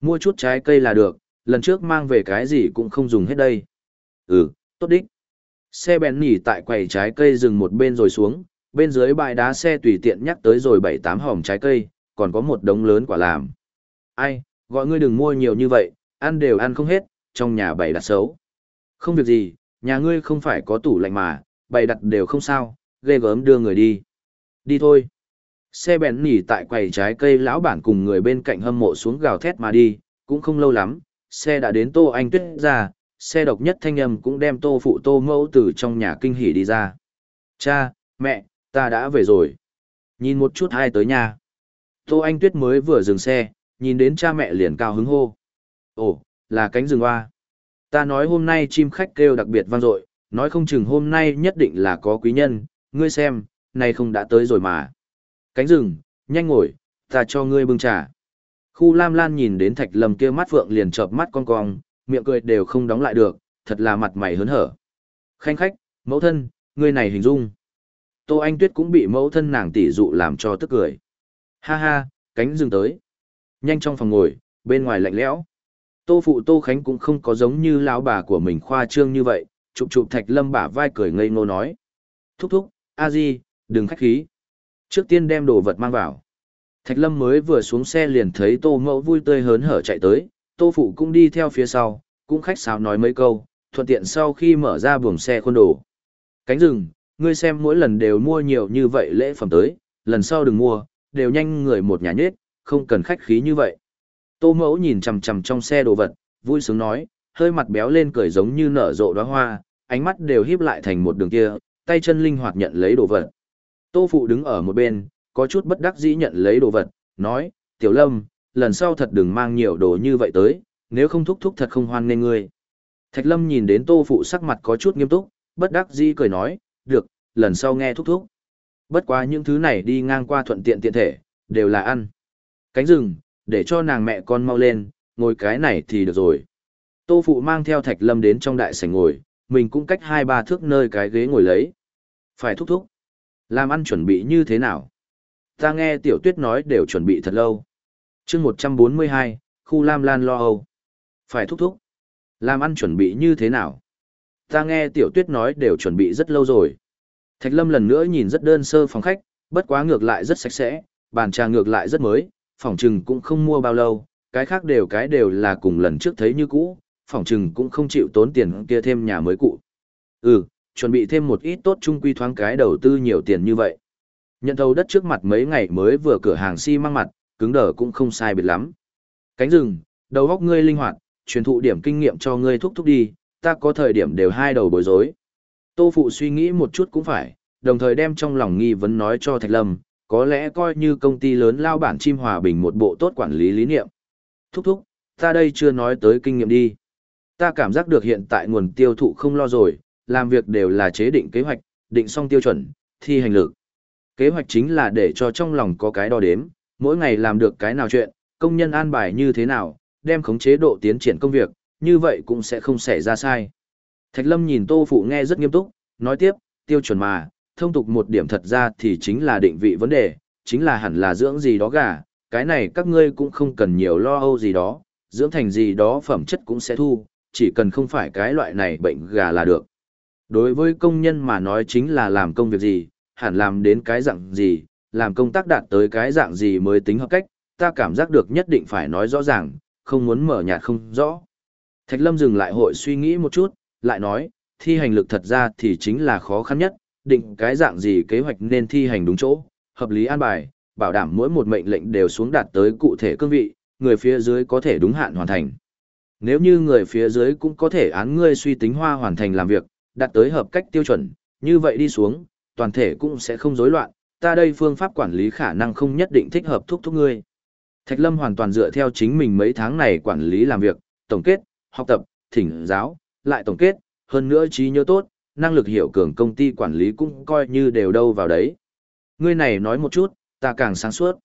Mua chút trái cây là được, lần trước mang về cái gì cũng không dùng hết đây. Ừ, tốt đích. Xe bèn nỉ tại quầy trái cây dừng một bên rồi xuống, bên dưới bãi đá xe tùy tiện nhắc tới rồi bảy tám hòm trái cây, còn có một đống lớn quả làm. Ai, gọi ngươi đừng mua nhiều như vậy, ăn đều ăn không hết, trong nhà bày đặt xấu. Không việc gì, nhà ngươi không phải có tủ lạnh mà, bày đặt đều không sao, ghê gớm đưa người đi. Đi thôi. Xe bèn nỉ tại quầy trái cây lão bản cùng người bên cạnh hâm mộ xuống gào thét mà đi, cũng không lâu lắm, xe đã đến Tô Anh Tuyết ra, xe độc nhất thanh âm cũng đem tô phụ tô mẫu từ trong nhà kinh hỉ đi ra. Cha, mẹ, ta đã về rồi. Nhìn một chút hai tới nhà. Tô Anh Tuyết mới vừa dừng xe, nhìn đến cha mẹ liền cao hứng hô. Ồ, là cánh rừng hoa. Ta nói hôm nay chim khách kêu đặc biệt vang dội, nói không chừng hôm nay nhất định là có quý nhân, ngươi xem, nay không đã tới rồi mà. Cánh rừng, nhanh ngồi, ta cho ngươi bưng trà. Khu Lam Lan nhìn đến Thạch Lâm kia mắt phượng liền chợp mắt con cong, miệng cười đều không đóng lại được, thật là mặt mày hớn hở. Khanh khách, mẫu thân, người này hình dung. Tô Anh Tuyết cũng bị mẫu thân nàng tỷ dụ làm cho tức cười. Ha ha, cánh dừng tới. Nhanh trong phòng ngồi, bên ngoài lạnh lẽo. Tô phụ Tô Khánh cũng không có giống như lão bà của mình khoa trương như vậy, chụp chụp Thạch Lâm bả vai cười ngây ngô nói. Thúc thúc, a di, đừng khách khí. Trước tiên đem đồ vật mang vào. Thạch Lâm mới vừa xuống xe liền thấy Tô Mẫu vui tươi hớn hở chạy tới, Tô Phụ cũng đi theo phía sau, cũng khách sáo nói mấy câu, thuận tiện sau khi mở ra buồng xe khuôn đồ. Cánh rừng, ngươi xem mỗi lần đều mua nhiều như vậy lễ phẩm tới, lần sau đừng mua, đều nhanh người một nhà nhết, không cần khách khí như vậy. Tô Mẫu nhìn chằm chằm trong xe đồ vật, vui sướng nói, hơi mặt béo lên cười giống như nở rộ đóa hoa, ánh mắt đều híp lại thành một đường kia, tay chân linh hoạt nhận lấy đồ vật. Tô Phụ đứng ở một bên, có chút bất đắc dĩ nhận lấy đồ vật, nói, Tiểu Lâm, lần sau thật đừng mang nhiều đồ như vậy tới, nếu không thúc thúc thật không hoan nên ngươi. Thạch Lâm nhìn đến Tô Phụ sắc mặt có chút nghiêm túc, bất đắc dĩ cười nói, được, lần sau nghe thúc thúc. Bất quá những thứ này đi ngang qua thuận tiện tiện thể, đều là ăn. Cánh rừng, để cho nàng mẹ con mau lên, ngồi cái này thì được rồi. Tô Phụ mang theo Thạch Lâm đến trong đại sảnh ngồi, mình cũng cách hai ba thước nơi cái ghế ngồi lấy. Phải thúc thúc. Làm ăn chuẩn bị như thế nào? Ta nghe tiểu tuyết nói đều chuẩn bị thật lâu. chương 142, khu Lam Lan lo âu. Phải thúc thúc. Làm ăn chuẩn bị như thế nào? Ta nghe tiểu tuyết nói đều chuẩn bị rất lâu rồi. Thạch Lâm lần nữa nhìn rất đơn sơ phòng khách, bất quá ngược lại rất sạch sẽ, bàn trà ngược lại rất mới, phòng trừng cũng không mua bao lâu, cái khác đều cái đều là cùng lần trước thấy như cũ, phòng trừng cũng không chịu tốn tiền kia thêm nhà mới cụ. Ừ, chuẩn bị thêm một ít tốt trung quy thoáng cái đầu tư nhiều tiền như vậy. Nhận thầu đất trước mặt mấy ngày mới vừa cửa hàng xi si măng mặt, cứng đờ cũng không sai biệt lắm. Cánh rừng, đầu góc ngươi linh hoạt, truyền thụ điểm kinh nghiệm cho ngươi thúc thúc đi, ta có thời điểm đều hai đầu bối rối. Tô Phụ suy nghĩ một chút cũng phải, đồng thời đem trong lòng nghi vấn nói cho Thạch Lâm, có lẽ coi như công ty lớn lao bản chim hòa bình một bộ tốt quản lý lý niệm. Thúc thúc, ta đây chưa nói tới kinh nghiệm đi. Ta cảm giác được hiện tại nguồn tiêu thụ không lo rồi, làm việc đều là chế định kế hoạch, định xong tiêu chuẩn, thi hành lực. Kế hoạch chính là để cho trong lòng có cái đo đếm, mỗi ngày làm được cái nào chuyện, công nhân an bài như thế nào, đem khống chế độ tiến triển công việc, như vậy cũng sẽ không xảy ra sai. Thạch Lâm nhìn Tô Phụ nghe rất nghiêm túc, nói tiếp, tiêu chuẩn mà, thông tục một điểm thật ra thì chính là định vị vấn đề, chính là hẳn là dưỡng gì đó gà, cái này các ngươi cũng không cần nhiều lo âu gì đó, dưỡng thành gì đó phẩm chất cũng sẽ thu, chỉ cần không phải cái loại này bệnh gà là được. Đối với công nhân mà nói chính là làm công việc gì, hẳn làm đến cái dạng gì, làm công tác đạt tới cái dạng gì mới tính hợp cách, ta cảm giác được nhất định phải nói rõ ràng, không muốn mở nhạt không rõ. Thạch Lâm dừng lại hội suy nghĩ một chút, lại nói, thi hành lực thật ra thì chính là khó khăn nhất, định cái dạng gì kế hoạch nên thi hành đúng chỗ, hợp lý an bài, bảo đảm mỗi một mệnh lệnh đều xuống đạt tới cụ thể cương vị, người phía dưới có thể đúng hạn hoàn thành. Nếu như người phía dưới cũng có thể án ngươi suy tính hoa hoàn thành làm việc, đạt tới hợp cách tiêu chuẩn, như vậy đi xuống, toàn thể cũng sẽ không rối loạn, ta đây phương pháp quản lý khả năng không nhất định thích hợp thúc thúc ngươi. Thạch Lâm hoàn toàn dựa theo chính mình mấy tháng này quản lý làm việc, tổng kết, học tập, thỉnh giáo, lại tổng kết, hơn nữa trí nhớ tốt, năng lực hiểu cường công ty quản lý cũng coi như đều đâu vào đấy. Ngươi này nói một chút, ta càng sáng suốt.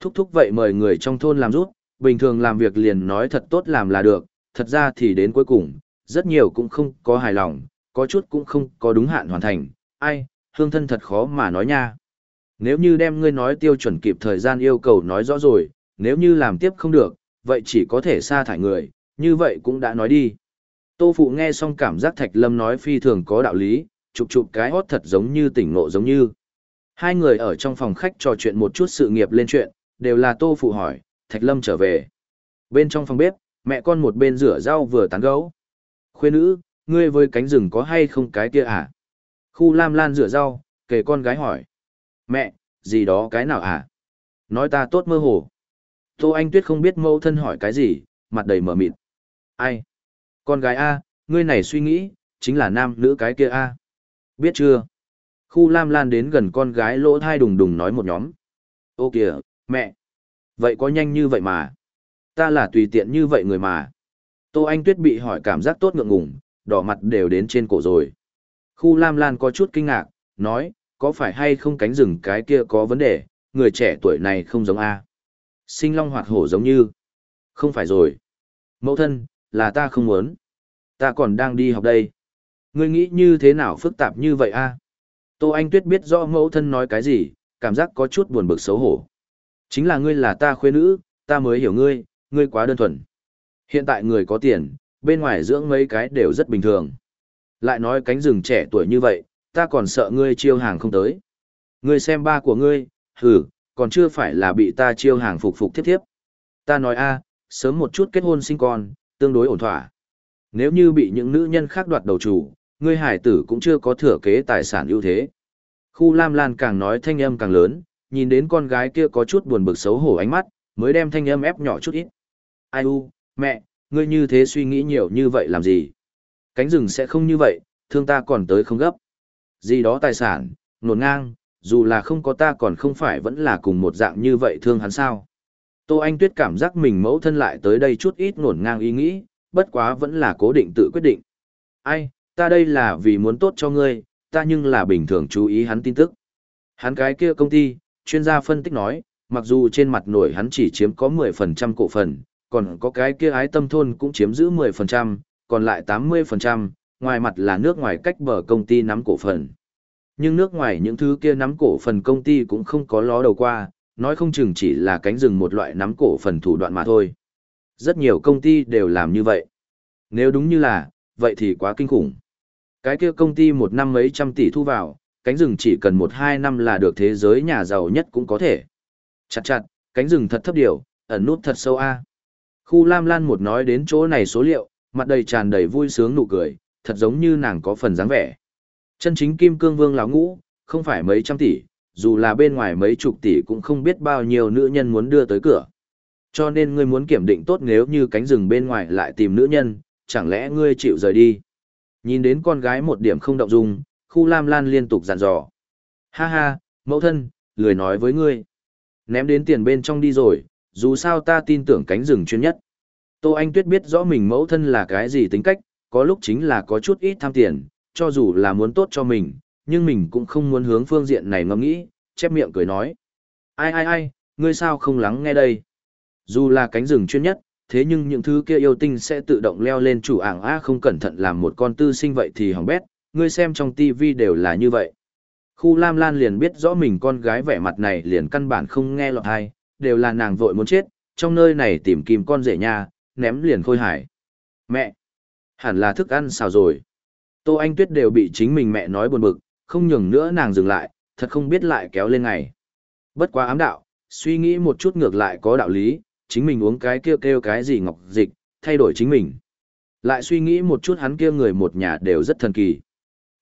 Thúc thúc vậy mời người trong thôn làm rút, bình thường làm việc liền nói thật tốt làm là được, thật ra thì đến cuối cùng, rất nhiều cũng không có hài lòng, có chút cũng không có đúng hạn hoàn thành, ai, hương thân thật khó mà nói nha. Nếu như đem ngươi nói tiêu chuẩn kịp thời gian yêu cầu nói rõ rồi, nếu như làm tiếp không được, vậy chỉ có thể sa thải người, như vậy cũng đã nói đi. Tô Phụ nghe xong cảm giác Thạch Lâm nói phi thường có đạo lý, chụp chụp cái hót thật giống như tỉnh ngộ giống như. Hai người ở trong phòng khách trò chuyện một chút sự nghiệp lên chuyện, đều là Tô Phụ hỏi, Thạch Lâm trở về. Bên trong phòng bếp, mẹ con một bên rửa rau vừa tán gấu. Khuê nữ, ngươi với cánh rừng có hay không cái kia à? Khu Lam Lan rửa rau, kể con gái hỏi. Mẹ, gì đó cái nào à? Nói ta tốt mơ hồ. Tô Anh Tuyết không biết mẫu thân hỏi cái gì, mặt đầy mở mịt. Ai? Con gái A, ngươi này suy nghĩ, chính là nam nữ cái kia a Biết chưa? Khu Lam Lan đến gần con gái lỗ thai đùng đùng nói một nhóm. Ô kìa, mẹ! Vậy có nhanh như vậy mà? Ta là tùy tiện như vậy người mà. Tô Anh Tuyết bị hỏi cảm giác tốt ngượng ngùng, đỏ mặt đều đến trên cổ rồi. Khu Lam Lan có chút kinh ngạc, nói, có phải hay không cánh rừng cái kia có vấn đề, người trẻ tuổi này không giống A. Sinh long hoạt hổ giống như. Không phải rồi. Mẫu thân, là ta không muốn. Ta còn đang đi học đây. Ngươi nghĩ như thế nào phức tạp như vậy a? Tô Anh Tuyết biết rõ mẫu thân nói cái gì, cảm giác có chút buồn bực xấu hổ. Chính là ngươi là ta khuê nữ, ta mới hiểu ngươi, ngươi quá đơn thuần. Hiện tại người có tiền, bên ngoài dưỡng mấy cái đều rất bình thường. Lại nói cánh rừng trẻ tuổi như vậy, ta còn sợ ngươi chiêu hàng không tới. Ngươi xem ba của ngươi, hử, còn chưa phải là bị ta chiêu hàng phục phục tiếp tiếp. Ta nói a, sớm một chút kết hôn sinh con, tương đối ổn thỏa. Nếu như bị những nữ nhân khác đoạt đầu chủ, ngươi hải tử cũng chưa có thừa kế tài sản ưu thế. Khu Lam Lan càng nói thanh âm càng lớn, nhìn đến con gái kia có chút buồn bực xấu hổ ánh mắt, mới đem thanh âm ép nhỏ chút ít. Ai u, mẹ, ngươi như thế suy nghĩ nhiều như vậy làm gì? Cánh rừng sẽ không như vậy, thương ta còn tới không gấp. Gì đó tài sản, nổn ngang, dù là không có ta còn không phải vẫn là cùng một dạng như vậy thương hắn sao. Tô Anh Tuyết cảm giác mình mẫu thân lại tới đây chút ít nổn ngang ý nghĩ, bất quá vẫn là cố định tự quyết định. Ai, ta đây là vì muốn tốt cho ngươi, ta nhưng là bình thường chú ý hắn tin tức. Hắn cái kia công ty, chuyên gia phân tích nói, mặc dù trên mặt nổi hắn chỉ chiếm có 10% cổ phần, còn có cái kia ái tâm thôn cũng chiếm giữ 10%, còn lại 80%, ngoài mặt là nước ngoài cách bờ công ty nắm cổ phần. Nhưng nước ngoài những thứ kia nắm cổ phần công ty cũng không có ló đầu qua, nói không chừng chỉ là cánh rừng một loại nắm cổ phần thủ đoạn mà thôi. Rất nhiều công ty đều làm như vậy. Nếu đúng như là, vậy thì quá kinh khủng. Cái kia công ty một năm mấy trăm tỷ thu vào, cánh rừng chỉ cần một hai năm là được thế giới nhà giàu nhất cũng có thể. Chặt chặt, cánh rừng thật thấp điều, ẩn nút thật sâu a. Khu Lam Lan một nói đến chỗ này số liệu, mặt đầy tràn đầy vui sướng nụ cười, thật giống như nàng có phần dáng vẻ. Chân chính kim cương vương lão ngũ, không phải mấy trăm tỷ, dù là bên ngoài mấy chục tỷ cũng không biết bao nhiêu nữ nhân muốn đưa tới cửa. Cho nên ngươi muốn kiểm định tốt nếu như cánh rừng bên ngoài lại tìm nữ nhân, chẳng lẽ ngươi chịu rời đi. Nhìn đến con gái một điểm không động dung, khu lam lan liên tục dặn dò. Ha ha, mẫu thân, lười nói với ngươi. Ném đến tiền bên trong đi rồi, dù sao ta tin tưởng cánh rừng chuyên nhất. Tô Anh Tuyết biết rõ mình mẫu thân là cái gì tính cách, có lúc chính là có chút ít tham tiền, cho dù là muốn tốt cho mình, nhưng mình cũng không muốn hướng phương diện này ngẫm nghĩ, chép miệng cười nói. Ai ai ai, ngươi sao không lắng nghe đây? Dù là cánh rừng chuyên nhất, thế nhưng những thứ kia yêu tinh sẽ tự động leo lên chủ ảng A không cẩn thận làm một con tư sinh vậy thì hỏng bét, ngươi xem trong tivi đều là như vậy. Khu Lam Lan liền biết rõ mình con gái vẻ mặt này liền căn bản không nghe lọt hay, đều là nàng vội muốn chết, trong nơi này tìm kìm con rể nha, ném liền khôi hải. Mẹ! Hẳn là thức ăn xào rồi. Tô Anh Tuyết đều bị chính mình mẹ nói buồn bực, không nhường nữa nàng dừng lại, thật không biết lại kéo lên ngày. Bất quá ám đạo, suy nghĩ một chút ngược lại có đạo lý, chính mình uống cái kêu kêu cái gì ngọc dịch, thay đổi chính mình. Lại suy nghĩ một chút hắn kia người một nhà đều rất thần kỳ.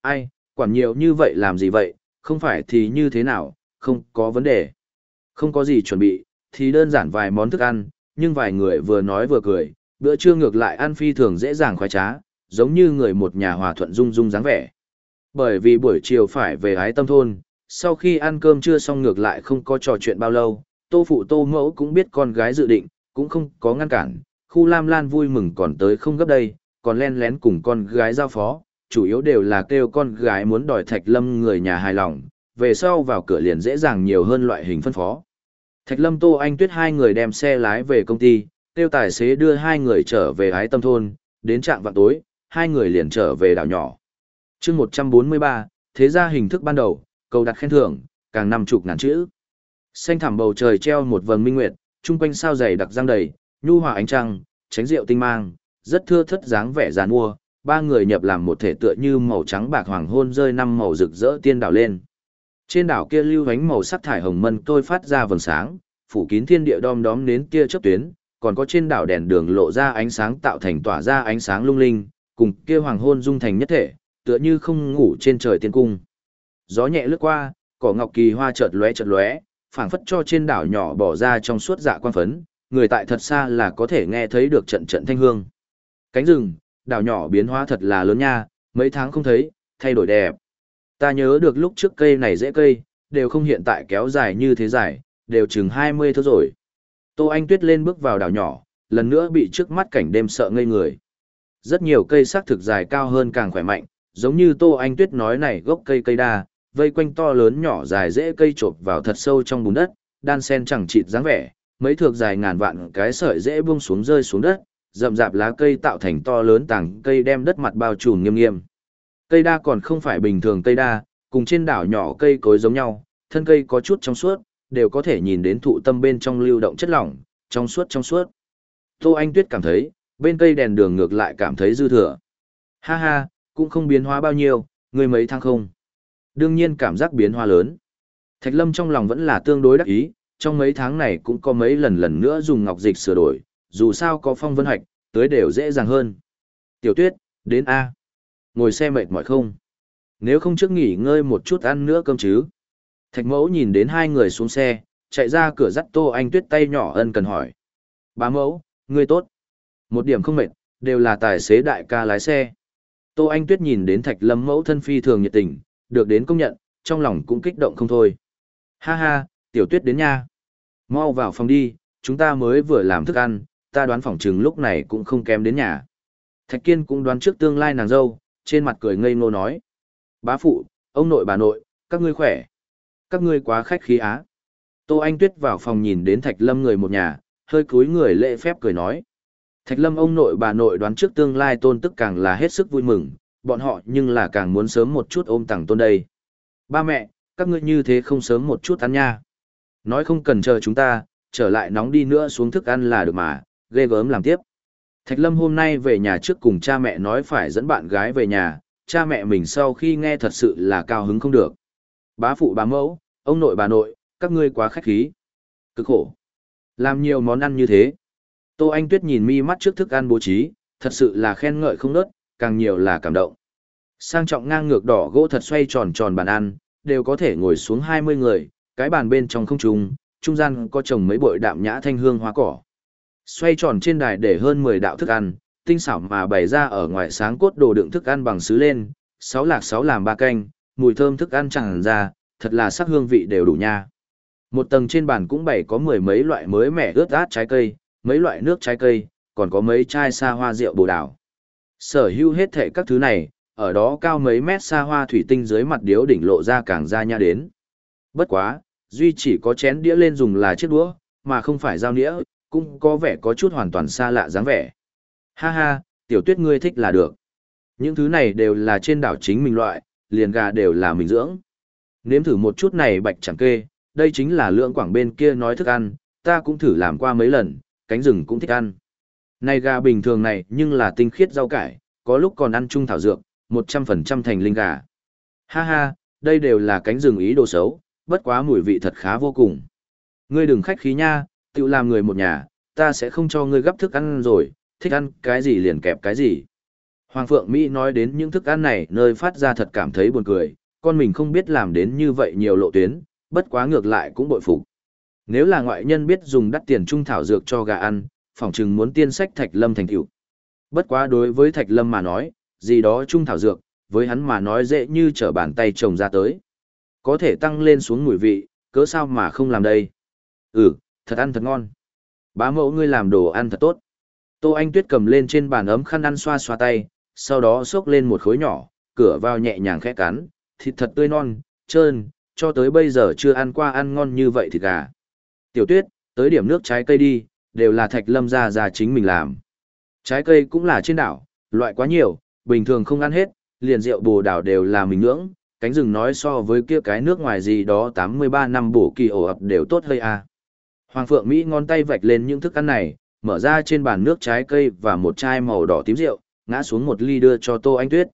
Ai, quản nhiều như vậy làm gì vậy, không phải thì như thế nào, không có vấn đề. Không có gì chuẩn bị, thì đơn giản vài món thức ăn, nhưng vài người vừa nói vừa cười, bữa trưa ngược lại ăn phi thường dễ dàng khoái trá, giống như người một nhà hòa thuận dung dung dáng vẻ. Bởi vì buổi chiều phải về ái tâm thôn, sau khi ăn cơm trưa xong ngược lại không có trò chuyện bao lâu, tô phụ tô mẫu cũng biết con gái dự định, cũng không có ngăn cản, khu Lam Lan vui mừng còn tới không gấp đây, còn len lén cùng con gái giao phó, chủ yếu đều là kêu con gái muốn đòi Thạch Lâm người nhà hài lòng, về sau vào cửa liền dễ dàng nhiều hơn loại hình phân phó. Thạch Lâm Tô Anh Tuyết hai người đem xe lái về công ty, Tiêu tài xế đưa hai người trở về ái tâm thôn, đến trạng vạn tối, hai người liền trở về đảo nhỏ. chương 143, thế ra hình thức ban đầu, cầu đặt khen thưởng, càng năm chục ngàn chữ. Xanh thẳm bầu trời treo một vầng minh nguyệt, chung quanh sao dày đặc giang đầy, nhu hòa ánh trăng, tránh rượu tinh mang, rất thưa thất dáng vẻ giàn mua, ba người nhập làm một thể tựa như màu trắng bạc hoàng hôn rơi năm màu rực rỡ tiên đảo lên. Trên đảo kia lưu ánh màu sắc thải hồng mân tôi phát ra vầng sáng, phủ kín thiên địa đom đóm nến kia chớp tuyến, còn có trên đảo đèn đường lộ ra ánh sáng tạo thành tỏa ra ánh sáng lung linh, cùng kia hoàng hôn dung thành nhất thể, tựa như không ngủ trên trời tiên cung. Gió nhẹ lướt qua, cỏ ngọc kỳ hoa chợt lóe chợt lóe, phảng phất cho trên đảo nhỏ bỏ ra trong suốt dạ quan phấn, người tại thật xa là có thể nghe thấy được trận trận thanh hương. Cánh rừng, đảo nhỏ biến hóa thật là lớn nha, mấy tháng không thấy, thay đổi đẹp. Ta nhớ được lúc trước cây này dễ cây, đều không hiện tại kéo dài như thế dài, đều chừng 20 thước rồi. Tô Anh Tuyết lên bước vào đảo nhỏ, lần nữa bị trước mắt cảnh đêm sợ ngây người. Rất nhiều cây sắc thực dài cao hơn càng khỏe mạnh, giống như Tô Anh Tuyết nói này gốc cây cây đa, vây quanh to lớn nhỏ dài dễ cây trộp vào thật sâu trong bùn đất, đan sen chẳng chịt dáng vẻ, mấy thước dài ngàn vạn cái sợi dễ buông xuống rơi xuống đất, rậm rạp lá cây tạo thành to lớn tảng cây đem đất mặt bao trùm nghiêm nghiêm. Cây đa còn không phải bình thường cây đa, cùng trên đảo nhỏ cây cối giống nhau, thân cây có chút trong suốt, đều có thể nhìn đến thụ tâm bên trong lưu động chất lỏng, trong suốt trong suốt. Tô Anh Tuyết cảm thấy, bên cây đèn đường ngược lại cảm thấy dư thừa. Ha ha, cũng không biến hóa bao nhiêu, người mấy tháng không. Đương nhiên cảm giác biến hóa lớn. Thạch Lâm trong lòng vẫn là tương đối đắc ý, trong mấy tháng này cũng có mấy lần lần nữa dùng ngọc dịch sửa đổi, dù sao có phong vân hạch, tới đều dễ dàng hơn. Tiểu Tuyết, đến A. Ngồi xe mệt mỏi không? Nếu không trước nghỉ ngơi một chút ăn nữa cơm chứ? Thạch mẫu nhìn đến hai người xuống xe, chạy ra cửa dắt Tô Anh Tuyết tay nhỏ ân cần hỏi. Bá mẫu, ngươi tốt. Một điểm không mệt, đều là tài xế đại ca lái xe. Tô Anh Tuyết nhìn đến Thạch Lâm mẫu thân phi thường nhiệt tình, được đến công nhận, trong lòng cũng kích động không thôi. Ha ha, tiểu tuyết đến nha. Mau vào phòng đi, chúng ta mới vừa làm thức ăn, ta đoán phòng chừng lúc này cũng không kém đến nhà. Thạch Kiên cũng đoán trước tương lai nàng dâu, trên mặt cười ngây ngô nói. Bá phụ, ông nội bà nội, các ngươi khỏe. Các ngươi quá khách khí á. Tô Anh Tuyết vào phòng nhìn đến Thạch Lâm người một nhà, hơi cúi người lễ phép cười nói. Thạch Lâm ông nội bà nội đoán trước tương lai tôn tức càng là hết sức vui mừng, bọn họ nhưng là càng muốn sớm một chút ôm tặng tôn đây. Ba mẹ, các ngươi như thế không sớm một chút ăn nha. Nói không cần chờ chúng ta, trở lại nóng đi nữa xuống thức ăn là được mà, ghê gớm làm tiếp. Thạch Lâm hôm nay về nhà trước cùng cha mẹ nói phải dẫn bạn gái về nhà, cha mẹ mình sau khi nghe thật sự là cao hứng không được. Bá phụ bá mẫu, ông nội bà nội, các ngươi quá khách khí. Cực khổ. Làm nhiều món ăn như thế. Tô Anh Tuyết nhìn mi mắt trước thức ăn bố trí, thật sự là khen ngợi không nớt, càng nhiều là cảm động. Sang trọng ngang ngược đỏ gỗ thật xoay tròn tròn bàn ăn, đều có thể ngồi xuống 20 người, cái bàn bên trong không trung, trung gian có trồng mấy bội đạm nhã thanh hương hoa cỏ. Xoay tròn trên đài để hơn 10 đạo thức ăn, tinh xảo mà bày ra ở ngoài sáng cốt đồ đựng thức ăn bằng sứ lên, sáu lạc sáu làm ba canh, mùi thơm thức ăn chẳng ra, thật là sắc hương vị đều đủ nha. Một tầng trên bàn cũng bày có mười mấy loại mới mẻ ướt át trái cây, mấy loại nước trái cây, còn có mấy chai xa hoa rượu bồ đào. Sở hữu hết thể các thứ này, ở đó cao mấy mét xa hoa thủy tinh dưới mặt điếu đỉnh lộ ra càng ra nha đến. Bất quá, duy chỉ có chén đĩa lên dùng là chiếc đũa, mà không phải dao nĩa, cũng có vẻ có chút hoàn toàn xa lạ dáng vẻ. Ha ha, tiểu tuyết ngươi thích là được. Những thứ này đều là trên đảo chính mình loại, liền gà đều là mình dưỡng. Nếm thử một chút này bạch chẳng kê, đây chính là lượng quảng bên kia nói thức ăn, ta cũng thử làm qua mấy lần, cánh rừng cũng thích ăn. Này gà bình thường này nhưng là tinh khiết rau cải, có lúc còn ăn chung thảo dược, 100% thành linh gà. Ha ha, đây đều là cánh rừng ý đồ xấu, bất quá mùi vị thật khá vô cùng. Ngươi đừng khách khí nha, tự làm người một nhà, ta sẽ không cho ngươi gấp thức ăn rồi, thích ăn cái gì liền kẹp cái gì. Hoàng Phượng Mỹ nói đến những thức ăn này nơi phát ra thật cảm thấy buồn cười, con mình không biết làm đến như vậy nhiều lộ tuyến, bất quá ngược lại cũng bội phục. Nếu là ngoại nhân biết dùng đắt tiền trung thảo dược cho gà ăn, phỏng chừng muốn tiên sách Thạch Lâm thành tựu. Bất quá đối với Thạch Lâm mà nói, gì đó trung thảo dược, với hắn mà nói dễ như trở bàn tay trồng ra tới. Có thể tăng lên xuống mùi vị, cớ sao mà không làm đây? Ừ, thật ăn thật ngon. Bá mẫu ngươi làm đồ ăn thật tốt. Tô Anh Tuyết cầm lên trên bàn ấm khăn ăn xoa xoa tay, sau đó xốc lên một khối nhỏ, cửa vào nhẹ nhàng khẽ cắn, thịt thật tươi non, trơn, cho tới bây giờ chưa ăn qua ăn ngon như vậy thịt gà. Tiểu Tuyết, tới điểm nước trái cây đi, đều là thạch lâm ra ra chính mình làm. Trái cây cũng là trên đảo, loại quá nhiều, bình thường không ăn hết, liền rượu bồ đảo đều là mình ngưỡng, cánh rừng nói so với kia cái nước ngoài gì đó 83 năm bổ kỳ ổ ập đều tốt hơi à. Hoàng Phượng Mỹ ngón tay vạch lên những thức ăn này, mở ra trên bàn nước trái cây và một chai màu đỏ tím rượu, ngã xuống một ly đưa cho Tô Anh Tuyết.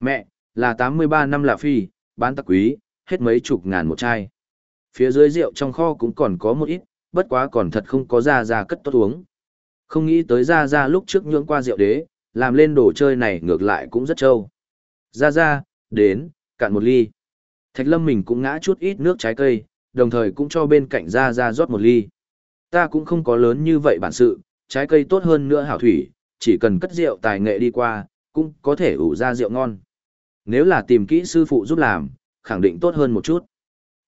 Mẹ, là 83 năm là phi, bán tắc quý, hết mấy chục ngàn một chai. Phía dưới rượu trong kho cũng còn có một ít, bất quá còn thật không có ra ra cất tốt uống. Không nghĩ tới ra ra lúc trước nhưỡng qua rượu đế, làm lên đồ chơi này ngược lại cũng rất trâu. Ra ra, đến, cạn một ly. Thạch lâm mình cũng ngã chút ít nước trái cây, đồng thời cũng cho bên cạnh ra ra rót một ly. Ta cũng không có lớn như vậy bản sự, trái cây tốt hơn nữa hảo thủy, chỉ cần cất rượu tài nghệ đi qua, cũng có thể ủ ra rượu ngon. Nếu là tìm kỹ sư phụ giúp làm, khẳng định tốt hơn một chút.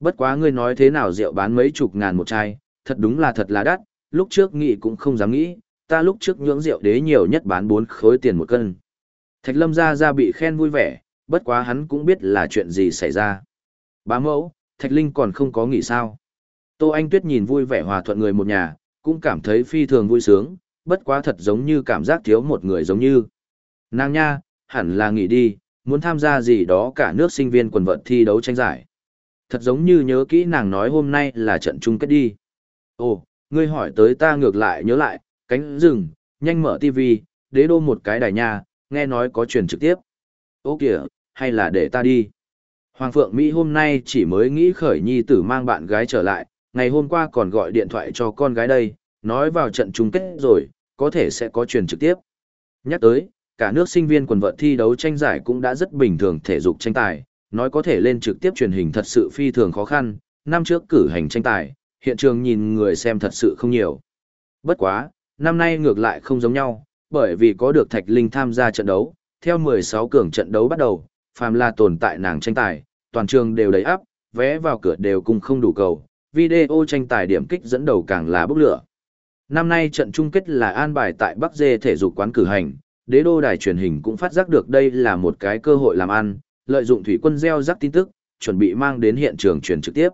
Bất quá ngươi nói thế nào rượu bán mấy chục ngàn một chai, thật đúng là thật là đắt, lúc trước nghĩ cũng không dám nghĩ, ta lúc trước nhưỡng rượu đế nhiều nhất bán 4 khối tiền một cân. Thạch lâm ra ra bị khen vui vẻ, bất quá hắn cũng biết là chuyện gì xảy ra. Bá mẫu, Thạch Linh còn không có nghỉ sao. Tô Anh Tuyết nhìn vui vẻ hòa thuận người một nhà, cũng cảm thấy phi thường vui sướng, bất quá thật giống như cảm giác thiếu một người giống như. Nàng nha, hẳn là nghỉ đi, muốn tham gia gì đó cả nước sinh viên quần vận thi đấu tranh giải. Thật giống như nhớ kỹ nàng nói hôm nay là trận chung kết đi. Ồ, ngươi hỏi tới ta ngược lại nhớ lại, cánh rừng, nhanh mở tivi, đế đô một cái đài nha, nghe nói có truyền trực tiếp. Ô kìa, hay là để ta đi. Hoàng Phượng Mỹ hôm nay chỉ mới nghĩ khởi nhi tử mang bạn gái trở lại, ngày hôm qua còn gọi điện thoại cho con gái đây, nói vào trận chung kết rồi, có thể sẽ có truyền trực tiếp. Nhắc tới, cả nước sinh viên quần vợt thi đấu tranh giải cũng đã rất bình thường thể dục tranh tài, nói có thể lên trực tiếp truyền hình thật sự phi thường khó khăn, năm trước cử hành tranh tài, hiện trường nhìn người xem thật sự không nhiều. Bất quá, năm nay ngược lại không giống nhau, bởi vì có được Thạch Linh tham gia trận đấu, theo 16 cường trận đấu bắt đầu, phàm là tồn tại nàng tranh tài, toàn trường đều đầy áp, vé vào cửa đều cùng không đủ cầu, video tranh tài điểm kích dẫn đầu càng là bốc lửa. Năm nay trận chung kết là an bài tại Bắc Dê thể dục quán cử hành, đế đô đài truyền hình cũng phát giác được đây là một cái cơ hội làm ăn, lợi dụng thủy quân gieo rắc tin tức, chuẩn bị mang đến hiện trường truyền trực tiếp.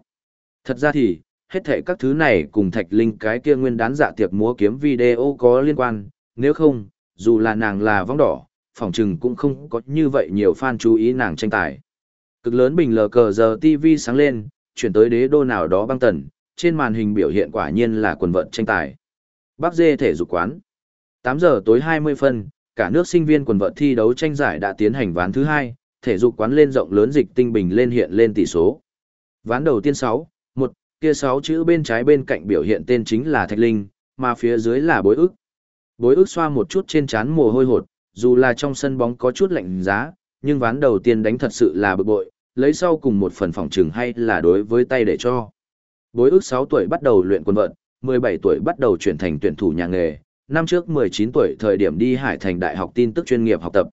Thật ra thì, hết thảy các thứ này cùng Thạch Linh cái kia nguyên đán dạ tiệc múa kiếm video có liên quan, nếu không, dù là nàng là vong đỏ, phòng trừng cũng không có như vậy nhiều fan chú ý nàng tranh tài. Cực lớn bình lờ cờ giờ TV sáng lên, chuyển tới đế đô nào đó băng tần, trên màn hình biểu hiện quả nhiên là quần vợt tranh tài. Bắc dê thể dục quán. 8 giờ tối 20 phân, cả nước sinh viên quần vợt thi đấu tranh giải đã tiến hành ván thứ hai, thể dục quán lên rộng lớn dịch tinh bình lên hiện lên tỷ số. Ván đầu tiên 6, 1, kia 6 chữ bên trái bên cạnh biểu hiện tên chính là Thạch Linh, mà phía dưới là bối ức. Bối ức xoa một chút trên trán mồ hôi hột, dù là trong sân bóng có chút lạnh giá, nhưng ván đầu tiên đánh thật sự là bực bội, lấy sau cùng một phần phòng trừng hay là đối với tay để cho. Bối ước 6 tuổi bắt đầu luyện quân vận, 17 tuổi bắt đầu chuyển thành tuyển thủ nhà nghề, năm trước 19 tuổi thời điểm đi Hải Thành Đại học tin tức chuyên nghiệp học tập.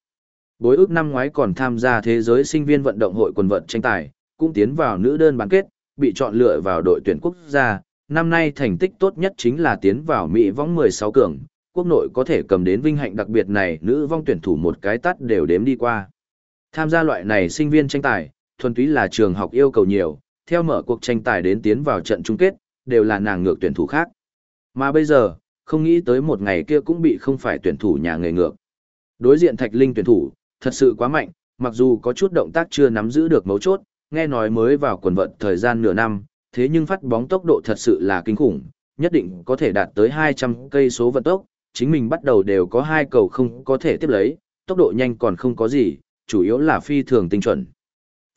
Bối ước năm ngoái còn tham gia thế giới sinh viên vận động hội quần vận tranh tài, cũng tiến vào nữ đơn bán kết, bị chọn lựa vào đội tuyển quốc gia. Năm nay thành tích tốt nhất chính là tiến vào Mỹ vong 16 cường, quốc nội có thể cầm đến vinh hạnh đặc biệt này nữ vong tuyển thủ một cái tắt đều đếm đi qua. Tham gia loại này sinh viên tranh tài, thuần túy là trường học yêu cầu nhiều, theo mở cuộc tranh tài đến tiến vào trận chung kết, đều là nàng ngược tuyển thủ khác. Mà bây giờ, không nghĩ tới một ngày kia cũng bị không phải tuyển thủ nhà nghề ngược. Đối diện Thạch Linh tuyển thủ, thật sự quá mạnh, mặc dù có chút động tác chưa nắm giữ được mấu chốt, nghe nói mới vào quần vận thời gian nửa năm, thế nhưng phát bóng tốc độ thật sự là kinh khủng, nhất định có thể đạt tới 200 cây số vận tốc, chính mình bắt đầu đều có hai cầu không có thể tiếp lấy, tốc độ nhanh còn không có gì, chủ yếu là phi thường tinh chuẩn.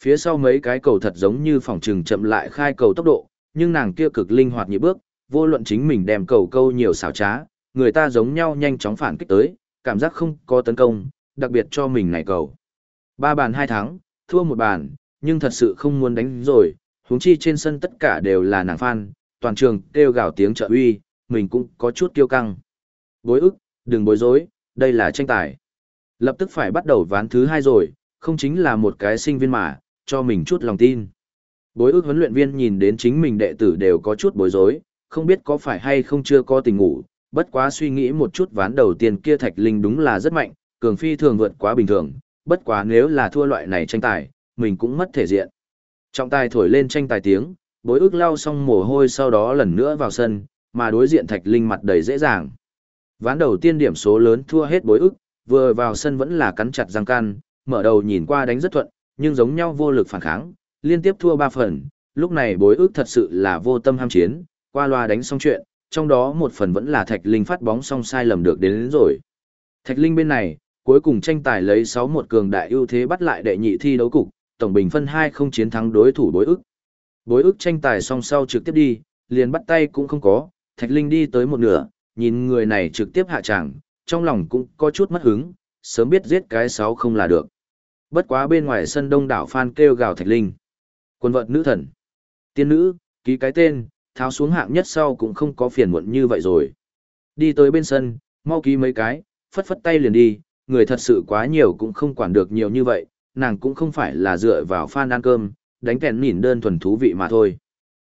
Phía sau mấy cái cầu thật giống như phòng trừng chậm lại khai cầu tốc độ, nhưng nàng kia cực linh hoạt nhịp bước, vô luận chính mình đem cầu câu nhiều xảo trá, người ta giống nhau nhanh chóng phản kích tới, cảm giác không có tấn công, đặc biệt cho mình này cầu. Ba bàn hai thắng, thua một bàn, nhưng thật sự không muốn đánh rồi, huống chi trên sân tất cả đều là nàng fan, toàn trường kêu gào tiếng trợ uy, mình cũng có chút kiêu căng. Bối ức, đừng bối rối, đây là tranh tài. Lập tức phải bắt đầu ván thứ hai rồi, không chính là một cái sinh viên mà, cho mình chút lòng tin. Bối ước huấn luyện viên nhìn đến chính mình đệ tử đều có chút bối rối, không biết có phải hay không chưa có tình ngủ, bất quá suy nghĩ một chút ván đầu tiên kia Thạch Linh đúng là rất mạnh, cường phi thường vượt quá bình thường, bất quá nếu là thua loại này tranh tài, mình cũng mất thể diện. Trọng tài thổi lên tranh tài tiếng, bối ước lau xong mồ hôi sau đó lần nữa vào sân, mà đối diện Thạch Linh mặt đầy dễ dàng. Ván đầu tiên điểm số lớn thua hết bối ức, vừa vào sân vẫn là cắn chặt răng can, mở đầu nhìn qua đánh rất thuận, nhưng giống nhau vô lực phản kháng, liên tiếp thua ba phần, lúc này bối ước thật sự là vô tâm ham chiến, qua loa đánh xong chuyện, trong đó một phần vẫn là Thạch Linh phát bóng xong sai lầm được đến, đến rồi. Thạch Linh bên này, cuối cùng tranh tài lấy 6-1 cường đại ưu thế bắt lại đệ nhị thi đấu cục, tổng bình phân 2 không chiến thắng đối thủ bối ức. Bối ức tranh tài xong sau trực tiếp đi, liền bắt tay cũng không có, Thạch Linh đi tới một nửa, nhìn người này trực tiếp hạ tràng, trong lòng cũng có chút mất hứng, sớm biết giết cái 6 không là được. Bất quá bên ngoài sân đông đảo fan kêu gào Thạch Linh. Quân vận nữ thần. Tiên nữ, ký cái tên, tháo xuống hạng nhất sau cũng không có phiền muộn như vậy rồi. Đi tới bên sân, mau ký mấy cái, phất phất tay liền đi, người thật sự quá nhiều cũng không quản được nhiều như vậy, nàng cũng không phải là dựa vào fan ăn cơm, đánh kèn nhìn đơn thuần thú vị mà thôi.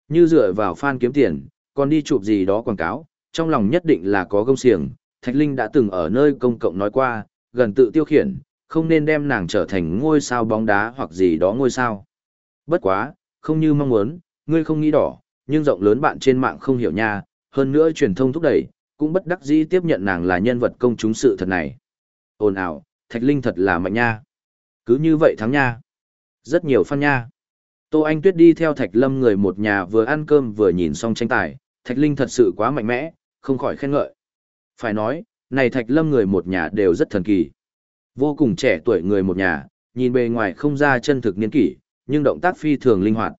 Như dựa vào fan kiếm tiền, còn đi chụp gì đó quảng cáo, trong lòng nhất định là có gông xiềng, Thạch Linh đã từng ở nơi công cộng nói qua, gần tự tiêu khiển, không nên đem nàng trở thành ngôi sao bóng đá hoặc gì đó ngôi sao. Bất quá, không như mong muốn, ngươi không nghĩ đỏ, nhưng rộng lớn bạn trên mạng không hiểu nha, hơn nữa truyền thông thúc đẩy, cũng bất đắc dĩ tiếp nhận nàng là nhân vật công chúng sự thật này. Ồn ào, Thạch Linh thật là mạnh nha. Cứ như vậy thắng nha. Rất nhiều fan nha. Tô Anh Tuyết đi theo Thạch Lâm người một nhà vừa ăn cơm vừa nhìn xong tranh tài, Thạch Linh thật sự quá mạnh mẽ, không khỏi khen ngợi. Phải nói, này Thạch Lâm người một nhà đều rất thần kỳ. Vô cùng trẻ tuổi người một nhà, nhìn bề ngoài không ra chân thực niên kỷ, nhưng động tác phi thường linh hoạt.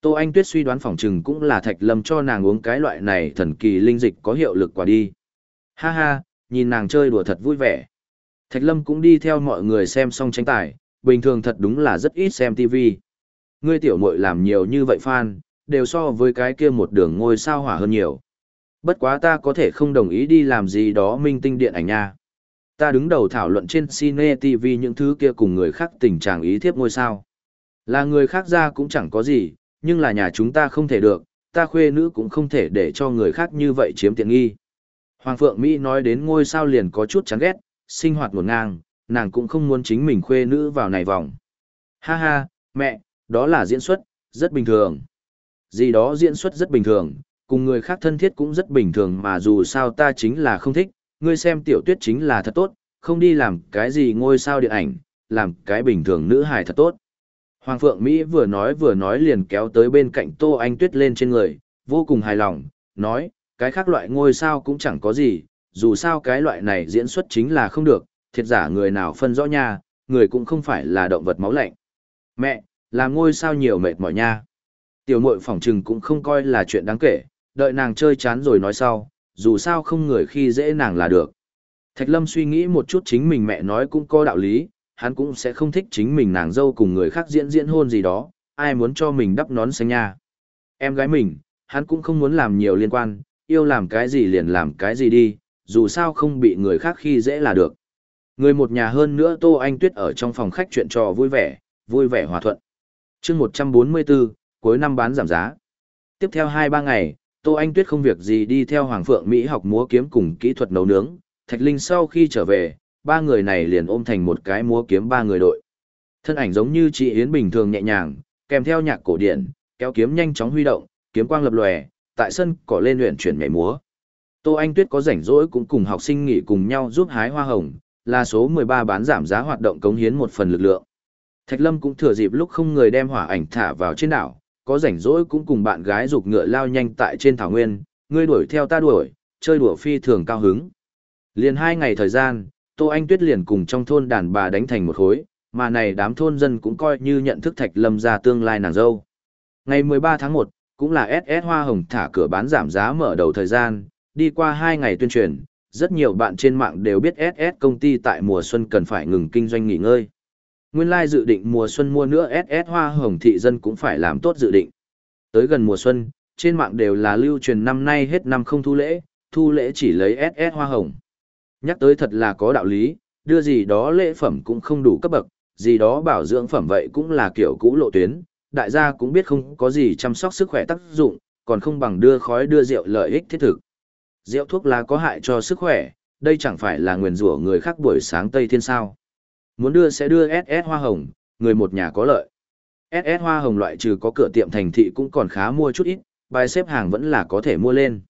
Tô Anh Tuyết suy đoán phỏng chừng cũng là Thạch Lâm cho nàng uống cái loại này thần kỳ linh dịch có hiệu lực quả đi. Ha ha, nhìn nàng chơi đùa thật vui vẻ. Thạch Lâm cũng đi theo mọi người xem xong tranh tài, bình thường thật đúng là rất ít xem TV. Ngươi tiểu muội làm nhiều như vậy fan, đều so với cái kia một đường ngôi sao hỏa hơn nhiều. Bất quá ta có thể không đồng ý đi làm gì đó minh tinh điện ảnh nha. Ta đứng đầu thảo luận trên Cine TV những thứ kia cùng người khác tình trạng ý thiếp ngôi sao. Là người khác ra cũng chẳng có gì, nhưng là nhà chúng ta không thể được, ta khuê nữ cũng không thể để cho người khác như vậy chiếm tiện nghi. Hoàng Phượng Mỹ nói đến ngôi sao liền có chút chán ghét, sinh hoạt ngổn ngang, nàng cũng không muốn chính mình khuê nữ vào này vòng. Ha ha, mẹ, đó là diễn xuất, rất bình thường. Gì đó diễn xuất rất bình thường, cùng người khác thân thiết cũng rất bình thường mà dù sao ta chính là không thích, ngươi xem tiểu tuyết chính là thật tốt, không đi làm cái gì ngôi sao điện ảnh, làm cái bình thường nữ hài thật tốt. Hoàng Phượng Mỹ vừa nói vừa nói liền kéo tới bên cạnh Tô Anh Tuyết lên trên người, vô cùng hài lòng, nói, cái khác loại ngôi sao cũng chẳng có gì, dù sao cái loại này diễn xuất chính là không được, thiệt giả người nào phân rõ nha, người cũng không phải là động vật máu lạnh. Mẹ, làm ngôi sao nhiều mệt mỏi nha. Tiểu mội phỏng trừng cũng không coi là chuyện đáng kể, đợi nàng chơi chán rồi nói sau, dù sao không người khi dễ nàng là được. Thạch Lâm suy nghĩ một chút chính mình mẹ nói cũng có đạo lý, hắn cũng sẽ không thích chính mình nàng dâu cùng người khác diễn diễn hôn gì đó, ai muốn cho mình đắp nón xanh nha. Em gái mình, hắn cũng không muốn làm nhiều liên quan, yêu làm cái gì liền làm cái gì đi, dù sao không bị người khác khi dễ là được. Người một nhà hơn nữa Tô Anh Tuyết ở trong phòng khách chuyện trò vui vẻ, vui vẻ hòa thuận. chương 144, cuối năm bán giảm giá. Tiếp theo 2-3 ngày, Tô Anh Tuyết không việc gì đi theo Hoàng Phượng Mỹ học múa kiếm cùng kỹ thuật nấu nướng. Thạch Linh sau khi trở về, ba người này liền ôm thành một cái múa kiếm ba người đội. Thân ảnh giống như chị Yến bình thường nhẹ nhàng, kèm theo nhạc cổ điển, kéo kiếm nhanh chóng huy động, kiếm quang lập lòe, tại sân cỏ lên luyện chuyển nhảy múa. Tô Anh Tuyết có rảnh rỗi cũng cùng học sinh nghỉ cùng nhau giúp hái hoa hồng, là số 13 bán giảm giá hoạt động cống hiến một phần lực lượng. Thạch Lâm cũng thừa dịp lúc không người đem hỏa ảnh thả vào trên đảo, có rảnh rỗi cũng cùng bạn gái dục ngựa lao nhanh tại trên thảo nguyên, ngươi đuổi theo ta đuổi, chơi đùa phi thường cao hứng. Liền hai ngày thời gian, Tô Anh Tuyết liền cùng trong thôn đàn bà đánh thành một khối, mà này đám thôn dân cũng coi như nhận thức Thạch Lâm ra tương lai nàng dâu. Ngày 13 tháng 1, cũng là SS Hoa Hồng thả cửa bán giảm giá mở đầu thời gian, đi qua hai ngày tuyên truyền, rất nhiều bạn trên mạng đều biết SS công ty tại mùa xuân cần phải ngừng kinh doanh nghỉ ngơi. Nguyên lai dự định mùa xuân mua nữa SS Hoa Hồng thị dân cũng phải làm tốt dự định. Tới gần mùa xuân, trên mạng đều là lưu truyền năm nay hết năm không thu lễ, thu lễ chỉ lấy SS Hoa Hồng. Nhắc tới thật là có đạo lý, đưa gì đó lễ phẩm cũng không đủ cấp bậc, gì đó bảo dưỡng phẩm vậy cũng là kiểu cũ lộ tuyến, đại gia cũng biết không có gì chăm sóc sức khỏe tác dụng, còn không bằng đưa khói đưa rượu lợi ích thiết thực. Rượu thuốc lá có hại cho sức khỏe, đây chẳng phải là nguyền rủa người khác buổi sáng Tây Thiên sao. Muốn đưa sẽ đưa SS hoa hồng, người một nhà có lợi. SS hoa hồng loại trừ có cửa tiệm thành thị cũng còn khá mua chút ít, bài xếp hàng vẫn là có thể mua lên.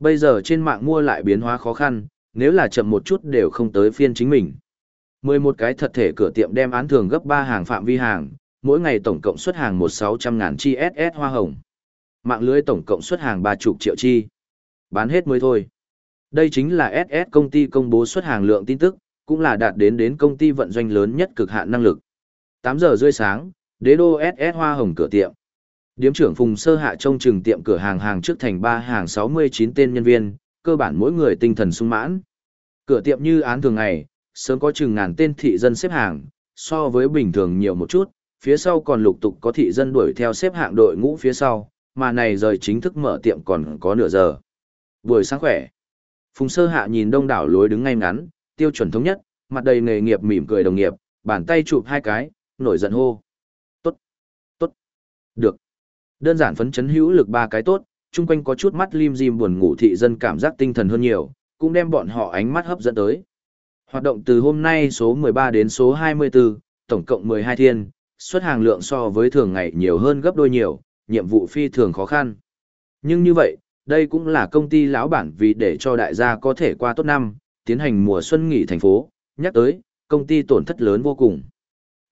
Bây giờ trên mạng mua lại biến hóa khó khăn, nếu là chậm một chút đều không tới phiên chính mình. 11 cái thật thể cửa tiệm đem án thường gấp 3 hàng phạm vi hàng, mỗi ngày tổng cộng xuất hàng 1-600 ngàn chi SS hoa hồng. Mạng lưới tổng cộng xuất hàng 30 triệu chi. Bán hết mới thôi. Đây chính là SS công ty công bố xuất hàng lượng tin tức, cũng là đạt đến đến công ty vận doanh lớn nhất cực hạn năng lực. 8 giờ rưỡi sáng, đế đô SS hoa hồng cửa tiệm. Điếm trưởng Phùng Sơ Hạ trông chừng tiệm cửa hàng hàng trước thành 3 hàng 69 tên nhân viên, cơ bản mỗi người tinh thần sung mãn. Cửa tiệm như án thường ngày, sớm có chừng ngàn tên thị dân xếp hàng, so với bình thường nhiều một chút, phía sau còn lục tục có thị dân đuổi theo xếp hạng đội ngũ phía sau, mà này rời chính thức mở tiệm còn có nửa giờ. Buổi sáng khỏe. Phùng sơ hạ nhìn đông đảo lối đứng ngay ngắn, tiêu chuẩn thống nhất, mặt đầy nghề nghiệp mỉm cười đồng nghiệp, bàn tay chụp hai cái, nổi giận hô. Tốt, tốt, được. Đơn giản phấn chấn hữu lực ba cái tốt, chung quanh có chút mắt lim dim buồn ngủ thị dân cảm giác tinh thần hơn nhiều, cũng đem bọn họ ánh mắt hấp dẫn tới. Hoạt động từ hôm nay số 13 đến số 24, tổng cộng 12 thiên, xuất hàng lượng so với thường ngày nhiều hơn gấp đôi nhiều, nhiệm vụ phi thường khó khăn. Nhưng như vậy, đây cũng là công ty lão bản vì để cho đại gia có thể qua tốt năm, tiến hành mùa xuân nghỉ thành phố, nhắc tới, công ty tổn thất lớn vô cùng.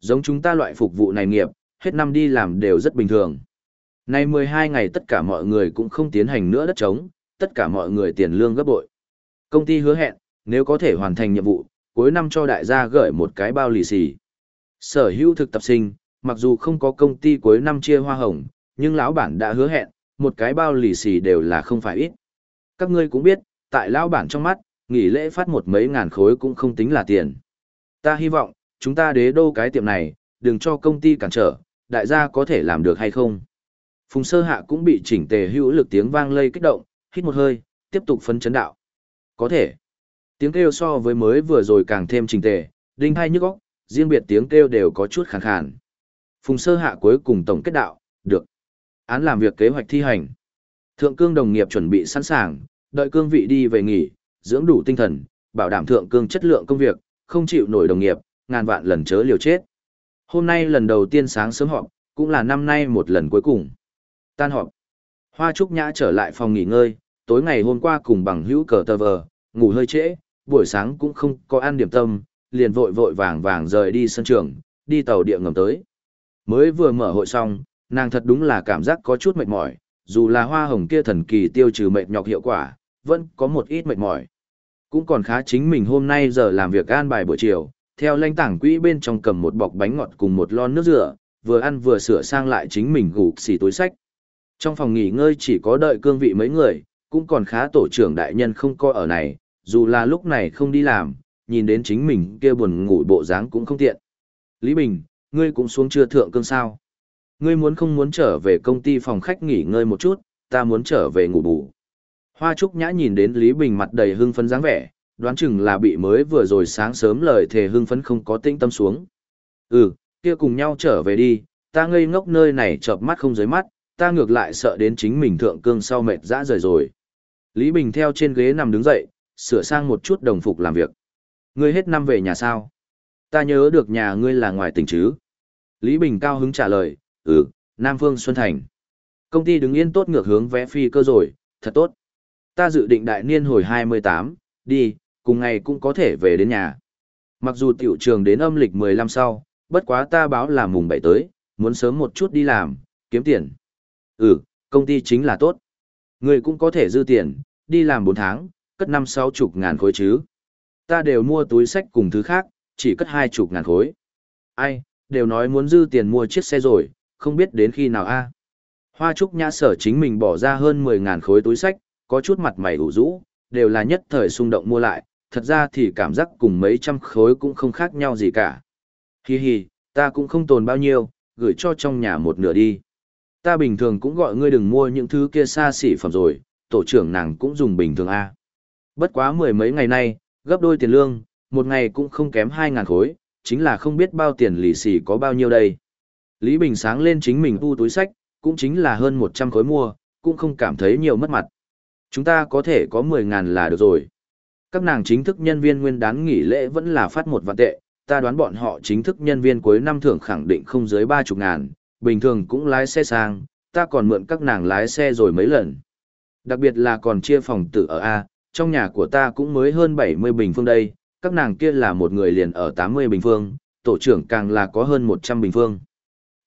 Giống chúng ta loại phục vụ này nghiệp, hết năm đi làm đều rất bình thường. Nay 12 ngày tất cả mọi người cũng không tiến hành nữa đất trống, tất cả mọi người tiền lương gấp bội. Công ty hứa hẹn, nếu có thể hoàn thành nhiệm vụ, cuối năm cho đại gia gửi một cái bao lì xì. Sở hữu thực tập sinh, mặc dù không có công ty cuối năm chia hoa hồng, nhưng lão bản đã hứa hẹn, một cái bao lì xì đều là không phải ít. Các ngươi cũng biết, tại lão bản trong mắt, nghỉ lễ phát một mấy ngàn khối cũng không tính là tiền. Ta hy vọng, chúng ta đế đô cái tiệm này, đừng cho công ty cản trở, đại gia có thể làm được hay không. Phùng sơ hạ cũng bị chỉnh tề hữu lực tiếng vang lây kích động, hít một hơi, tiếp tục phấn chấn đạo. Có thể. Tiếng kêu so với mới vừa rồi càng thêm chỉnh tề, đinh hai nhức óc, riêng biệt tiếng kêu đều có chút khàn khàn. Phùng sơ hạ cuối cùng tổng kết đạo, được. Án làm việc kế hoạch thi hành. Thượng cương đồng nghiệp chuẩn bị sẵn sàng, đợi cương vị đi về nghỉ, dưỡng đủ tinh thần, bảo đảm thượng cương chất lượng công việc, không chịu nổi đồng nghiệp, ngàn vạn lần chớ liều chết. Hôm nay lần đầu tiên sáng sớm họp, cũng là năm nay một lần cuối cùng. Tan họp. Hoa Trúc Nhã trở lại phòng nghỉ ngơi, tối ngày hôm qua cùng bằng hữu cờ tờ vờ, ngủ hơi trễ, buổi sáng cũng không có ăn điểm tâm, liền vội vội vàng vàng rời đi sân trường, đi tàu địa ngầm tới. Mới vừa mở hội xong, nàng thật đúng là cảm giác có chút mệt mỏi, dù là hoa hồng kia thần kỳ tiêu trừ mệt nhọc hiệu quả, vẫn có một ít mệt mỏi. Cũng còn khá chính mình hôm nay giờ làm việc an bài buổi chiều, theo lãnh tảng quỹ bên trong cầm một bọc bánh ngọt cùng một lon nước rửa, vừa ăn vừa sửa sang lại chính mình gục xì túi sách. Trong phòng nghỉ ngơi chỉ có đợi cương vị mấy người, cũng còn khá tổ trưởng đại nhân không coi ở này, dù là lúc này không đi làm, nhìn đến chính mình kia buồn ngủ bộ dáng cũng không tiện. Lý Bình, ngươi cũng xuống chưa thượng cương sao? Ngươi muốn không muốn trở về công ty phòng khách nghỉ ngơi một chút, ta muốn trở về ngủ bù. Hoa Trúc Nhã nhìn đến Lý Bình mặt đầy hưng phấn dáng vẻ, đoán chừng là bị mới vừa rồi sáng sớm lời thề hưng phấn không có tĩnh tâm xuống. Ừ, kia cùng nhau trở về đi, ta ngây ngốc nơi này chợp mắt không dưới mắt, ta ngược lại sợ đến chính mình thượng cương sau mệt dã rời rồi. Lý Bình theo trên ghế nằm đứng dậy, sửa sang một chút đồng phục làm việc. Ngươi hết năm về nhà sao? Ta nhớ được nhà ngươi là ngoài tỉnh chứ? Lý Bình cao hứng trả lời, ừ, Nam Phương Xuân Thành. Công ty đứng yên tốt ngược hướng vẽ phi cơ rồi, thật tốt. Ta dự định đại niên hồi 28, đi, cùng ngày cũng có thể về đến nhà. Mặc dù tiểu trường đến âm lịch 15 sau, bất quá ta báo là mùng 7 tới, muốn sớm một chút đi làm, kiếm tiền. Ừ, công ty chính là tốt. Người cũng có thể dư tiền, đi làm 4 tháng, cất 5-6 chục ngàn khối chứ. Ta đều mua túi sách cùng thứ khác, chỉ cất 2 chục ngàn khối. Ai, đều nói muốn dư tiền mua chiếc xe rồi, không biết đến khi nào a. Hoa Trúc Nhã sở chính mình bỏ ra hơn 10 ngàn khối túi sách, có chút mặt mày ủ rũ, đều là nhất thời xung động mua lại, thật ra thì cảm giác cùng mấy trăm khối cũng không khác nhau gì cả. Hi hi, ta cũng không tồn bao nhiêu, gửi cho trong nhà một nửa đi. Ta bình thường cũng gọi ngươi đừng mua những thứ kia xa xỉ phẩm rồi, tổ trưởng nàng cũng dùng bình thường A. Bất quá mười mấy ngày nay, gấp đôi tiền lương, một ngày cũng không kém hai ngàn khối, chính là không biết bao tiền lì xì có bao nhiêu đây. Lý Bình sáng lên chính mình tu túi sách, cũng chính là hơn một trăm khối mua, cũng không cảm thấy nhiều mất mặt. Chúng ta có thể có mười ngàn là được rồi. Các nàng chính thức nhân viên nguyên đán nghỉ lễ vẫn là phát một vạn tệ, ta đoán bọn họ chính thức nhân viên cuối năm thưởng khẳng định không dưới ba chục ngàn, bình thường cũng lái xe sang, ta còn mượn các nàng lái xe rồi mấy lần. Đặc biệt là còn chia phòng tử ở A, trong nhà của ta cũng mới hơn 70 bình phương đây, các nàng kia là một người liền ở 80 bình phương, tổ trưởng càng là có hơn 100 bình phương.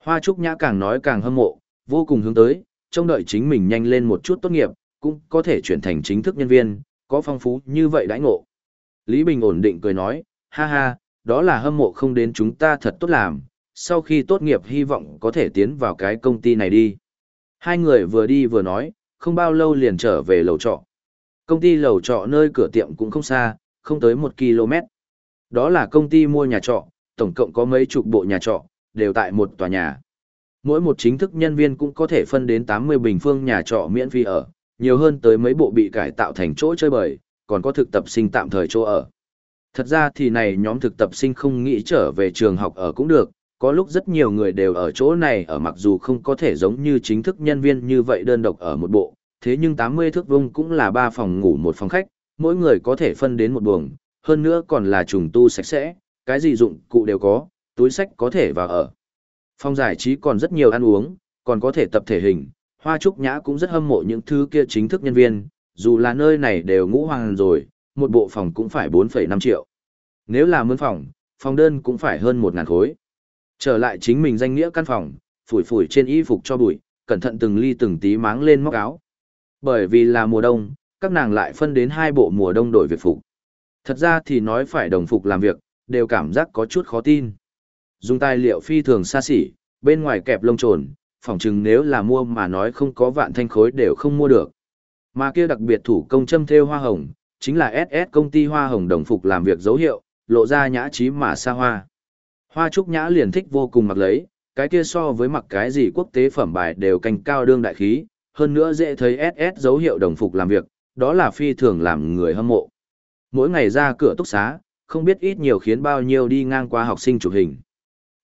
Hoa Trúc Nhã càng nói càng hâm mộ, vô cùng hướng tới, trông đợi chính mình nhanh lên một chút tốt nghiệp, cũng có thể chuyển thành chính thức nhân viên, có phong phú như vậy đãi ngộ. Lý Bình ổn định cười nói, ha ha, đó là hâm mộ không đến chúng ta thật tốt làm, sau khi tốt nghiệp hy vọng có thể tiến vào cái công ty này đi. Hai người vừa đi vừa nói, không bao lâu liền trở về lầu trọ. Công ty lầu trọ nơi cửa tiệm cũng không xa, không tới một km. Đó là công ty mua nhà trọ, tổng cộng có mấy chục bộ nhà trọ, đều tại một tòa nhà. Mỗi một chính thức nhân viên cũng có thể phân đến 80 bình phương nhà trọ miễn phí ở, nhiều hơn tới mấy bộ bị cải tạo thành chỗ chơi bời, còn có thực tập sinh tạm thời chỗ ở. Thật ra thì này nhóm thực tập sinh không nghĩ trở về trường học ở cũng được, có lúc rất nhiều người đều ở chỗ này ở mặc dù không có thể giống như chính thức nhân viên như vậy đơn độc ở một bộ, thế nhưng 80 thước vuông cũng là 3 phòng ngủ một phòng khách, mỗi người có thể phân đến một buồng, hơn nữa còn là trùng tu sạch sẽ, cái gì dụng cụ đều có, túi sách có thể vào ở. Phòng giải trí còn rất nhiều ăn uống, còn có thể tập thể hình, Hoa Trúc Nhã cũng rất hâm mộ những thứ kia chính thức nhân viên, dù là nơi này đều ngũ hoàng rồi, một bộ phòng cũng phải 4,5 triệu. Nếu là mướn phòng, phòng đơn cũng phải hơn 1.000 khối. Trở lại chính mình danh nghĩa căn phòng, phủi phủi trên y phục cho bụi, cẩn thận từng ly từng tí máng lên móc áo. Bởi vì là mùa đông, các nàng lại phân đến hai bộ mùa đông đổi việc phục. Thật ra thì nói phải đồng phục làm việc, đều cảm giác có chút khó tin. Dùng tài liệu phi thường xa xỉ, bên ngoài kẹp lông trồn, phỏng chừng nếu là mua mà nói không có vạn thanh khối đều không mua được. Mà kia đặc biệt thủ công châm thêu hoa hồng, chính là SS công ty hoa hồng đồng phục làm việc dấu hiệu, lộ ra nhã trí mà xa hoa. Hoa trúc nhã liền thích vô cùng mặc lấy, cái kia so với mặc cái gì quốc tế phẩm bài đều canh cao đương đại khí, hơn nữa dễ thấy SS dấu hiệu đồng phục làm việc, đó là phi thường làm người hâm mộ. Mỗi ngày ra cửa túc xá, không biết ít nhiều khiến bao nhiêu đi ngang qua học sinh chụp hình.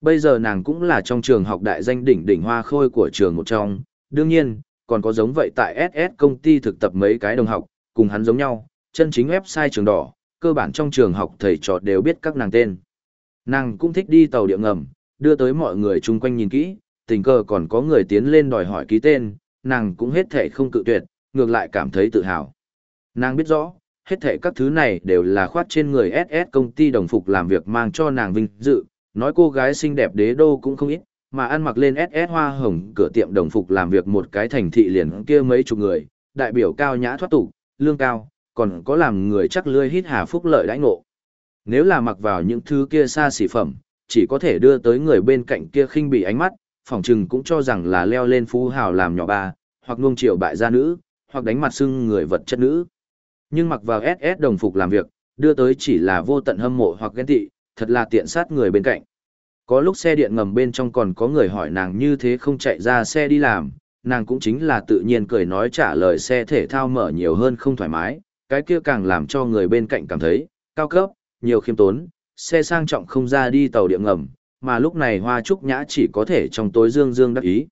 Bây giờ nàng cũng là trong trường học đại danh đỉnh đỉnh hoa khôi của trường một trong, đương nhiên, còn có giống vậy tại SS công ty thực tập mấy cái đồng học, cùng hắn giống nhau, chân chính website trường đỏ, cơ bản trong trường học thầy trò đều biết các nàng tên. Nàng cũng thích đi tàu điện ngầm, đưa tới mọi người chung quanh nhìn kỹ, tình cờ còn có người tiến lên đòi hỏi ký tên, nàng cũng hết thể không cự tuyệt, ngược lại cảm thấy tự hào. Nàng biết rõ, hết thể các thứ này đều là khoát trên người SS công ty đồng phục làm việc mang cho nàng vinh dự, nói cô gái xinh đẹp đế đô cũng không ít, mà ăn mặc lên SS hoa hồng cửa tiệm đồng phục làm việc một cái thành thị liền kia mấy chục người, đại biểu cao nhã thoát tục, lương cao, còn có làm người chắc lươi hít hà phúc lợi đãi ngộ. Nếu là mặc vào những thứ kia xa xỉ phẩm, chỉ có thể đưa tới người bên cạnh kia khinh bị ánh mắt, phỏng chừng cũng cho rằng là leo lên phú hào làm nhỏ ba, hoặc nuông chiều bại gia nữ, hoặc đánh mặt xưng người vật chất nữ. Nhưng mặc vào SS đồng phục làm việc, đưa tới chỉ là vô tận hâm mộ hoặc ghen tị, thật là tiện sát người bên cạnh. Có lúc xe điện ngầm bên trong còn có người hỏi nàng như thế không chạy ra xe đi làm, nàng cũng chính là tự nhiên cười nói trả lời xe thể thao mở nhiều hơn không thoải mái, cái kia càng làm cho người bên cạnh cảm thấy, cao cấp, nhiều khiêm tốn, xe sang trọng không ra đi tàu điện ngầm, mà lúc này hoa trúc nhã chỉ có thể trong tối dương dương đắc ý.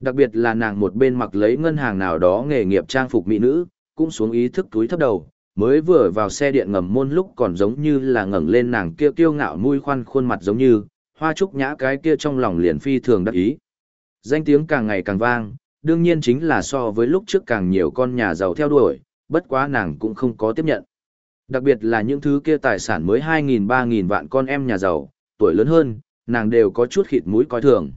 Đặc biệt là nàng một bên mặc lấy ngân hàng nào đó nghề nghiệp trang phục mỹ nữ, cũng xuống ý thức túi thấp đầu, mới vừa vào xe điện ngầm môn lúc còn giống như là ngẩng lên nàng kia kiêu ngạo mũi khoan khuôn mặt giống như, hoa trúc nhã cái kia trong lòng liền phi thường đắc ý. Danh tiếng càng ngày càng vang, đương nhiên chính là so với lúc trước càng nhiều con nhà giàu theo đuổi, bất quá nàng cũng không có tiếp nhận. Đặc biệt là những thứ kia tài sản mới 2.000-3.000 vạn con em nhà giàu, tuổi lớn hơn, nàng đều có chút khịt mũi coi thường.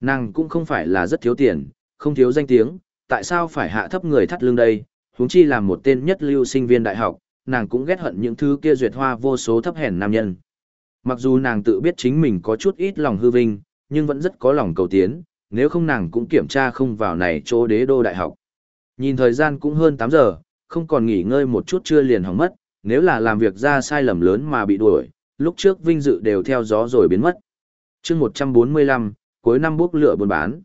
Nàng cũng không phải là rất thiếu tiền, không thiếu danh tiếng, tại sao phải hạ thấp người thắt lưng đây, huống chi làm một tên nhất lưu sinh viên đại học, nàng cũng ghét hận những thứ kia duyệt hoa vô số thấp hèn nam nhân. Mặc dù nàng tự biết chính mình có chút ít lòng hư vinh, nhưng vẫn rất có lòng cầu tiến, nếu không nàng cũng kiểm tra không vào này chỗ đế đô đại học. Nhìn thời gian cũng hơn 8 giờ, không còn nghỉ ngơi một chút chưa liền hỏng mất, nếu là làm việc ra sai lầm lớn mà bị đuổi, lúc trước vinh dự đều theo gió rồi biến mất. chương 145, cuối năm bốc lửa buôn bán.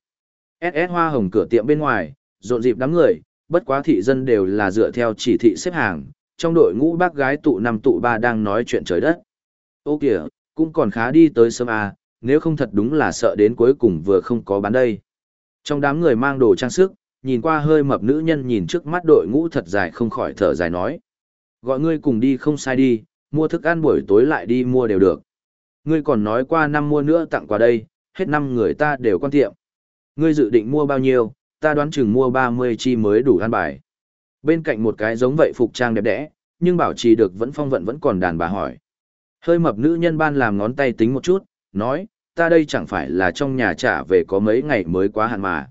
SS hoa hồng cửa tiệm bên ngoài, rộn dịp đám người, bất quá thị dân đều là dựa theo chỉ thị xếp hàng, trong đội ngũ bác gái tụ năm tụ ba đang nói chuyện trời đất. Ô kìa, cũng còn khá đi tới sớm à, nếu không thật đúng là sợ đến cuối cùng vừa không có bán đây. Trong đám người mang đồ trang sức, nhìn qua hơi mập nữ nhân nhìn trước mắt đội ngũ thật dài không khỏi thở dài nói. Gọi ngươi cùng đi không sai đi, mua thức ăn buổi tối lại đi mua đều được. Ngươi còn nói qua năm mua nữa tặng qua đây, hết năm người ta đều quan tiệm. Ngươi dự định mua bao nhiêu, ta đoán chừng mua 30 chi mới đủ ăn bài. Bên cạnh một cái giống vậy phục trang đẹp đẽ, nhưng bảo trì được vẫn phong vận vẫn còn đàn bà hỏi. Hơi mập nữ nhân ban làm ngón tay tính một chút, nói, ta đây chẳng phải là trong nhà trả về có mấy ngày mới quá hạn mà.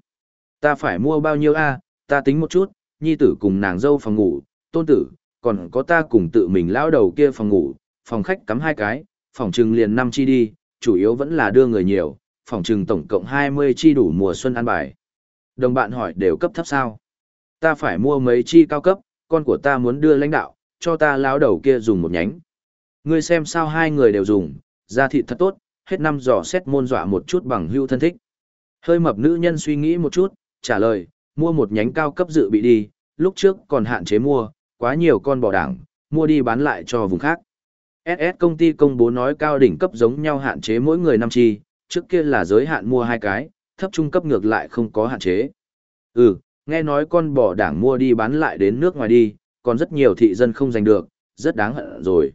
Ta phải mua bao nhiêu a? ta tính một chút, nhi tử cùng nàng dâu phòng ngủ, tôn tử, còn có ta cùng tự mình lão đầu kia phòng ngủ, phòng khách cắm hai cái, phòng trừng liền năm chi đi, chủ yếu vẫn là đưa người nhiều, phòng trừng tổng cộng 20 chi đủ mùa xuân ăn bài. Đồng bạn hỏi đều cấp thấp sao? Ta phải mua mấy chi cao cấp, con của ta muốn đưa lãnh đạo, cho ta lão đầu kia dùng một nhánh. Ngươi xem sao hai người đều dùng, da thịt thật tốt, hết năm dò xét môn dọa một chút bằng hưu thân thích. Hơi mập nữ nhân suy nghĩ một chút, trả lời, mua một nhánh cao cấp dự bị đi, lúc trước còn hạn chế mua, quá nhiều con bò đảng, mua đi bán lại cho vùng khác. SS công ty công bố nói cao đỉnh cấp giống nhau hạn chế mỗi người năm chi, trước kia là giới hạn mua hai cái, thấp trung cấp ngược lại không có hạn chế. Ừ, nghe nói con bò đảng mua đi bán lại đến nước ngoài đi, còn rất nhiều thị dân không giành được, rất đáng hận rồi.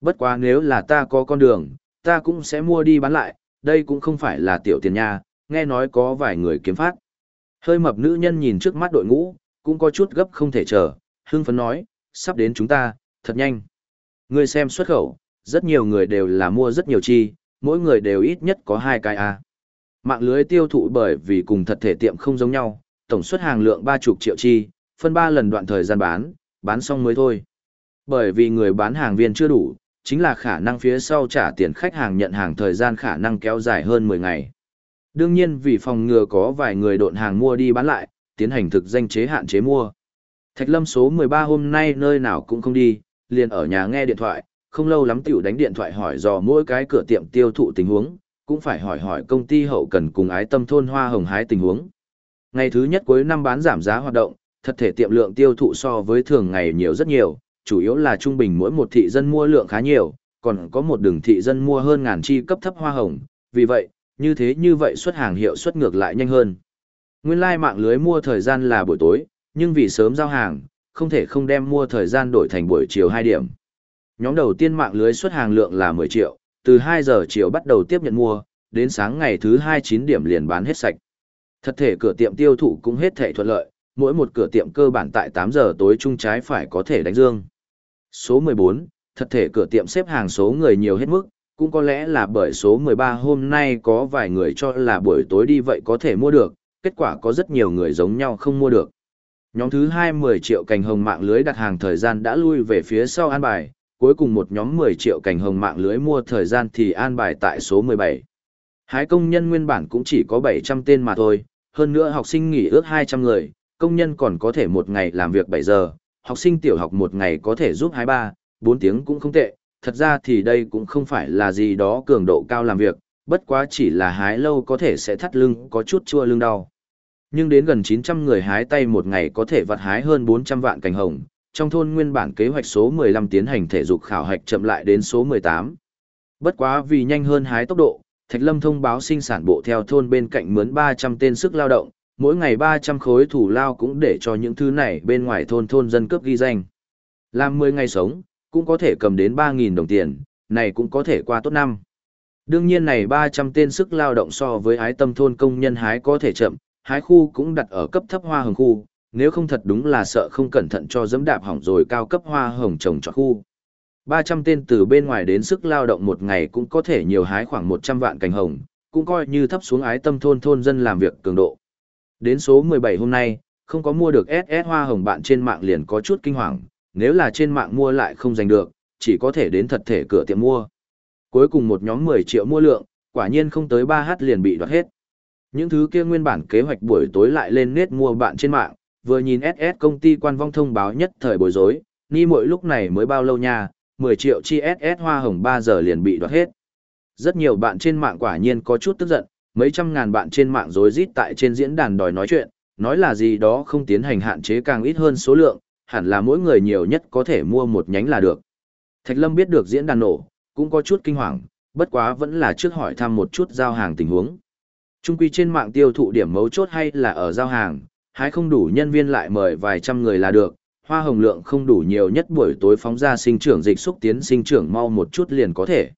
Bất quá nếu là ta có con đường, ta cũng sẽ mua đi bán lại, đây cũng không phải là tiểu tiền nha, nghe nói có vài người kiếm phát. Hơi mập nữ nhân nhìn trước mắt đội ngũ, cũng có chút gấp không thể chờ, hưng phấn nói, sắp đến chúng ta, thật nhanh. Người xem xuất khẩu, rất nhiều người đều là mua rất nhiều chi, mỗi người đều ít nhất có hai cái A. Mạng lưới tiêu thụ bởi vì cùng thật thể tiệm không giống nhau, tổng suất hàng lượng ba chục triệu chi, phân ba lần đoạn thời gian bán, bán xong mới thôi. Bởi vì người bán hàng viên chưa đủ, chính là khả năng phía sau trả tiền khách hàng nhận hàng thời gian khả năng kéo dài hơn 10 ngày. Đương nhiên vì phòng ngừa có vài người độn hàng mua đi bán lại, tiến hành thực danh chế hạn chế mua. Thạch Lâm số 13 hôm nay nơi nào cũng không đi, liền ở nhà nghe điện thoại, không lâu lắm tiểu đánh điện thoại hỏi dò mỗi cái cửa tiệm tiêu thụ tình huống, cũng phải hỏi hỏi công ty hậu cần cùng ái tâm thôn hoa hồng hái tình huống. Ngày thứ nhất cuối năm bán giảm giá hoạt động, thật thể tiệm lượng tiêu thụ so với thường ngày nhiều rất nhiều, chủ yếu là trung bình mỗi một thị dân mua lượng khá nhiều, còn có một đường thị dân mua hơn ngàn chi cấp thấp hoa hồng, vì vậy, như thế như vậy xuất hàng hiệu suất ngược lại nhanh hơn. Nguyên lai like mạng lưới mua thời gian là buổi tối, nhưng vì sớm giao hàng, không thể không đem mua thời gian đổi thành buổi chiều 2 điểm. Nhóm đầu tiên mạng lưới xuất hàng lượng là 10 triệu, từ 2 giờ chiều bắt đầu tiếp nhận mua, đến sáng ngày thứ 29 điểm liền bán hết sạch. Thật thể cửa tiệm tiêu thụ cũng hết thể thuận lợi, mỗi một cửa tiệm cơ bản tại 8 giờ tối trung trái phải có thể đánh dương. Số 14, thật thể cửa tiệm xếp hàng số người nhiều hết mức, cũng có lẽ là bởi số 13 hôm nay có vài người cho là buổi tối đi vậy có thể mua được, kết quả có rất nhiều người giống nhau không mua được. Nhóm thứ 2 10 triệu cành hồng mạng lưới đặt hàng thời gian đã lui về phía sau an bài, cuối cùng một nhóm 10 triệu cành hồng mạng lưới mua thời gian thì an bài tại số 17. Hái công nhân nguyên bản cũng chỉ có 700 tên mà thôi, hơn nữa học sinh nghỉ ước 200 người, công nhân còn có thể một ngày làm việc 7 giờ, học sinh tiểu học một ngày có thể giúp 23, 4 tiếng cũng không tệ, thật ra thì đây cũng không phải là gì đó cường độ cao làm việc, bất quá chỉ là hái lâu có thể sẽ thắt lưng có chút chua lưng đau. Nhưng đến gần 900 người hái tay một ngày có thể vặt hái hơn 400 vạn cành hồng, trong thôn nguyên bản kế hoạch số 15 tiến hành thể dục khảo hạch chậm lại đến số 18. Bất quá vì nhanh hơn hái tốc độ, Thạch Lâm thông báo sinh sản bộ theo thôn bên cạnh mướn 300 tên sức lao động, mỗi ngày 300 khối thủ lao cũng để cho những thứ này bên ngoài thôn thôn dân cướp ghi danh. Làm 10 ngày sống, cũng có thể cầm đến 3.000 đồng tiền, này cũng có thể qua tốt năm. Đương nhiên này 300 tên sức lao động so với ái tâm thôn công nhân hái có thể chậm, hái khu cũng đặt ở cấp thấp hoa hồng khu, nếu không thật đúng là sợ không cẩn thận cho dẫm đạp hỏng rồi cao cấp hoa hồng trồng trọt khu. 300 tên từ bên ngoài đến sức lao động một ngày cũng có thể nhiều hái khoảng 100 vạn cành hồng, cũng coi như thấp xuống ái tâm thôn thôn dân làm việc cường độ. Đến số 17 hôm nay, không có mua được SS hoa hồng bạn trên mạng liền có chút kinh hoàng, nếu là trên mạng mua lại không giành được, chỉ có thể đến thật thể cửa tiệm mua. Cuối cùng một nhóm 10 triệu mua lượng, quả nhiên không tới 3h liền bị đoạt hết. Những thứ kia nguyên bản kế hoạch buổi tối lại lên nét mua bạn trên mạng, vừa nhìn SS công ty quan vong thông báo nhất thời bối rối, ni mỗi lúc này mới bao lâu nha, 10 triệu chi SS hoa hồng 3 giờ liền bị đoạt hết. Rất nhiều bạn trên mạng quả nhiên có chút tức giận, mấy trăm ngàn bạn trên mạng rối rít tại trên diễn đàn đòi nói chuyện, nói là gì đó không tiến hành hạn chế càng ít hơn số lượng, hẳn là mỗi người nhiều nhất có thể mua một nhánh là được. Thạch Lâm biết được diễn đàn nổ, cũng có chút kinh hoàng, bất quá vẫn là trước hỏi thăm một chút giao hàng tình huống. Trung quy trên mạng tiêu thụ điểm mấu chốt hay là ở giao hàng, hái không đủ nhân viên lại mời vài trăm người là được, hoa hồng lượng không đủ nhiều nhất buổi tối phóng ra sinh trưởng dịch xúc tiến sinh trưởng mau một chút liền có thể.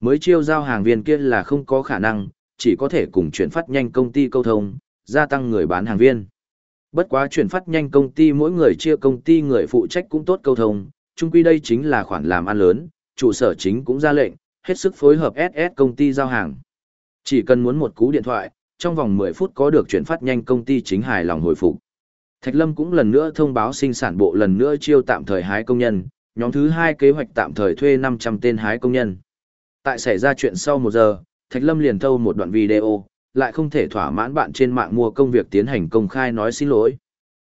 Mới chiêu giao hàng viên kia là không có khả năng, chỉ có thể cùng chuyển phát nhanh công ty câu thông, gia tăng người bán hàng viên. Bất quá chuyển phát nhanh công ty mỗi người chia công ty người phụ trách cũng tốt câu thông, chung quy đây chính là khoản làm ăn lớn, trụ sở chính cũng ra lệnh, hết sức phối hợp SS công ty giao hàng. Chỉ cần muốn một cú điện thoại, trong vòng 10 phút có được chuyển phát nhanh công ty chính hài lòng hồi phục. Thạch Lâm cũng lần nữa thông báo sinh sản bộ lần nữa chiêu tạm thời hái công nhân, nhóm thứ hai kế hoạch tạm thời thuê 500 tên hái công nhân. Tại xảy ra chuyện sau một giờ, Thạch Lâm liền thâu một đoạn video, lại không thể thỏa mãn bạn trên mạng mua công việc tiến hành công khai nói xin lỗi.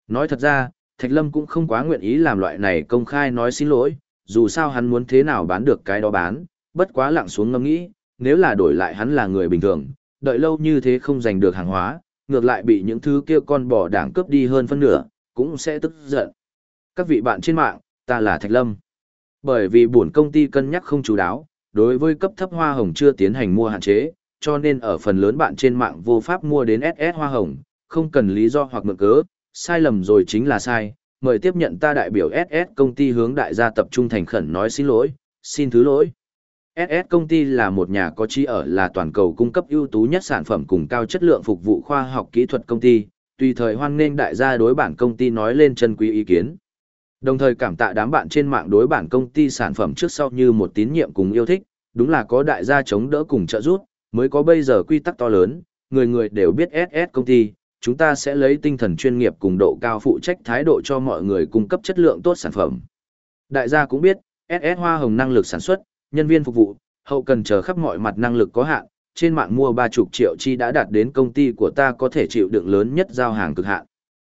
Nói thật ra, Thạch Lâm cũng không quá nguyện ý làm loại này công khai nói xin lỗi, dù sao hắn muốn thế nào bán được cái đó bán, bất quá lặng xuống ngâm nghĩ, nếu là đổi lại hắn là người bình thường, đợi lâu như thế không giành được hàng hóa, ngược lại bị những thứ kia con bò đảng cướp đi hơn phân nửa, cũng sẽ tức giận. Các vị bạn trên mạng, ta là Thạch Lâm. Bởi vì buồn công ty cân nhắc không chú đáo, đối với cấp thấp hoa hồng chưa tiến hành mua hạn chế, cho nên ở phần lớn bạn trên mạng vô pháp mua đến SS hoa hồng, không cần lý do hoặc mượn cớ, sai lầm rồi chính là sai. Mời tiếp nhận ta đại biểu SS công ty hướng đại gia tập trung thành khẩn nói xin lỗi, xin thứ lỗi. SS công ty là một nhà có trí ở là toàn cầu cung cấp ưu tú nhất sản phẩm cùng cao chất lượng phục vụ khoa học kỹ thuật công ty, tùy thời hoan nghênh đại gia đối bản công ty nói lên chân quý ý kiến. Đồng thời cảm tạ đám bạn trên mạng đối bản công ty sản phẩm trước sau như một tín nhiệm cùng yêu thích, đúng là có đại gia chống đỡ cùng trợ giúp, mới có bây giờ quy tắc to lớn, người người đều biết SS công ty, chúng ta sẽ lấy tinh thần chuyên nghiệp cùng độ cao phụ trách thái độ cho mọi người cung cấp chất lượng tốt sản phẩm. Đại gia cũng biết, SS Hoa Hồng năng lực sản xuất, nhân viên phục vụ, hậu cần chờ khắp mọi mặt năng lực có hạn, trên mạng mua ba chục triệu chi đã đạt đến công ty của ta có thể chịu đựng lớn nhất giao hàng cực hạn.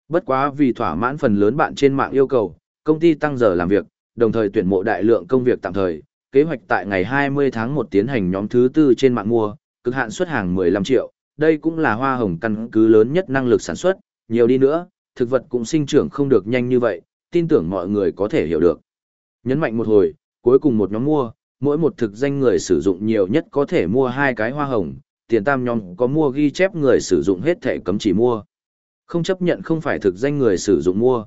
Bất quá vì thỏa mãn phần lớn bạn trên mạng yêu cầu, công ty tăng giờ làm việc, đồng thời tuyển mộ đại lượng công việc tạm thời, kế hoạch tại ngày 20 tháng 1 tiến hành nhóm thứ tư trên mạng mua, cực hạn xuất hàng 15 triệu, đây cũng là hoa hồng căn cứ lớn nhất năng lực sản xuất, nhiều đi nữa, thực vật cũng sinh trưởng không được nhanh như vậy, tin tưởng mọi người có thể hiểu được. Nhấn mạnh một hồi, cuối cùng một nhóm mua, mỗi một thực danh người sử dụng nhiều nhất có thể mua hai cái hoa hồng, tiền tam nhóm có mua ghi chép người sử dụng hết thể cấm chỉ mua. Không chấp nhận không phải thực danh người sử dụng mua.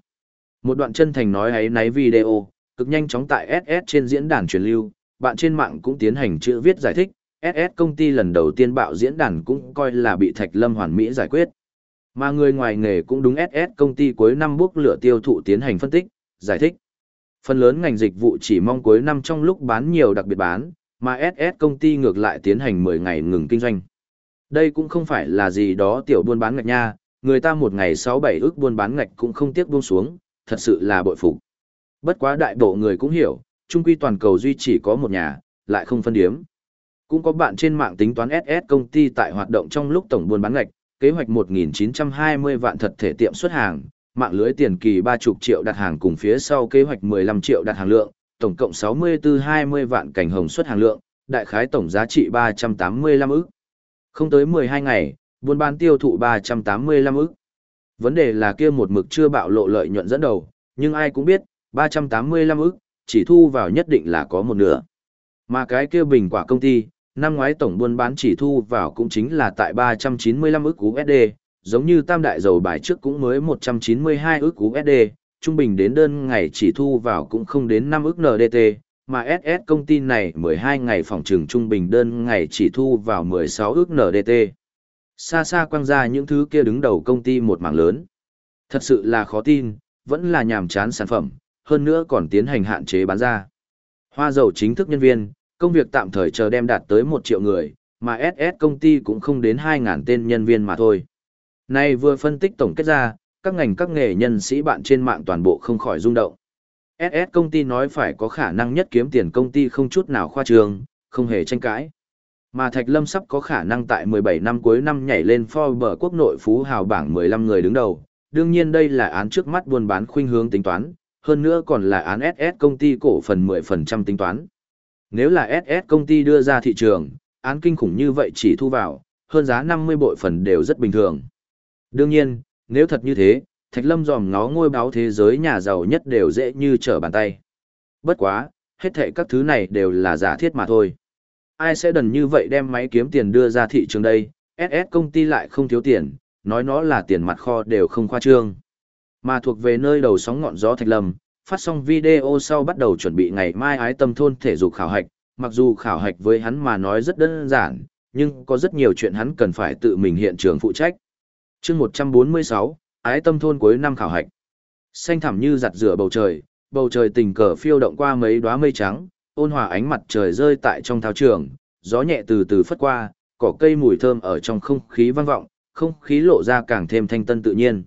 Một đoạn chân thành nói ấy náy video, cực nhanh chóng tại SS trên diễn đàn truyền lưu, bạn trên mạng cũng tiến hành chữ viết giải thích, SS công ty lần đầu tiên bạo diễn đàn cũng coi là bị Thạch Lâm hoàn mỹ giải quyết. Mà người ngoài nghề cũng đúng SS công ty cuối năm bước lửa tiêu thụ tiến hành phân tích, giải thích. Phần lớn ngành dịch vụ chỉ mong cuối năm trong lúc bán nhiều đặc biệt bán, mà SS công ty ngược lại tiến hành 10 ngày ngừng kinh doanh. Đây cũng không phải là gì đó tiểu buôn bán ngạch nha, người ta một ngày 6-7 ước buôn bán ngạch cũng không tiếc buông xuống, thật sự là bội phục. Bất quá đại bộ người cũng hiểu, trung quy toàn cầu duy chỉ có một nhà, lại không phân điếm. Cũng có bạn trên mạng tính toán SS công ty tại hoạt động trong lúc tổng buôn bán ngạch, kế hoạch 1.920 vạn thật thể tiệm xuất hàng, mạng lưới tiền kỳ 30 triệu đặt hàng cùng phía sau kế hoạch 15 triệu đặt hàng lượng, tổng cộng 64-20 vạn cảnh hồng xuất hàng lượng, đại khái tổng giá trị 385 ức. Không tới 12 ngày, buôn bán tiêu thụ 385 ức. Vấn đề là kia một mực chưa bạo lộ lợi nhuận dẫn đầu, nhưng ai cũng biết, 385 ức, chỉ thu vào nhất định là có một nửa. Mà cái kia bình quả công ty, năm ngoái tổng buôn bán chỉ thu vào cũng chính là tại 395 ức USD, giống như tam đại dầu bài trước cũng mới 192 ức USD, trung bình đến đơn ngày chỉ thu vào cũng không đến 5 ức NDT, mà SS công ty này 12 ngày phòng trừng trung bình đơn ngày chỉ thu vào 16 ức NDT. Xa xa quăng ra những thứ kia đứng đầu công ty một mảng lớn. Thật sự là khó tin, vẫn là nhàm chán sản phẩm, hơn nữa còn tiến hành hạn chế bán ra. Hoa dầu chính thức nhân viên, công việc tạm thời chờ đem đạt tới 1 triệu người, mà SS công ty cũng không đến 2.000 tên nhân viên mà thôi. Nay vừa phân tích tổng kết ra, các ngành các nghề nhân sĩ bạn trên mạng toàn bộ không khỏi rung động. SS công ty nói phải có khả năng nhất kiếm tiền công ty không chút nào khoa trương, không hề tranh cãi. Mà Thạch Lâm sắp có khả năng tại 17 năm cuối năm nhảy lên Forbes quốc nội phú hào bảng 15 người đứng đầu. Đương nhiên đây là án trước mắt buôn bán khuynh hướng tính toán, hơn nữa còn là án SS công ty cổ phần 10% tính toán. Nếu là SS công ty đưa ra thị trường, án kinh khủng như vậy chỉ thu vào, hơn giá 50 bội phần đều rất bình thường. Đương nhiên, nếu thật như thế, Thạch Lâm dòm ngó ngôi báo thế giới nhà giàu nhất đều dễ như trở bàn tay. Bất quá, hết thệ các thứ này đều là giả thiết mà thôi. Ai sẽ đần như vậy đem máy kiếm tiền đưa ra thị trường đây, SS công ty lại không thiếu tiền, nói nó là tiền mặt kho đều không khoa trương. Mà thuộc về nơi đầu sóng ngọn gió Thạch Lâm, phát xong video sau bắt đầu chuẩn bị ngày mai ái tâm thôn thể dục khảo hạch, mặc dù khảo hạch với hắn mà nói rất đơn giản, nhưng có rất nhiều chuyện hắn cần phải tự mình hiện trường phụ trách chương một trăm bốn mươi sáu, ái tâm thôn cuối năm khảo hạch. Xanh thẳm như giặt rửa bầu trời bầu trời tình cờ phiêu động qua mấy đoá mây trắng, ôn hòa ánh mặt trời rơi tại trong thao trường, gió nhẹ từ từ phất qua, cỏ cây mùi thơm ở trong không khí vang vọng, không khí lộ ra càng thêm thanh tân tự nhiên.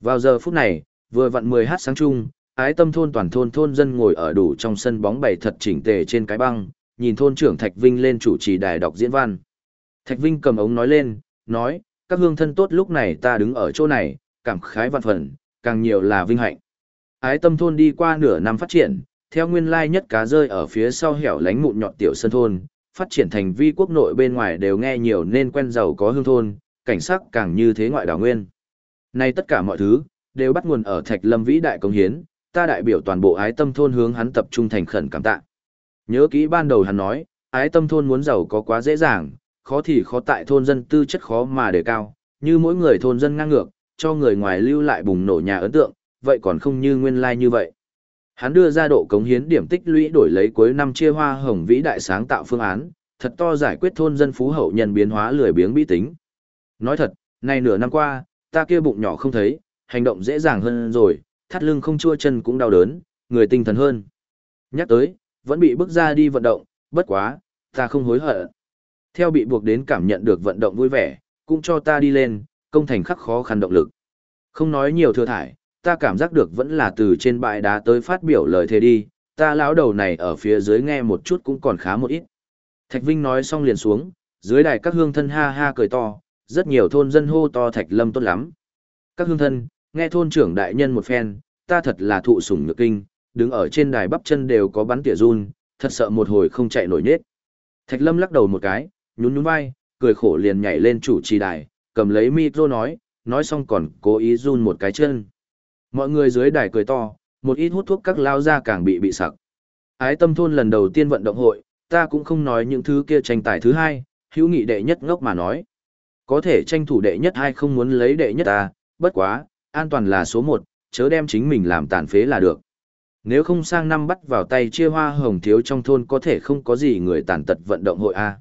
Vào giờ phút này, vừa vặn mười h sáng chung, ái tâm thôn toàn thôn thôn dân ngồi ở đủ trong sân bóng bày thật chỉnh tề trên cái băng, nhìn thôn trưởng thạch vinh lên chủ trì đài đọc diễn văn. Thạch vinh cầm ống nói lên, nói các hương thân tốt lúc này ta đứng ở chỗ này, cảm khái vạn phần, càng nhiều là vinh hạnh. Ái tâm thôn đi qua nửa năm phát triển, theo nguyên lai nhất cá rơi ở phía sau hẻo lánh mụn nhọn tiểu sân thôn, phát triển thành vi quốc nội bên ngoài đều nghe nhiều nên quen giàu có hương thôn, cảnh sắc càng như thế ngoại đảo nguyên. Nay tất cả mọi thứ, đều bắt nguồn ở thạch lâm vĩ đại công hiến, ta đại biểu toàn bộ ái tâm thôn hướng hắn tập trung thành khẩn cảm tạ. Nhớ kỹ ban đầu hắn nói, ái tâm thôn muốn giàu có quá dễ dàng, khó thì khó tại thôn dân tư chất khó mà đề cao, như mỗi người thôn dân ngang ngược, cho người ngoài lưu lại bùng nổ nhà ấn tượng, vậy còn không như nguyên lai like như vậy. Hắn đưa ra độ cống hiến điểm tích lũy đổi lấy cuối năm chia hoa hồng vĩ đại sáng tạo phương án, thật to giải quyết thôn dân phú hậu nhân biến hóa lười biếng bi tính. Nói thật, nay nửa năm qua, ta kia bụng nhỏ không thấy, hành động dễ dàng hơn rồi, thắt lưng không chua chân cũng đau đớn, người tinh thần hơn. Nhắc tới, vẫn bị bước ra đi vận động, bất quá, ta không hối hận. Theo bị buộc đến cảm nhận được vận động vui vẻ, cũng cho ta đi lên, công thành khắc khó khăn động lực. Không nói nhiều thừa thải, ta cảm giác được vẫn là từ trên bãi đá tới phát biểu lời thề đi, ta lão đầu này ở phía dưới nghe một chút cũng còn khá một ít. Thạch Vinh nói xong liền xuống, dưới đài các hương thân ha ha cười to, rất nhiều thôn dân hô to Thạch Lâm tốt lắm. Các hương thân, nghe thôn trưởng đại nhân một phen, ta thật là thụ sủng nhược kinh, đứng ở trên đài bắp chân đều có bắn tỉa run, thật sợ một hồi không chạy nổi nết. Thạch Lâm lắc đầu một cái, nhún nhún vai, cười khổ liền nhảy lên chủ trì đài, cầm lấy micro nói, nói xong còn cố ý run một cái chân. Mọi người dưới đài cười to, một ít hút thuốc các lao ra càng bị bị sặc. Ái tâm thôn lần đầu tiên vận động hội, ta cũng không nói những thứ kia tranh tài thứ hai, hữu nghị đệ nhất ngốc mà nói. Có thể tranh thủ đệ nhất hay không muốn lấy đệ nhất ta, bất quá, an toàn là số một, chớ đem chính mình làm tàn phế là được. Nếu không sang năm bắt vào tay chia hoa hồng thiếu trong thôn có thể không có gì người tàn tật vận động hội A.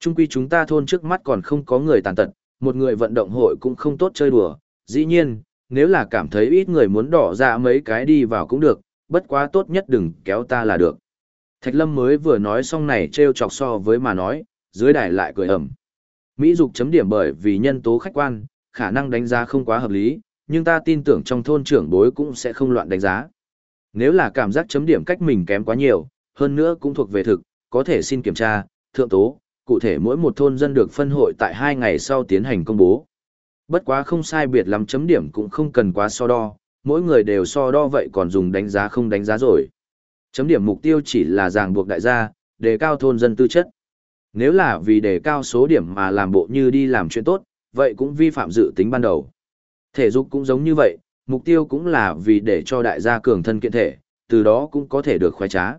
Trung quy chúng ta thôn trước mắt còn không có người tàn tật, một người vận động hội cũng không tốt chơi đùa. Dĩ nhiên, nếu là cảm thấy ít người muốn đỏ ra mấy cái đi vào cũng được, bất quá tốt nhất đừng kéo ta là được. Thạch Lâm mới vừa nói xong này trêu chọc so với mà nói, dưới đài lại cười ẩm. Mỹ dục chấm điểm bởi vì nhân tố khách quan, khả năng đánh giá không quá hợp lý, nhưng ta tin tưởng trong thôn trưởng bối cũng sẽ không loạn đánh giá. Nếu là cảm giác chấm điểm cách mình kém quá nhiều, hơn nữa cũng thuộc về thực, có thể xin kiểm tra, thượng tố, cụ thể mỗi một thôn dân được phân hội tại hai ngày sau tiến hành công bố. Bất quá không sai biệt lắm chấm điểm cũng không cần quá so đo, mỗi người đều so đo vậy còn dùng đánh giá không đánh giá rồi. Chấm điểm mục tiêu chỉ là ràng buộc đại gia, đề cao thôn dân tư chất. Nếu là vì đề cao số điểm mà làm bộ như đi làm chuyện tốt, vậy cũng vi phạm dự tính ban đầu. Thể dục cũng giống như vậy, mục tiêu cũng là vì để cho đại gia cường thân kiện thể, từ đó cũng có thể được khoái trá.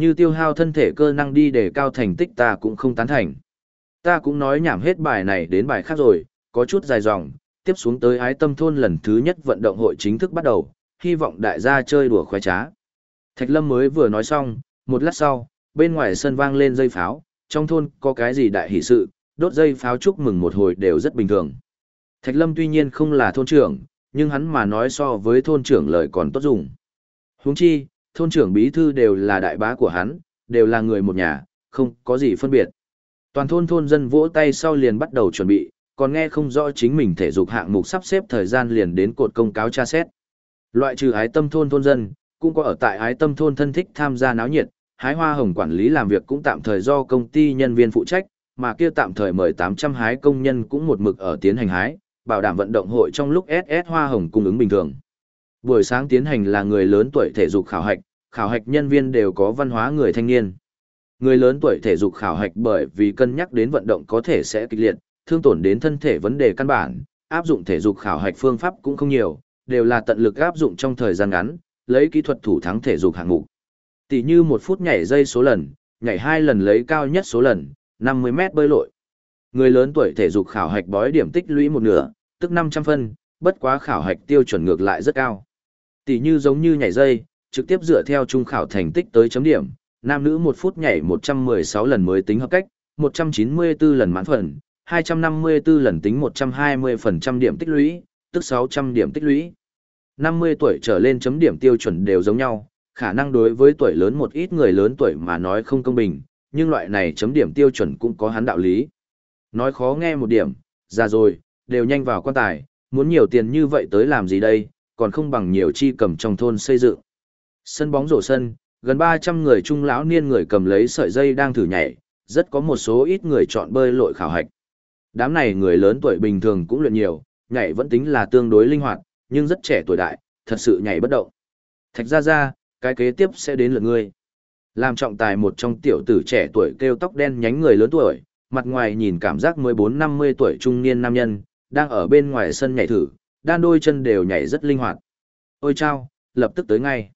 Như tiêu hao thân thể cơ năng đi để cao thành tích ta cũng không tán thành. Ta cũng nói nhảm hết bài này đến bài khác rồi, có chút dài dòng, tiếp xuống tới ái tâm thôn lần thứ nhất vận động hội chính thức bắt đầu, hy vọng đại gia chơi đùa khoái trá. Thạch Lâm mới vừa nói xong, một lát sau, bên ngoài sân vang lên dây pháo, trong thôn có cái gì đại hỷ sự, đốt dây pháo chúc mừng một hồi đều rất bình thường. Thạch Lâm tuy nhiên không là thôn trưởng, nhưng hắn mà nói so với thôn trưởng lời còn tốt dùng. Huống chi, thôn trưởng bí thư đều là đại bá của hắn, đều là người một nhà, không có gì phân biệt. Toàn thôn thôn dân vỗ tay sau liền bắt đầu chuẩn bị, còn nghe không rõ chính mình thể dục hạng mục sắp xếp thời gian liền đến cột công cáo tra xét. Loại trừ ái tâm thôn thôn dân, cũng có ở tại ái tâm thôn thân thích tham gia náo nhiệt, hái hoa hồng quản lý làm việc cũng tạm thời do công ty nhân viên phụ trách, mà kia tạm thời mời 800 hái công nhân cũng một mực ở tiến hành hái, bảo đảm vận động hội trong lúc SS hoa hồng cung ứng bình thường. Buổi sáng tiến hành là người lớn tuổi thể dục khảo hạch, khảo hạch nhân viên đều có văn hóa người thanh niên. Người lớn tuổi thể dục khảo hạch bởi vì cân nhắc đến vận động có thể sẽ kịch liệt, thương tổn đến thân thể vấn đề căn bản, áp dụng thể dục khảo hạch phương pháp cũng không nhiều, đều là tận lực áp dụng trong thời gian ngắn, lấy kỹ thuật thủ thắng thể dục hạng mục. Tỷ như một phút nhảy dây số lần, nhảy hai lần lấy cao nhất số lần, 50 mét bơi lội. Người lớn tuổi thể dục khảo hạch bói điểm tích lũy một nửa, tức 500 phân, bất quá khảo hạch tiêu chuẩn ngược lại rất cao. Tỷ như giống như nhảy dây, trực tiếp dựa theo trung khảo thành tích tới chấm điểm, nam nữ một phút nhảy 116 lần mới tính hợp cách, 194 lần mãn phần, 254 lần tính 120% điểm tích lũy, tức 600 điểm tích lũy. 50 tuổi trở lên chấm điểm tiêu chuẩn đều giống nhau, khả năng đối với tuổi lớn một ít người lớn tuổi mà nói không công bình, nhưng loại này chấm điểm tiêu chuẩn cũng có hắn đạo lý. Nói khó nghe một điểm, ra rồi, đều nhanh vào quan tài, muốn nhiều tiền như vậy tới làm gì đây, còn không bằng nhiều chi cầm trong thôn xây dựng. Sân bóng rổ sân, gần 300 người trung lão niên người cầm lấy sợi dây đang thử nhảy, rất có một số ít người chọn bơi lội khảo hạch. Đám này người lớn tuổi bình thường cũng luyện nhiều, nhảy vẫn tính là tương đối linh hoạt, nhưng rất trẻ tuổi đại, thật sự nhảy bất động. Thạch ra ra, cái kế tiếp sẽ đến lượt ngươi. Làm trọng tài một trong tiểu tử trẻ tuổi kêu tóc đen nhánh người lớn tuổi, mặt ngoài nhìn cảm giác 14-50 tuổi trung niên nam nhân, đang ở bên ngoài sân nhảy thử, đan đôi chân đều nhảy rất linh hoạt. Ôi chao, lập tức tới ngay.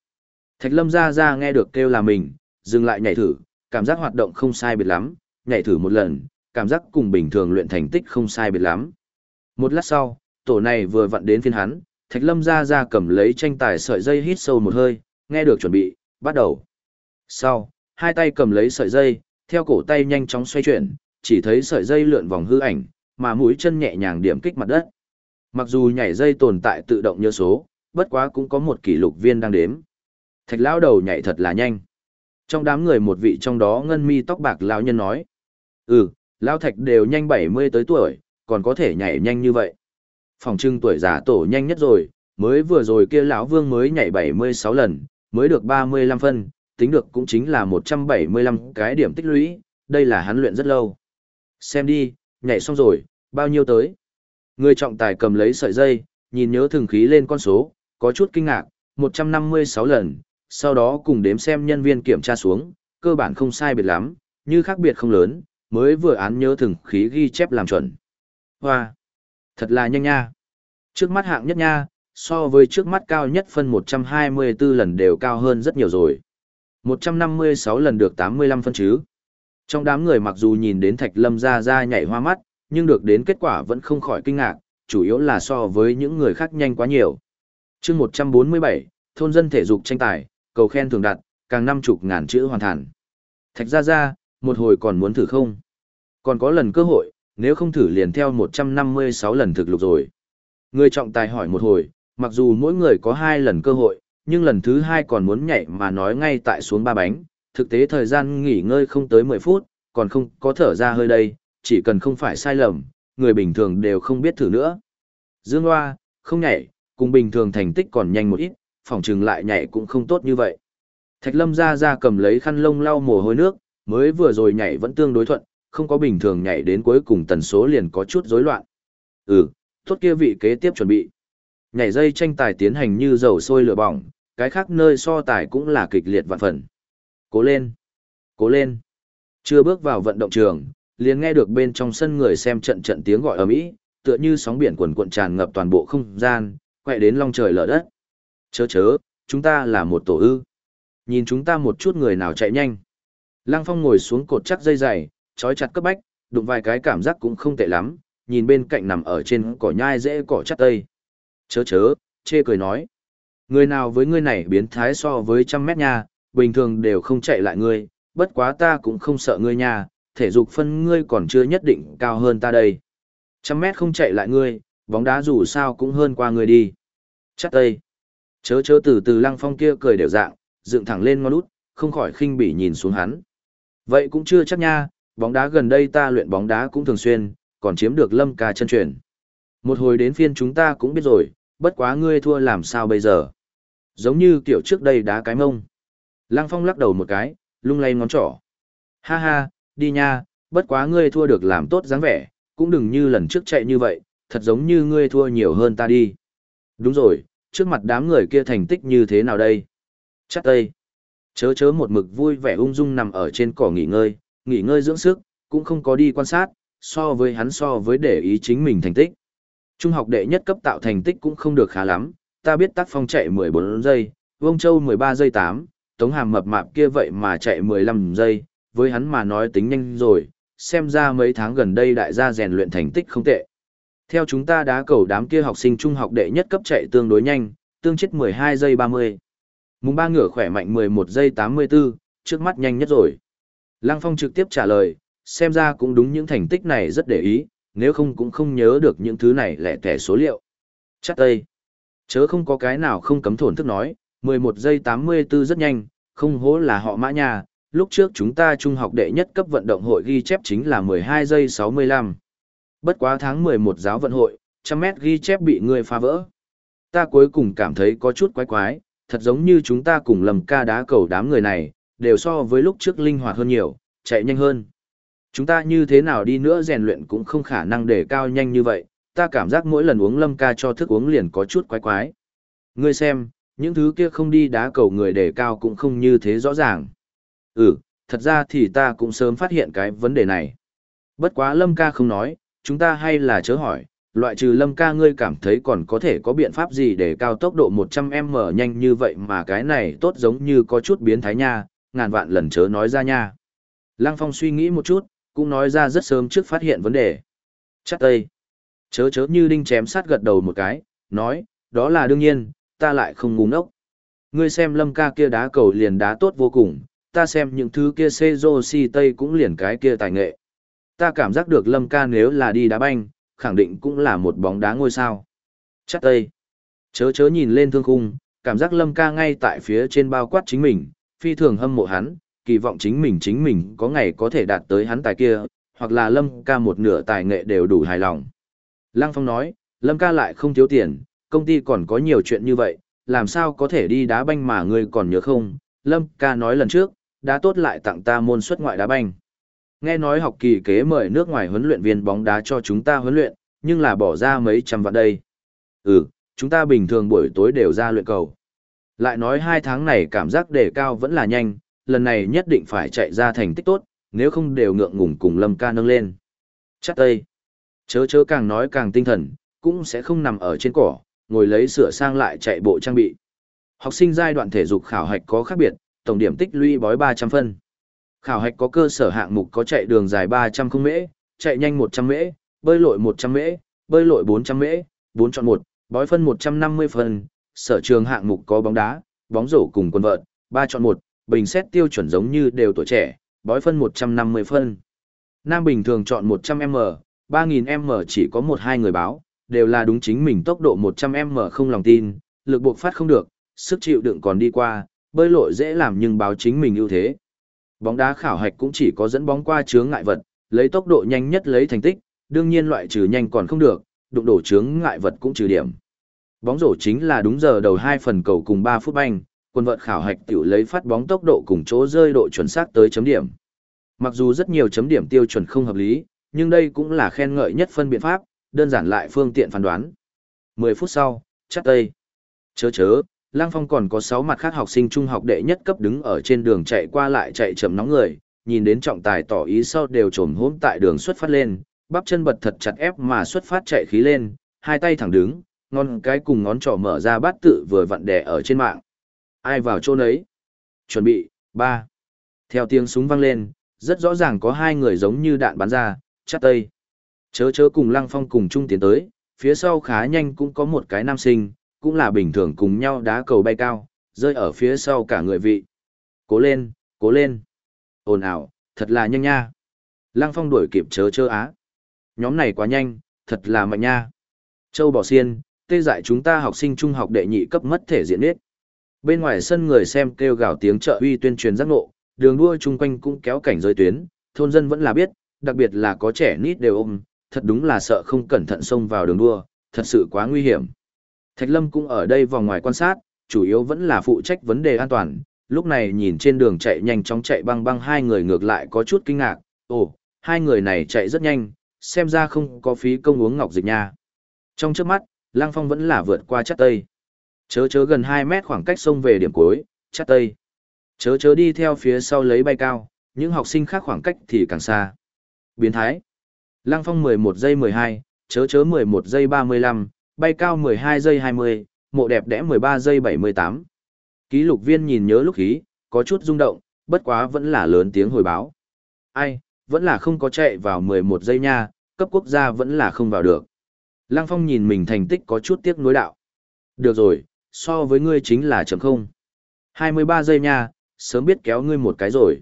Thạch lâm ra ra nghe được kêu là mình, dừng lại nhảy thử, cảm giác hoạt động không sai biệt lắm, nhảy thử một lần, cảm giác cùng bình thường luyện thành tích không sai biệt lắm. Một lát sau, tổ này vừa vặn đến phiên hắn, Thạch Lâm ra ra cầm lấy tranh tài sợi dây hít sâu một hơi, nghe được chuẩn bị, bắt đầu. Sau, hai tay cầm lấy sợi dây, theo cổ tay nhanh chóng xoay chuyển, chỉ thấy sợi dây lượn vòng hư ảnh, mà mũi chân nhẹ nhàng điểm kích mặt đất. Mặc dù nhảy dây tồn tại tự động nhớ số, bất quá cũng có một kỷ lục viên đang đếm. Thạch lão đầu nhảy thật là nhanh. Trong đám người một vị trong đó ngân mi tóc bạc lão nhân nói. Ừ, lão thạch đều nhanh 70 tới tuổi, còn có thể nhảy nhanh như vậy. Phòng trưng tuổi già tổ nhanh nhất rồi, mới vừa rồi kia lão vương mới nhảy 76 lần, mới được 35 phân, tính được cũng chính là 175 cái điểm tích lũy, đây là hắn luyện rất lâu. Xem đi, nhảy xong rồi, bao nhiêu tới? Người trọng tài cầm lấy sợi dây, nhìn nhớ thường khí lên con số, có chút kinh ngạc, 156 lần, sau đó cùng đếm xem nhân viên kiểm tra xuống, cơ bản không sai biệt lắm, như khác biệt không lớn, mới vừa án nhớ thường khí ghi chép làm chuẩn. Hoa! Thật là nhanh nha! Trước mắt hạng nhất nha, so với trước mắt cao nhất phân 124 lần đều cao hơn rất nhiều rồi. 156 lần được 85 phân chứ. Trong đám người mặc dù nhìn đến Thạch Lâm ra ra nhảy hoa mắt, nhưng được đến kết quả vẫn không khỏi kinh ngạc, chủ yếu là so với những người khác nhanh quá nhiều. chương 147, thôn dân thể dục tranh tài, cầu khen thường đặt, càng năm chục ngàn chữ hoàn thành. Thạch ra ra, một hồi còn muốn thử không? Còn có lần cơ hội, nếu không thử liền theo 156 lần thực lục rồi. Người trọng tài hỏi một hồi, mặc dù mỗi người có hai lần cơ hội, nhưng lần thứ hai còn muốn nhảy mà nói ngay tại xuống ba bánh, thực tế thời gian nghỉ ngơi không tới 10 phút, còn không có thở ra hơi đây, chỉ cần không phải sai lầm, người bình thường đều không biết thử nữa. Dương Hoa, không nhảy, cùng bình thường thành tích còn nhanh một ít, phòng trừng lại nhảy cũng không tốt như vậy. Thạch Lâm ra ra cầm lấy khăn lông lau mồ hôi nước, mới vừa rồi nhảy vẫn tương đối thuận, không có bình thường nhảy đến cuối cùng tần số liền có chút rối loạn. Ừ, tốt kia vị kế tiếp chuẩn bị. Nhảy dây tranh tài tiến hành như dầu sôi lửa bỏng, cái khác nơi so tài cũng là kịch liệt vạn phần. Cố lên! Cố lên! Chưa bước vào vận động trường, liền nghe được bên trong sân người xem trận trận tiếng gọi ầm ĩ, tựa như sóng biển cuồn cuộn tràn ngập toàn bộ không gian, quẹt đến long trời lở đất. Chớ chớ, chúng ta là một tổ ư. Nhìn chúng ta một chút người nào chạy nhanh. Lăng Phong ngồi xuống cột chắc dây dày, trói chặt cấp bách, đụng vài cái cảm giác cũng không tệ lắm, nhìn bên cạnh nằm ở trên cỏ nhai dễ cỏ chắc tây. Chớ chớ, chê cười nói. Người nào với ngươi này biến thái so với trăm mét nha, bình thường đều không chạy lại ngươi, bất quá ta cũng không sợ ngươi nha, thể dục phân ngươi còn chưa nhất định cao hơn ta đây. Trăm mét không chạy lại ngươi, bóng đá dù sao cũng hơn qua ngươi đi. Chắc tây. Chớ chớ từ từ lăng phong kia cười đều dạng, dựng thẳng lên ngon út, không khỏi khinh bỉ nhìn xuống hắn. Vậy cũng chưa chắc nha, bóng đá gần đây ta luyện bóng đá cũng thường xuyên, còn chiếm được lâm ca chân truyền. Một hồi đến phiên chúng ta cũng biết rồi, bất quá ngươi thua làm sao bây giờ. Giống như kiểu trước đây đá cái mông. Lăng phong lắc đầu một cái, lung lay ngón trỏ. Ha ha, đi nha, bất quá ngươi thua được làm tốt dáng vẻ, cũng đừng như lần trước chạy như vậy, thật giống như ngươi thua nhiều hơn ta đi. Đúng rồi, trước mặt đám người kia thành tích như thế nào đây? Chắc đây. Chớ chớ một mực vui vẻ ung dung nằm ở trên cỏ nghỉ ngơi, nghỉ ngơi dưỡng sức, cũng không có đi quan sát, so với hắn so với để ý chính mình thành tích. Trung học đệ nhất cấp tạo thành tích cũng không được khá lắm, ta biết tác phong chạy 14 giây, Vông Châu 13 giây 8, Tống Hàm mập mạp kia vậy mà chạy 15 giây, với hắn mà nói tính nhanh rồi, xem ra mấy tháng gần đây đại gia rèn luyện thành tích không tệ. Theo chúng ta đá cầu đám kia học sinh trung học đệ nhất cấp chạy tương đối nhanh, tương chết 12 giây 30. Mùng ba ngửa khỏe mạnh 11 giây 84, trước mắt nhanh nhất rồi. Lăng Phong trực tiếp trả lời, xem ra cũng đúng những thành tích này rất để ý, nếu không cũng không nhớ được những thứ này lẻ tẻ số liệu. Chắc đây. Chớ không có cái nào không cấm thổn thức nói, 11 giây 84 rất nhanh, không hố là họ mã nhà, lúc trước chúng ta trung học đệ nhất cấp vận động hội ghi chép chính là 12 giây 65. Bất quá tháng 11 giáo vận hội, trăm mét ghi chép bị người phá vỡ. Ta cuối cùng cảm thấy có chút quái quái, thật giống như chúng ta cùng lầm ca đá cầu đám người này, đều so với lúc trước linh hoạt hơn nhiều, chạy nhanh hơn. Chúng ta như thế nào đi nữa rèn luyện cũng không khả năng để cao nhanh như vậy, ta cảm giác mỗi lần uống lâm ca cho thức uống liền có chút quái quái. Ngươi xem, những thứ kia không đi đá cầu người để cao cũng không như thế rõ ràng. Ừ, thật ra thì ta cũng sớm phát hiện cái vấn đề này. Bất quá lâm ca không nói, chúng ta hay là chớ hỏi, Loại trừ lâm ca ngươi cảm thấy còn có thể có biện pháp gì để cao tốc độ 100m nhanh như vậy mà cái này tốt giống như có chút biến thái nha, ngàn vạn lần chớ nói ra nha. Lăng Phong suy nghĩ một chút, cũng nói ra rất sớm trước phát hiện vấn đề. Chắc tây. Chớ chớ như đinh chém sát gật đầu một cái, nói, đó là đương nhiên, ta lại không ngu ngốc. Ngươi xem lâm ca kia đá cầu liền đá tốt vô cùng, ta xem những thứ kia xê dô si tây cũng liền cái kia tài nghệ. Ta cảm giác được lâm ca nếu là đi đá banh, khẳng định cũng là một bóng đá ngôi sao. Chắc tây. Chớ chớ nhìn lên thương khung, cảm giác lâm ca ngay tại phía trên bao quát chính mình, phi thường hâm mộ hắn, kỳ vọng chính mình chính mình có ngày có thể đạt tới hắn tài kia, hoặc là lâm ca một nửa tài nghệ đều đủ hài lòng. Lăng Phong nói, lâm ca lại không thiếu tiền, công ty còn có nhiều chuyện như vậy, làm sao có thể đi đá banh mà ngươi còn nhớ không? Lâm ca nói lần trước, đã tốt lại tặng ta môn xuất ngoại đá banh. Nghe nói học kỳ kế mời nước ngoài huấn luyện viên bóng đá cho chúng ta huấn luyện, nhưng là bỏ ra mấy trăm vạn đây. Ừ, chúng ta bình thường buổi tối đều ra luyện cầu. Lại nói hai tháng này cảm giác đề cao vẫn là nhanh, lần này nhất định phải chạy ra thành tích tốt, nếu không đều ngượng ngùng cùng Lâm ca nâng lên. Chắc tây. Chớ chớ càng nói càng tinh thần, cũng sẽ không nằm ở trên cỏ, ngồi lấy sửa sang lại chạy bộ trang bị. Học sinh giai đoạn thể dục khảo hạch có khác biệt, tổng điểm tích lũy bói 300 phân. Khảo hạch có cơ sở hạng mục có chạy đường dài 300 không mễ, chạy nhanh 100 mễ, bơi lội 100 mễ, bơi lội 400 mễ, 4 chọn 1, bói phân 150 phân, sở trường hạng mục có bóng đá, bóng rổ cùng quần vợt, 3 chọn 1, bình xét tiêu chuẩn giống như đều tuổi trẻ, bói phân 150 phân. Nam bình thường chọn 100m, 3000m chỉ có 1-2 người báo, đều là đúng chính mình tốc độ 100m không lòng tin, lực buộc phát không được, sức chịu đựng còn đi qua, bơi lội dễ làm nhưng báo chính mình ưu thế. Bóng đá khảo hạch cũng chỉ có dẫn bóng qua chướng ngại vật, lấy tốc độ nhanh nhất lấy thành tích, đương nhiên loại trừ nhanh còn không được, đụng đổ chướng ngại vật cũng trừ điểm. Bóng rổ chính là đúng giờ đầu 2 phần cầu cùng 3 phút banh, quân vận khảo hạch tiểu lấy phát bóng tốc độ cùng chỗ rơi độ chuẩn xác tới chấm điểm. Mặc dù rất nhiều chấm điểm tiêu chuẩn không hợp lý, nhưng đây cũng là khen ngợi nhất phân biện pháp, đơn giản lại phương tiện phán đoán. 10 phút sau, chắc tây. Chớ chớ, Lang Phong còn có 6 mặt khác học sinh trung học đệ nhất cấp đứng ở trên đường chạy qua lại chạy chậm nóng người, nhìn đến trọng tài tỏ ý sau đều trồm hốm tại đường xuất phát lên, bắp chân bật thật chặt ép mà xuất phát chạy khí lên, hai tay thẳng đứng, ngón cái cùng ngón trỏ mở ra bát tự vừa vặn đè ở trên mạng. Ai vào chỗ nấy? Chuẩn bị, ba. Theo tiếng súng vang lên, rất rõ ràng có hai người giống như đạn bắn ra, chắc tây. Chớ chớ cùng Lăng Phong cùng chung tiến tới, phía sau khá nhanh cũng có một cái nam sinh, cũng là bình thường cùng nhau đá cầu bay cao, rơi ở phía sau cả người vị. Cố lên, cố lên. Ồn ào, thật là nhanh nha. Lăng Phong đuổi kịp chớ chớ á. Nhóm này quá nhanh, thật là mạnh nha. Châu Bò Xiên, tê dại chúng ta học sinh trung học đệ nhị cấp mất thể diện nết. Bên ngoài sân người xem kêu gào tiếng trợ uy tuyên truyền giác ngộ, đường đua chung quanh cũng kéo cảnh rơi tuyến, thôn dân vẫn là biết, đặc biệt là có trẻ nít đều ôm, thật đúng là sợ không cẩn thận xông vào đường đua, thật sự quá nguy hiểm. Thạch Lâm cũng ở đây vòng ngoài quan sát, chủ yếu vẫn là phụ trách vấn đề an toàn, lúc này nhìn trên đường chạy nhanh chóng chạy băng băng hai người ngược lại có chút kinh ngạc, ồ, hai người này chạy rất nhanh, xem ra không có phí công uống ngọc dịch nha. Trong trước mắt, Lăng Phong vẫn là vượt qua chắc tây. Chớ chớ gần 2 mét khoảng cách sông về điểm cuối, chắc tây. Chớ chớ đi theo phía sau lấy bay cao, những học sinh khác khoảng cách thì càng xa. Biến thái. Lăng Phong 11 giây 12, chớ chớ 11 giây 35, bay cao 12 giây 20, mộ đẹp đẽ 13 giây 78. Ký lục viên nhìn nhớ lúc khí, có chút rung động, bất quá vẫn là lớn tiếng hồi báo. Ai, vẫn là không có chạy vào 11 giây nha, cấp quốc gia vẫn là không vào được. Lăng Phong nhìn mình thành tích có chút tiếc nuối đạo. Được rồi, so với ngươi chính là chấm không. 23 giây nha, sớm biết kéo ngươi một cái rồi.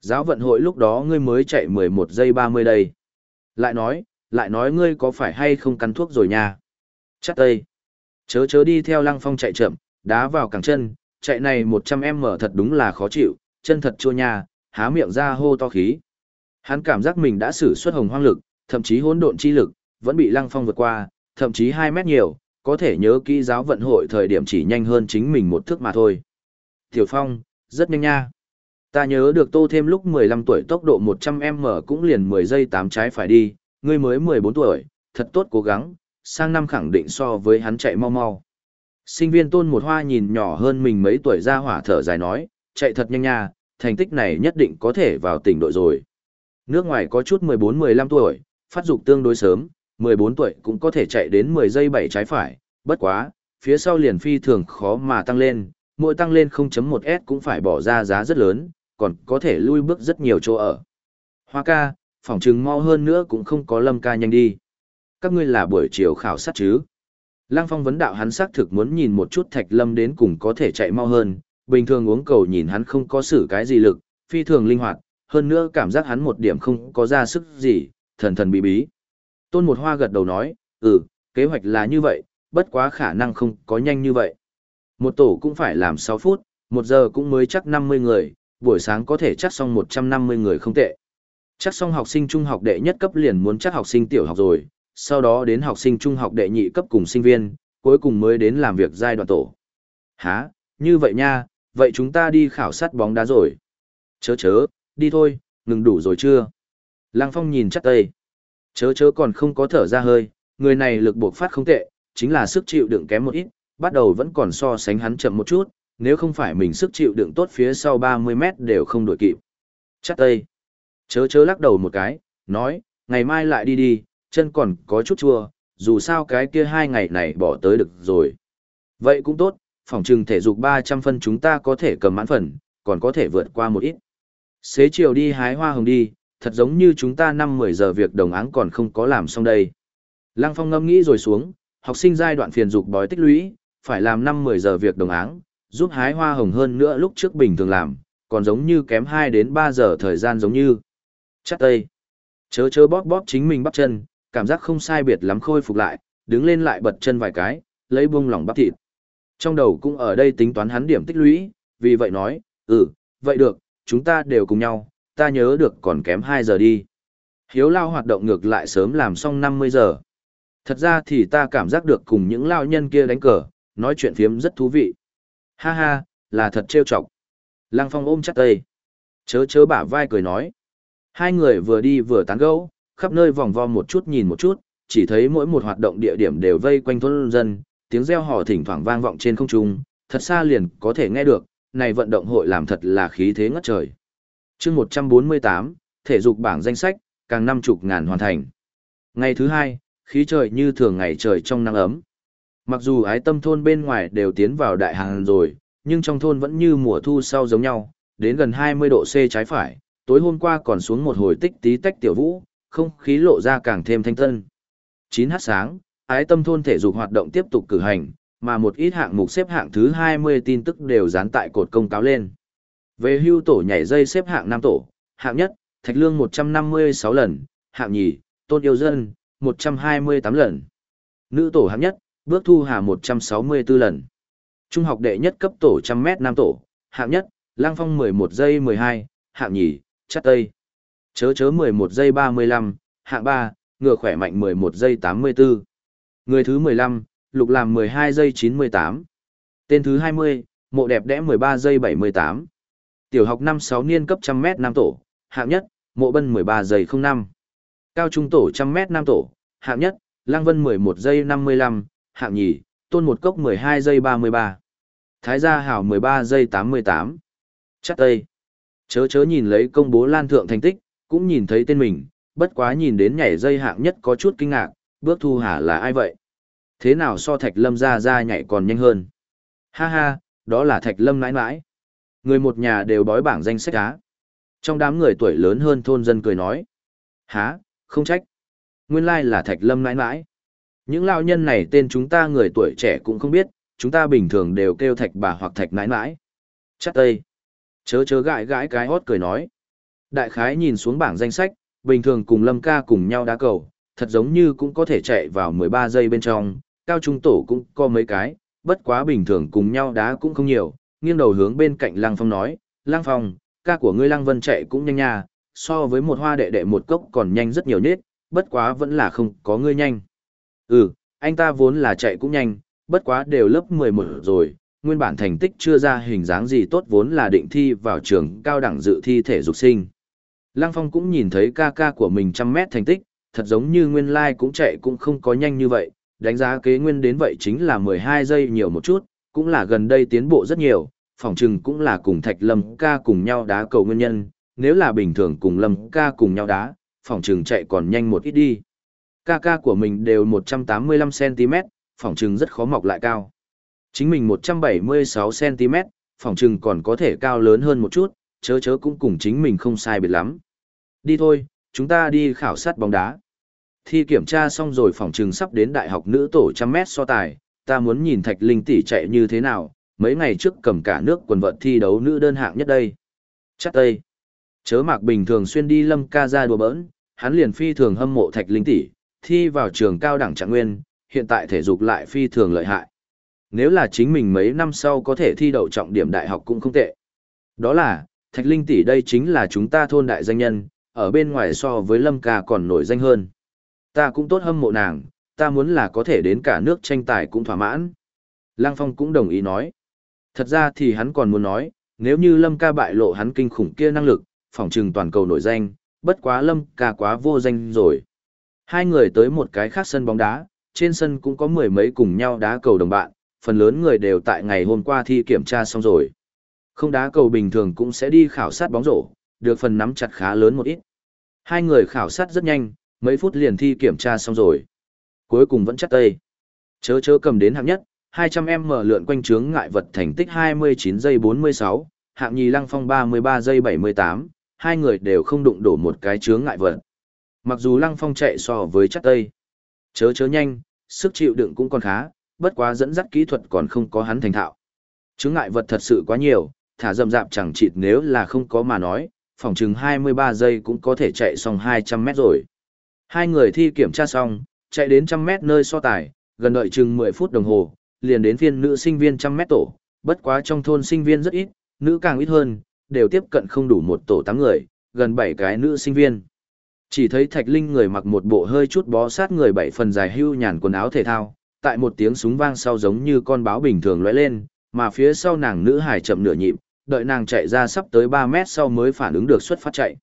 Giáo vận hội lúc đó ngươi mới chạy 11 giây 30 đây. Lại nói, lại nói ngươi có phải hay không cắn thuốc rồi nha. Chắc tây. Chớ chớ đi theo lăng phong chạy chậm, đá vào cẳng chân, chạy này 100m thật đúng là khó chịu, chân thật chua nha, há miệng ra hô to khí. Hắn cảm giác mình đã sử xuất hồng hoang lực, thậm chí hỗn độn chi lực, vẫn bị lăng phong vượt qua, thậm chí 2 mét nhiều, có thể nhớ kỹ giáo vận hội thời điểm chỉ nhanh hơn chính mình một thước mà thôi. Tiểu Phong, rất nhanh nha. Ta nhớ được tô thêm lúc 15 tuổi tốc độ 100m cũng liền 10 giây 8 trái phải đi, ngươi mới 14 tuổi, thật tốt cố gắng, sang năm khẳng định so với hắn chạy mau mau. Sinh viên tôn một hoa nhìn nhỏ hơn mình mấy tuổi ra hỏa thở dài nói, chạy thật nhanh nha, thành tích này nhất định có thể vào tỉnh đội rồi. Nước ngoài có chút 14-15 tuổi, phát dục tương đối sớm, 14 tuổi cũng có thể chạy đến 10 giây 7 trái phải, bất quá, phía sau liền phi thường khó mà tăng lên, mỗi tăng lên 0.1S cũng phải bỏ ra giá rất lớn, còn có thể lui bước rất nhiều chỗ ở. Hoa ca, phòng trừng mau hơn nữa cũng không có lâm ca nhanh đi. Các ngươi là buổi chiều khảo sát chứ? Lăng Phong vấn đạo hắn xác thực muốn nhìn một chút Thạch Lâm đến cùng có thể chạy mau hơn, bình thường uống cầu nhìn hắn không có sử cái gì lực, phi thường linh hoạt, hơn nữa cảm giác hắn một điểm không có ra sức gì, thần thần bí bí. Tôn một hoa gật đầu nói, ừ, kế hoạch là như vậy, bất quá khả năng không có nhanh như vậy. Một tổ cũng phải làm 6 phút, một giờ cũng mới chắc 50 người, buổi sáng có thể chắc xong 150 người không tệ. Chắc xong học sinh trung học đệ nhất cấp liền muốn chắc học sinh tiểu học rồi, sau đó đến học sinh trung học đệ nhị cấp cùng sinh viên, cuối cùng mới đến làm việc giai đoạn tổ. Hả, như vậy nha, vậy chúng ta đi khảo sát bóng đá rồi. Chớ chớ, đi thôi, ngừng đủ rồi chưa? Lăng Phong nhìn chắc tây. Chớ chớ còn không có thở ra hơi, người này lực buộc phát không tệ, chính là sức chịu đựng kém một ít, bắt đầu vẫn còn so sánh hắn chậm một chút, nếu không phải mình sức chịu đựng tốt phía sau 30 mét đều không đổi kịp. Chắc tây. Chớ chớ lắc đầu một cái, nói, ngày mai lại đi đi, chân còn có chút chua, dù sao cái kia hai ngày này bỏ tới được rồi. Vậy cũng tốt, phòng trừng thể dục 300 phân chúng ta có thể cầm mãn phần, còn có thể vượt qua một ít. Xế chiều đi hái hoa hồng đi, thật giống như chúng ta 5-10 giờ việc đồng áng còn không có làm xong đây. Lăng Phong ngâm nghĩ rồi xuống, học sinh giai đoạn phiền dục bói tích lũy, phải làm 5-10 giờ việc đồng áng, giúp hái hoa hồng hơn nữa lúc trước bình thường làm, còn giống như kém 2 đến 3 giờ thời gian giống như. Chắc tây. Chớ chớ bóp bóp chính mình bắp chân, cảm giác không sai biệt lắm khôi phục lại, đứng lên lại bật chân vài cái, lấy buông lỏng bắp thịt. Trong đầu cũng ở đây tính toán hắn điểm tích lũy, vì vậy nói, ừ, vậy được, chúng ta đều cùng nhau, ta nhớ được còn kém 2 giờ đi. Hiếu lao hoạt động ngược lại sớm làm xong 50 giờ. Thật ra thì ta cảm giác được cùng những lao nhân kia đánh cờ, nói chuyện phiếm rất thú vị. Ha ha, là thật trêu chọc. Lăng Phong ôm chặt tay. Chớ chớ bả vai cười nói. Hai người vừa đi vừa tán gẫu, khắp nơi vòng vo một chút nhìn một chút, chỉ thấy mỗi một hoạt động địa điểm đều vây quanh thôn dân, tiếng reo hò thỉnh thoảng vang vọng trên không trung, thật xa liền có thể nghe được, này vận động hội làm thật là khí thế ngất trời. chương 148, thể dục bảng danh sách, càng năm chục ngàn hoàn thành. Ngày thứ hai, khí trời như thường ngày trời trong nắng ấm. Mặc dù ái tâm thôn bên ngoài đều tiến vào đại hàng rồi, nhưng trong thôn vẫn như mùa thu sau giống nhau, đến gần 20 độ C trái phải, tối hôm qua còn xuống một hồi tích tí tách tiểu vũ, không khí lộ ra càng thêm thanh tân. 9h sáng, ái tâm thôn thể dục hoạt động tiếp tục cử hành, mà một ít hạng mục xếp hạng thứ 20 tin tức đều dán tại cột công cáo lên. Về hưu tổ nhảy dây xếp hạng nam tổ, hạng nhất, Thạch Lương 156 lần, hạng nhì, Tôn Yêu Dân, 128 lần. Nữ tổ hạng nhất, Bước Thu Hà 164 lần. Trung học đệ nhất cấp tổ 100m nam tổ, hạng nhất, Lang Phong 11 giây 12, hạng nhì, Chắc Tây. Chớ chớ 11 giây 35, hạng 3, ngựa khỏe mạnh 11 giây 84. Người thứ 15, lục làm 12 giây 98. Tên thứ 20, mộ đẹp đẽ 13 giây 78. Tiểu học 5-6 niên cấp 100m nam tổ, hạng nhất, mộ bân 13 giây 05. Cao trung tổ 100m nam tổ, hạng nhất, lang vân 11 giây 55, hạng nhì, tôn một cốc 12 giây 33. Thái gia hảo 13 giây 88. Chắc tây. Chớ chớ nhìn lấy công bố lan thượng thành tích, cũng nhìn thấy tên mình, bất quá nhìn đến nhảy dây hạng nhất có chút kinh ngạc, bước thu hà là ai vậy? Thế nào so thạch lâm ra ra nhảy còn nhanh hơn? Ha ha, đó là thạch lâm nãi nãi. Người một nhà đều bói bảng danh sách á. Trong đám người tuổi lớn hơn thôn dân cười nói. Há, không trách. Nguyên lai là thạch lâm nãi nãi. Những lao nhân này tên chúng ta người tuổi trẻ cũng không biết, chúng ta bình thường đều kêu thạch bà hoặc thạch nãi nãi. Chắc tây. Chớ chớ gãi gãi cái hót cười nói. Đại khái nhìn xuống bảng danh sách, bình thường cùng Lâm ca cùng nhau đá cầu, thật giống như cũng có thể chạy vào 13 giây bên trong, cao trung tổ cũng có mấy cái, bất quá bình thường cùng nhau đá cũng không nhiều, nghiêng đầu hướng bên cạnh Lăng Phong nói, Lăng Phong, ca của ngươi Lăng Vân chạy cũng nhanh nha, so với một hoa đệ đệ một cốc còn nhanh rất nhiều nết, bất quá vẫn là không có ngươi nhanh. Ừ, anh ta vốn là chạy cũng nhanh, bất quá đều lớp 11 rồi, nguyên bản thành tích chưa ra hình dáng gì tốt vốn là định thi vào trường cao đẳng dự thi thể dục sinh. Lăng Phong cũng nhìn thấy ca ca của mình trăm mét thành tích, thật giống như nguyên lai like cũng chạy cũng không có nhanh như vậy, đánh giá kế nguyên đến vậy chính là 12 giây nhiều một chút, cũng là gần đây tiến bộ rất nhiều, phòng trừng cũng là cùng Thạch Lâm ca cùng nhau đá cầu nguyên nhân, nếu là bình thường cùng Lâm ca cùng nhau đá, phòng trừng chạy còn nhanh một ít đi. Ca ca của mình đều 185cm, phòng trừng rất khó mọc lại cao. Chính mình 176cm, phòng trừng còn có thể cao lớn hơn một chút, chớ chớ cũng cùng chính mình không sai biệt lắm. Đi thôi, chúng ta đi khảo sát bóng đá. Thi kiểm tra xong rồi phòng trường sắp đến đại học nữ tổ trăm mét so tài, ta muốn nhìn Thạch Linh tỷ chạy như thế nào, mấy ngày trước cầm cả nước quần vợt thi đấu nữ đơn hạng nhất đây. Chắc tây. Chớ mạc bình thường xuyên đi lâm ca ra đùa bỡn, hắn liền phi thường hâm mộ Thạch Linh tỷ, thi vào trường cao đẳng trạng nguyên, hiện tại thể dục lại phi thường lợi hại. Nếu là chính mình mấy năm sau có thể thi đậu trọng điểm đại học cũng không tệ. Đó là, Thạch Linh tỷ đây chính là chúng ta thôn đại danh nhân, ở bên ngoài so với Lâm ca còn nổi danh hơn. Ta cũng tốt hâm mộ nàng, ta muốn là có thể đến cả nước tranh tài cũng thỏa mãn. Lăng Phong cũng đồng ý nói. Thật ra thì hắn còn muốn nói, nếu như Lâm ca bại lộ hắn kinh khủng kia năng lực, phỏng trừng toàn cầu nổi danh, bất quá Lâm ca quá vô danh rồi. Hai người tới một cái khác sân bóng đá, trên sân cũng có mười mấy cùng nhau đá cầu đồng bạn, phần lớn người đều tại ngày hôm qua thi kiểm tra xong rồi. Không đá cầu bình thường cũng sẽ đi khảo sát bóng rổ, được phần nắm chặt khá lớn một ít. Hai người khảo sát rất nhanh, mấy phút liền thi kiểm tra xong rồi. Cuối cùng vẫn chắc tay. Chớ chớ cầm đến hạng nhất, 200 m lượn quanh chướng ngại vật thành tích 29 giây 46, hạng nhì lăng phong 33 giây 78, hai người đều không đụng đổ một cái chướng ngại vật. Mặc dù lăng phong chạy so với chắc tây, chớ chớ nhanh, sức chịu đựng cũng còn khá, bất quá dẫn dắt kỹ thuật còn không có hắn thành thạo. Chướng ngại vật thật sự quá nhiều, thả dầm rạp chẳng chịt nếu là không có mà nói, phòng chừng 23 giây cũng có thể chạy xong 200 mét rồi. Hai người thi kiểm tra xong, chạy đến trăm mét nơi so tài, gần đợi chừng 10 phút đồng hồ, liền đến phiên nữ sinh viên trăm mét tổ, bất quá trong thôn sinh viên rất ít, nữ càng ít hơn, đều tiếp cận không đủ một tổ 8 người, gần 7 cái nữ sinh viên. Chỉ thấy Thạch Linh người mặc một bộ hơi chút bó sát người bảy phần dài hưu nhàn quần áo thể thao, tại một tiếng súng vang sau giống như con báo bình thường lóe lên, mà phía sau nàng nữ hải chậm nửa nhịp, đợi nàng chạy ra sắp tới 3 mét sau mới phản ứng được xuất phát chạy.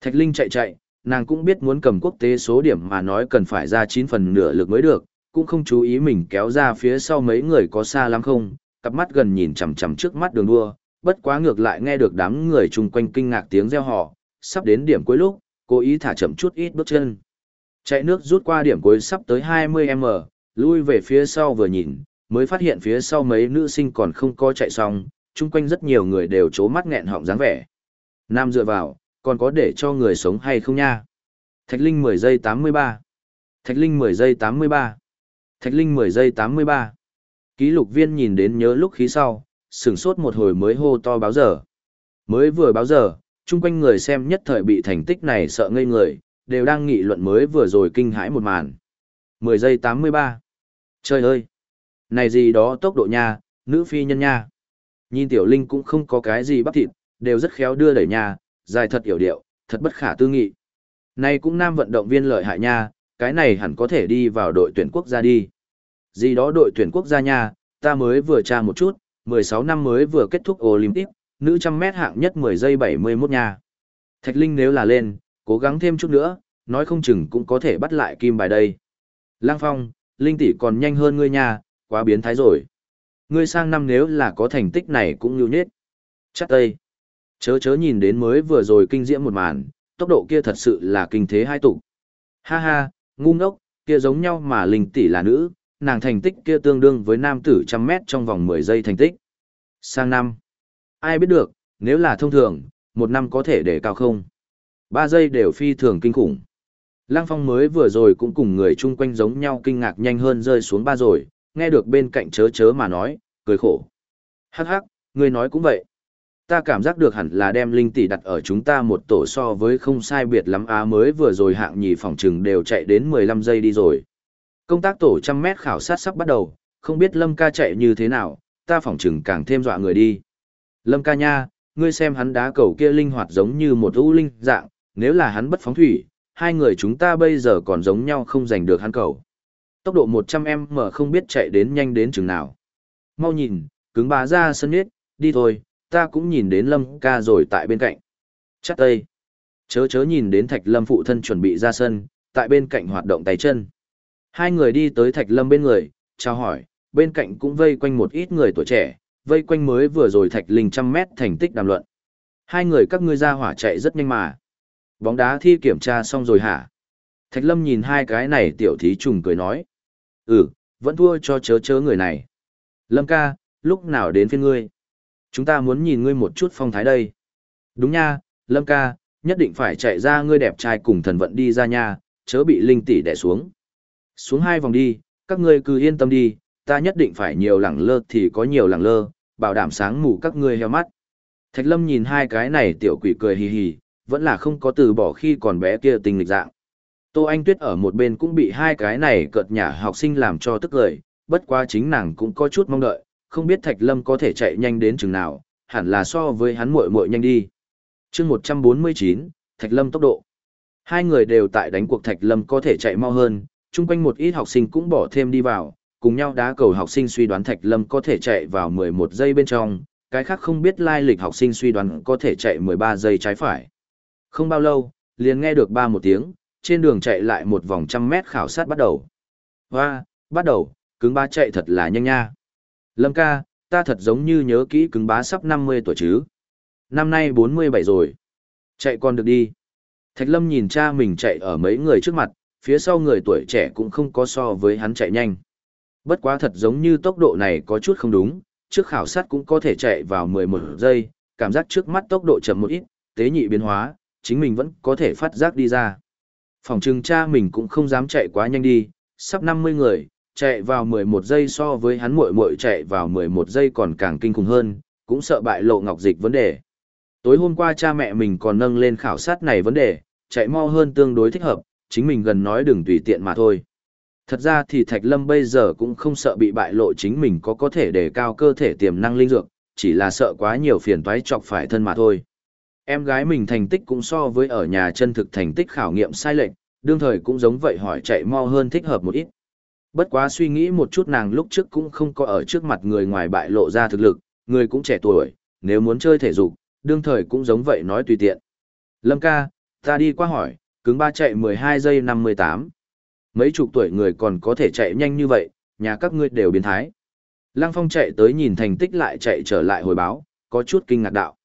Thạch Linh chạy chạy, nàng cũng biết muốn cầm quốc tế số điểm mà nói cần phải ra 9 phần nửa lực mới được, cũng không chú ý mình kéo ra phía sau mấy người có xa lắm không, cặp mắt gần nhìn chằm chằm trước mắt đường đua, bất quá ngược lại nghe được đám người chung quanh kinh ngạc tiếng reo hò, sắp đến điểm cuối lúc, cố ý thả chậm chút ít bước chân. Chạy nước rút qua điểm cuối sắp tới 20m, lui về phía sau vừa nhìn, mới phát hiện phía sau mấy nữ sinh còn không có chạy xong, chung quanh rất nhiều người đều trố mắt nghẹn họng dáng vẻ. Nam dựa vào, còn có để cho người sống hay không nha? Thạch Linh 10 giây 83. Thạch Linh 10 giây 83. Thạch Linh 10 giây 83. Ký lục viên nhìn đến nhớ lúc khí sau, sửng sốt một hồi mới hô to báo giờ. Mới vừa báo giờ, chung quanh người xem nhất thời bị thành tích này sợ ngây người, đều đang nghị luận mới vừa rồi kinh hãi một màn. 10 giây 83. Trời ơi! Này gì đó tốc độ nha, nữ phi nhân nha. Nhìn tiểu linh cũng không có cái gì bắp thịt, đều rất khéo đưa đẩy nha, dài thật hiểu điệu, thật bất khả tư nghị. nay cũng nam vận động viên lợi hại nha, cái này hẳn có thể đi vào đội tuyển quốc gia đi. Gì đó đội tuyển quốc gia nha, ta mới vừa tra một chút, 16 năm mới vừa kết thúc Olympic, nữ trăm mét hạng nhất 10 giây 71 nha. Thạch Linh nếu là lên, cố gắng thêm chút nữa, nói không chừng cũng có thể bắt lại kim bài đây. Lang Phong, Linh tỷ còn nhanh hơn ngươi nha, quá biến thái rồi. Ngươi sang năm nếu là có thành tích này cũng nhu nhết. Chắc tây. Chớ chớ nhìn đến mới vừa rồi kinh diễm một màn, tốc độ kia thật sự là kinh thế hai tụ. Ha ha, ngu ngốc, kia giống nhau mà Linh tỷ là nữ, nàng thành tích kia tương đương với nam tử trăm mét trong vòng 10 giây thành tích. Sang năm. Ai biết được, nếu là thông thường, một năm có thể để cao không? Ba giây đều phi thường kinh khủng. Lăng Phong mới vừa rồi cũng cùng người chung quanh giống nhau kinh ngạc nhanh hơn rơi xuống ba rồi, nghe được bên cạnh chớ chớ mà nói, cười khổ. Hắc hắc, ngươi nói cũng vậy. Ta cảm giác được hẳn là đem linh tỷ đặt ở chúng ta một tổ so với không sai biệt lắm á mới vừa rồi hạng nhì phòng trừng đều chạy đến 15 giây đi rồi. Công tác tổ trăm mét khảo sát sắp bắt đầu, không biết Lâm ca chạy như thế nào, ta phòng trừng càng thêm dọa người đi. Lâm ca nha, ngươi xem hắn đá cầu kia linh hoạt giống như một ưu linh dạng, nếu là hắn bất phóng thủy, hai người chúng ta bây giờ còn giống nhau không giành được hắn cầu. Tốc độ 100m không biết chạy đến nhanh đến chừng nào. Mau nhìn, cứng bá ra sân nết, đi thôi, ta cũng nhìn đến Lâm ca rồi tại bên cạnh. Chắc tây. Chớ chớ nhìn đến Thạch Lâm phụ thân chuẩn bị ra sân, tại bên cạnh hoạt động tay chân. Hai người đi tới Thạch Lâm bên người, chào hỏi, bên cạnh cũng vây quanh một ít người tuổi trẻ, vây quanh mới vừa rồi Thạch Linh trăm mét thành tích đàm luận. Hai người các ngươi ra hỏa chạy rất nhanh mà. Bóng đá thi kiểm tra xong rồi hả? Thạch Lâm nhìn hai cái này tiểu thí trùng cười nói. Ừ, vẫn thua cho chớ chớ người này. Lâm ca, lúc nào đến phiên ngươi? Chúng ta muốn nhìn ngươi một chút phong thái đây. Đúng nha, Lâm ca, nhất định phải chạy ra ngươi đẹp trai cùng thần vận đi ra nha, chớ bị linh tỷ đè xuống. Xuống hai vòng đi, các ngươi cứ yên tâm đi, ta nhất định phải nhiều lẳng lơ thì có nhiều lẳng lơ, bảo đảm sáng mù các ngươi heo mắt. Thạch Lâm nhìn hai cái này tiểu quỷ cười hì hì, vẫn là không có từ bỏ khi còn bé kia tình lịch dạng. Tô Anh Tuyết ở một bên cũng bị hai cái này cợt nhả học sinh làm cho tức cười, bất quá chính nàng cũng có chút mong đợi, không biết Thạch Lâm có thể chạy nhanh đến chừng nào, hẳn là so với hắn muội muội nhanh đi. Chương 149, Thạch Lâm tốc độ. Hai người đều tại đánh cuộc Thạch Lâm có thể chạy mau hơn, chung quanh một ít học sinh cũng bỏ thêm đi vào, cùng nhau đá cầu học sinh suy đoán Thạch Lâm có thể chạy vào 11 giây bên trong, cái khác không biết lai lịch học sinh suy đoán có thể chạy 13 giây trái phải. Không bao lâu, liền nghe được ba một tiếng, trên đường chạy lại một vòng trăm mét khảo sát bắt đầu. Hoa, bắt đầu, cứng bá chạy thật là nhanh nha. Lâm ca, ta thật giống như nhớ kỹ cứng bá sắp 50 tuổi chứ. Năm nay 47 rồi. Chạy còn được đi. Thạch Lâm nhìn cha mình chạy ở mấy người trước mặt, phía sau người tuổi trẻ cũng không có so với hắn chạy nhanh. Bất quá thật giống như tốc độ này có chút không đúng, trước khảo sát cũng có thể chạy vào 11 giây, cảm giác trước mắt tốc độ chậm một ít, tế nhị biến hóa, chính mình vẫn có thể phát giác đi ra. Phòng trừng cha mình cũng không dám chạy quá nhanh đi, sắp 50 người, chạy vào 11 giây so với hắn muội muội chạy vào 11 giây còn càng kinh khủng hơn, cũng sợ bại lộ ngọc dịch vấn đề. Tối hôm qua cha mẹ mình còn nâng lên khảo sát này vấn đề, chạy mau hơn tương đối thích hợp, chính mình gần nói đừng tùy tiện mà thôi. Thật ra thì Thạch Lâm bây giờ cũng không sợ bị bại lộ chính mình có có thể đề cao cơ thể tiềm năng linh dược, chỉ là sợ quá nhiều phiền toái chọc phải thân mà thôi. Em gái mình thành tích cũng so với ở nhà chân thực thành tích khảo nghiệm sai lệch, đương thời cũng giống vậy hỏi chạy mau hơn thích hợp một ít. Bất quá suy nghĩ một chút nàng lúc trước cũng không có ở trước mặt người ngoài bại lộ ra thực lực, người cũng trẻ tuổi, nếu muốn chơi thể dục, đương thời cũng giống vậy nói tùy tiện. Lâm ca, ta đi qua hỏi, cứng ba chạy 12 giây 58. Mấy chục tuổi người còn có thể chạy nhanh như vậy, nhà các ngươi đều biến thái. Lăng Phong chạy tới nhìn thành tích lại chạy trở lại hồi báo, có chút kinh ngạc đạo.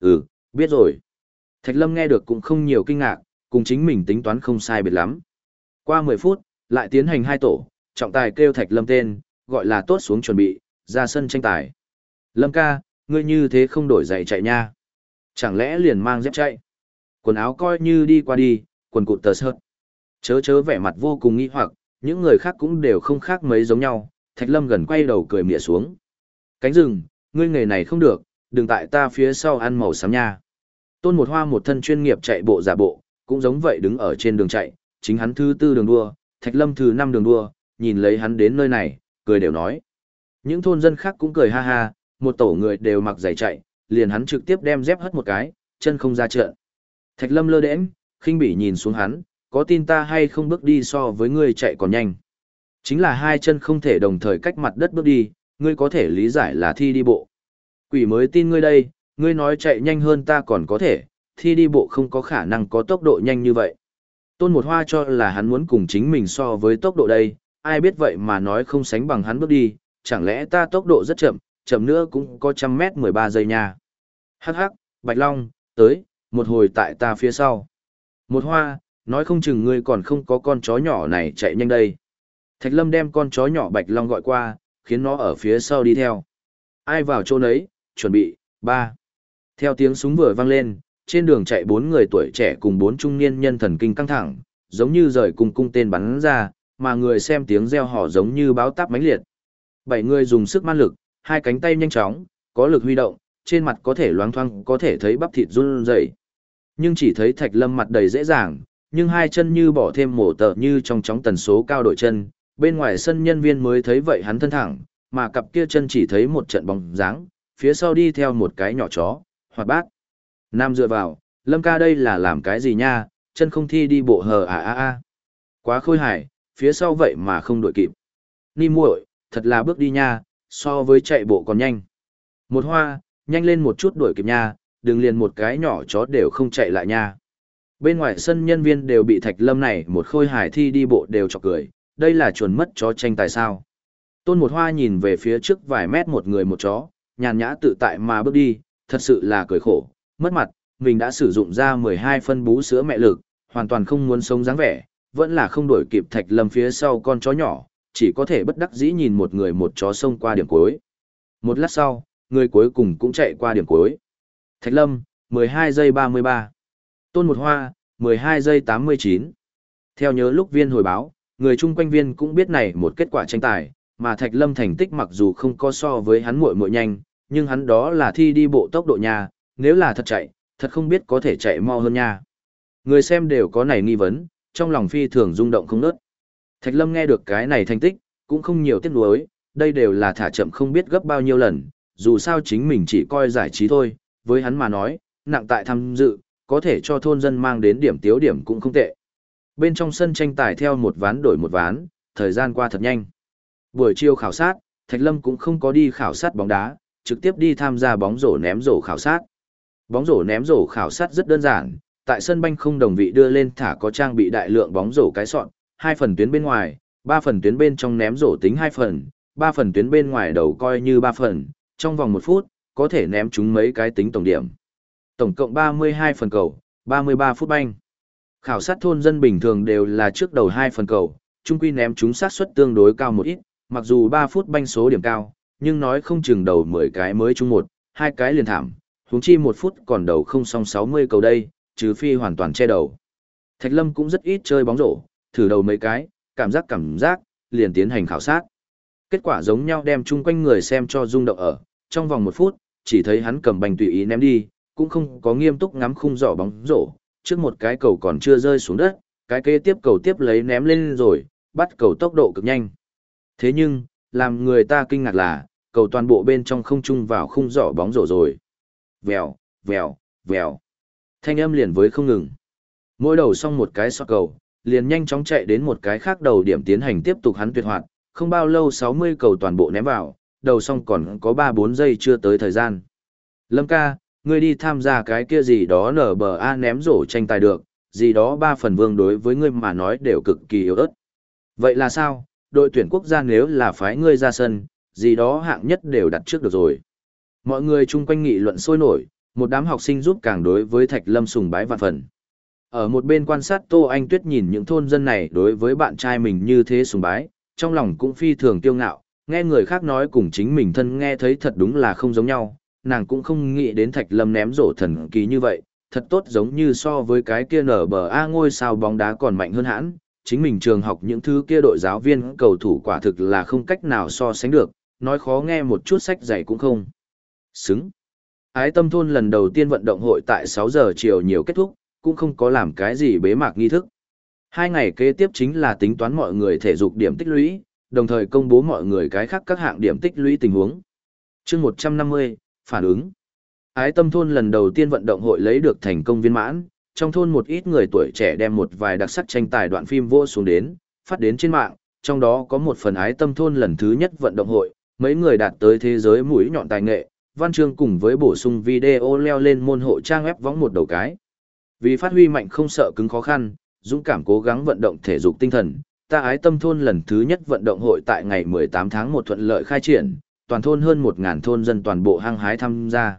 Ừ, biết rồi. Thạch Lâm nghe được cũng không nhiều kinh ngạc, cùng chính mình tính toán không sai biệt lắm. Qua 10 phút, lại tiến hành hai tổ, trọng tài kêu Thạch Lâm tên, gọi là tốt xuống chuẩn bị, ra sân tranh tài. Lâm ca, ngươi như thế không đổi giày chạy nha. Chẳng lẽ liền mang dép chạy? Quần áo coi như đi qua đi, quần cụt tờ sợt. Chớ chớ vẻ mặt vô cùng nghi hoặc, những người khác cũng đều không khác mấy giống nhau, Thạch Lâm gần quay đầu cười mỉa xuống. Cánh rừng, ngươi nghề này không được, đừng tại ta phía sau ăn màu xám nha. Tôn một hoa một thân chuyên nghiệp chạy bộ giả bộ, cũng giống vậy đứng ở trên đường chạy, chính hắn thứ tư đường đua, Thạch Lâm thứ năm đường đua, nhìn lấy hắn đến nơi này, cười đều nói. Những thôn dân khác cũng cười ha ha, một tổ người đều mặc giày chạy, liền hắn trực tiếp đem dép hất một cái, chân không ra trận. Thạch Lâm lơ đễnh, khinh bỉ nhìn xuống hắn, có tin ta hay không bước đi so với ngươi chạy còn nhanh. Chính là hai chân không thể đồng thời cách mặt đất bước đi, ngươi có thể lý giải là thi đi bộ. Quỷ mới tin ngươi đây, ngươi nói chạy nhanh hơn ta còn có thể, thi đi bộ không có khả năng có tốc độ nhanh như vậy. Tôn một hoa cho là hắn muốn cùng chính mình so với tốc độ đây, ai biết vậy mà nói không sánh bằng hắn bước đi, chẳng lẽ ta tốc độ rất chậm, chậm nữa cũng có trăm mét 13 giây nha. Hắc hắc, Bạch Long, tới, một hồi tại ta phía sau. Một hoa, nói không chừng ngươi còn không có con chó nhỏ này chạy nhanh đây. Thạch Lâm đem con chó nhỏ Bạch Long gọi qua, khiến nó ở phía sau đi theo. Ai vào chỗ nấy, chuẩn bị, ba. Theo tiếng súng vừa vang lên, trên đường chạy bốn người tuổi trẻ cùng bốn trung niên nhân thần kinh căng thẳng, giống như rời cùng cung tên bắn ra, mà người xem tiếng reo hò giống như báo táp mãnh liệt. Bảy người dùng sức man lực, hai cánh tay nhanh chóng, có lực huy động, trên mặt có thể loáng thoáng có thể thấy bắp thịt run rẩy. Nhưng chỉ thấy Thạch Lâm mặt đầy dễ dàng, nhưng hai chân như bỏ thêm mổ tờ như trong chóng tần số cao đổi chân, bên ngoài sân nhân viên mới thấy vậy hắn thân thẳng, mà cặp kia chân chỉ thấy một trận bóng dáng, phía sau đi theo một cái nhỏ chó, hoạt bát. Nam dựa vào, Lâm ca đây là làm cái gì nha, chân không thi đi bộ hờ à à à. Quá khôi hài, phía sau vậy mà không đội kịp. Ni muội, thật là bước đi nha, so với chạy bộ còn nhanh. Một hoa, nhanh lên một chút đuổi kịp nha, đừng liền một cái nhỏ chó đều không chạy lại nha. Bên ngoài sân nhân viên đều bị thạch lâm này một khôi hài thi đi bộ đều chọc cười, đây là chuẩn mất chó tranh tài sao. Tôn một hoa nhìn về phía trước vài mét một người một chó, nhàn nhã tự tại mà bước đi, thật sự là cười khổ, mất mặt, mình đã sử dụng ra 12 phân bú sữa mẹ lực, hoàn toàn không muốn sống dáng vẻ, vẫn là không đuổi kịp Thạch Lâm phía sau con chó nhỏ, chỉ có thể bất đắc dĩ nhìn một người một chó xông qua điểm cuối. Một lát sau, người cuối cùng cũng chạy qua điểm cuối. Thạch Lâm, 12 giây 33. Tôn Một Hoa, 12 giây 89. Theo nhớ lúc viên hồi báo, người chung quanh viên cũng biết này một kết quả tranh tài, mà Thạch Lâm thành tích mặc dù không có so với hắn muội muội nhanh, nhưng hắn đó là thi đi bộ tốc độ nhà, nếu là thật chạy, thật không biết có thể chạy mau hơn nha. Người xem đều có này nghi vấn, trong lòng phi thường rung động không nớt. Thạch Lâm nghe được cái này thành tích, cũng không nhiều tiếc nuối, đây đều là thả chậm không biết gấp bao nhiêu lần, dù sao chính mình chỉ coi giải trí thôi, với hắn mà nói, nặng tại tham dự, có thể cho thôn dân mang đến điểm tiếu điểm cũng không tệ. Bên trong sân tranh tài theo một ván đổi một ván, thời gian qua thật nhanh. Buổi chiều khảo sát, Thạch Lâm cũng không có đi khảo sát bóng đá, trực tiếp đi tham gia bóng rổ ném rổ khảo sát. Bóng rổ ném rổ khảo sát rất đơn giản, tại sân banh không đồng vị đưa lên thả có trang bị đại lượng bóng rổ cái sọn, hai phần tuyến bên ngoài, ba phần tuyến bên trong ném rổ tính hai phần, ba phần tuyến bên ngoài đầu coi như ba phần, trong vòng một phút, có thể ném chúng mấy cái tính tổng điểm. Tổng cộng 32 phần cầu, 33 phút banh. Khảo sát thôn dân bình thường đều là trước đầu hai phần cầu, chung quy ném chúng sát suất tương đối cao một ít, mặc dù 3 phút banh số điểm cao, nhưng nói không chừng đầu 10 cái mới chung một, hai cái liền thảm, huống chi một phút còn đầu không xong 60 cầu đây, trừ phi hoàn toàn che đầu. Thạch Lâm cũng rất ít chơi bóng rổ, thử đầu mấy cái, cảm giác cảm giác, liền tiến hành khảo sát. Kết quả giống nhau đem chung quanh người xem cho rung động ở, trong vòng một phút, chỉ thấy hắn cầm bành tùy ý ném đi, cũng không có nghiêm túc ngắm khung giỏ bóng rổ, trước một cái cầu còn chưa rơi xuống đất, cái kế tiếp cầu tiếp lấy ném lên rồi, bắt cầu tốc độ cực nhanh. Thế nhưng, làm người ta kinh ngạc là, cầu toàn bộ bên trong không trung vào khung giỏ bóng rổ rồi. Vèo, vèo, vèo. Thanh âm liền với không ngừng. Mỗi đầu xong một cái sọt cầu, liền nhanh chóng chạy đến một cái khác đầu điểm tiến hành tiếp tục hắn tuyệt hoạt, không bao lâu 60 cầu toàn bộ ném vào, đầu xong còn có 3-4 giây chưa tới thời gian. Lâm ca, ngươi đi tham gia cái kia gì đó nở bờ A ném rổ tranh tài được, gì đó ba phần vương đối với ngươi mà nói đều cực kỳ yếu ớt. Vậy là sao, đội tuyển quốc gia nếu là phái ngươi ra sân, gì đó hạng nhất đều đặt trước được rồi. Mọi người chung quanh nghị luận sôi nổi, một đám học sinh giúp càng đối với Thạch Lâm sùng bái vạn phần. Ở một bên quan sát Tô Anh Tuyết nhìn những thôn dân này đối với bạn trai mình như thế sùng bái, trong lòng cũng phi thường tiêu ngạo, nghe người khác nói cùng chính mình thân nghe thấy thật đúng là không giống nhau, nàng cũng không nghĩ đến Thạch Lâm ném rổ thần kỳ như vậy, thật tốt giống như so với cái kia nở bờ A ngôi sao bóng đá còn mạnh hơn hãn, chính mình trường học những thứ kia đội giáo viên cầu thủ quả thực là không cách nào so sánh được, nói khó nghe một chút sách dày cũng không. Xứng. Ái tâm thôn lần đầu tiên vận động hội tại 6 giờ chiều nhiều kết thúc, cũng không có làm cái gì bế mạc nghi thức. Hai ngày kế tiếp chính là tính toán mọi người thể dục điểm tích lũy, đồng thời công bố mọi người cái khác các hạng điểm tích lũy tình huống. chương 150, phản ứng. Ái tâm thôn lần đầu tiên vận động hội lấy được thành công viên mãn, trong thôn một ít người tuổi trẻ đem một vài đặc sắc tranh tài đoạn phim vô xuống đến, phát đến trên mạng, trong đó có một phần ái tâm thôn lần thứ nhất vận động hội, mấy người đạt tới thế giới mũi nhọn tài nghệ, văn chương cùng với bổ sung video leo lên môn hộ trang web võng một đầu cái. Vì phát huy mạnh không sợ cứng khó khăn, dũng cảm cố gắng vận động thể dục tinh thần, ta ái tâm thôn lần thứ nhất vận động hội tại ngày 18 tháng 1 thuận lợi khai triển, toàn thôn hơn 1.000 thôn dân toàn bộ hăng hái tham gia.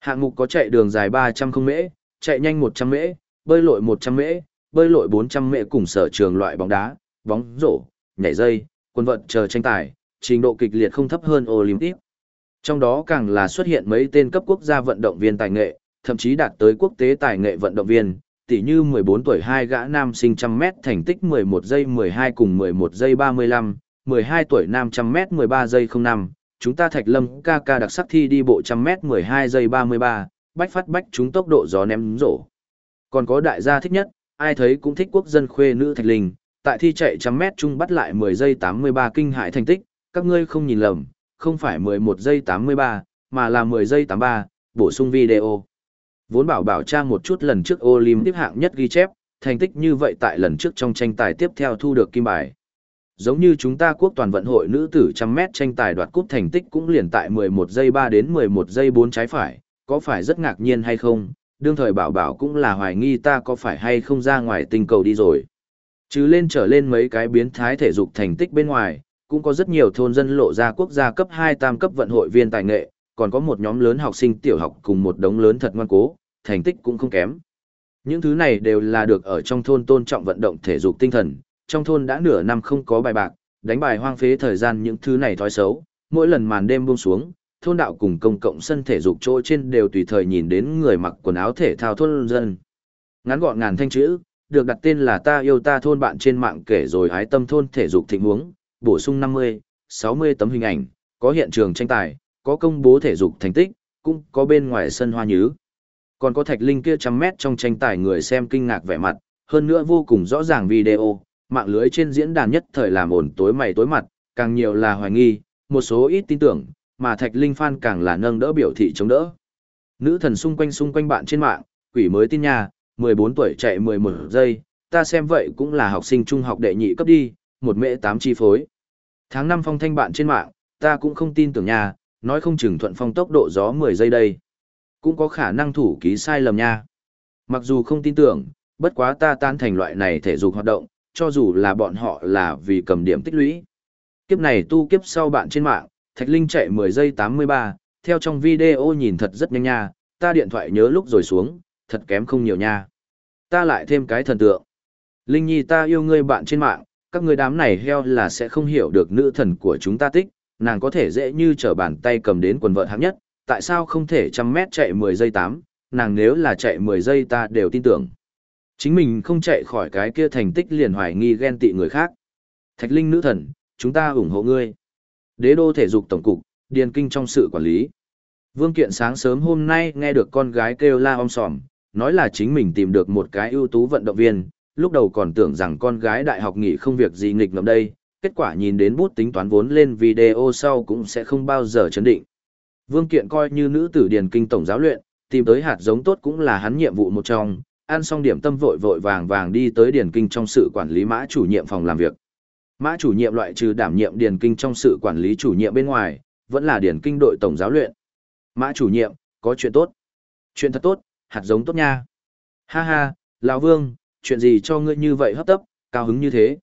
Hạng mục có chạy đường dài 300 không mễ, chạy nhanh 100 mễ, bơi lội 100 mễ, bơi lội 400 mễ cùng sở trường loại bóng đá, bóng rổ, nhảy dây, quân vận chờ tranh tài, trình độ kịch liệt không thấp hơn Olympic. Trong đó càng là xuất hiện mấy tên cấp quốc gia vận động viên tài nghệ, thậm chí đạt tới quốc tế tài nghệ vận động viên, tỉ như 14 tuổi hai gã nam sinh trăm mét thành tích 11 giây 12 cùng 11 giây 35, 12 tuổi nam trăm mét 13 giây 05, chúng ta thạch lâm ca ca đặc sắc thi đi bộ trăm mét 12 giây 33, bách phát bách chúng tốc độ gió ném rổ. Còn có đại gia thích nhất, ai thấy cũng thích quốc dân khuê nữ thạch linh, tại thi chạy trăm mét chung bắt lại 10 giây 83 kinh hại thành tích, các ngươi không nhìn lầm, không phải 11 giây 83, mà là 10 giây 83, bổ sung video. Vốn bảo bảo trang một chút lần trước Olympic hạng nhất ghi chép, thành tích như vậy tại lần trước trong tranh tài tiếp theo thu được kim bài. Giống như chúng ta quốc toàn vận hội nữ tử trăm mét tranh tài đoạt cúp thành tích cũng liền tại 11 giây 3 đến 11 giây 4 trái phải, có phải rất ngạc nhiên hay không? Đương thời bảo bảo cũng là hoài nghi ta có phải hay không ra ngoài tình cầu đi rồi. Chứ lên trở lên mấy cái biến thái thể dục thành tích bên ngoài, cũng có rất nhiều thôn dân lộ ra quốc gia cấp 2 tam cấp vận hội viên tài nghệ, còn có một nhóm lớn học sinh tiểu học cùng một đống lớn thật ngoan cố, thành tích cũng không kém. Những thứ này đều là được ở trong thôn tôn trọng vận động thể dục tinh thần, trong thôn đã nửa năm không có bài bạc, đánh bài hoang phế thời gian những thứ này thói xấu, mỗi lần màn đêm buông xuống, thôn đạo cùng công cộng sân thể dục chỗ trên đều tùy thời nhìn đến người mặc quần áo thể thao thôn dân. Ngắn gọn ngàn thanh chữ, được đặt tên là ta yêu ta thôn bạn trên mạng kể rồi hái tâm thôn thể dục thịnh huống, bổ sung 50, 60 tấm hình ảnh, có hiện trường tranh tài, có công bố thể dục thành tích, cũng có bên ngoài sân hoa nhứ. Còn có thạch linh kia trăm mét trong tranh tài người xem kinh ngạc vẻ mặt, hơn nữa vô cùng rõ ràng video, mạng lưới trên diễn đàn nhất thời làm ổn tối mày tối mặt, càng nhiều là hoài nghi, một số ít tin tưởng, mà thạch linh fan càng là nâng đỡ biểu thị chống đỡ. Nữ thần xung quanh xung quanh bạn trên mạng, quỷ mới tin nhà, 14 tuổi chạy 11 giây, ta xem vậy cũng là học sinh trung học đệ nhị cấp đi, một mẹ tám chi phối. Tháng 5 phong thanh bạn trên mạng, ta cũng không tin tưởng nha, nói không chừng thuận phong tốc độ gió 10 giây đây. Cũng có khả năng thủ ký sai lầm nha. Mặc dù không tin tưởng, bất quá ta tan thành loại này thể dục hoạt động, cho dù là bọn họ là vì cầm điểm tích lũy. Kiếp này tu kiếp sau bạn trên mạng, Thạch Linh chạy 10 giây 83, theo trong video nhìn thật rất nhanh nha, ta điện thoại nhớ lúc rồi xuống, thật kém không nhiều nha. Ta lại thêm cái thần tượng. Linh Nhi ta yêu ngươi bạn trên mạng, các người đám này heo là sẽ không hiểu được nữ thần của chúng ta tích, nàng có thể dễ như trở bàn tay cầm đến quần vợt hạng nhất, tại sao không thể trăm mét chạy 10 giây 8, nàng nếu là chạy 10 giây ta đều tin tưởng. Chính mình không chạy khỏi cái kia thành tích liền hoài nghi ghen tị người khác. Thạch Linh nữ thần, chúng ta ủng hộ ngươi. Đế đô thể dục tổng cục, điền kinh trong sự quản lý. Vương Kiện sáng sớm hôm nay nghe được con gái kêu la om sòm, nói là chính mình tìm được một cái ưu tú vận động viên, lúc đầu còn tưởng rằng con gái đại học nghỉ không việc gì nghịch ngợm đây, kết quả nhìn đến bút tính toán vốn lên video sau cũng sẽ không bao giờ chấn định. Vương Kiện coi như nữ tử điền kinh tổng giáo luyện, tìm tới hạt giống tốt cũng là hắn nhiệm vụ một trong, ăn xong điểm tâm vội vội vàng vàng đi tới điền kinh trong sự quản lý mã chủ nhiệm phòng làm việc. Mã chủ nhiệm loại trừ đảm nhiệm điền kinh trong sự quản lý chủ nhiệm bên ngoài, vẫn là điền kinh đội tổng giáo luyện. Mã chủ nhiệm, có chuyện tốt. Chuyện thật tốt, hạt giống tốt nha. Ha ha, lão Vương, chuyện gì cho ngươi như vậy hấp tấp, cao hứng như thế.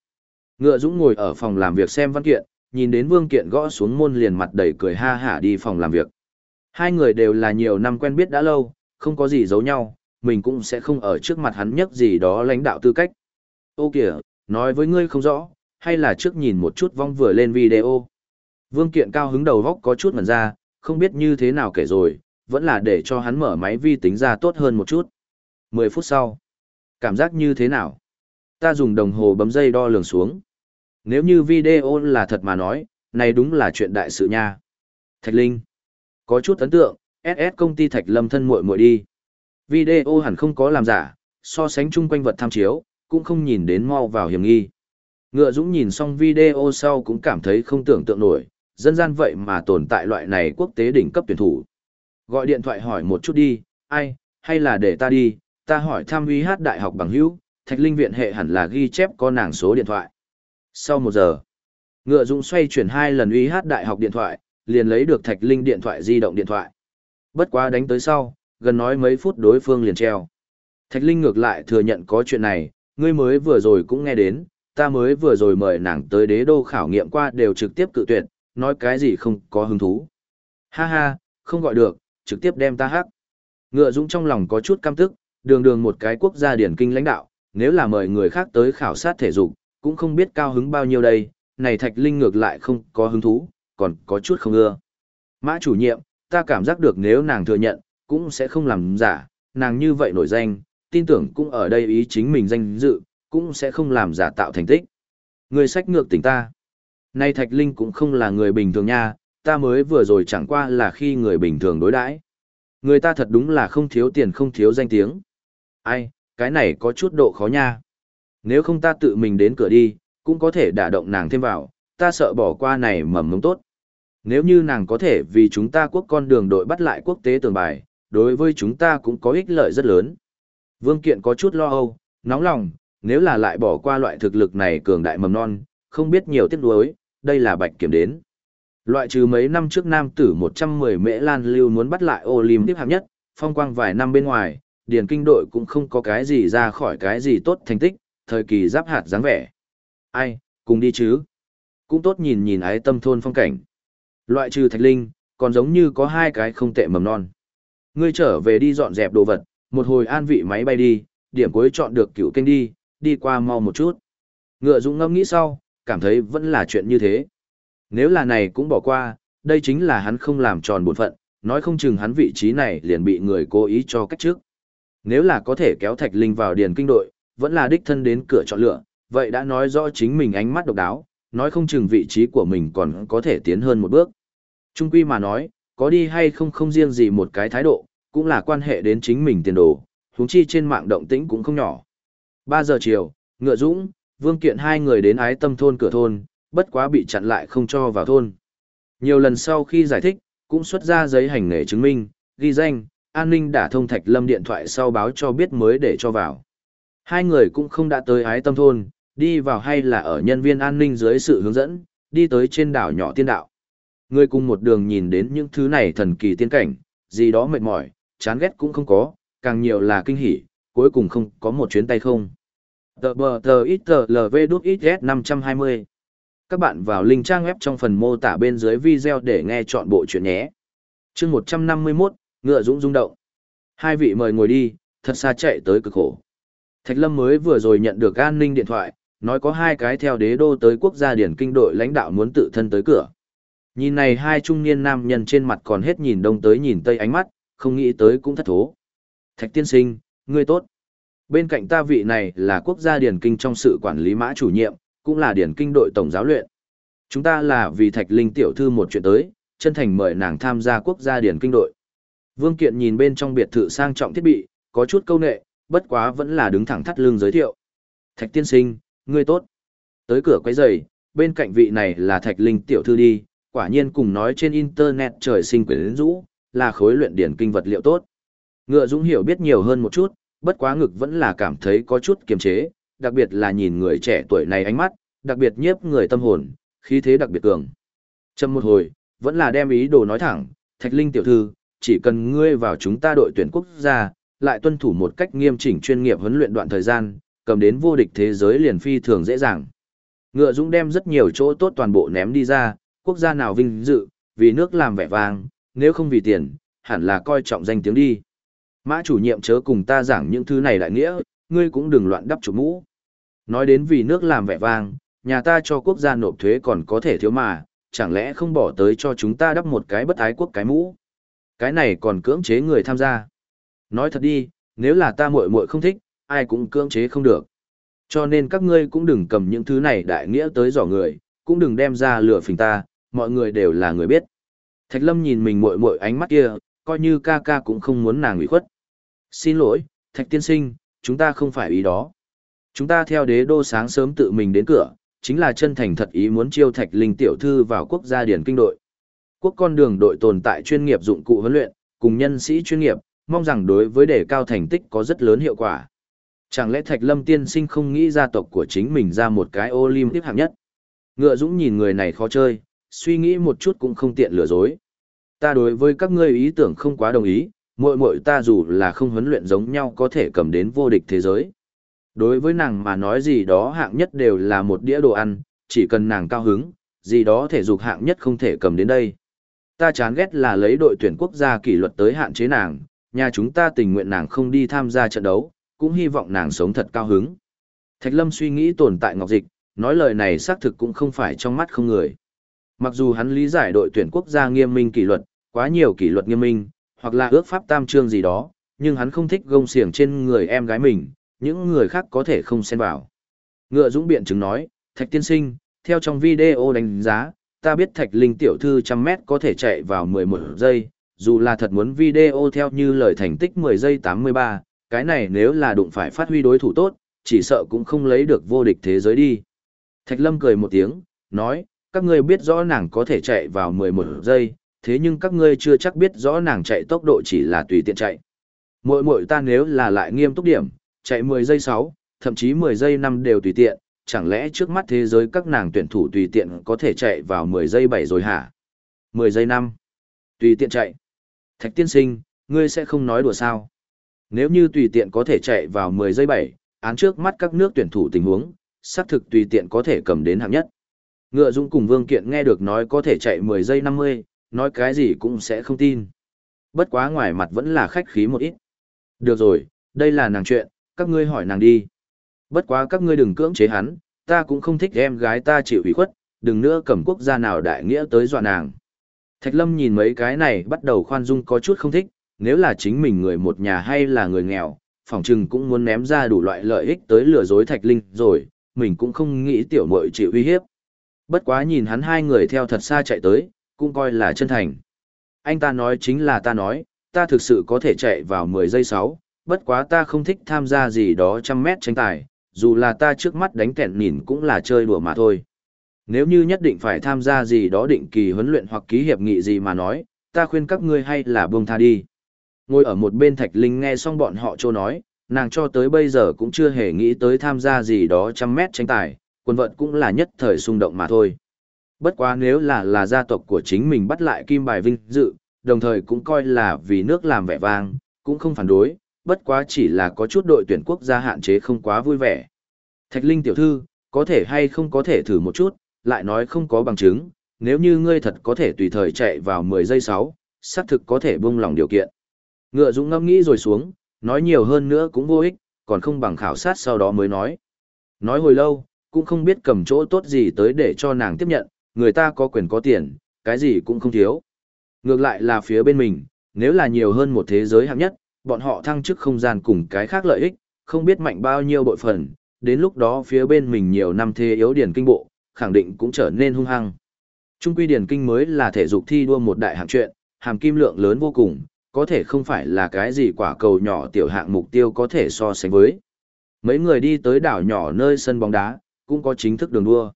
Ngựa Dũng ngồi ở phòng làm việc xem văn kiện, nhìn đến Vương Kiện gõ xuống môn liền mặt đầy cười ha hả đi phòng làm việc. Hai người đều là nhiều năm quen biết đã lâu, không có gì giấu nhau, mình cũng sẽ không ở trước mặt hắn nhất gì đó lãnh đạo tư cách. Ô kìa, nói với ngươi không rõ, hay là trước nhìn một chút vong vừa lên video. Vương Kiện cao hứng đầu vóc có chút mẩn ra, không biết như thế nào kể rồi, vẫn là để cho hắn mở máy vi tính ra tốt hơn một chút. 10 phút sau, cảm giác như thế nào? Ta dùng đồng hồ bấm dây đo lường xuống. Nếu như video là thật mà nói, này đúng là chuyện đại sự nha. Thạch Linh, có chút ấn tượng, SS công ty Thạch Lâm thân muội muội đi. Video hẳn không có làm giả, so sánh chung quanh vật tham chiếu, cũng không nhìn đến mau vào hiểm nghi. Ngựa Dũng nhìn xong video sau cũng cảm thấy không tưởng tượng nổi, dân gian vậy mà tồn tại loại này quốc tế đỉnh cấp tuyển thủ. Gọi điện thoại hỏi một chút đi, ai, hay là để ta đi, ta hỏi thăm uy hát đại học bằng hữu, thạch linh viện hệ hẳn là ghi chép có nàng số điện thoại. Sau một giờ, Ngựa Dũng xoay chuyển hai lần uy hát đại học điện thoại, liền lấy được thạch linh điện thoại di động điện thoại. Bất quá đánh tới sau, gần nói mấy phút đối phương liền treo. Thạch linh ngược lại thừa nhận có chuyện này, ngươi mới vừa rồi cũng nghe đến, ta mới vừa rồi mời nàng tới đế đô khảo nghiệm qua đều trực tiếp cự tuyệt, nói cái gì không có hứng thú. Ha ha, không gọi được, trực tiếp đem ta hắc. Ngựa Dũng trong lòng có chút căm tức, đường đường một cái quốc gia điển kinh lãnh đạo, nếu là mời người khác tới khảo sát thể dục, cũng không biết cao hứng bao nhiêu đây, này Thạch Linh ngược lại không có hứng thú, còn có chút không ưa. Mã chủ nhiệm, ta cảm giác được nếu nàng thừa nhận, cũng sẽ không làm giả, nàng như vậy nổi danh, tin tưởng cũng ở đây ý chính mình danh dự, cũng sẽ không làm giả tạo thành tích. Người sách ngược tỉnh ta. Nay Thạch Linh cũng không là người bình thường nha, ta mới vừa rồi chẳng qua là khi người bình thường đối đãi. Người ta thật đúng là không thiếu tiền không thiếu danh tiếng. Ai, cái này có chút độ khó nha. Nếu không ta tự mình đến cửa đi, cũng có thể đả động nàng thêm vào, ta sợ bỏ qua này mầm mống tốt. Nếu như nàng có thể vì chúng ta quốc con đường đội bắt lại quốc tế tường bài, đối với chúng ta cũng có ích lợi rất lớn. Vương Kiện có chút lo âu, nóng lòng, nếu là lại bỏ qua loại thực lực này cường đại mầm non, không biết nhiều tiếc nuối, đây là bạch kiểm đến. Loại trừ mấy năm trước nam tử 110 mễ lan lưu muốn bắt lại Olympic hạng nhất, phong quang vài năm bên ngoài, điền kinh đội cũng không có cái gì ra khỏi cái gì tốt thành tích, thời kỳ giáp hạt dáng vẻ. Ai, cùng đi chứ? Cũng tốt nhìn nhìn ái tâm thôn phong cảnh. Loại trừ thạch linh, còn giống như có hai cái không tệ mầm non. Ngươi trở về đi dọn dẹp đồ vật, một hồi an vị máy bay đi, điểm cuối chọn được cựu kênh đi, đi qua mau một chút. Ngựa Dũng ngâm nghĩ sau, cảm thấy vẫn là chuyện như thế. Nếu là này cũng bỏ qua, đây chính là hắn không làm tròn bổn phận, nói không chừng hắn vị trí này liền bị người cố ý cho cách trước. Nếu là có thể kéo Thạch Linh vào điền kinh đội, vẫn là đích thân đến cửa chọn lựa, vậy đã nói rõ chính mình ánh mắt độc đáo, nói không chừng vị trí của mình còn có thể tiến hơn một bước. Trung quy mà nói, có đi hay không không riêng gì một cái thái độ, cũng là quan hệ đến chính mình tiền đồ, huống chi trên mạng động tĩnh cũng không nhỏ. 3 giờ chiều, Ngựa Dũng, Vương Kiện hai người đến ái tâm thôn cửa thôn, bất quá bị chặn lại không cho vào thôn. Nhiều lần sau khi giải thích, cũng xuất ra giấy hành nghề chứng minh, ghi danh, an ninh đã thông thạch lâm điện thoại sau báo cho biết mới để cho vào. Hai người cũng không đã tới ái tâm thôn, đi vào hay là ở nhân viên an ninh dưới sự hướng dẫn, đi tới trên đảo nhỏ tiên đạo. Người cùng một đường nhìn đến những thứ này thần kỳ tiên cảnh, gì đó mệt mỏi, chán ghét cũng không có, càng nhiều là kinh hỉ, cuối cùng không có một chuyến tay không. Tờ bờ tờ ít tờ lv đút ít s 520. Các bạn vào link trang web trong phần mô tả bên dưới video để nghe chọn bộ chuyện nhé. chương 151, ngựa dũng rung động. Hai vị mời ngồi đi, thật xa chạy tới cực khổ. Thạch Lâm mới vừa rồi nhận được an ninh điện thoại, nói có hai cái theo đế đô tới quốc gia điển kinh đội lãnh đạo muốn tự thân tới cửa. Nhìn này hai trung niên nam nhân trên mặt còn hết nhìn đông tới nhìn tây ánh mắt, không nghĩ tới cũng thất thố. Thạch tiên sinh, ngươi tốt. Bên cạnh ta vị này là quốc gia điển kinh trong sự quản lý mã chủ nhiệm, cũng là điển kinh đội tổng giáo luyện. Chúng ta là vì Thạch Linh tiểu thư một chuyện tới, chân thành mời nàng tham gia quốc gia điển kinh đội. Vương Kiện nhìn bên trong biệt thự sang trọng thiết bị, có chút câu nệ, bất quá vẫn là đứng thẳng thắt lưng giới thiệu. Thạch tiên sinh, ngươi tốt. Tới cửa quấy giày, bên cạnh vị này là Thạch Linh tiểu thư đi, quả nhiên cùng nói trên internet trời sinh quyến rũ, là khối luyện điển kinh vật liệu tốt. Ngựa Dũng hiểu biết nhiều hơn một chút, bất quá ngực vẫn là cảm thấy có chút kiềm chế, đặc biệt là nhìn người trẻ tuổi này ánh mắt, đặc biệt nhiếp người tâm hồn, khí thế đặc biệt cường. Châm một hồi, vẫn là đem ý đồ nói thẳng, Thạch Linh tiểu thư, chỉ cần ngươi vào chúng ta đội tuyển quốc gia, lại tuân thủ một cách nghiêm chỉnh chuyên nghiệp huấn luyện đoạn thời gian, cầm đến vô địch thế giới liền phi thường dễ dàng. Ngựa Dũng đem rất nhiều chỗ tốt toàn bộ ném đi ra, quốc gia nào vinh dự, vì nước làm vẻ vang, nếu không vì tiền, hẳn là coi trọng danh tiếng đi. Mã chủ nhiệm chớ cùng ta giảng những thứ này đại nghĩa, ngươi cũng đừng loạn đắp chủ mũ. Nói đến vì nước làm vẻ vang, nhà ta cho quốc gia nộp thuế còn có thể thiếu mà, chẳng lẽ không bỏ tới cho chúng ta đắp một cái bất ái quốc cái mũ. Cái này còn cưỡng chế người tham gia. Nói thật đi, nếu là ta muội muội không thích, ai cũng cưỡng chế không được. Cho nên các ngươi cũng đừng cầm những thứ này đại nghĩa tới dò người, cũng đừng đem ra lừa phình ta, mọi người đều là người biết. Thạch Lâm nhìn mình muội muội ánh mắt kia, coi như ca ca cũng không muốn nàng ủy khuất. Xin lỗi, Thạch tiên sinh, chúng ta không phải ý đó. Chúng ta theo đế đô sáng sớm tự mình đến cửa, chính là chân thành thật ý muốn chiêu Thạch Linh tiểu thư vào quốc gia điển kinh đội. Quốc con đường đội tồn tại chuyên nghiệp dụng cụ huấn luyện, cùng nhân sĩ chuyên nghiệp, mong rằng đối với đề cao thành tích có rất lớn hiệu quả. Chẳng lẽ Thạch Lâm tiên sinh không nghĩ gia tộc của chính mình ra một cái Olympic hạng nhất? Ngựa Dũng nhìn người này khó chơi, suy nghĩ một chút cũng không tiện lừa dối. Ta đối với các ngươi ý tưởng không quá đồng ý, muội muội ta dù là không huấn luyện giống nhau có thể cầm đến vô địch thế giới. Đối với nàng mà nói gì đó hạng nhất đều là một đĩa đồ ăn, chỉ cần nàng cao hứng, gì đó thể dục hạng nhất không thể cầm đến đây. Ta chán ghét là lấy đội tuyển quốc gia kỷ luật tới hạn chế nàng, nhà chúng ta tình nguyện nàng không đi tham gia trận đấu, cũng hy vọng nàng sống thật cao hứng. Thạch Lâm suy nghĩ tồn tại Ngọc Dịch, nói lời này xác thực cũng không phải trong mắt không người. Mặc dù hắn lý giải đội tuyển quốc gia nghiêm minh kỷ luật, quá nhiều kỷ luật nghiêm minh, hoặc là ước pháp tam trương gì đó, nhưng hắn không thích gông xiềng trên người em gái mình, những người khác có thể không xen vào. Ngựa Dũng biện chứng nói, Thạch tiên sinh, theo trong video đánh giá, ta biết Thạch Linh tiểu thư trăm mét có thể chạy vào 11 giây, dù là thật muốn video theo như lời thành tích 10 giây 83, cái này nếu là đụng phải phát huy đối thủ tốt, chỉ sợ cũng không lấy được vô địch thế giới đi. Thạch Lâm cười một tiếng, nói, các ngươi biết rõ nàng có thể chạy vào 11 giây, thế nhưng các ngươi chưa chắc biết rõ nàng chạy tốc độ chỉ là tùy tiện chạy. Mội mội ta nếu là lại nghiêm túc điểm, chạy 10 giây 6, thậm chí 10 giây 5 đều tùy tiện, chẳng lẽ trước mắt thế giới các nàng tuyển thủ tùy tiện có thể chạy vào 10 giây 7 rồi hả? 10 giây 5. Tùy tiện chạy. Thạch tiên sinh, ngươi sẽ không nói đùa sao? Nếu như tùy tiện có thể chạy vào 10 giây 7, án trước mắt các nước tuyển thủ tình huống, xác thực tùy tiện có thể cầm đến hạng nhất. Ngựa Dũng cùng Vương Kiện nghe được nói có thể chạy 10 giây 50, nói cái gì cũng sẽ không tin. Bất quá ngoài mặt vẫn là khách khí một ít. Được rồi, đây là nàng chuyện, Các ngươi hỏi nàng đi. Bất quá các ngươi đừng cưỡng chế hắn, ta cũng không thích em gái ta chịu ủy khuất, đừng nữa cầm quốc gia nào đại nghĩa tới dọa nàng. Thạch Lâm nhìn mấy cái này bắt đầu khoan dung có chút không thích, nếu là chính mình người một nhà hay là người nghèo, phỏng chừng cũng muốn ném ra đủ loại lợi ích tới lừa dối Thạch Linh rồi, mình cũng không nghĩ tiểu muội chịu uy hiếp. Bất quá nhìn hắn hai người theo thật xa chạy tới, cũng coi là chân thành. Anh ta nói chính là ta nói, ta thực sự có thể chạy vào 10 giây 6, bất quá ta không thích tham gia gì đó trăm mét tranh tài, dù là ta trước mắt đánh kẹn nhìn cũng là chơi đùa mà thôi. Nếu như nhất định phải tham gia gì đó định kỳ huấn luyện hoặc ký hiệp nghị gì mà nói, ta khuyên các ngươi hay là buông tha đi. Ngồi ở một bên Thạch Linh nghe xong bọn họ trô nói, nàng cho tới bây giờ cũng chưa hề nghĩ tới tham gia gì đó trăm mét tranh tài, quân vận cũng là nhất thời xung động mà thôi. Bất quá nếu là là gia tộc của chính mình bắt lại kim bài vinh dự, đồng thời cũng coi là vì nước làm vẻ vang, cũng không phản đối, bất quá chỉ là có chút đội tuyển quốc gia hạn chế không quá vui vẻ. Thạch Linh tiểu thư, có thể hay không có thể thử một chút, lại nói không có bằng chứng, nếu như ngươi thật có thể tùy thời chạy vào 10 giây 6, xác thực có thể buông lòng điều kiện. Ngựa Dũng ngâm nghĩ rồi xuống, nói nhiều hơn nữa cũng vô ích, còn không bằng khảo sát sau đó mới nói. Nói hồi lâu, cũng không biết cầm chỗ tốt gì tới để cho nàng tiếp nhận, người ta có quyền có tiền, cái gì cũng không thiếu. Ngược lại là phía bên mình, nếu là nhiều hơn một thế giới hạng nhất, bọn họ thăng chức không gian cùng cái khác lợi ích, không biết mạnh bao nhiêu bội phần, đến lúc đó phía bên mình nhiều năm thế yếu điển kinh bộ, khẳng định cũng trở nên hung hăng. Trung quy điển kinh mới là thể dục thi đua một đại hạng chuyện, hàm kim lượng lớn vô cùng, có thể không phải là cái gì quả cầu nhỏ tiểu hạng mục tiêu có thể so sánh với. Mấy người đi tới đảo nhỏ nơi sân bóng đá, cũng có chính thức đường đua.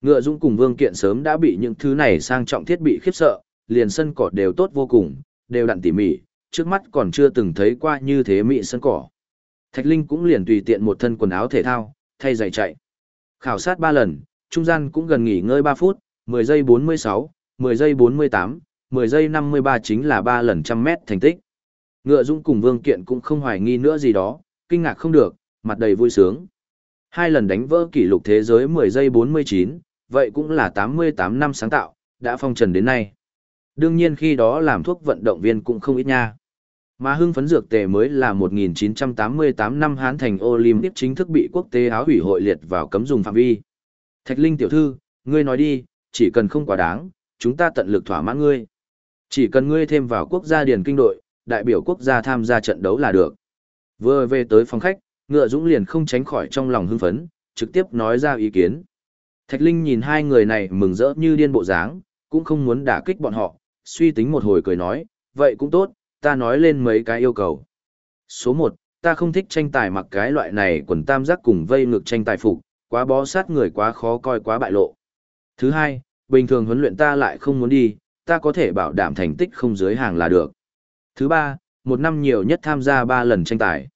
Ngựa Dũng cùng Vương Kiện sớm đã bị những thứ này sang trọng thiết bị khiếp sợ, liền sân cỏ đều tốt vô cùng, đều đặn tỉ mỉ, trước mắt còn chưa từng thấy qua như thế mỹ sân cỏ. Thạch Linh cũng liền tùy tiện một thân quần áo thể thao, thay giày chạy. Khảo sát 3 lần, trung gian cũng gần nghỉ ngơi 3 phút, 10 giây 46, 10 giây 48, 10 giây 53 chính là 3 lần trăm mét thành tích. Ngựa Dũng cùng Vương Kiện cũng không hoài nghi nữa gì đó, kinh ngạc không được, mặt đầy vui sướng. Hai lần đánh vỡ kỷ lục thế giới 10 giây 49, vậy cũng là 88 năm sáng tạo, đã phong trần đến nay. Đương nhiên khi đó làm thuốc vận động viên cũng không ít nha. Mà hưng phấn dược tề mới là 1988 năm Hán thành Olympic chính thức bị quốc tế áo hủy hội liệt vào cấm dùng phạm vi. Thạch Linh tiểu thư, ngươi nói đi, chỉ cần không quá đáng, chúng ta tận lực thỏa mãn ngươi. Chỉ cần ngươi thêm vào quốc gia điển kinh đội, đại biểu quốc gia tham gia trận đấu là được. Vừa về tới phòng khách, Ngựa Dũng liền không tránh khỏi trong lòng hưng phấn, trực tiếp nói ra ý kiến. Thạch Linh nhìn hai người này mừng rỡ như điên bộ dáng, cũng không muốn đả kích bọn họ, suy tính một hồi cười nói, vậy cũng tốt, ta nói lên mấy cái yêu cầu. Số 1, ta không thích tranh tài mặc cái loại này quần tam giác cùng vây ngực tranh tài phục, quá bó sát người quá khó coi quá bại lộ. Thứ hai, bình thường huấn luyện ta lại không muốn đi, ta có thể bảo đảm thành tích không dưới hàng là được. Thứ ba, một năm nhiều nhất tham gia 3 lần tranh tài.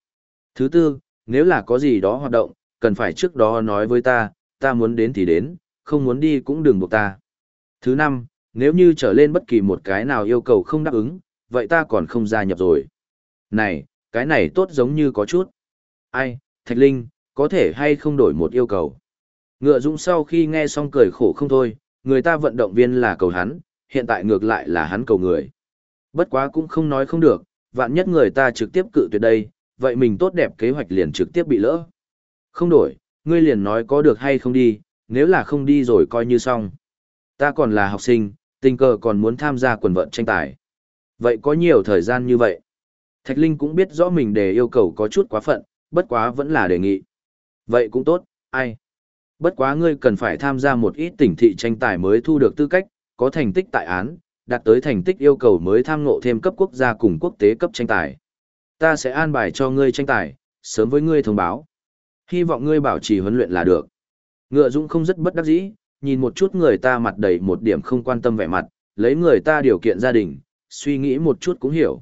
Thứ tư, nếu là có gì đó hoạt động, cần phải trước đó nói với ta, ta muốn đến thì đến, không muốn đi cũng đừng buộc ta. Thứ năm, nếu như trở lên bất kỳ một cái nào yêu cầu không đáp ứng, vậy ta còn không gia nhập rồi. Này, cái này tốt giống như có chút. Ai, Thạch Linh, có thể hay không đổi một yêu cầu. Ngựa Dũng sau khi nghe xong cười khổ không thôi, người ta vận động viên là cầu hắn, hiện tại ngược lại là hắn cầu người. Bất quá cũng không nói không được, vạn nhất người ta trực tiếp cự tuyệt đây, vậy mình tốt đẹp kế hoạch liền trực tiếp bị lỡ. Không đổi, ngươi liền nói có được hay không đi, nếu là không đi rồi coi như xong. Ta còn là học sinh, tình cờ còn muốn tham gia quần vận tranh tài. Vậy có nhiều thời gian như vậy. Thạch Linh cũng biết rõ mình đề yêu cầu có chút quá phận, bất quá vẫn là đề nghị. Vậy cũng tốt, ai? Bất quá ngươi cần phải tham gia một ít tỉnh thị tranh tài mới thu được tư cách, có thành tích tại án, đạt tới thành tích yêu cầu mới tham ngộ thêm cấp quốc gia cùng quốc tế cấp tranh tài. Ta sẽ an bài cho ngươi tranh tài, sớm với ngươi thông báo. Hy vọng ngươi bảo trì huấn luyện là được. Ngựa Dũng không rất bất đắc dĩ, nhìn một chút người ta mặt đầy một điểm không quan tâm vẻ mặt, lấy người ta điều kiện gia đình, suy nghĩ một chút cũng hiểu.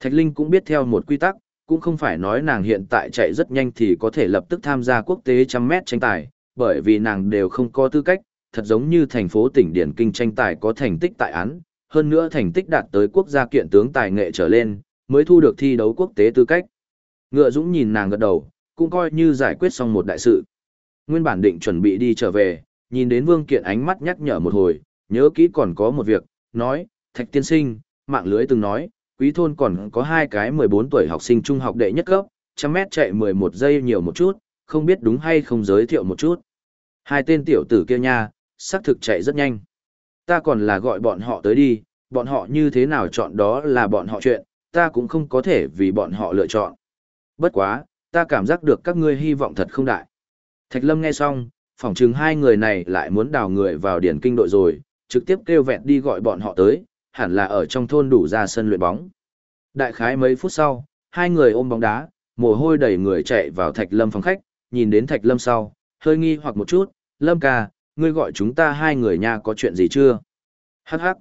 Thạch Linh cũng biết theo một quy tắc, cũng không phải nói nàng hiện tại chạy rất nhanh thì có thể lập tức tham gia quốc tế trăm mét tranh tài, bởi vì nàng đều không có tư cách, thật giống như thành phố tỉnh Điển Kinh tranh tài có thành tích tại án, hơn nữa thành tích đạt tới quốc gia kiện tướng tài nghệ trở lên, mới thu được thi đấu quốc tế tư cách. Ngựa Dũng nhìn nàng gật đầu, cũng coi như giải quyết xong một đại sự. Nguyên bản định chuẩn bị đi trở về, nhìn đến Vương Kiện ánh mắt nhắc nhở một hồi, nhớ kỹ còn có một việc, nói, Thạch Tiên Sinh, mạng lưới từng nói, quý thôn còn có hai cái 14 tuổi học sinh trung học đệ nhất cấp, trăm mét chạy 11 giây nhiều một chút, không biết đúng hay không giới thiệu một chút. Hai tên tiểu tử kia nha, xác thực chạy rất nhanh. Ta còn là gọi bọn họ tới đi, bọn họ như thế nào chọn đó là bọn họ chuyện, ta cũng không có thể vì bọn họ lựa chọn. Bất quá, ta cảm giác được các ngươi hy vọng thật không đại. Thạch Lâm nghe xong, phỏng chừng hai người này lại muốn đào người vào điển kinh đội rồi, trực tiếp kêu vẹn đi gọi bọn họ tới, hẳn là ở trong thôn đủ ra sân luyện bóng. Đại khái mấy phút sau, hai người ôm bóng đá, mồ hôi đầy người chạy vào Thạch Lâm phòng khách, nhìn đến Thạch Lâm sau, hơi nghi hoặc một chút, Lâm ca, ngươi gọi chúng ta hai người nha có chuyện gì chưa? Hắc hắc.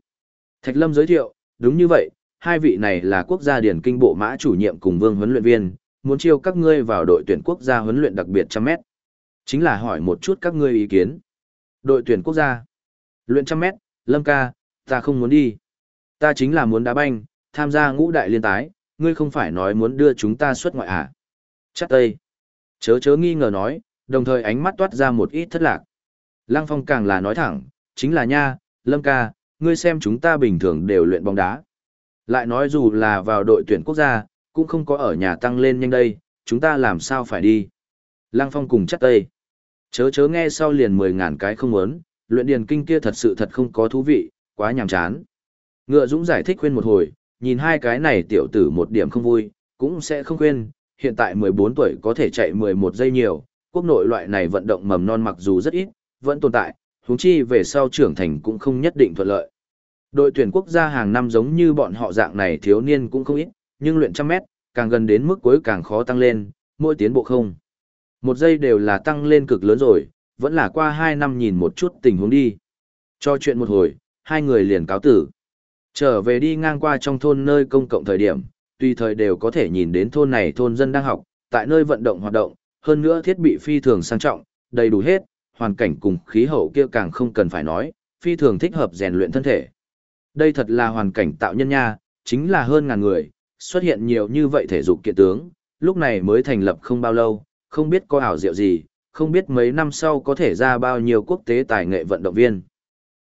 Thạch Lâm giới thiệu, đúng như vậy, hai vị này là quốc gia điển kinh bộ mã chủ nhiệm cùng vương huấn luyện viên, muốn chiêu các ngươi vào đội tuyển quốc gia huấn luyện đặc biệt trăm mét. Chính là hỏi một chút các ngươi ý kiến. Đội tuyển quốc gia. Luyện trăm mét, Lâm ca, ta không muốn đi. Ta chính là muốn đá banh, tham gia ngũ đại liên tái, ngươi không phải nói muốn đưa chúng ta xuất ngoại à? Chắc tây. Chớ chớ nghi ngờ nói, đồng thời ánh mắt toát ra một ít thất lạc. Lăng Phong càng là nói thẳng, chính là nha, Lâm ca, ngươi xem chúng ta bình thường đều luyện bóng đá. Lại nói dù là vào đội tuyển quốc gia, cũng không có ở nhà tăng lên nhanh đây, chúng ta làm sao phải đi. Lăng Phong cùng chắc tây. Chớ chớ nghe sau liền mười ngàn cái không muốn, luyện điền kinh kia thật sự thật không có thú vị, quá nhàm chán. Ngựa Dũng giải thích khuyên một hồi, nhìn hai cái này tiểu tử một điểm không vui, cũng sẽ không khuyên, hiện tại 14 tuổi có thể chạy 11 giây nhiều, quốc nội loại này vận động mầm non mặc dù rất ít, vẫn tồn tại, huống chi về sau trưởng thành cũng không nhất định thuận lợi. Đội tuyển quốc gia hàng năm giống như bọn họ dạng này thiếu niên cũng không ít, nhưng luyện trăm mét, càng gần đến mức cuối càng khó tăng lên, mỗi tiến bộ không. Một giây đều là tăng lên cực lớn rồi, vẫn là qua hai năm nhìn một chút tình huống đi. Cho chuyện một hồi, hai người liền cáo tử. Trở về đi ngang qua trong thôn nơi công cộng thời điểm, tùy thời đều có thể nhìn đến thôn này thôn dân đang học, tại nơi vận động hoạt động, hơn nữa thiết bị phi thường sang trọng, đầy đủ hết, hoàn cảnh cùng khí hậu kia càng không cần phải nói, phi thường thích hợp rèn luyện thân thể. Đây thật là hoàn cảnh tạo nhân nha, chính là hơn ngàn người, xuất hiện nhiều như vậy thể dục kiện tướng, lúc này mới thành lập không bao lâu, không biết có ảo diệu gì, không biết mấy năm sau có thể ra bao nhiêu quốc tế tài nghệ vận động viên.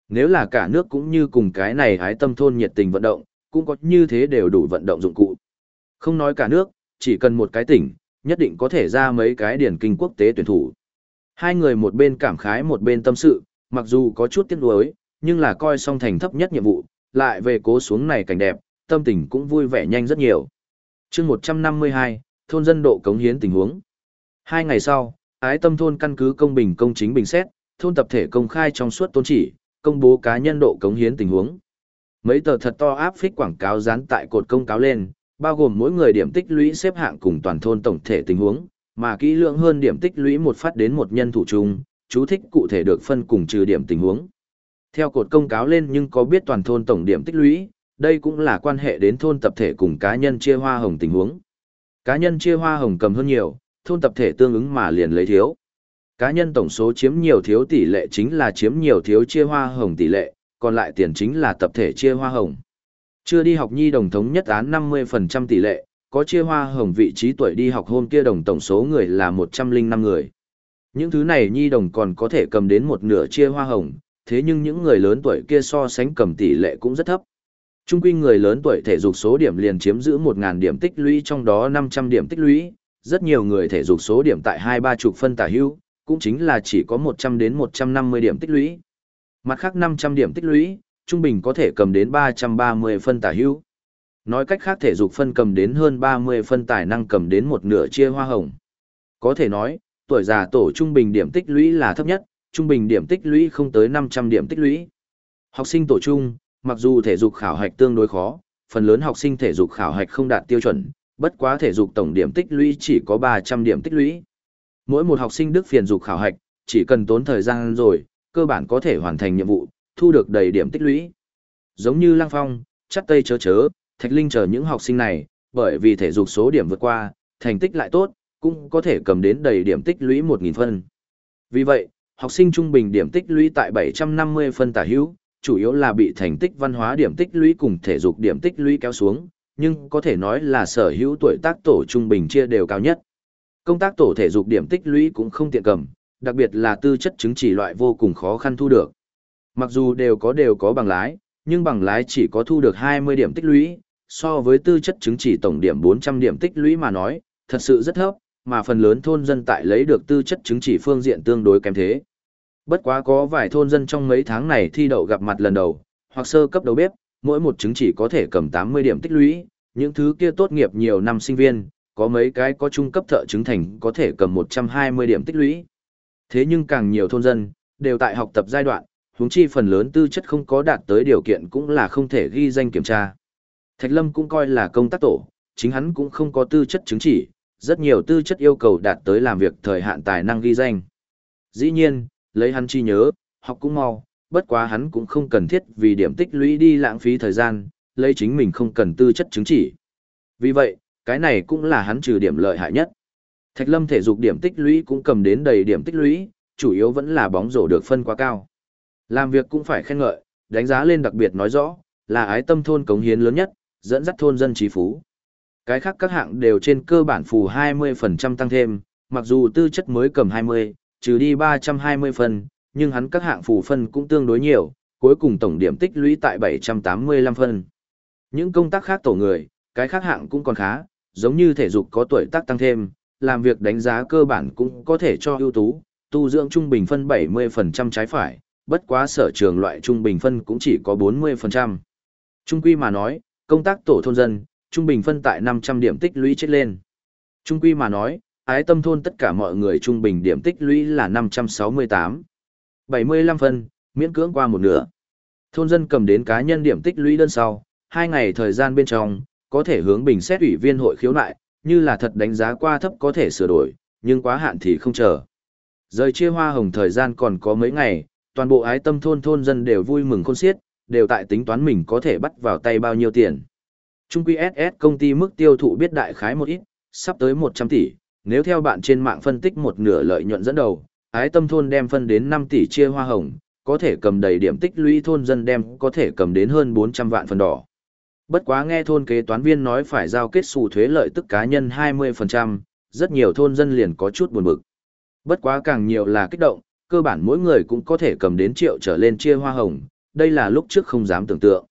Nếu là cả nước cũng như cùng cái này hái tâm thôn nhiệt tình vận động, cũng có như thế đều đủ vận động dụng cụ. Không nói cả nước, chỉ cần một cái tỉnh, nhất định có thể ra mấy cái điển kinh quốc tế tuyển thủ. Hai người một bên cảm khái một bên tâm sự, mặc dù có chút tiếc nuối, nhưng là coi xong thành thấp nhất nhiệm vụ, lại về cố xuống này cảnh đẹp, tâm tình cũng vui vẻ nhanh rất nhiều. chương 152, thôn dân độ cống hiến tình huống. Hai ngày sau, ái tâm thôn căn cứ công bình công chính bình xét, thôn tập thể công khai trong suốt tôn chỉ, công bố cá nhân độ cống hiến tình huống. Mấy tờ thật to áp phích quảng cáo dán tại cột công cáo lên, bao gồm mỗi người điểm tích lũy xếp hạng cùng toàn thôn tổng thể tình huống, mà kỹ lượng hơn điểm tích lũy một phát đến một nhân thủ chung, chú thích cụ thể được phân cùng trừ điểm tình huống. Theo cột công cáo lên nhưng có biết toàn thôn tổng điểm tích lũy, đây cũng là quan hệ đến thôn tập thể cùng cá nhân chia hoa hồng tình huống. Cá nhân chia hoa hồng cầm hơn nhiều, thôn tập thể tương ứng mà liền lấy thiếu. Cá nhân tổng số chiếm nhiều thiếu tỷ lệ chính là chiếm nhiều thiếu chia hoa hồng tỷ lệ, còn lại tiền chính là tập thể chia hoa hồng. Chưa đi học nhi đồng thống nhất án 50% tỷ lệ, có chia hoa hồng vị trí tuổi đi học hôm kia đồng tổng số người là 105 người. Những thứ này nhi đồng còn có thể cầm đến một nửa chia hoa hồng, thế nhưng những người lớn tuổi kia so sánh cầm tỷ lệ cũng rất thấp. Trung quy người lớn tuổi thể dục số điểm liền chiếm giữ 1.000 điểm tích lũy trong đó 500 điểm tích lũy, rất nhiều người thể dục số điểm tại hai ba chục phân tả hưu, cũng chính là chỉ có 100 đến 150 điểm tích lũy. Mặt khác 500 điểm tích lũy, trung bình có thể cầm đến 330 phân tả hưu. Nói cách khác thể dục phân cầm đến hơn 30 phân tài năng cầm đến một nửa chia hoa hồng. Có thể nói, tuổi già tổ trung bình điểm tích lũy là thấp nhất, trung bình điểm tích lũy không tới 500 điểm tích lũy. Học sinh tổ trung, mặc dù thể dục khảo hạch tương đối khó, phần lớn học sinh thể dục khảo hạch không đạt tiêu chuẩn, bất quá thể dục tổng điểm tích lũy chỉ có 300 điểm tích lũy. Mỗi một học sinh đức phiền dục khảo hạch, chỉ cần tốn thời gian rồi, cơ bản có thể hoàn thành nhiệm vụ, thu được đầy điểm tích lũy. Giống như Lăng Phong, chắc tây chớ chớ, Thạch Linh chờ những học sinh này, bởi vì thể dục số điểm vượt qua, thành tích lại tốt, cũng có thể cầm đến đầy điểm tích lũy 1.000 phân. Vì vậy, học sinh trung bình điểm tích lũy tại 750 phân tả hữu, chủ yếu là bị thành tích văn hóa điểm tích lũy cùng thể dục điểm tích lũy kéo xuống, nhưng có thể nói là sở hữu tuổi tác tổ trung bình chia đều cao nhất. Công tác tổ thể dục điểm tích lũy cũng không tiện cầm, đặc biệt là tư chất chứng chỉ loại vô cùng khó khăn thu được. Mặc dù đều có đều có bằng lái, nhưng bằng lái chỉ có thu được 20 điểm tích lũy, so với tư chất chứng chỉ tổng điểm 400 điểm tích lũy mà nói, thật sự rất thấp, mà phần lớn thôn dân tại lấy được tư chất chứng chỉ phương diện tương đối kém thế. Bất quá có vài thôn dân trong mấy tháng này thi đậu gặp mặt lần đầu, hoặc sơ cấp đầu bếp, mỗi một chứng chỉ có thể cầm 80 điểm tích lũy, những thứ kia tốt nghiệp nhiều năm sinh viên, có mấy cái có trung cấp thợ chứng thành có thể cầm 120 điểm tích lũy. Thế nhưng càng nhiều thôn dân, đều tại học tập giai đoạn, huống chi phần lớn tư chất không có đạt tới điều kiện cũng là không thể ghi danh kiểm tra. Thạch Lâm cũng coi là công tác tổ, chính hắn cũng không có tư chất chứng chỉ, rất nhiều tư chất yêu cầu đạt tới làm việc thời hạn tài năng ghi danh. Dĩ nhiên, lấy hắn chi nhớ, học cũng mau, bất quá hắn cũng không cần thiết vì điểm tích lũy đi lãng phí thời gian, lấy chính mình không cần tư chất chứng chỉ. Vì vậy, cái này cũng là hắn trừ điểm lợi hại nhất. Thạch Lâm thể dục điểm tích lũy cũng cầm đến đầy điểm tích lũy, chủ yếu vẫn là bóng rổ được phân quá cao. Làm việc cũng phải khen ngợi, đánh giá lên đặc biệt nói rõ, là ái tâm thôn cống hiến lớn nhất, dẫn dắt thôn dân trí phú. Cái khác các hạng đều trên cơ bản phù 20% tăng thêm, mặc dù tư chất mới cầm 20, trừ đi 320 phần, nhưng hắn các hạng phù phân cũng tương đối nhiều, cuối cùng tổng điểm tích lũy tại 785 phân. Những công tác khác tổ người, cái khác hạng cũng còn khá, giống như thể dục có tuổi tác tăng thêm, làm việc đánh giá cơ bản cũng có thể cho ưu tú, tu dưỡng trung bình phân 70% trái phải, bất quá sở trường loại trung bình phân cũng chỉ có 40%. Trung quy mà nói, công tác tổ thôn dân, trung bình phân tại 500 điểm tích lũy chết lên. Trung quy mà nói, ái tâm thôn tất cả mọi người trung bình điểm tích lũy là 568. 75 phân, miễn cưỡng qua một nửa. Thôn dân cầm đến cá nhân điểm tích lũy đơn sau, hai ngày thời gian bên trong, có thể hướng bình xét ủy viên hội khiếu nại, như là thật đánh giá qua thấp có thể sửa đổi, nhưng quá hạn thì không chờ. Rời chia hoa hồng thời gian còn có mấy ngày, toàn bộ ái tâm thôn thôn dân đều vui mừng khôn xiết, đều tại tính toán mình có thể bắt vào tay bao nhiêu tiền. Trung QSS SS công ty mức tiêu thụ biết đại khái một ít, sắp tới 100 tỷ, nếu theo bạn trên mạng phân tích một nửa lợi nhuận dẫn đầu, ái tâm thôn đem phân đến 5 tỷ chia hoa hồng, có thể cầm đầy điểm tích lũy thôn dân đem có thể cầm đến hơn 400 vạn phần đỏ. Bất quá nghe thôn kế toán viên nói phải giao kết xù thuế lợi tức cá nhân 20%, rất nhiều thôn dân liền có chút buồn bực. Bất quá càng nhiều là kích động, cơ bản mỗi người cũng có thể cầm đến triệu trở lên chia hoa hồng, đây là lúc trước không dám tưởng tượng.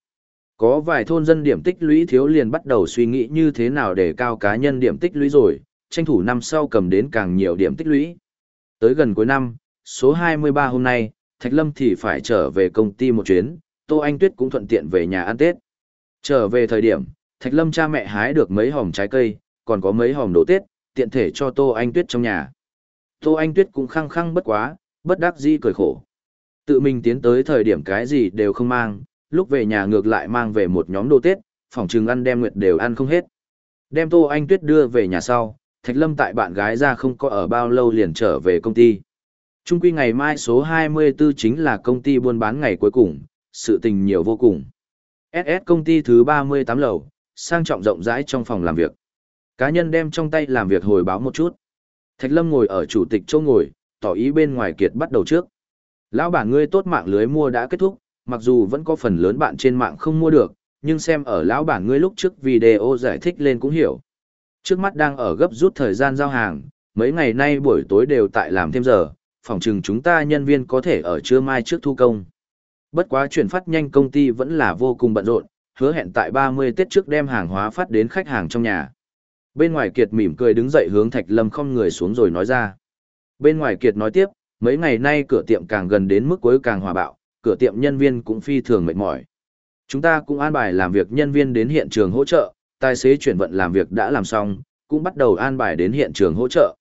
Có vài thôn dân điểm tích lũy thiếu liền bắt đầu suy nghĩ như thế nào để cao cá nhân điểm tích lũy rồi, tranh thủ năm sau cầm đến càng nhiều điểm tích lũy. Tới gần cuối năm, số 23 hôm nay, Thạch Lâm thì phải trở về công ty một chuyến, Tô Anh Tuyết cũng thuận tiện về nhà ăn Tết. Trở về thời điểm, Thạch Lâm cha mẹ hái được mấy hòm trái cây, còn có mấy hòm đồ Tết, tiện thể cho Tô Anh Tuyết trong nhà. Tô Anh Tuyết cũng khăng khăng bất quá, bất đắc dĩ cười khổ. Tự mình tiến tới thời điểm cái gì đều không mang, lúc về nhà ngược lại mang về một nhóm đồ Tết, phòng trừng ăn đem nguyệt đều ăn không hết. Đem Tô Anh Tuyết đưa về nhà sau, Thạch Lâm tại bạn gái ra không có ở bao lâu liền trở về công ty. Trung quy ngày mai số 24 chính là công ty buôn bán ngày cuối cùng, sự tình nhiều vô cùng. SS công ty thứ 38 lầu, sang trọng rộng rãi trong phòng làm việc. Cá nhân đem trong tay làm việc hồi báo một chút. Thạch Lâm ngồi ở chủ tịch chỗ ngồi, tỏ ý bên ngoài kiệt bắt đầu trước. Lão bản ngươi tốt mạng lưới mua đã kết thúc, mặc dù vẫn có phần lớn bạn trên mạng không mua được, nhưng xem ở lão bản ngươi lúc trước video giải thích lên cũng hiểu. Trước mắt đang ở gấp rút thời gian giao hàng, mấy ngày nay buổi tối đều tại làm thêm giờ, phòng trừng chúng ta nhân viên có thể ở trưa mai trước thu công. Bất quá chuyển phát nhanh công ty vẫn là vô cùng bận rộn, hứa hẹn tại 30 Tết trước đem hàng hóa phát đến khách hàng trong nhà. Bên ngoài Kiệt mỉm cười đứng dậy hướng Thạch Lâm không người xuống rồi nói ra. Bên ngoài Kiệt nói tiếp, mấy ngày nay cửa tiệm càng gần đến mức cuối càng hòa bạo, cửa tiệm nhân viên cũng phi thường mệt mỏi. Chúng ta cũng an bài làm việc nhân viên đến hiện trường hỗ trợ, tài xế chuyển vận làm việc đã làm xong, cũng bắt đầu an bài đến hiện trường hỗ trợ.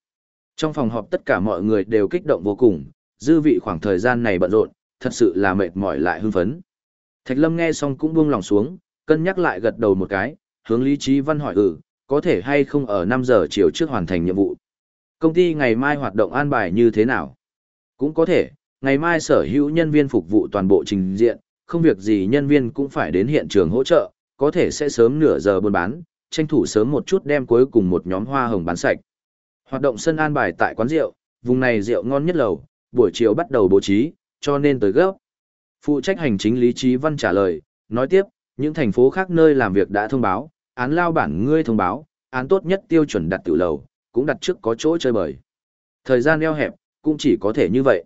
Trong phòng họp tất cả mọi người đều kích động vô cùng, dư vị khoảng thời gian này bận rộn, thật sự là mệt mỏi lại hưng phấn. Thạch Lâm nghe xong cũng buông lòng xuống, cân nhắc lại gật đầu một cái, hướng Lý Chí Văn hỏi ừ, có thể hay không ở 5 giờ chiều trước hoàn thành nhiệm vụ. Công ty ngày mai hoạt động an bài như thế nào? Cũng có thể, ngày mai sở hữu nhân viên phục vụ toàn bộ trình diện, không việc gì nhân viên cũng phải đến hiện trường hỗ trợ, có thể sẽ sớm nửa giờ buôn bán, tranh thủ sớm một chút đem cuối cùng một nhóm hoa hồng bán sạch. Hoạt động sân an bài tại quán rượu, vùng này rượu ngon nhất lầu, buổi chiều bắt đầu bố trí, cho nên tới gấp. Phụ trách hành chính Lý Trí Văn trả lời, nói tiếp, những thành phố khác nơi làm việc đã thông báo, án lao bản ngươi thông báo, án tốt nhất tiêu chuẩn đặt tiểu lầu, cũng đặt trước có chỗ chơi bời. Thời gian eo hẹp, cũng chỉ có thể như vậy.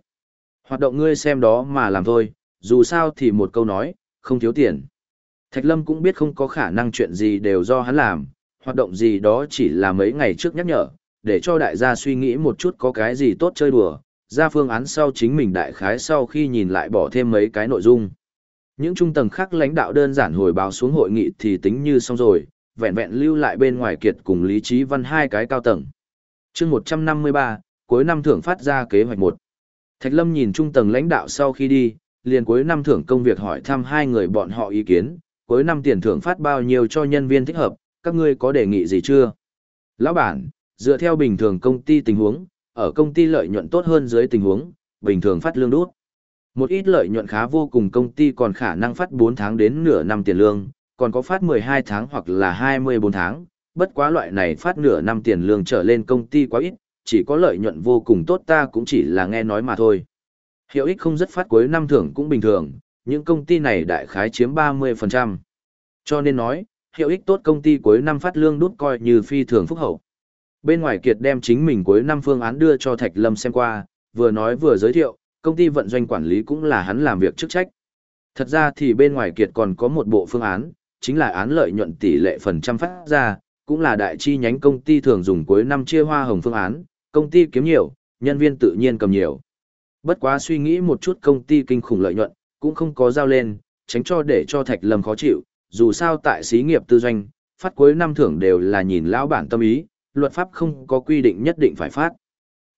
Hoạt động ngươi xem đó mà làm thôi, dù sao thì một câu nói, không thiếu tiền. Thạch Lâm cũng biết không có khả năng chuyện gì đều do hắn làm, hoạt động gì đó chỉ là mấy ngày trước nhắc nhở, để cho đại gia suy nghĩ một chút có cái gì tốt chơi đùa, ra phương án sau chính mình đại khái sau khi nhìn lại bỏ thêm mấy cái nội dung. Những trung tầng khác lãnh đạo đơn giản hồi báo xuống hội nghị thì tính như xong rồi, vẹn vẹn lưu lại bên ngoài kiệt cùng lý trí văn hai cái cao tầng. chương 153, cuối năm thưởng phát ra kế hoạch 1. Thạch Lâm nhìn trung tầng lãnh đạo sau khi đi, liền cuối năm thưởng công việc hỏi thăm hai người bọn họ ý kiến, cuối năm tiền thưởng phát bao nhiêu cho nhân viên thích hợp, các ngươi có đề nghị gì chưa? Lão bản, dựa theo bình thường công ty tình huống, ở công ty lợi nhuận tốt hơn dưới tình huống, bình thường phát lương đút. Một ít lợi nhuận khá vô cùng công ty còn khả năng phát 4 tháng đến nửa năm tiền lương, còn có phát 12 tháng hoặc là 24 tháng, bất quá loại này phát nửa năm tiền lương trở lên công ty quá ít, chỉ có lợi nhuận vô cùng tốt ta cũng chỉ là nghe nói mà thôi. Hiệu ích không rất phát cuối năm thưởng cũng bình thường, những công ty này đại khái chiếm 30%. Cho nên nói, hiệu ích tốt công ty cuối năm phát lương đút coi như phi thường phúc hậu. Bên ngoài Kiệt đem chính mình cuối năm phương án đưa cho Thạch Lâm xem qua, vừa nói vừa giới thiệu, công ty vận doanh quản lý cũng là hắn làm việc chức trách. Thật ra thì bên ngoài Kiệt còn có một bộ phương án, chính là án lợi nhuận tỷ lệ phần trăm phát ra, cũng là đại chi nhánh công ty thường dùng cuối năm chia hoa hồng phương án, công ty kiếm nhiều, nhân viên tự nhiên cầm nhiều. Bất quá suy nghĩ một chút công ty kinh khủng lợi nhuận, cũng không có giao lên, tránh cho để cho Thạch Lâm khó chịu, dù sao tại xí nghiệp tư doanh, phát cuối năm thưởng đều là nhìn lão bản tâm ý, luật pháp không có quy định nhất định phải phát.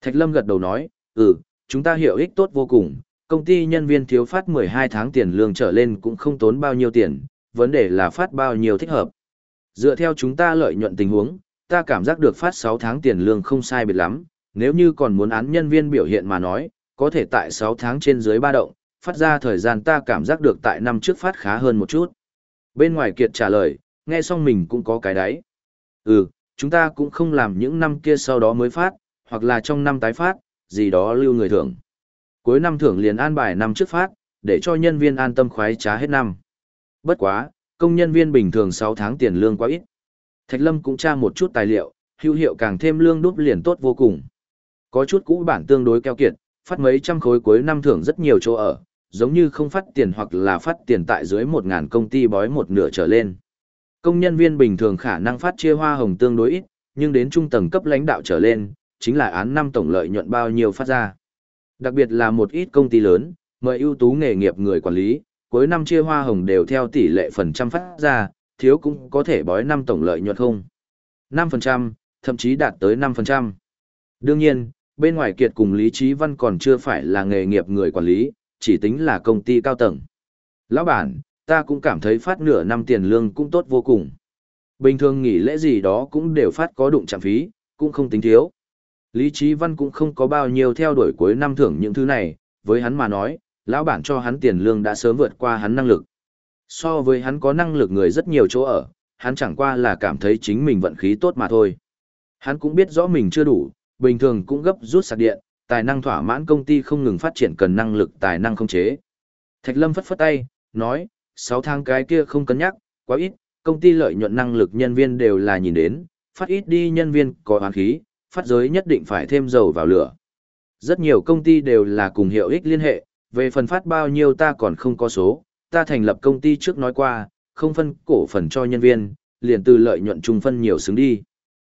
Thạch Lâm gật đầu nói, ừ, chúng ta hiểu ích tốt vô cùng, công ty nhân viên thiếu phát 12 tháng tiền lương trở lên cũng không tốn bao nhiêu tiền, vấn đề là phát bao nhiêu thích hợp. Dựa theo chúng ta lợi nhuận tình huống, ta cảm giác được phát 6 tháng tiền lương không sai biệt lắm, nếu như còn muốn án nhân viên biểu hiện mà nói, có thể tại 6 tháng trên dưới ba động, phát ra thời gian ta cảm giác được tại năm trước phát khá hơn một chút. Bên ngoài kiệt trả lời, nghe xong mình cũng có cái đấy. Ừ, chúng ta cũng không làm những năm kia sau đó mới phát, hoặc là trong năm tái phát, gì đó lưu người thưởng. Cuối năm thưởng liền an bài năm trước phát, để cho nhân viên an tâm khoái trá hết năm. Bất quá, công nhân viên bình thường 6 tháng tiền lương quá ít. Thạch Lâm cũng tra một chút tài liệu, hữu hiệu càng thêm lương đúc liền tốt vô cùng. Có chút cũ bản tương đối keo kiệt, phát mấy trăm khối cuối năm thưởng rất nhiều chỗ ở, giống như không phát tiền hoặc là phát tiền tại dưới 1.000 công ty bói một nửa trở lên. Công nhân viên bình thường khả năng phát chia hoa hồng tương đối ít, nhưng đến trung tầng cấp lãnh đạo trở lên, chính là án năm tổng lợi nhuận bao nhiêu phát ra. Đặc biệt là một ít công ty lớn, mời ưu tú nghề nghiệp người quản lý, cuối năm chia hoa hồng đều theo tỷ lệ phần trăm phát ra, thiếu cũng có thể bói năm tổng lợi nhuận không. 5%, thậm chí đạt tới 5%. Đương nhiên, bên ngoài kiệt cùng Lý Trí Văn còn chưa phải là nghề nghiệp người quản lý, chỉ tính là công ty cao tầng. Lão bản, ta cũng cảm thấy phát nửa năm tiền lương cũng tốt vô cùng. Bình thường nghỉ lễ gì đó cũng đều phát có đụng chạm phí, cũng không tính thiếu. Lý Trí Văn cũng không có bao nhiêu theo đuổi cuối năm thưởng những thứ này, với hắn mà nói, lão bản cho hắn tiền lương đã sớm vượt qua hắn năng lực. So với hắn có năng lực người rất nhiều chỗ ở, hắn chẳng qua là cảm thấy chính mình vận khí tốt mà thôi. Hắn cũng biết rõ mình chưa đủ, bình thường cũng gấp rút sạc điện, tài năng thỏa mãn công ty không ngừng phát triển cần năng lực tài năng không chế. Thạch Lâm phất phất tay, nói, 6 tháng cái kia không cân nhắc, quá ít, công ty lợi nhuận năng lực nhân viên đều là nhìn đến, phát ít đi nhân viên có hoàn khí, phát giới nhất định phải thêm dầu vào lửa. Rất nhiều công ty đều là cùng hiệu ích liên hệ, về phần phát bao nhiêu ta còn không có số, ta thành lập công ty trước nói qua, không phân cổ phần cho nhân viên, liền từ lợi nhuận trung phân nhiều xứng đi.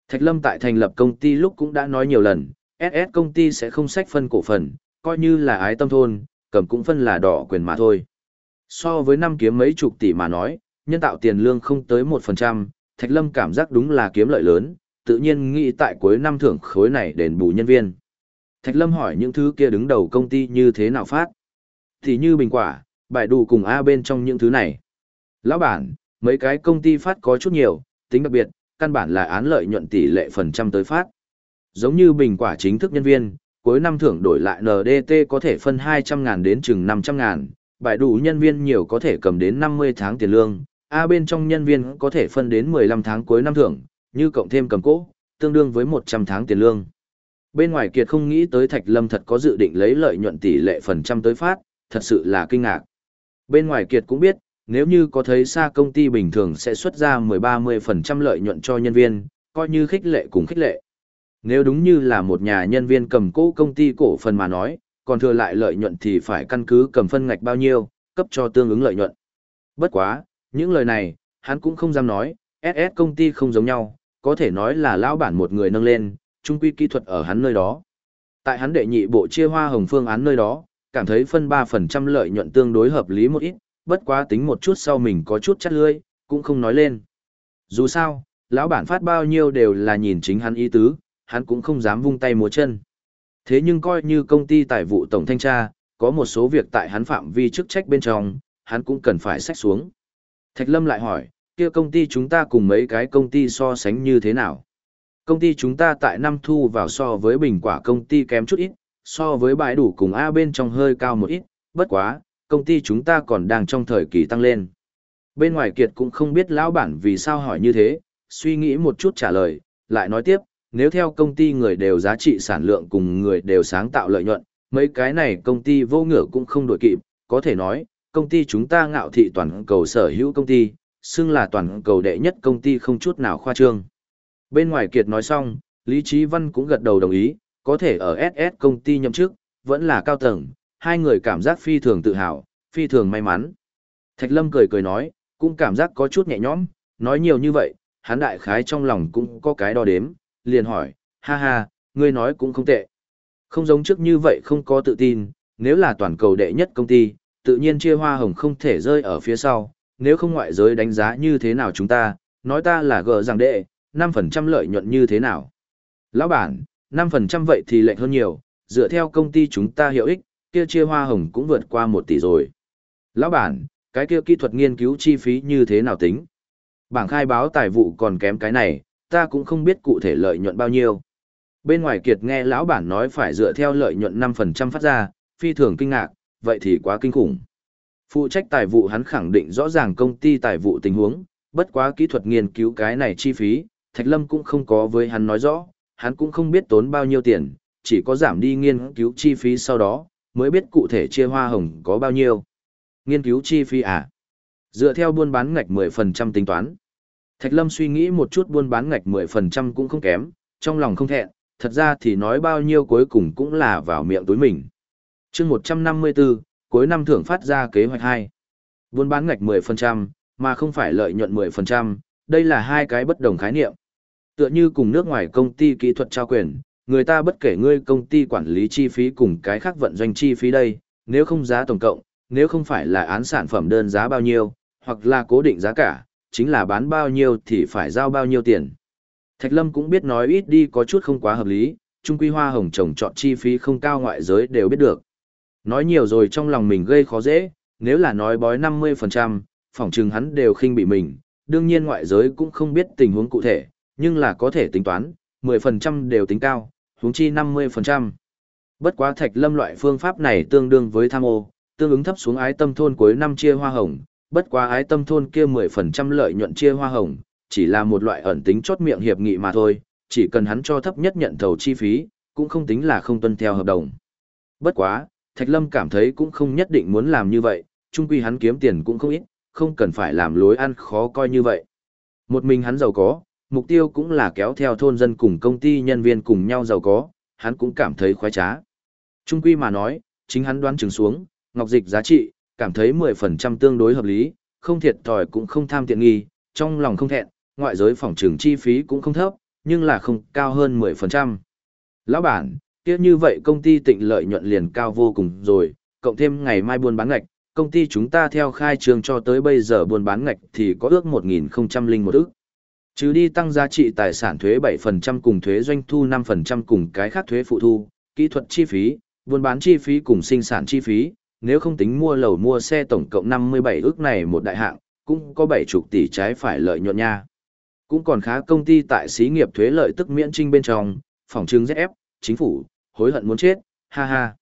Thạch Lâm tại thành lập công ty lúc cũng đã nói nhiều lần, SS công ty sẽ không sách phân cổ phần, coi như là ái tâm thôn, cầm cũng phân là đỏ quyền mà thôi. So với năm kiếm mấy chục tỷ mà nói, nhân tạo tiền lương không tới 1%, Thạch Lâm cảm giác đúng là kiếm lợi lớn, tự nhiên nghĩ tại cuối năm thưởng khối này đền bù nhân viên. Thạch Lâm hỏi những thứ kia đứng đầu công ty như thế nào phát. Thì như bình quả, bài đủ cùng A bên trong những thứ này. Lão bản, mấy cái công ty phát có chút nhiều, tính đặc biệt, căn bản là án lợi nhuận tỷ lệ phần trăm tới phát. Giống như bình quả chính thức nhân viên, cuối năm thưởng đổi lại NDT có thể phân 200 ngàn đến chừng 500 ngàn, bài đủ nhân viên nhiều có thể cầm đến 50 tháng tiền lương, A bên trong nhân viên có thể phân đến 15 tháng cuối năm thưởng, như cộng thêm cầm cố, tương đương với 100 tháng tiền lương. Bên ngoài Kiệt không nghĩ tới Thạch Lâm thật có dự định lấy lợi nhuận tỷ lệ phần trăm tới phát, thật sự là kinh ngạc. Bên ngoài Kiệt cũng biết, nếu như có thấy xa công ty bình thường sẽ xuất ra 10-30% lợi nhuận cho nhân viên, coi như khích lệ cùng khích lệ. Nếu đúng như là một nhà nhân viên cầm cố công ty cổ phần mà nói, còn thừa lại lợi nhuận thì phải căn cứ cầm phân ngạch bao nhiêu, cấp cho tương ứng lợi nhuận. Bất quá, những lời này, hắn cũng không dám nói, SS công ty không giống nhau, có thể nói là lão bản một người nâng lên, trung quy kỹ thuật ở hắn nơi đó. Tại hắn đệ nhị bộ chia hoa hồng phương án nơi đó, cảm thấy phân 3% lợi nhuận tương đối hợp lý một ít, bất quá tính một chút sau mình có chút chắt lươi, cũng không nói lên. Dù sao, lão bản phát bao nhiêu đều là nhìn chính hắn ý tứ, hắn cũng không dám vung tay múa chân. Thế nhưng coi như công ty tài vụ tổng thanh tra, có một số việc tại hắn phạm vi chức trách bên trong, hắn cũng cần phải xách xuống. Thạch Lâm lại hỏi, kia công ty chúng ta cùng mấy cái công ty so sánh như thế nào? Công ty chúng ta tại năm thu vào so với bình quả công ty kém chút ít, so với bãi đủ cùng A bên trong hơi cao một ít, bất quá, công ty chúng ta còn đang trong thời kỳ tăng lên. Bên ngoài kiệt cũng không biết lão bản vì sao hỏi như thế, suy nghĩ một chút trả lời, lại nói tiếp, nếu theo công ty người đều giá trị sản lượng cùng người đều sáng tạo lợi nhuận, mấy cái này công ty vô ngửa cũng không đổi kịp, có thể nói, công ty chúng ta ngạo thị toàn cầu sở hữu công ty, xưng là toàn cầu đệ nhất công ty không chút nào khoa trương. Bên ngoài kiệt nói xong, Lý Trí Văn cũng gật đầu đồng ý, có thể ở SS công ty nhậm chức, vẫn là cao tầng, hai người cảm giác phi thường tự hào, phi thường may mắn. Thạch Lâm cười cười nói, cũng cảm giác có chút nhẹ nhõm, nói nhiều như vậy, hắn đại khái trong lòng cũng có cái đo đếm, liền hỏi, ha ha, ngươi nói cũng không tệ. Không giống trước như vậy không có tự tin, nếu là toàn cầu đệ nhất công ty, tự nhiên chia hoa hồng không thể rơi ở phía sau, nếu không ngoại giới đánh giá như thế nào chúng ta, nói ta là gỡ rằng đệ, 5% lợi nhuận như thế nào. Lão bản, 5% vậy thì lệnh hơn nhiều, dựa theo công ty chúng ta hiệu ích, kia chia hoa hồng cũng vượt qua 1 tỷ rồi. Lão bản, cái kia kỹ thuật nghiên cứu chi phí như thế nào tính? Bảng khai báo tài vụ còn kém cái này, ta cũng không biết cụ thể lợi nhuận bao nhiêu. Bên ngoài kiệt nghe lão bản nói phải dựa theo lợi nhuận 5% phát ra, phi thường kinh ngạc, vậy thì quá kinh khủng. Phụ trách tài vụ hắn khẳng định rõ ràng công ty tài vụ tình huống, bất quá kỹ thuật nghiên cứu cái này chi phí, Thạch Lâm cũng không có với hắn nói rõ, hắn cũng không biết tốn bao nhiêu tiền, chỉ có giảm đi nghiên cứu chi phí sau đó, mới biết cụ thể chia hoa hồng có bao nhiêu. Nghiên cứu chi phí à? Dựa theo buôn bán ngạch 10% tính toán. Thạch Lâm suy nghĩ một chút buôn bán ngạch 10% cũng không kém, trong lòng không thẹn, thật ra thì nói bao nhiêu cuối cùng cũng là vào miệng túi mình. chương 154, cuối năm thưởng phát ra kế hoạch 2. Buôn bán ngạch 10%, mà không phải lợi nhuận 10%, đây là hai cái bất đồng khái niệm. Tựa như cùng nước ngoài công ty kỹ thuật trao quyền, người ta bất kể ngươi công ty quản lý chi phí cùng cái khác vận doanh chi phí đây, nếu không giá tổng cộng, nếu không phải là án sản phẩm đơn giá bao nhiêu, hoặc là cố định giá cả, chính là bán bao nhiêu thì phải giao bao nhiêu tiền. Thạch Lâm cũng biết nói ít đi có chút không quá hợp lý, trung quy hoa hồng trồng trọt chi phí không cao ngoại giới đều biết được. Nói nhiều rồi trong lòng mình gây khó dễ, nếu là nói bói 50%, phỏng chừng hắn đều khinh bị mình, đương nhiên ngoại giới cũng không biết tình huống cụ thể, nhưng là có thể tính toán, 10% đều tính cao, huống chi 50%. Bất quá Thạch Lâm loại phương pháp này tương đương với tham ô, tương ứng thấp xuống ái tâm thôn cuối năm chia hoa hồng, bất quá ái tâm thôn kia 10% lợi nhuận chia hoa hồng, chỉ là một loại ẩn tính chốt miệng hiệp nghị mà thôi, chỉ cần hắn cho thấp nhất nhận thầu chi phí, cũng không tính là không tuân theo hợp đồng. Bất quá, Thạch Lâm cảm thấy cũng không nhất định muốn làm như vậy, chung quy hắn kiếm tiền cũng không ít, không cần phải làm lối ăn khó coi như vậy. Một mình hắn giàu có, mục tiêu cũng là kéo theo thôn dân cùng công ty nhân viên cùng nhau giàu có, hắn cũng cảm thấy khoái trá. Trung quy mà nói, chính hắn đoán chừng xuống, ngọc dịch giá trị, cảm thấy 10% tương đối hợp lý, không thiệt thòi cũng không tham tiện nghi, trong lòng không thẹn, ngoại giới phòng trường chi phí cũng không thấp, nhưng là không cao hơn 10%. Lão bản, kia như vậy công ty tịnh lợi nhuận liền cao vô cùng rồi, cộng thêm ngày mai buôn bán ngạch, công ty chúng ta theo khai trương cho tới bây giờ buôn bán ngạch thì có ước 1.001 ước. Trừ đi tăng giá trị tài sản thuế 7% cùng thuế doanh thu 5% cùng cái khác thuế phụ thu, kỹ thuật chi phí, buôn bán chi phí cùng sinh sản chi phí, nếu không tính mua lầu mua xe tổng cộng 57 ước này một đại hạng, cũng có 70 tỷ trái phải lợi nhuận nha. Cũng còn khá công ty tại xí nghiệp thuế lợi tức miễn trinh bên trong, phòng trưng ZF, chính phủ, hối hận muốn chết, ha ha.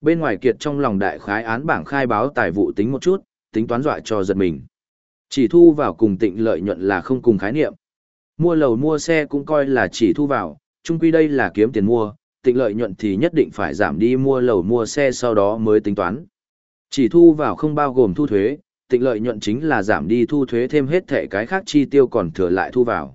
Bên ngoài kiệt trong lòng đại khái án bảng khai báo tài vụ tính một chút, tính toán dọa cho giật mình. Chỉ thu vào cùng tịnh lợi nhuận là không cùng khái niệm. Mua lầu mua xe cũng coi là chỉ thu vào, chung quy đây là kiếm tiền mua, tịnh lợi nhuận thì nhất định phải giảm đi mua lầu mua xe sau đó mới tính toán. Chỉ thu vào không bao gồm thu thuế, tịnh lợi nhuận chính là giảm đi thu thuế thêm hết thẻ cái khác chi tiêu còn thừa lại thu vào.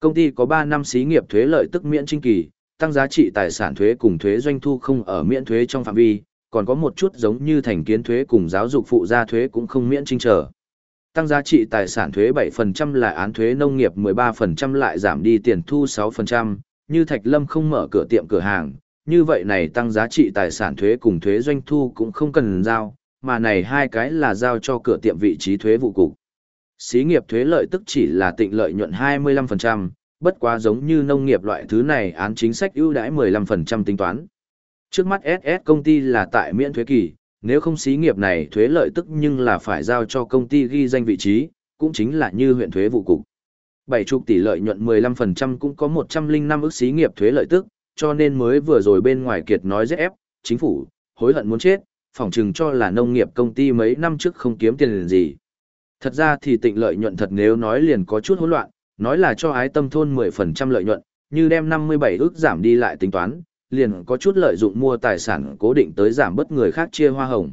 Công ty có 3 năm xí nghiệp thuế lợi tức miễn trinh kỳ, tăng giá trị tài sản thuế cùng thuế doanh thu không ở miễn thuế trong phạm vi, còn có một chút giống như thành kiến thuế cùng giáo dục phụ gia thuế cũng không miễn trinh trở. Tăng giá trị tài sản thuế 7% lại án thuế nông nghiệp 13% lại giảm đi tiền thu 6%, như Thạch Lâm không mở cửa tiệm cửa hàng, như vậy này tăng giá trị tài sản thuế cùng thuế doanh thu cũng không cần giao, mà này hai cái là giao cho cửa tiệm vị trí thuế vụ cục. Xí nghiệp thuế lợi tức chỉ là tịnh lợi nhuận 25%, bất quá giống như nông nghiệp loại thứ này án chính sách ưu đãi 15% tính toán. Trước mắt SS công ty là tại miễn thuế kỳ, nếu không xí nghiệp này thuế lợi tức nhưng là phải giao cho công ty ghi danh vị trí, cũng chính là như huyện thuế vụ cục. Bảy chục tỷ lợi nhuận 15% cũng có 105 ức xí nghiệp thuế lợi tức, cho nên mới vừa rồi bên ngoài kiệt nói ZF, chính phủ, hối hận muốn chết, phỏng chừng cho là nông nghiệp công ty mấy năm trước không kiếm tiền liền gì. Thật ra thì tịnh lợi nhuận thật nếu nói liền có chút hỗn loạn, nói là cho ái tâm thôn 10% lợi nhuận, như đem 57 ước giảm đi lại tính toán, liền có chút lợi dụng mua tài sản cố định tới giảm bất người khác chia hoa hồng.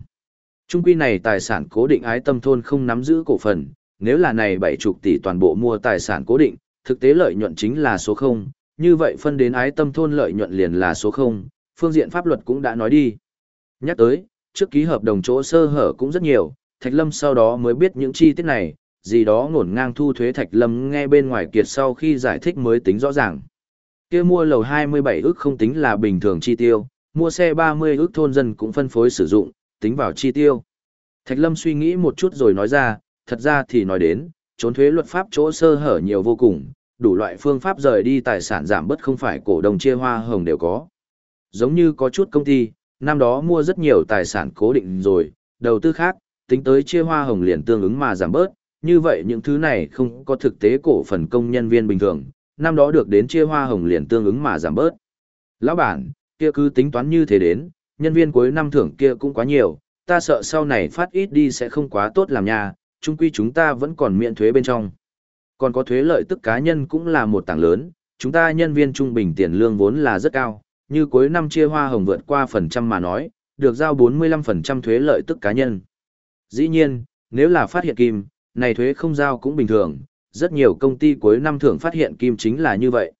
Trung quy này tài sản cố định ái tâm thôn không nắm giữ cổ phần, nếu là này 70 tỷ toàn bộ mua tài sản cố định, thực tế lợi nhuận chính là số 0, như vậy phân đến ái tâm thôn lợi nhuận liền là số 0, phương diện pháp luật cũng đã nói đi. Nhắc tới, trước ký hợp đồng chỗ sơ hở cũng rất nhiều, Thạch Lâm sau đó mới biết những chi tiết này, gì đó ngổn ngang thu thuế Thạch Lâm nghe bên ngoài kiệt sau khi giải thích mới tính rõ ràng. kia mua lầu 27 ước không tính là bình thường chi tiêu, mua xe 30 ước thôn dân cũng phân phối sử dụng, tính vào chi tiêu. Thạch Lâm suy nghĩ một chút rồi nói ra, thật ra thì nói đến, trốn thuế luật pháp chỗ sơ hở nhiều vô cùng, đủ loại phương pháp rời đi tài sản giảm bớt không phải cổ đồng chia hoa hồng đều có. Giống như có chút công ty, năm đó mua rất nhiều tài sản cố định rồi, đầu tư khác, tính tới chia hoa hồng liền tương ứng mà giảm bớt, như vậy những thứ này không có thực tế cổ phần công nhân viên bình thường, năm đó được đến chia hoa hồng liền tương ứng mà giảm bớt. Lão bản, kia cứ tính toán như thế đến, nhân viên cuối năm thưởng kia cũng quá nhiều, ta sợ sau này phát ít đi sẽ không quá tốt làm nhà. chung quy chúng ta vẫn còn miễn thuế bên trong. Còn có thuế lợi tức cá nhân cũng là một tảng lớn, chúng ta nhân viên trung bình tiền lương vốn là rất cao, như cuối năm chia hoa hồng vượt qua phần trăm mà nói, được giao 45% thuế lợi tức cá nhân. Dĩ nhiên, nếu là phát hiện kim, này thuế không giao cũng bình thường, rất nhiều công ty cuối năm thường phát hiện kim chính là như vậy.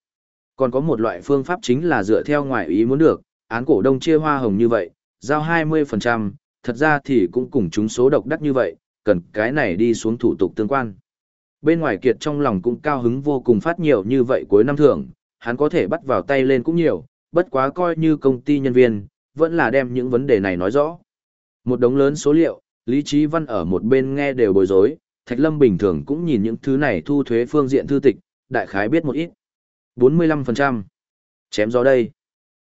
Còn có một loại phương pháp chính là dựa theo ngoại ý muốn được, án cổ đông chia hoa hồng như vậy, giao 20%, thật ra thì cũng cùng chúng số độc đắc như vậy, cần cái này đi xuống thủ tục tương quan. Bên ngoài kiệt trong lòng cũng cao hứng vô cùng phát nhiều như vậy cuối năm thưởng, hắn có thể bắt vào tay lên cũng nhiều, bất quá coi như công ty nhân viên, vẫn là đem những vấn đề này nói rõ. Một đống lớn số liệu, Lý Trí Văn ở một bên nghe đều bối rối, Thạch Lâm bình thường cũng nhìn những thứ này thu thuế phương diện thư tịch, đại khái biết một ít. 45%. Chém gió đây.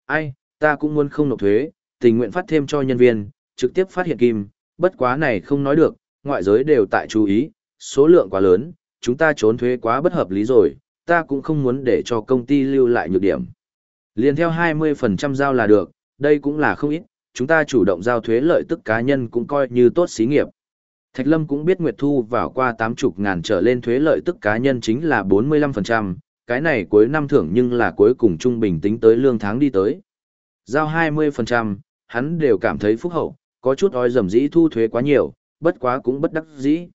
Ai, ta cũng muốn không nộp thuế, tình nguyện phát thêm cho nhân viên, trực tiếp phát hiện kim, bất quá này không nói được, ngoại giới đều tại chú ý, số lượng quá lớn, chúng ta trốn thuế quá bất hợp lý rồi, ta cũng không muốn để cho công ty lưu lại nhược điểm. Liên theo 20% giao là được, đây cũng là không ít, chúng ta chủ động giao thuế lợi tức cá nhân cũng coi như tốt xí nghiệp. Thạch Lâm cũng biết Nguyệt Thu vào qua 80 ngàn trở lên thuế lợi tức cá nhân chính là 45%, cái này cuối năm thưởng nhưng là cuối cùng trung bình tính tới lương tháng đi tới. Giao 20%, hắn đều cảm thấy phúc hậu, có chút oi dầm dĩ thu thuế quá nhiều, bất quá cũng bất đắc dĩ.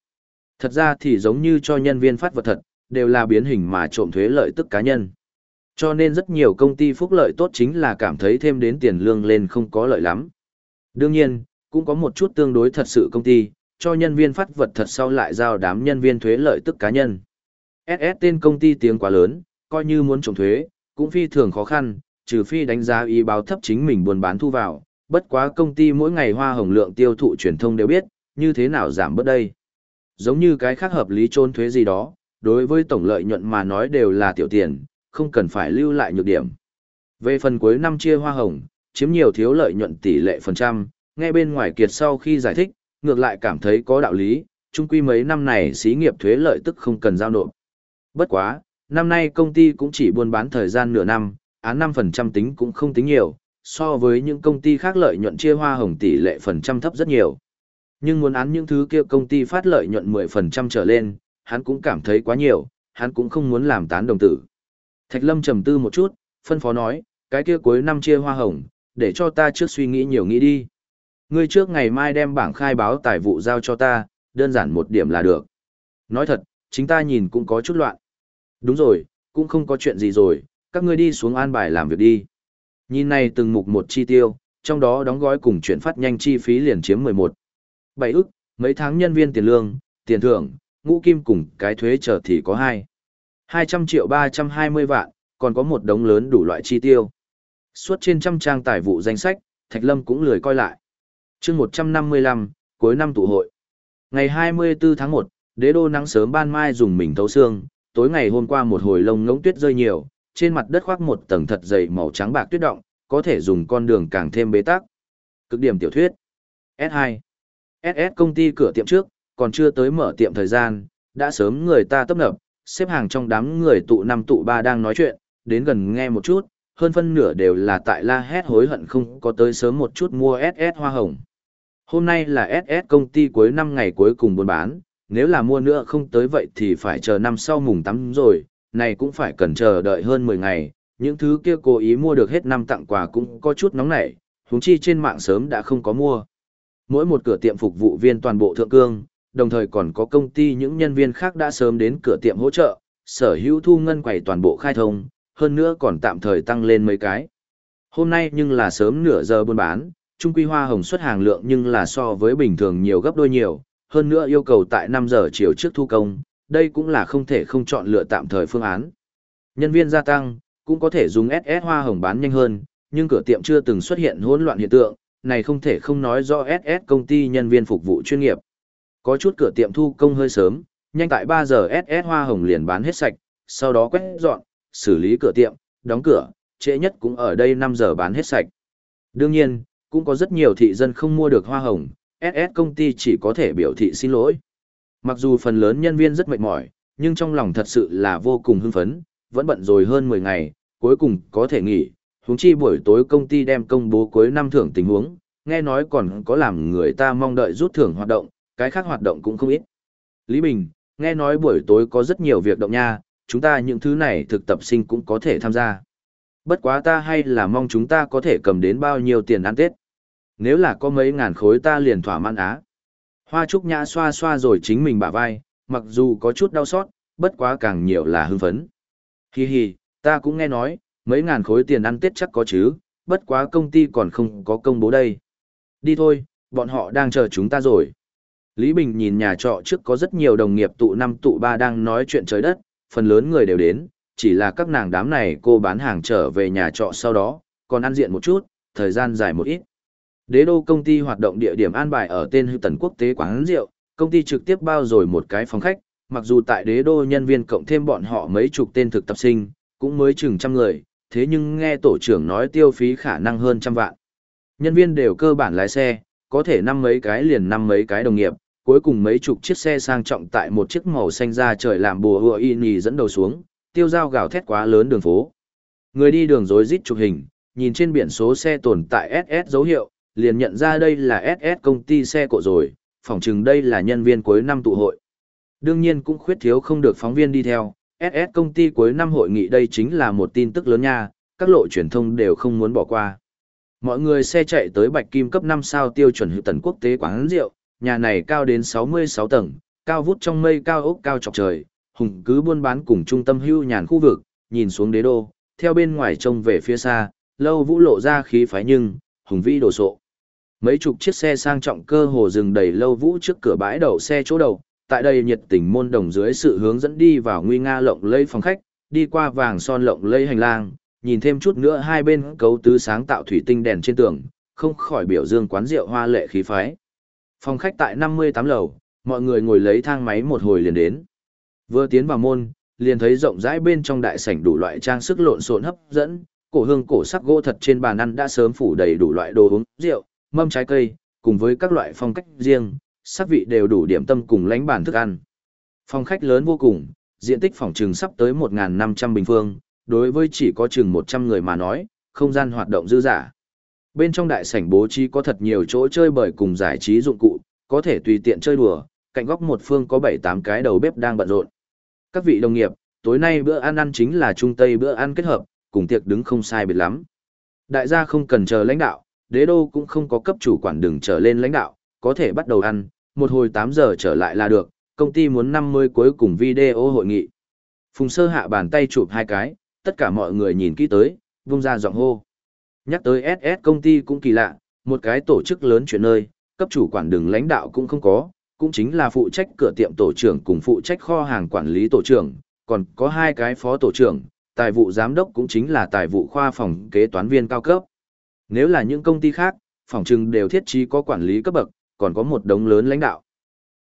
Thật ra thì giống như cho nhân viên phát vật thật, đều là biến hình mà trộm thuế lợi tức cá nhân. Cho nên rất nhiều công ty phúc lợi tốt chính là cảm thấy thêm đến tiền lương lên không có lợi lắm. Đương nhiên, cũng có một chút tương đối thật sự công ty, cho nhân viên phát vật thật sau lại giao đám nhân viên thuế lợi tức cá nhân. SS tên công ty tiếng quá lớn, coi như muốn trồng thuế, cũng phi thường khó khăn, trừ phi đánh giá ý báo thấp chính mình buôn bán thu vào, bất quá công ty mỗi ngày hoa hồng lượng tiêu thụ truyền thông đều biết, như thế nào giảm bớt đây. Giống như cái khác hợp lý trôn thuế gì đó, đối với tổng lợi nhuận mà nói đều là tiểu tiền, không cần phải lưu lại nhược điểm. Về phần cuối năm chia hoa hồng, chiếm nhiều thiếu lợi nhuận tỷ lệ phần trăm, nghe bên ngoài kiệt sau khi giải thích, ngược lại cảm thấy có đạo lý, chung quy mấy năm này xí nghiệp thuế lợi tức không cần giao nộp. Bất quá, năm nay công ty cũng chỉ buôn bán thời gian nửa năm, án 5% tính cũng không tính nhiều, so với những công ty khác lợi nhuận chia hoa hồng tỷ lệ phần trăm thấp rất nhiều. Nhưng muốn án những thứ kia công ty phát lợi nhuận 10% trở lên, hắn cũng cảm thấy quá nhiều, hắn cũng không muốn làm tán đồng tử. Thạch Lâm trầm tư một chút, phân phó nói, cái kia cuối năm chia hoa hồng, để cho ta trước suy nghĩ nhiều nghĩ đi. Ngươi trước ngày mai đem bảng khai báo tài vụ giao cho ta, đơn giản một điểm là được. Nói thật, chính ta nhìn cũng có chút loạn. Đúng rồi, cũng không có chuyện gì rồi, các ngươi đi xuống an bài làm việc đi. Nhìn này từng mục một chi tiêu, trong đó đóng gói cùng chuyển phát nhanh chi phí liền chiếm 11. 7 ức, mấy tháng nhân viên tiền lương, tiền thưởng, ngũ kim cùng cái thuế chờ thì có hai. 200 triệu 320 vạn, còn có một đống lớn đủ loại chi tiêu. Suốt trên trăm trang tài vụ danh sách, Thạch Lâm cũng lười coi lại. chương 155, cuối năm tụ hội. Ngày 24 tháng 1, đế đô nắng sớm ban mai dùng mình thấu xương, tối ngày hôm qua một hồi lông ngỗng tuyết rơi nhiều, trên mặt đất khoác một tầng thật dày màu trắng bạc tuyết động, có thể dùng con đường càng thêm bế tắc. Cực điểm tiểu thuyết. S2. SS công ty cửa tiệm trước, còn chưa tới mở tiệm thời gian, đã sớm người ta tấp nập, xếp hàng trong đám người tụ năm tụ ba đang nói chuyện, đến gần nghe một chút, hơn phân nửa đều là tại la hét hối hận không có tới sớm một chút mua SS hoa hồng. Hôm nay là SS công ty cuối năm ngày cuối cùng buôn bán, nếu là mua nữa không tới vậy thì phải chờ năm sau mùng 8 rồi, này cũng phải cần chờ đợi hơn 10 ngày, những thứ kia cố ý mua được hết năm tặng quà cũng có chút nóng nảy, huống chi trên mạng sớm đã không có mua. Mỗi một cửa tiệm phục vụ viên toàn bộ thượng cương, đồng thời còn có công ty những nhân viên khác đã sớm đến cửa tiệm hỗ trợ, sở hữu thu ngân quầy toàn bộ khai thông, hơn nữa còn tạm thời tăng lên mấy cái. Hôm nay nhưng là sớm nửa giờ buôn bán, trung quy hoa hồng xuất hàng lượng nhưng là so với bình thường nhiều gấp đôi nhiều, hơn nữa yêu cầu tại 5 giờ chiều trước thu công, đây cũng là không thể không chọn lựa tạm thời phương án. Nhân viên gia tăng, cũng có thể dùng SS hoa hồng bán nhanh hơn, nhưng cửa tiệm chưa từng xuất hiện hỗn loạn hiện tượng, này không thể không nói do SS công ty nhân viên phục vụ chuyên nghiệp. Có chút cửa tiệm thu công hơi sớm, nhanh tại 3 giờ SS hoa hồng liền bán hết sạch, sau đó quét dọn, xử lý cửa tiệm, đóng cửa, trễ nhất cũng ở đây 5 giờ bán hết sạch. Đương nhiên, cũng có rất nhiều thị dân không mua được hoa hồng, SS công ty chỉ có thể biểu thị xin lỗi. Mặc dù phần lớn nhân viên rất mệt mỏi, nhưng trong lòng thật sự là vô cùng hưng phấn, vẫn bận rồi hơn 10 ngày, cuối cùng có thể nghỉ. Huống chi buổi tối công ty đem công bố cuối năm thưởng tình huống, nghe nói còn có làm người ta mong đợi rút thưởng hoạt động, cái khác hoạt động cũng không ít. Lý Bình, nghe nói buổi tối có rất nhiều việc động nha, chúng ta những thứ này thực tập sinh cũng có thể tham gia. Bất quá ta hay là mong chúng ta có thể cầm đến bao nhiêu tiền ăn Tết. Nếu là có mấy ngàn khối ta liền thỏa mãn á. Hoa Trúc Nhã xoa xoa rồi chính mình bả vai, mặc dù có chút đau xót, bất quá càng nhiều là hưng phấn. Hi hi, ta cũng nghe nói, mấy ngàn khối tiền ăn Tết chắc có chứ, bất quá công ty còn không có công bố đây. Đi thôi, bọn họ đang chờ chúng ta rồi. Lý Bình nhìn nhà trọ trước có rất nhiều đồng nghiệp tụ năm tụ ba đang nói chuyện trời đất, phần lớn người đều đến, chỉ là các nàng đám này cô bán hàng trở về nhà trọ sau đó, còn ăn diện một chút, thời gian dài một ít. Đế đô công ty hoạt động địa điểm an bài ở tên hư tần quốc tế quán rượu, công ty trực tiếp bao rồi một cái phòng khách, mặc dù tại đế đô nhân viên cộng thêm bọn họ mấy chục tên thực tập sinh, cũng mới chừng trăm người, thế nhưng nghe tổ trưởng nói tiêu phí khả năng hơn trăm vạn. Nhân viên đều cơ bản lái xe, có thể năm mấy cái liền năm mấy cái đồng nghiệp, cuối cùng mấy chục chiếc xe sang trọng tại một chiếc màu xanh ra trời làm bùa hựa y nhì dẫn đầu xuống, tiêu dao gào thét quá lớn đường phố. Người đi đường rối rít chụp hình, nhìn trên biển số xe tồn tại SS dấu hiệu, liền nhận ra đây là SS công ty xe cộ rồi, phỏng chừng đây là nhân viên cuối năm tụ hội. Đương nhiên cũng khuyết thiếu không được phóng viên đi theo, SS công ty cuối năm hội nghị đây chính là một tin tức lớn nha, các lộ truyền thông đều không muốn bỏ qua. Mọi người xe chạy tới Bạch Kim cấp 5 sao tiêu chuẩn hữu tần quốc tế quán rượu, nhà này cao đến 66 tầng, cao vút trong mây cao ốc cao chọc trời, hùng cứ buôn bán cùng trung tâm hưu nhàn khu vực, nhìn xuống đế đô, theo bên ngoài trông về phía xa, lâu vũ lộ ra khí phái nhưng, hùng vĩ đồ sộ. Mấy chục chiếc xe sang trọng cơ hồ dừng đầy lâu vũ trước cửa bãi đậu xe chỗ đầu, tại đây nhiệt tình môn đồng dưới sự hướng dẫn đi vào nguy nga lộng lây phòng khách, đi qua vàng son lộng lây hành lang, nhìn thêm chút nữa hai bên cấu tứ sáng tạo thủy tinh đèn trên tường, không khỏi biểu dương quán rượu hoa lệ khí phái. Phòng khách tại 58 lầu, mọi người ngồi lấy thang máy một hồi liền đến. Vừa tiến vào môn, liền thấy rộng rãi bên trong đại sảnh đủ loại trang sức lộn xộn hấp dẫn, cổ hương cổ sắc gỗ thật trên bàn ăn đã sớm phủ đầy đủ loại đồ uống, rượu, mâm trái cây, cùng với các loại phong cách riêng, sắc vị đều đủ điểm tâm cùng lánh bàn thức ăn. Phòng khách lớn vô cùng, diện tích phòng trừng sắp tới 1.500 bình phương, đối với chỉ có chừng 100 người mà nói, không gian hoạt động dư giả. Bên trong đại sảnh bố trí có thật nhiều chỗ chơi bời cùng giải trí dụng cụ, có thể tùy tiện chơi đùa, cạnh góc một phương có 7-8 cái đầu bếp đang bận rộn. Các vị đồng nghiệp, tối nay bữa ăn ăn chính là trung tây bữa ăn kết hợp, cùng tiệc đứng không sai biệt lắm. Đại gia không cần chờ lãnh đạo, đế đô cũng không có cấp chủ quản đường trở lên lãnh đạo, có thể bắt đầu ăn, một hồi 8 giờ trở lại là được, công ty muốn 50 cuối cùng video hội nghị. Phùng sơ hạ bàn tay chụp hai cái, tất cả mọi người nhìn kỹ tới, vung ra giọng hô. Nhắc tới SS công ty cũng kỳ lạ, một cái tổ chức lớn chuyển nơi, cấp chủ quản đường lãnh đạo cũng không có, cũng chính là phụ trách cửa tiệm tổ trưởng cùng phụ trách kho hàng quản lý tổ trưởng, còn có hai cái phó tổ trưởng, tài vụ giám đốc cũng chính là tài vụ khoa phòng kế toán viên cao cấp. Nếu là những công ty khác, phòng trừng đều thiết trí có quản lý cấp bậc, còn có một đống lớn lãnh đạo.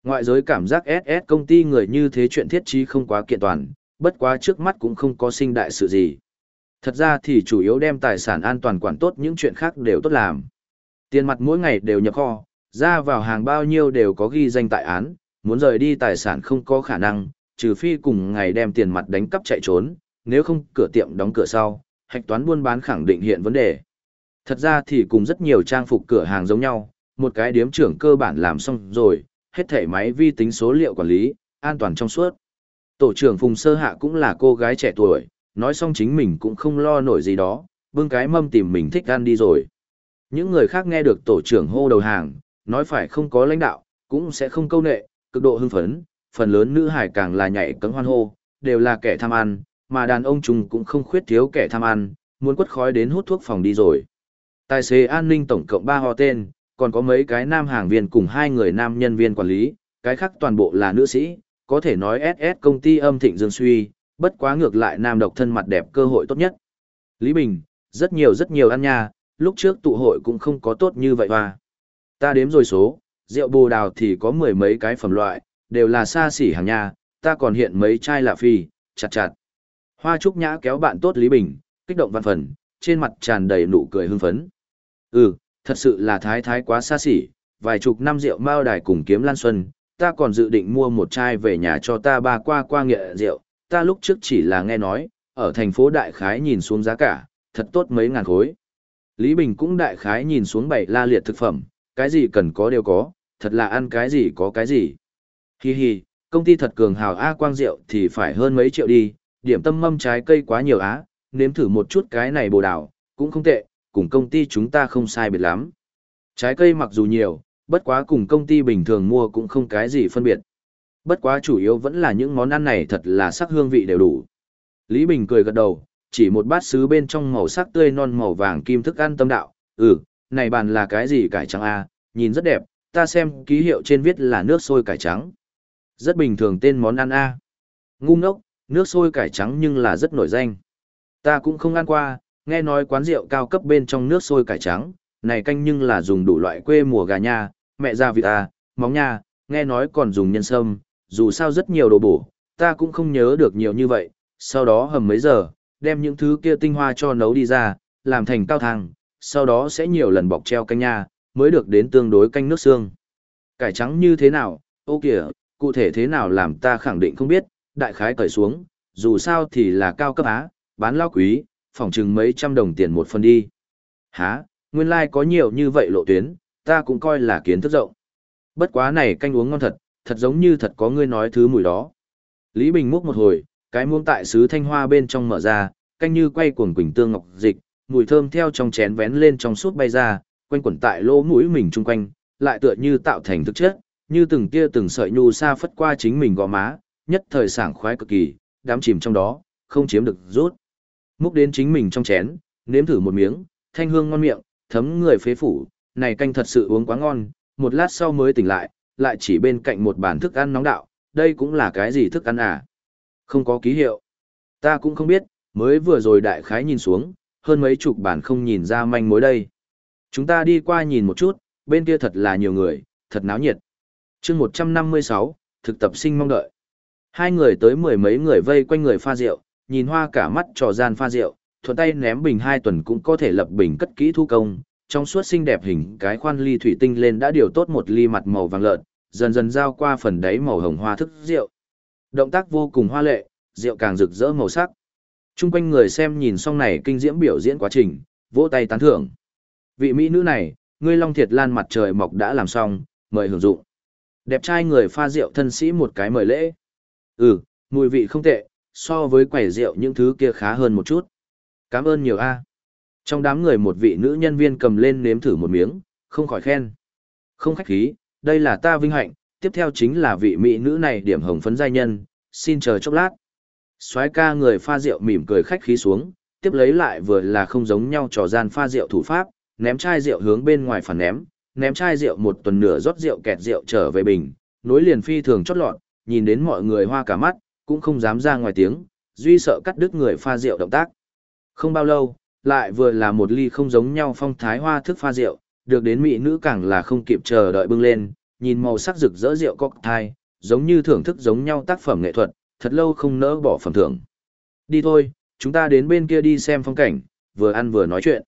Ngoại giới cảm giác SS công ty người như thế chuyện thiết trí không quá kiện toàn, bất quá trước mắt cũng không có sinh đại sự gì. Thật ra thì chủ yếu đem tài sản an toàn quản tốt những chuyện khác đều tốt làm. Tiền mặt mỗi ngày đều nhập kho, ra vào hàng bao nhiêu đều có ghi danh tại án, muốn rời đi tài sản không có khả năng, trừ phi cùng ngày đem tiền mặt đánh cắp chạy trốn, nếu không cửa tiệm đóng cửa sau, hạch toán buôn bán khẳng định hiện vấn đề. Thật ra thì cùng rất nhiều trang phục cửa hàng giống nhau, một cái điếm trưởng cơ bản làm xong rồi, hết thảy máy vi tính số liệu quản lý, an toàn trong suốt. Tổ trưởng Phùng Sơ Hạ cũng là cô gái trẻ tuổi, nói xong chính mình cũng không lo nổi gì đó, bưng cái mâm tìm mình thích ăn đi rồi. Những người khác nghe được tổ trưởng hô đầu hàng, nói phải không có lãnh đạo, cũng sẽ không câu nệ, cực độ hưng phấn, phần lớn nữ hải càng là nhảy cấm hoan hô, đều là kẻ tham ăn, mà đàn ông chúng cũng không khuyết thiếu kẻ tham ăn, muốn quất khói đến hút thuốc phòng đi rồi. Tài xế an ninh tổng cộng 3 họ tên, còn có mấy cái nam hàng viên cùng hai người nam nhân viên quản lý, cái khác toàn bộ là nữ sĩ, có thể nói SS công ty âm thịnh dương suy, bất quá ngược lại nam độc thân mặt đẹp cơ hội tốt nhất. Lý Bình, rất nhiều rất nhiều ăn nha, lúc trước tụ hội cũng không có tốt như vậy hoa. Ta đếm rồi số, rượu bồ đào thì có mười mấy cái phẩm loại, đều là xa xỉ hàng nha, ta còn hiện mấy chai lạ phi, chặt chặt. Hoa Trúc Nhã kéo bạn tốt Lý Bình, kích động văn phần, trên mặt tràn đầy nụ cười hưng phấn. Ừ, thật sự là thái thái quá xa xỉ, vài chục năm rượu mao đài cùng kiếm lan xuân, ta còn dự định mua một chai về nhà cho ta ba qua qua nghệ rượu, ta lúc trước chỉ là nghe nói, ở thành phố Đại Khái nhìn xuống giá cả, thật tốt mấy ngàn khối. Lý Bình cũng Đại Khái nhìn xuống bảy la liệt thực phẩm, cái gì cần có đều có, thật là ăn cái gì có cái gì. Hi hi, công ty thật cường hào A quang rượu thì phải hơn mấy triệu đi, điểm tâm mâm trái cây quá nhiều á, nếm thử một chút cái này bồ đào, cũng không tệ, cùng công ty chúng ta không sai biệt lắm. Trái cây mặc dù nhiều, bất quá cùng công ty bình thường mua cũng không cái gì phân biệt. Bất quá chủ yếu vẫn là những món ăn này thật là sắc hương vị đều đủ. Lý Bình cười gật đầu, chỉ một bát sứ bên trong màu sắc tươi non màu vàng kim thức ăn tâm đạo, ừ, này bàn là cái gì cải trắng a, nhìn rất đẹp, ta xem ký hiệu trên viết là nước sôi cải trắng. Rất bình thường tên món ăn a. Ngu ngốc, nước sôi cải trắng nhưng là rất nổi danh. Ta cũng không ăn qua, nghe nói quán rượu cao cấp bên trong nước sôi cải trắng, này canh nhưng là dùng đủ loại quê mùa gà nha, mẹ ra vịt à, móng nha, nghe nói còn dùng nhân sâm, dù sao rất nhiều đồ bổ, ta cũng không nhớ được nhiều như vậy, sau đó hầm mấy giờ, đem những thứ kia tinh hoa cho nấu đi ra, làm thành cao thang, sau đó sẽ nhiều lần bọc treo canh nha, mới được đến tương đối canh nước xương. Cải trắng như thế nào, ô kìa, cụ thể thế nào làm ta khẳng định không biết, đại khái cởi xuống, dù sao thì là cao cấp á, bán lao quý, phỏng chừng mấy trăm đồng tiền một phần đi. Hả, nguyên lai like có nhiều như vậy lộ tuyến, ta cũng coi là kiến thức rộng. Bất quá này canh uống ngon thật, thật giống như thật có ngươi nói thứ mùi đó. Lý Bình múc một hồi, cái muông tại sứ thanh hoa bên trong mở ra, canh như quay cuồng quỳnh tương ngọc dịch, mùi thơm theo trong chén vén lên trong suốt bay ra, quanh quẩn tại lỗ mũi mình chung quanh, lại tựa như tạo thành thực chất, như từng tia từng sợi nhu sa phất qua chính mình gò má, nhất thời sảng khoái cực kỳ, đám chìm trong đó, không chiếm được rút. Múc đến chính mình trong chén, nếm thử một miếng, thanh hương ngon miệng, thấm người phế phủ, này canh thật sự uống quá ngon, một lát sau mới tỉnh lại, lại chỉ bên cạnh một bàn thức ăn nóng đạo, đây cũng là cái gì thức ăn à? Không có ký hiệu. Ta cũng không biết, mới vừa rồi đại khái nhìn xuống, hơn mấy chục bản không nhìn ra manh mối đây. Chúng ta đi qua nhìn một chút, bên kia thật là nhiều người, thật náo nhiệt. chương 156, thực tập sinh mong đợi. Hai người tới mười mấy người vây quanh người pha rượu, nhìn hoa cả mắt trò gian pha rượu, thuận tay ném bình hai tuần cũng có thể lập bình cất kỹ thu công, trong suốt xinh đẹp hình cái khoan ly thủy tinh lên đã điều tốt một ly mặt màu vàng lợn, dần dần giao qua phần đáy màu hồng hoa thức rượu. Động tác vô cùng hoa lệ, rượu càng rực rỡ màu sắc. Trung quanh người xem nhìn xong này kinh diễm biểu diễn quá trình, vỗ tay tán thưởng. Vị mỹ nữ này, ngươi long thiệt lan mặt trời mọc đã làm xong, mời hưởng dụng. Đẹp trai người pha rượu thân sĩ một cái mời lễ. Ừ, mùi vị không tệ, so với quẩy rượu những thứ kia khá hơn một chút. Cảm ơn nhiều a. Trong đám người một vị nữ nhân viên cầm lên nếm thử một miếng, không khỏi khen. Không khách khí, đây là ta vinh hạnh, tiếp theo chính là vị mỹ nữ này điểm hồng phấn giai nhân, xin chờ chốc lát. soái ca người pha rượu mỉm cười khách khí xuống, tiếp lấy lại vừa là không giống nhau trò gian pha rượu thủ pháp, ném chai rượu hướng bên ngoài phản ném, ném chai rượu một tuần nửa rót rượu kẹt rượu trở về bình, nối liền phi thường chót lọt, nhìn đến mọi người hoa cả mắt, cũng không dám ra ngoài tiếng, duy sợ cắt đứt người pha rượu động tác. Không bao lâu, lại vừa là một ly không giống nhau phong thái hoa thức pha rượu, được đến mỹ nữ càng là không kịp chờ đợi bưng lên, nhìn màu sắc rực rỡ rượu cocktail, giống như thưởng thức giống nhau tác phẩm nghệ thuật, thật lâu không nỡ bỏ phẩm thưởng. Đi thôi, chúng ta đến bên kia đi xem phong cảnh, vừa ăn vừa nói chuyện.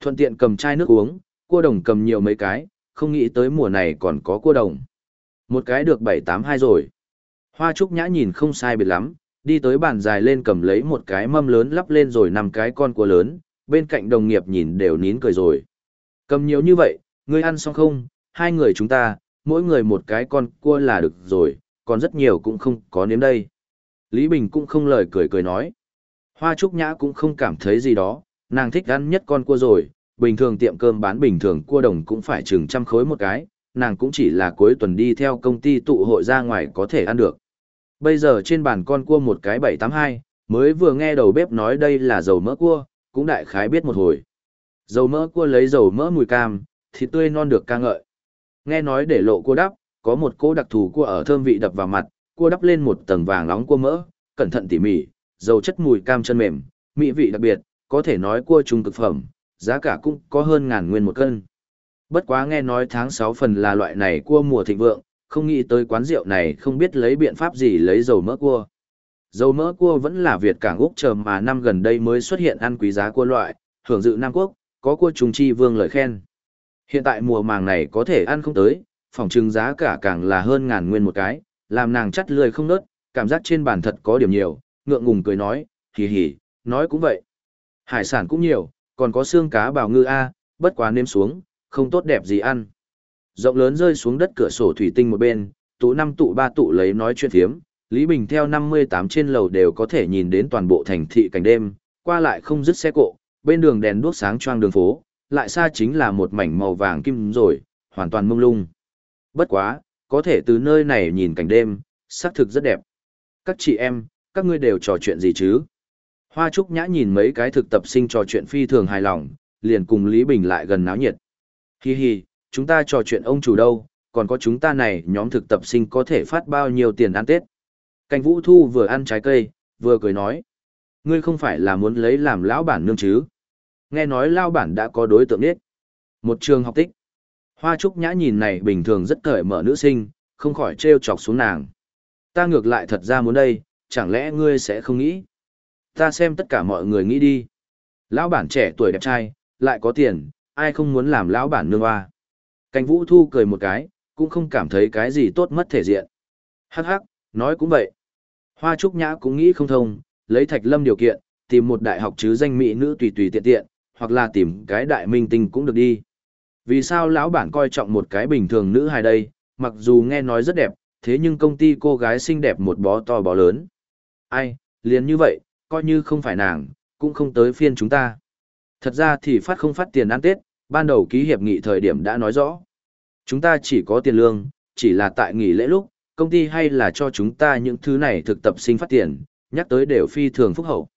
Thuận tiện cầm chai nước uống, cua đồng cầm nhiều mấy cái, không nghĩ tới mùa này còn có cua đồng. Một cái được 782 rồi. Hoa trúc nhã nhìn không sai biệt lắm, đi tới bàn dài lên cầm lấy một cái mâm lớn lắp lên rồi nằm cái con cua lớn, bên cạnh đồng nghiệp nhìn đều nín cười rồi. Cầm nhiều như vậy, ngươi ăn xong không, hai người chúng ta, mỗi người một cái con cua là được rồi, còn rất nhiều cũng không có nếm đây. Lý Bình cũng không lời cười cười nói. Hoa Trúc Nhã cũng không cảm thấy gì đó, nàng thích ăn nhất con cua rồi, bình thường tiệm cơm bán bình thường cua đồng cũng phải chừng trăm khối một cái, nàng cũng chỉ là cuối tuần đi theo công ty tụ hội ra ngoài có thể ăn được. Bây giờ trên bàn con cua một cái 782, mới vừa nghe đầu bếp nói đây là dầu mỡ cua, cũng đại khái biết một hồi. Dầu mỡ cua lấy dầu mỡ mùi cam, thịt tươi non được ca ngợi. Nghe nói để lộ cua đắp, có một cỗ đặc thù cua ở thơm vị đập vào mặt, cua đắp lên một tầng vàng nóng cua mỡ, cẩn thận tỉ mỉ, dầu chất mùi cam chân mềm, mỹ vị đặc biệt, có thể nói cua trung cực phẩm, giá cả cũng có hơn ngàn nguyên một cân. Bất quá nghe nói tháng 6 phần là loại này cua mùa thịnh vượng, không nghĩ tới quán rượu này không biết lấy biện pháp gì lấy dầu mỡ cua. Dầu mỡ cua vẫn là Việt cảng Úc chờ mà năm gần đây mới xuất hiện ăn quý giá cua loại, hưởng dự Nam Quốc, có cua trùng chi vương lời khen. Hiện tại mùa màng này có thể ăn không tới, phòng trưng giá cả càng là hơn ngàn nguyên một cái, làm nàng chắt lười không nớt, cảm giác trên bàn thật có điểm nhiều, ngượng ngùng cười nói, hì hì, nói cũng vậy. Hải sản cũng nhiều, còn có xương cá bào ngư A, bất quá nêm xuống, không tốt đẹp gì ăn. Rộng lớn rơi xuống đất cửa sổ thủy tinh một bên, tụ năm tụ ba tụ lấy nói chuyện thiếm, Lý Bình theo 58 trên lầu đều có thể nhìn đến toàn bộ thành thị cảnh đêm, qua lại không dứt xe cộ, bên đường đèn đuốc sáng choang đường phố, lại xa chính là một mảnh màu vàng kim rồi, hoàn toàn mông lung. Bất quá, có thể từ nơi này nhìn cảnh đêm, xác thực rất đẹp. Các chị em, các ngươi đều trò chuyện gì chứ? Hoa Trúc Nhã nhìn mấy cái thực tập sinh trò chuyện phi thường hài lòng, liền cùng Lý Bình lại gần náo nhiệt. Hi hi, chúng ta trò chuyện ông chủ đâu, còn có chúng ta này nhóm thực tập sinh có thể phát bao nhiêu tiền ăn Tết. Cảnh Vũ Thu vừa ăn trái cây, vừa cười nói. Ngươi không phải là muốn lấy làm lão bản nương chứ? Nghe nói lão bản đã có đối tượng nết. Một trường học tích. Hoa Trúc Nhã nhìn này bình thường rất cởi mở nữ sinh, không khỏi trêu chọc xuống nàng. Ta ngược lại thật ra muốn đây, chẳng lẽ ngươi sẽ không nghĩ? Ta xem tất cả mọi người nghĩ đi. Lão bản trẻ tuổi đẹp trai, lại có tiền, ai không muốn làm lão bản nương hoa. Cảnh Vũ Thu cười một cái, cũng không cảm thấy cái gì tốt mất thể diện. Hắc hắc, nói cũng vậy. Hoa Trúc Nhã cũng nghĩ không thông, lấy Thạch Lâm điều kiện, tìm một đại học chứ danh mỹ nữ tùy tùy tiện tiện, hoặc là tìm cái đại minh tinh cũng được đi. Vì sao lão bản coi trọng một cái bình thường nữ hài đây, mặc dù nghe nói rất đẹp, thế nhưng công ty cô gái xinh đẹp một bó to bó lớn. Ai, liền như vậy, coi như không phải nàng, cũng không tới phiên chúng ta. Thật ra thì phát không phát tiền ăn Tết, ban đầu ký hiệp nghị thời điểm đã nói rõ. Chúng ta chỉ có tiền lương, chỉ là tại nghỉ lễ lúc, công ty hay là cho chúng ta những thứ này thực tập sinh phát tiền, nhắc tới đều phi thường phúc hậu.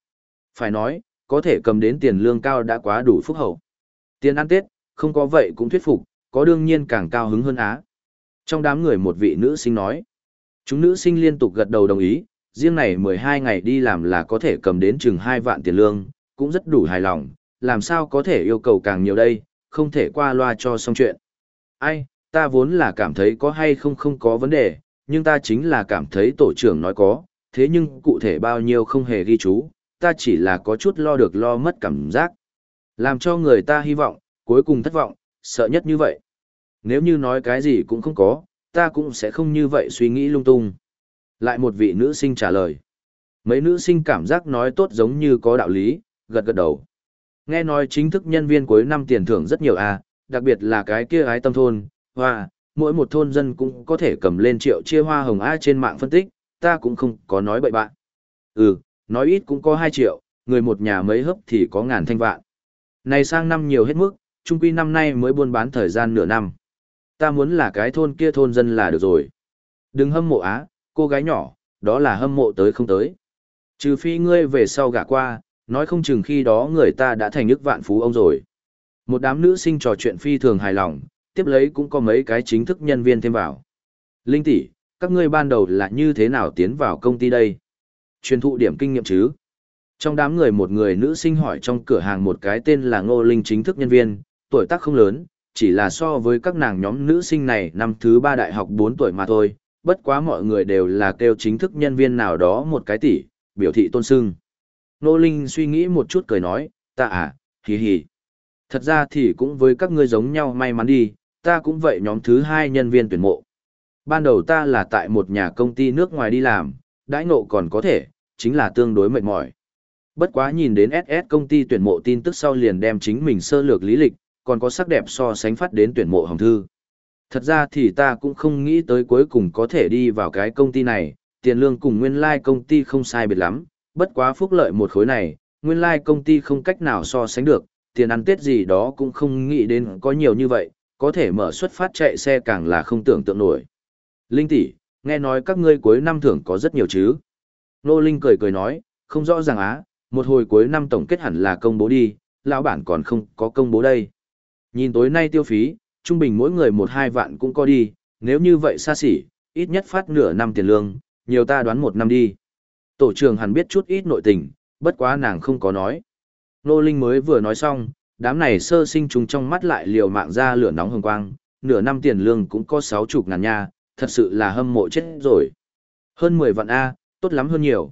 Phải nói, có thể cầm đến tiền lương cao đã quá đủ phúc hậu. Tiền ăn Tết, không có vậy cũng thuyết phục, có đương nhiên càng cao hứng hơn á. Trong đám người một vị nữ sinh nói, chúng nữ sinh liên tục gật đầu đồng ý, riêng này 12 ngày đi làm là có thể cầm đến chừng 2 vạn tiền lương, cũng rất đủ hài lòng, làm sao có thể yêu cầu càng nhiều đây, không thể qua loa cho xong chuyện. Ai, ta vốn là cảm thấy có hay không không có vấn đề, nhưng ta chính là cảm thấy tổ trưởng nói có, thế nhưng cụ thể bao nhiêu không hề ghi chú, ta chỉ là có chút lo được lo mất cảm giác. Làm cho người ta hy vọng, cuối cùng thất vọng, sợ nhất như vậy. Nếu như nói cái gì cũng không có, ta cũng sẽ không như vậy suy nghĩ lung tung. Lại một vị nữ sinh trả lời. Mấy nữ sinh cảm giác nói tốt giống như có đạo lý, gật gật đầu. Nghe nói chính thức nhân viên cuối năm tiền thưởng rất nhiều à, đặc biệt là cái kia ái tâm thôn, hoa, mỗi một thôn dân cũng có thể cầm lên triệu chia hoa hồng A trên mạng phân tích, ta cũng không có nói bậy bạn. Ừ, nói ít cũng có 2 triệu, người một nhà mấy hấp thì có ngàn thanh vạn. Này sang năm nhiều hết mức, trung quy năm nay mới buôn bán thời gian nửa năm. Ta muốn là cái thôn kia thôn dân là được rồi. Đừng hâm mộ á, cô gái nhỏ, đó là hâm mộ tới không tới. Trừ phi ngươi về sau gả qua, nói không chừng khi đó người ta đã thành ức vạn phú ông rồi. Một đám nữ sinh trò chuyện phi thường hài lòng, tiếp lấy cũng có mấy cái chính thức nhân viên thêm vào. Linh tỷ, các ngươi ban đầu là như thế nào tiến vào công ty đây? Truyền thụ điểm kinh nghiệm chứ? Trong đám người một người nữ sinh hỏi trong cửa hàng một cái tên là Ngô Linh chính thức nhân viên, tuổi tác không lớn, chỉ là so với các nàng nhóm nữ sinh này năm thứ ba đại học 4 tuổi mà thôi, bất quá mọi người đều là kêu chính thức nhân viên nào đó một cái tỷ, biểu thị tôn sưng. Nô Linh suy nghĩ một chút cười nói, ta à, hì hì. Thật ra thì cũng với các ngươi giống nhau may mắn đi, ta cũng vậy nhóm thứ hai nhân viên tuyển mộ. Ban đầu ta là tại một nhà công ty nước ngoài đi làm, đãi ngộ còn có thể, chính là tương đối mệt mỏi. Bất quá nhìn đến SS công ty tuyển mộ tin tức sau liền đem chính mình sơ lược lý lịch, còn có sắc đẹp so sánh phát đến tuyển mộ hồng thư. Thật ra thì ta cũng không nghĩ tới cuối cùng có thể đi vào cái công ty này, tiền lương cùng nguyên lai like công ty không sai biệt lắm, bất quá phúc lợi một khối này, nguyên lai like công ty không cách nào so sánh được, tiền ăn tết gì đó cũng không nghĩ đến có nhiều như vậy, có thể mở xuất phát chạy xe càng là không tưởng tượng nổi. Linh tỷ, nghe nói các ngươi cuối năm thưởng có rất nhiều chứ. Nô Linh cười cười nói, không rõ ràng á, một hồi cuối năm tổng kết hẳn là công bố đi, lão bản còn không có công bố đây. Nhìn tối nay tiêu phí, trung bình mỗi người một hai vạn cũng có đi, nếu như vậy xa xỉ, ít nhất phát nửa năm tiền lương, nhiều ta đoán một năm đi. Tổ trưởng hẳn biết chút ít nội tình, bất quá nàng không có nói. Nô Linh mới vừa nói xong, đám này sơ sinh chúng trong mắt lại liều mạng ra lửa nóng hồng quang, nửa năm tiền lương cũng có sáu chục ngàn nha, thật sự là hâm mộ chết rồi. Hơn 10 vạn A, tốt lắm hơn nhiều.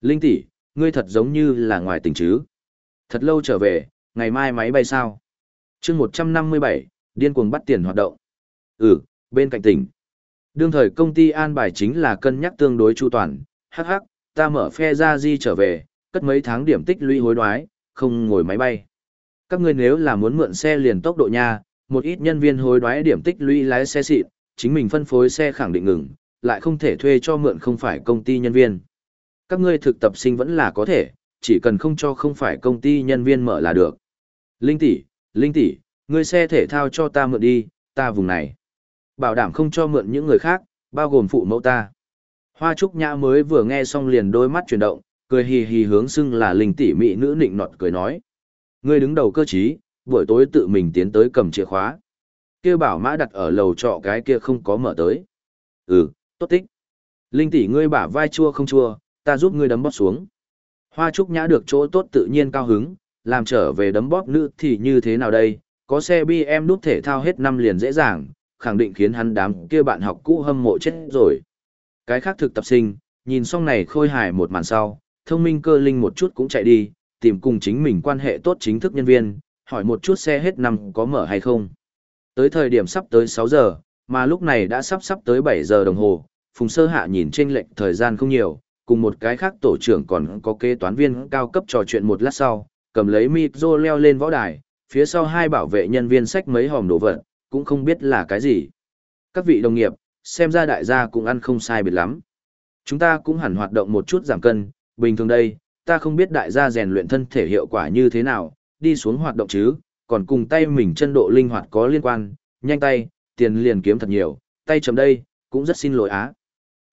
Linh tỷ, ngươi thật giống như là ngoài tỉnh chứ. Thật lâu trở về, ngày mai máy bay sao? chương 157, điên cuồng bắt tiền hoạt động. Ừ, bên cạnh tỉnh. Đương thời công ty an bài chính là cân nhắc tương đối chu toàn, hắc hắc, ta mở phe ra di trở về, cất mấy tháng điểm tích lũy hối đoái, không ngồi máy bay. Các ngươi nếu là muốn mượn xe liền tốc độ nha, một ít nhân viên hối đoái điểm tích lũy lái xe xịn, chính mình phân phối xe khẳng định ngừng, lại không thể thuê cho mượn không phải công ty nhân viên. Các ngươi thực tập sinh vẫn là có thể, chỉ cần không cho không phải công ty nhân viên mở là được. Linh tỷ, Linh tỷ, ngươi xe thể thao cho ta mượn đi, ta vùng này. Bảo đảm không cho mượn những người khác, bao gồm phụ mẫu ta. Hoa Trúc Nhã mới vừa nghe xong liền đôi mắt chuyển động, cười hì hì hướng xưng là linh tỷ mỹ nữ nịnh nọt cười nói. Ngươi đứng đầu cơ trí, buổi tối tự mình tiến tới cầm chìa khóa. Kia bảo mã đặt ở lầu trọ cái kia không có mở tới. Ừ, tốt tích. Linh tỷ ngươi bả vai chua không chua, ta giúp ngươi đấm bóp xuống. Hoa Trúc Nhã được chỗ tốt tự nhiên cao hứng, làm trở về đấm bóp nữ thì như thế nào đây, có xe bi em đút thể thao hết năm liền dễ dàng, khẳng định khiến hắn đám kia bạn học cũ hâm mộ chết rồi. Cái khác thực tập sinh, nhìn xong này khôi hài một màn sau, thông minh cơ linh một chút cũng chạy đi, tìm cùng chính mình quan hệ tốt chính thức nhân viên, hỏi một chút xe hết năm có mở hay không. Tới thời điểm sắp tới 6 giờ, mà lúc này đã sắp sắp tới 7 giờ đồng hồ, Phùng Sơ Hạ nhìn trên lệnh thời gian không nhiều, cùng một cái khác tổ trưởng còn có kế toán viên cao cấp trò chuyện một lát sau, cầm lấy micro leo lên võ đài, phía sau hai bảo vệ nhân viên sách mấy hòm đồ vật, cũng không biết là cái gì. Các vị đồng nghiệp, xem ra đại gia cũng ăn không sai biệt lắm. Chúng ta cũng hẳn hoạt động một chút giảm cân, bình thường đây, ta không biết đại gia rèn luyện thân thể hiệu quả như thế nào, đi xuống hoạt động chứ, còn cùng tay mình chân độ linh hoạt có liên quan, nhanh tay, tiền liền kiếm thật nhiều, tay chấm đây, cũng rất xin lỗi á.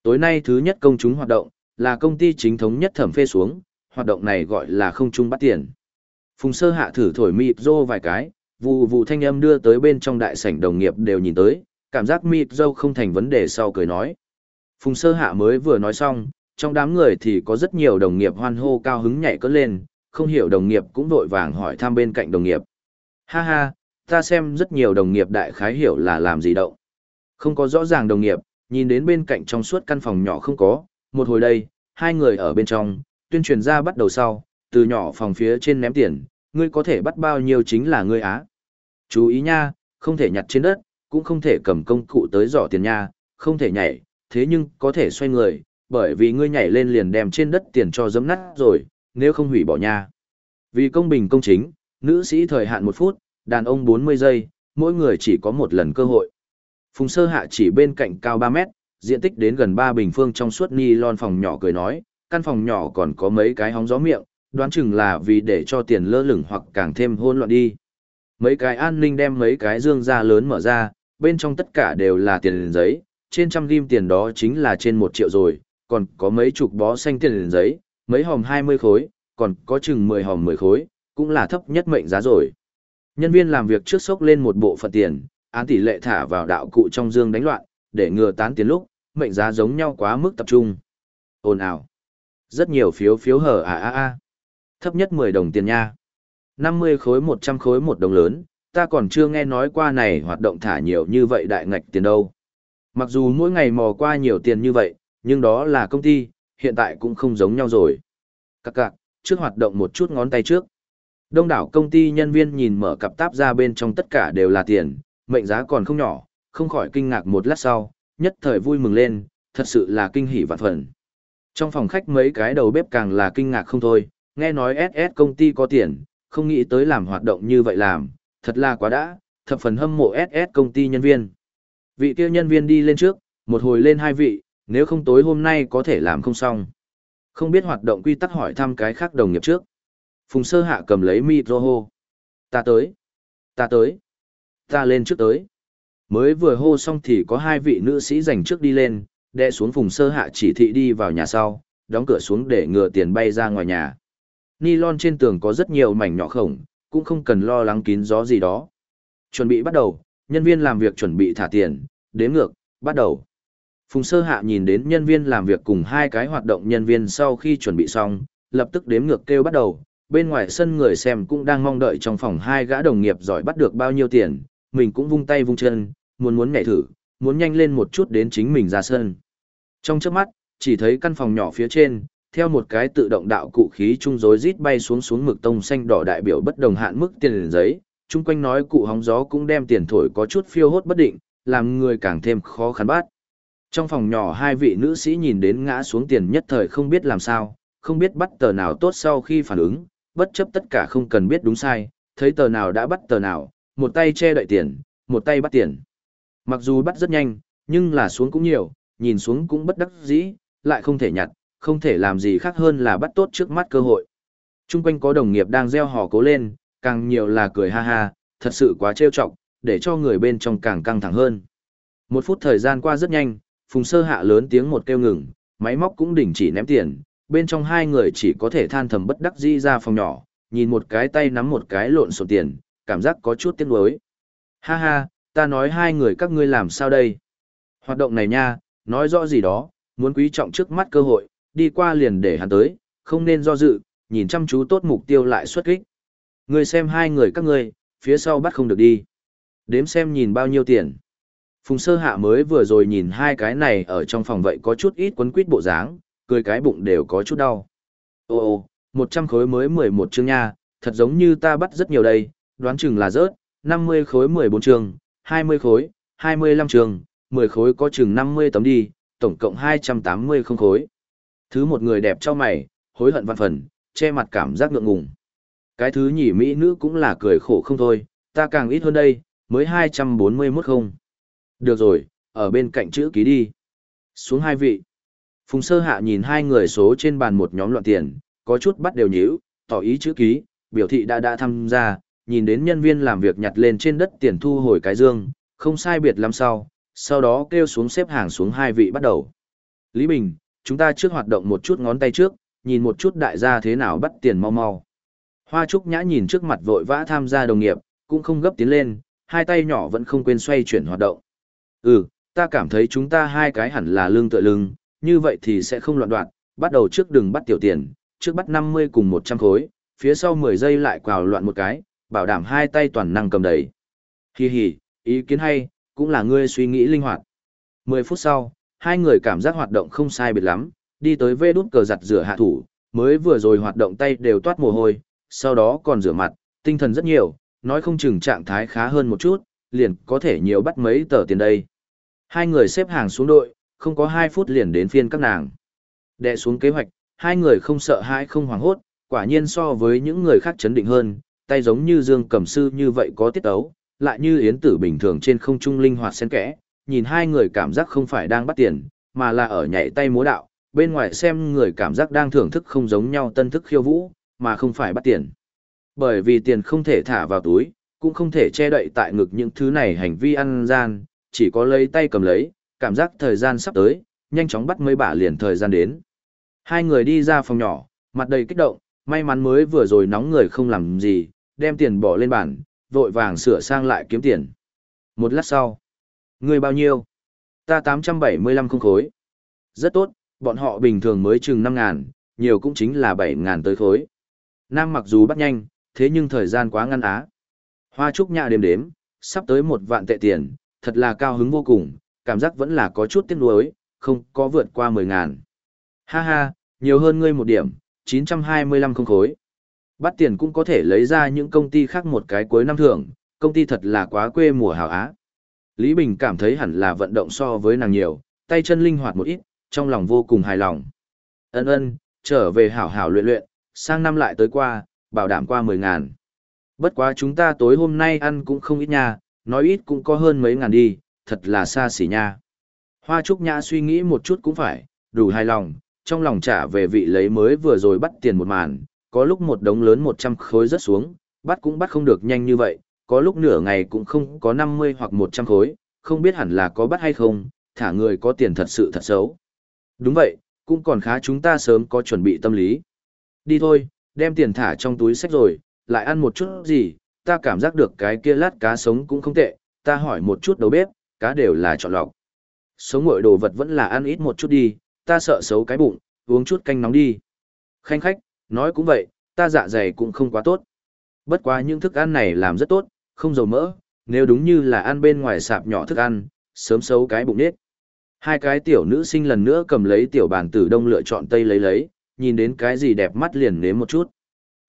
Tối nay thứ nhất công chúng hoạt động, là công ty chính thống nhất thẩm phê xuống, hoạt động này gọi là không chung bắt tiền. Phùng sơ hạ thử thổi mịp rô vài cái, vụ vụ thanh âm đưa tới bên trong đại sảnh đồng nghiệp đều nhìn tới, cảm giác mịt dâu không thành vấn đề sau cười nói. Phùng sơ hạ mới vừa nói xong, trong đám người thì có rất nhiều đồng nghiệp hoan hô cao hứng nhảy cất lên, không hiểu đồng nghiệp cũng vội vàng hỏi thăm bên cạnh đồng nghiệp. Ha ha, ta xem rất nhiều đồng nghiệp đại khái hiểu là làm gì đâu. Không có rõ ràng đồng nghiệp, nhìn đến bên cạnh trong suốt căn phòng nhỏ không có, một hồi đây, hai người ở bên trong, tuyên truyền ra bắt đầu sau, từ nhỏ phòng phía trên ném tiền, ngươi có thể bắt bao nhiêu chính là ngươi á. Chú ý nha, không thể nhặt trên đất, cũng không thể cầm công cụ tới giỏ tiền nha, không thể nhảy, thế nhưng có thể xoay người, bởi vì ngươi nhảy lên liền đem trên đất tiền cho dấm nát rồi, nếu không hủy bỏ nha. Vì công bình công chính, nữ sĩ thời hạn một phút, đàn ông 40 giây, mỗi người chỉ có một lần cơ hội. Phùng sơ hạ chỉ bên cạnh cao 3 mét, diện tích đến gần 3 bình phương trong suốt ni lon phòng nhỏ cười nói, căn phòng nhỏ còn có mấy cái hóng gió miệng, đoán chừng là vì để cho tiền lơ lửng hoặc càng thêm hôn loạn đi. Mấy cái an ninh đem mấy cái dương ra lớn mở ra, bên trong tất cả đều là tiền giấy, trên trăm ghim tiền đó chính là trên một triệu rồi, còn có mấy chục bó xanh tiền giấy, mấy hòm 20 khối, còn có chừng 10 hòm 10 khối, cũng là thấp nhất mệnh giá rồi. Nhân viên làm việc trước sốc lên một bộ phận tiền, án tỷ lệ thả vào đạo cụ trong dương đánh loạn, để ngừa tán tiền lúc, mệnh giá giống nhau quá mức tập trung. Ồn ào. Rất nhiều phiếu phiếu hở à à à. Thấp nhất 10 đồng tiền nha. 50 khối 100 khối một đồng lớn, ta còn chưa nghe nói qua này hoạt động thả nhiều như vậy đại ngạch tiền đâu. Mặc dù mỗi ngày mò qua nhiều tiền như vậy, nhưng đó là công ty, hiện tại cũng không giống nhau rồi. Các cạc, trước hoạt động một chút ngón tay trước. Đông đảo công ty nhân viên nhìn mở cặp táp ra bên trong tất cả đều là tiền, mệnh giá còn không nhỏ, không khỏi kinh ngạc một lát sau, nhất thời vui mừng lên, thật sự là kinh hỉ vạn phần. Trong phòng khách mấy cái đầu bếp càng là kinh ngạc không thôi, nghe nói SS công ty có tiền, không nghĩ tới làm hoạt động như vậy làm, thật là quá đã, thập phần hâm mộ SS công ty nhân viên. Vị kia nhân viên đi lên trước, một hồi lên hai vị, nếu không tối hôm nay có thể làm không xong. Không biết hoạt động quy tắc hỏi thăm cái khác đồng nghiệp trước. Phùng sơ hạ cầm lấy micro hô. Ta tới. Ta tới. Ta lên trước tới. Mới vừa hô xong thì có hai vị nữ sĩ giành trước đi lên, đe xuống phùng sơ hạ chỉ thị đi vào nhà sau, đóng cửa xuống để ngừa tiền bay ra ngoài nhà. Nylon trên tường có rất nhiều mảnh nhỏ khổng, cũng không cần lo lắng kín gió gì đó. Chuẩn bị bắt đầu, nhân viên làm việc chuẩn bị thả tiền, đếm ngược, bắt đầu. Phùng sơ hạ nhìn đến nhân viên làm việc cùng hai cái hoạt động nhân viên sau khi chuẩn bị xong, lập tức đếm ngược kêu bắt đầu. Bên ngoài sân người xem cũng đang mong đợi trong phòng hai gã đồng nghiệp giỏi bắt được bao nhiêu tiền, mình cũng vung tay vung chân, muốn muốn nhảy thử, muốn nhanh lên một chút đến chính mình ra sân. Trong chớp mắt, chỉ thấy căn phòng nhỏ phía trên, theo một cái tự động đạo cụ khí trung rối rít bay xuống xuống mực tông xanh đỏ đại biểu bất đồng hạn mức tiền giấy, chung quanh nói cụ hóng gió cũng đem tiền thổi có chút phiêu hốt bất định, làm người càng thêm khó khăn bắt. Trong phòng nhỏ hai vị nữ sĩ nhìn đến ngã xuống tiền nhất thời không biết làm sao, không biết bắt tờ nào tốt sau khi phản ứng, bất chấp tất cả không cần biết đúng sai, thấy tờ nào đã bắt tờ nào, một tay che đậy tiền, một tay bắt tiền. Mặc dù bắt rất nhanh, nhưng là xuống cũng nhiều, nhìn xuống cũng bất đắc dĩ, lại không thể nhặt, không thể làm gì khác hơn là bắt tốt trước mắt cơ hội. Trung quanh có đồng nghiệp đang gieo hò cố lên, càng nhiều là cười ha ha, thật sự quá trêu chọc, để cho người bên trong càng căng thẳng hơn. Một phút thời gian qua rất nhanh, Phùng Sơ Hạ lớn tiếng một kêu ngừng, máy móc cũng đình chỉ ném tiền, bên trong hai người chỉ có thể than thầm bất đắc dĩ ra phòng nhỏ, nhìn một cái tay nắm một cái lộn xộn tiền, cảm giác có chút tiếc nuối. Ha ha, ta nói hai người các ngươi làm sao đây? Hoạt động này nha, nói rõ gì đó, muốn quý trọng trước mắt cơ hội, đi qua liền để hắn tới, không nên do dự, nhìn chăm chú tốt mục tiêu lại xuất kích. Ngươi xem hai người các ngươi, phía sau bắt không được đi. Đếm xem nhìn bao nhiêu tiền. Phùng sơ hạ mới vừa rồi nhìn hai cái này ở trong phòng vậy có chút ít quấn quýt bộ dáng, cười cái bụng đều có chút đau. Ô ô, 100 khối mới 11 chương nha, thật giống như ta bắt rất nhiều đây, đoán chừng là rớt, 50 khối 14 chương, 20 khối, 25 chương, 10 khối có chừng 50 tấm đi, tổng cộng 280 không khối. Thứ một người đẹp cho mày, hối hận văn phần, che mặt cảm giác ngượng ngùng. Cái thứ nhỉ mỹ nữ cũng là cười khổ không thôi, ta càng ít hơn đây, mới 241 không. Được rồi, ở bên cạnh chữ ký đi. Xuống hai vị. Phùng sơ hạ nhìn hai người số trên bàn một nhóm loạn tiền, có chút bắt đều nhíu, tỏ ý chữ ký, biểu thị đã đã tham gia, nhìn đến nhân viên làm việc nhặt lên trên đất tiền thu hồi cái dương, không sai biệt lắm sau, sau đó kêu xuống xếp hàng xuống hai vị bắt đầu. Lý Bình, chúng ta trước hoạt động một chút ngón tay trước, nhìn một chút đại gia thế nào bắt tiền mau mau. Hoa Trúc Nhã nhìn trước mặt vội vã tham gia đồng nghiệp, cũng không gấp tiến lên, hai tay nhỏ vẫn không quên xoay chuyển hoạt động. Ừ, ta cảm thấy chúng ta hai cái hẳn là lưng tựa lưng, như vậy thì sẽ không loạn đoạn, bắt đầu trước đừng bắt tiểu tiền, trước bắt 50 cùng 100 khối, phía sau 10 giây lại quào loạn một cái, bảo đảm hai tay toàn năng cầm đầy. Hi hi, ý kiến hay, cũng là ngươi suy nghĩ linh hoạt. 10 phút sau, hai người cảm giác hoạt động không sai biệt lắm, đi tới vê đút cờ giặt rửa hạ thủ, mới vừa rồi hoạt động tay đều toát mồ hôi, sau đó còn rửa mặt, tinh thần rất nhiều, nói không chừng trạng thái khá hơn một chút, liền có thể nhiều bắt mấy tờ tiền đây. Hai người xếp hàng xuống đội, không có 2 phút liền đến phiên các nàng. Đệ xuống kế hoạch, hai người không sợ hãi không hoảng hốt, quả nhiên so với những người khác chấn định hơn, tay giống như Dương Cẩm Sư như vậy có tiết ấu, lại như yến tử bình thường trên không trung linh hoạt xen kẽ, nhìn hai người cảm giác không phải đang bắt tiền, mà là ở nhảy tay múa đạo, bên ngoài xem người cảm giác đang thưởng thức không giống nhau tân thức khiêu vũ, mà không phải bắt tiền. Bởi vì tiền không thể thả vào túi, cũng không thể che đậy tại ngực những thứ này hành vi ăn gian, chỉ có lấy tay cầm lấy, cảm giác thời gian sắp tới, nhanh chóng bắt mấy bả liền thời gian đến. Hai người đi ra phòng nhỏ, mặt đầy kích động, may mắn mới vừa rồi nóng người không làm gì, đem tiền bỏ lên bàn, vội vàng sửa sang lại kiếm tiền. Một lát sau, người bao nhiêu? Ta 875 không khối. Rất tốt, bọn họ bình thường mới chừng 5 ngàn, nhiều cũng chính là 7 ngàn tới khối. Nam mặc dù bắt nhanh, thế nhưng thời gian quá ngăn á. Hoa trúc nhạ đếm đếm, sắp tới một vạn tệ tiền, thật là cao hứng vô cùng, cảm giác vẫn là có chút tiếc nuối, không có vượt qua 10 ngàn. Ha ha, nhiều hơn ngươi một điểm, 925 không khối. Bắt tiền cũng có thể lấy ra những công ty khác một cái cuối năm thưởng, công ty thật là quá quê mùa hào á. Lý Bình cảm thấy hẳn là vận động so với nàng nhiều, tay chân linh hoạt một ít, trong lòng vô cùng hài lòng. Ân ân, trở về hảo hảo luyện luyện, sang năm lại tới qua, bảo đảm qua 10 ngàn. Bất quá chúng ta tối hôm nay ăn cũng không ít nha, nói ít cũng có hơn mấy ngàn đi, thật là xa xỉ nha. Hoa Trúc Nhã suy nghĩ một chút cũng phải, đủ hài lòng, trong lòng trả về vị lấy mới vừa rồi bắt tiền một màn, có lúc một đống lớn 100 khối rớt xuống, bắt cũng bắt không được nhanh như vậy, có lúc nửa ngày cũng không có 50 hoặc 100 khối, không biết hẳn là có bắt hay không, thả người có tiền thật sự thật xấu. Đúng vậy, cũng còn khá chúng ta sớm có chuẩn bị tâm lý. Đi thôi, đem tiền thả trong túi sách rồi, lại ăn một chút gì, ta cảm giác được cái kia lát cá sống cũng không tệ, ta hỏi một chút đầu bếp, cá đều là chọn lọc. Sống mọi đồ vật vẫn là ăn ít một chút đi, ta sợ xấu cái bụng, uống chút canh nóng đi. Khanh khách, nói cũng vậy, ta dạ dày cũng không quá tốt. Bất quá những thức ăn này làm rất tốt, không dầu mỡ, nếu đúng như là ăn bên ngoài sạp nhỏ thức ăn, sớm xấu cái bụng nết. Hai cái tiểu nữ sinh lần nữa cầm lấy tiểu bàn tử đông lựa chọn tây lấy lấy, nhìn đến cái gì đẹp mắt liền nếm một chút.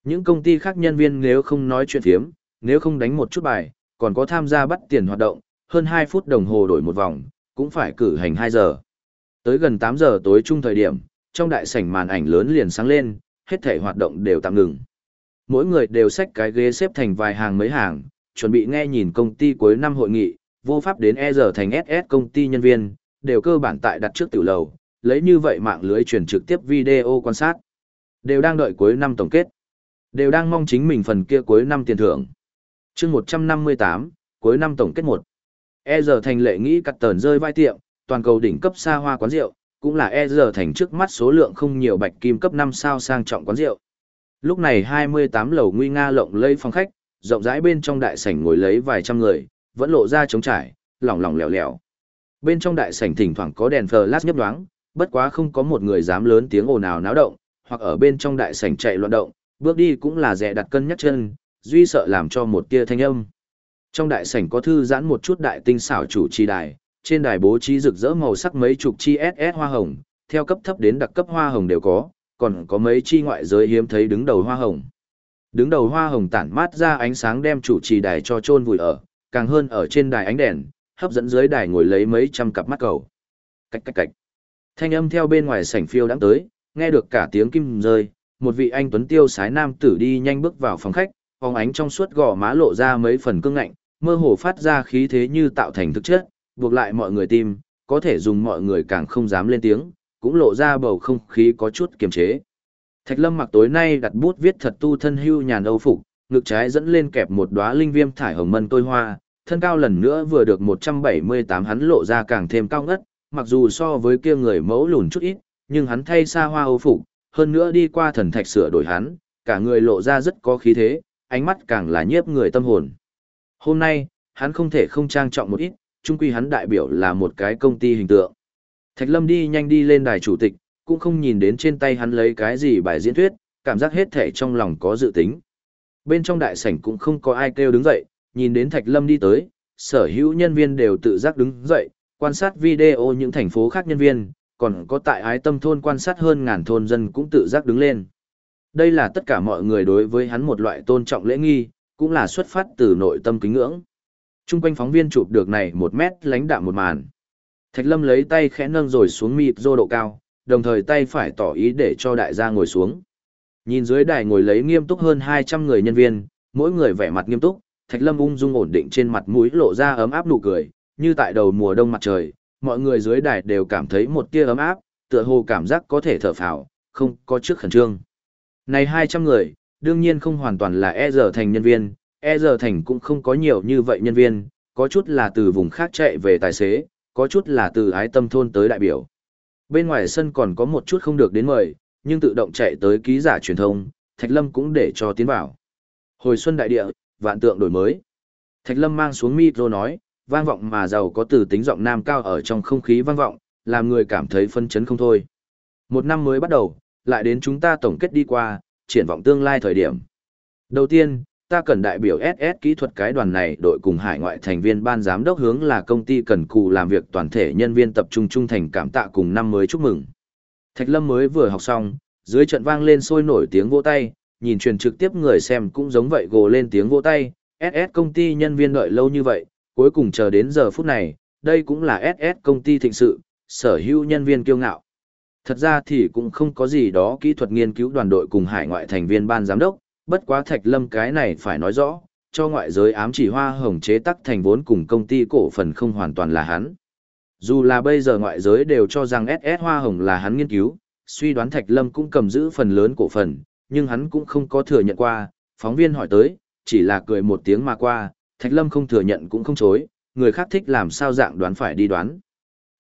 Những công ty khác nhân viên nếu không nói chuyện thiếm, nếu không đánh một chút bài, còn có tham gia bắt tiền hoạt động, hơn 2 phút đồng hồ đổi một vòng, cũng phải cử hành 2 giờ. Tới gần 8 giờ tối chung thời điểm, trong đại sảnh màn ảnh lớn liền sáng lên, hết thể hoạt động đều tạm ngừng. Mỗi người đều xách cái ghế xếp thành vài hàng mấy hàng, chuẩn bị nghe nhìn công ty cuối năm hội nghị, vô pháp đến E giờ thành SS công ty nhân viên, đều cơ bản tại đặt trước tiểu lầu, lấy như vậy mạng lưới truyền trực tiếp video quan sát. Đều đang đợi cuối năm tổng kết. Đều đang mong chính mình phần kia cuối năm tiền thưởng. chương 158, cuối năm tổng kết 1. E giờ thành lệ nghĩ cắt tờn rơi vai tiệm, toàn cầu đỉnh cấp xa hoa quán rượu, cũng là E giờ thành trước mắt số lượng không nhiều bạch kim cấp 5 sao sang trọng quán rượu. Lúc này 28 lầu nguy nga lộng lây phòng khách, rộng rãi bên trong đại sảnh ngồi lấy vài trăm người, vẫn lộ ra trống trải, lỏng lỏng lẻo lẻo. Bên trong đại sảnh thỉnh thoảng có đèn flash nhấp nhoáng, bất quá không có một người dám lớn tiếng ồn ào náo động, hoặc ở bên trong đại sảnh chạy loạn động, bước đi cũng là dè đặt cân nhắc chân, duy sợ làm cho một tia thanh âm. Trong đại sảnh có thư giãn một chút đại tinh xảo chủ trì đài, trên đài bố trí rực rỡ màu sắc mấy chục chi SS hoa hồng, theo cấp thấp đến đặc cấp hoa hồng đều có, còn có mấy chi ngoại giới hiếm thấy đứng đầu hoa hồng. Đứng đầu hoa hồng tản mát ra ánh sáng đem chủ trì đài cho chôn vùi ở, càng hơn ở trên đài ánh đèn, hấp dẫn dưới đài ngồi lấy mấy trăm cặp mắt cầu. Cách cách cách. Thanh âm theo bên ngoài sảnh phiêu đã tới, nghe được cả tiếng kim rơi, một vị anh tuấn tiêu sái nam tử đi nhanh bước vào phòng khách, phóng ánh trong suốt gò má lộ ra mấy phần cương ngạnh, mơ hồ phát ra khí thế như tạo thành thực chất, buộc lại mọi người tim, có thể dùng mọi người càng không dám lên tiếng, cũng lộ ra bầu không khí có chút kiềm chế. Thạch Lâm mặc tối nay đặt bút viết thật tu thân hưu nhàn âu phục, ngực trái dẫn lên kẹp một đóa linh viêm thải hồng mân tôi hoa, thân cao lần nữa vừa được 178 hắn lộ ra càng thêm cao ngất, mặc dù so với kia người mẫu lùn chút ít, nhưng hắn thay xa hoa âu phục, hơn nữa đi qua thần thạch sửa đổi hắn, cả người lộ ra rất có khí thế, ánh mắt càng là nhiếp người tâm hồn. Hôm nay, hắn không thể không trang trọng một ít, chung quy hắn đại biểu là một cái công ty hình tượng. Thạch Lâm đi nhanh đi lên đài chủ tịch, cũng không nhìn đến trên tay hắn lấy cái gì bài diễn thuyết, cảm giác hết thể trong lòng có dự tính. Bên trong đại sảnh cũng không có ai kêu đứng dậy, nhìn đến Thạch Lâm đi tới, sở hữu nhân viên đều tự giác đứng dậy, quan sát video những thành phố khác nhân viên, còn có tại ái tâm thôn quan sát hơn ngàn thôn dân cũng tự giác đứng lên. Đây là tất cả mọi người đối với hắn một loại tôn trọng lễ nghi, cũng là xuất phát từ nội tâm kính ngưỡng. Trung quanh phóng viên chụp được này một mét lánh đạm một màn. Thạch Lâm lấy tay khẽ nâng rồi xuống mịp rô độ cao, đồng thời tay phải tỏ ý để cho đại gia ngồi xuống. Nhìn dưới đài ngồi lấy nghiêm túc hơn 200 người nhân viên, mỗi người vẻ mặt nghiêm túc, Thạch Lâm ung dung ổn định trên mặt mũi lộ ra ấm áp nụ cười, như tại đầu mùa đông mặt trời, mọi người dưới đài đều cảm thấy một tia ấm áp, tựa hồ cảm giác có thể thở phào, không có trước khẩn trương. Này 200 người, đương nhiên không hoàn toàn là e giờ thành nhân viên, e giờ thành cũng không có nhiều như vậy nhân viên, có chút là từ vùng khác chạy về tài xế, có chút là từ ái tâm thôn tới đại biểu. Bên ngoài sân còn có một chút không được đến mời, nhưng tự động chạy tới ký giả truyền thông, Thạch Lâm cũng để cho tiến vào. Hồi xuân đại địa, vạn tượng đổi mới. Thạch Lâm mang xuống micro nói, vang vọng mà giàu có từ tính giọng nam cao ở trong không khí vang vọng, làm người cảm thấy phân chấn không thôi. Một năm mới bắt đầu, lại đến chúng ta tổng kết đi qua, triển vọng tương lai thời điểm. Đầu tiên, ta cần đại biểu SS kỹ thuật cái đoàn này đội cùng hải ngoại thành viên ban giám đốc hướng là công ty cần cù làm việc toàn thể nhân viên tập trung trung thành cảm tạ cùng năm mới chúc mừng. Thạch Lâm mới vừa học xong, dưới trận vang lên sôi nổi tiếng vỗ tay, nhìn truyền trực tiếp người xem cũng giống vậy gồ lên tiếng vỗ tay, SS công ty nhân viên đợi lâu như vậy, cuối cùng chờ đến giờ phút này, đây cũng là SS công ty thịnh sự, sở hữu nhân viên kiêu ngạo. Thật ra thì cũng không có gì đó kỹ thuật nghiên cứu đoàn đội cùng hải ngoại thành viên ban giám đốc, bất quá Thạch Lâm cái này phải nói rõ, cho ngoại giới ám chỉ hoa hồng chế tắc thành vốn cùng công ty cổ phần không hoàn toàn là hắn. Dù là bây giờ ngoại giới đều cho rằng SS hoa hồng là hắn nghiên cứu, suy đoán Thạch Lâm cũng cầm giữ phần lớn cổ phần, nhưng hắn cũng không có thừa nhận qua, phóng viên hỏi tới, chỉ là cười một tiếng mà qua, Thạch Lâm không thừa nhận cũng không chối, người khác thích làm sao dạng đoán phải đi đoán.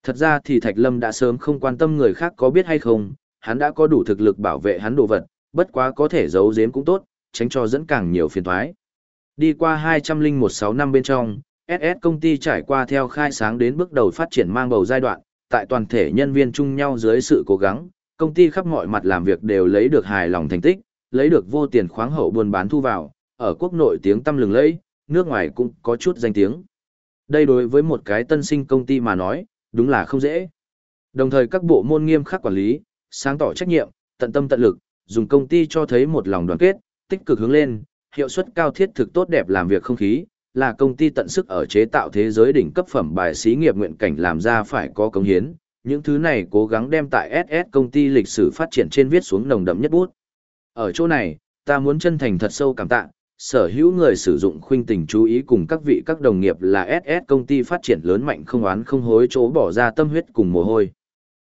Thật ra thì Thạch Lâm đã sớm không quan tâm người khác có biết hay không, hắn đã có đủ thực lực bảo vệ hắn đồ vật, bất quá có thể giấu giếm cũng tốt, tránh cho dẫn càng nhiều phiền toái. Đi qua 2016 năm bên trong, SS công ty trải qua theo khai sáng đến bước đầu phát triển mang bầu giai đoạn, tại toàn thể nhân viên chung nhau dưới sự cố gắng, công ty khắp mọi mặt làm việc đều lấy được hài lòng thành tích, lấy được vô tiền khoáng hậu buôn bán thu vào, ở quốc nội tiếng tăm lừng lẫy, nước ngoài cũng có chút danh tiếng. Đây đối với một cái tân sinh công ty mà nói, đúng là không dễ. Đồng thời các bộ môn nghiêm khắc quản lý, sáng tỏ trách nhiệm, tận tâm tận lực, dùng công ty cho thấy một lòng đoàn kết, tích cực hướng lên, hiệu suất cao thiết thực tốt đẹp làm việc không khí, là công ty tận sức ở chế tạo thế giới đỉnh cấp phẩm bài xí nghiệp nguyện cảnh làm ra phải có công hiến. Những thứ này cố gắng đem tại SS công ty lịch sử phát triển trên viết xuống nồng đậm nhất bút. Ở chỗ này, ta muốn chân thành thật sâu cảm tạ, sở hữu người sử dụng khuynh tình chú ý cùng các vị các đồng nghiệp là SS công ty phát triển lớn mạnh không oán không hối chỗ bỏ ra tâm huyết cùng mồ hôi.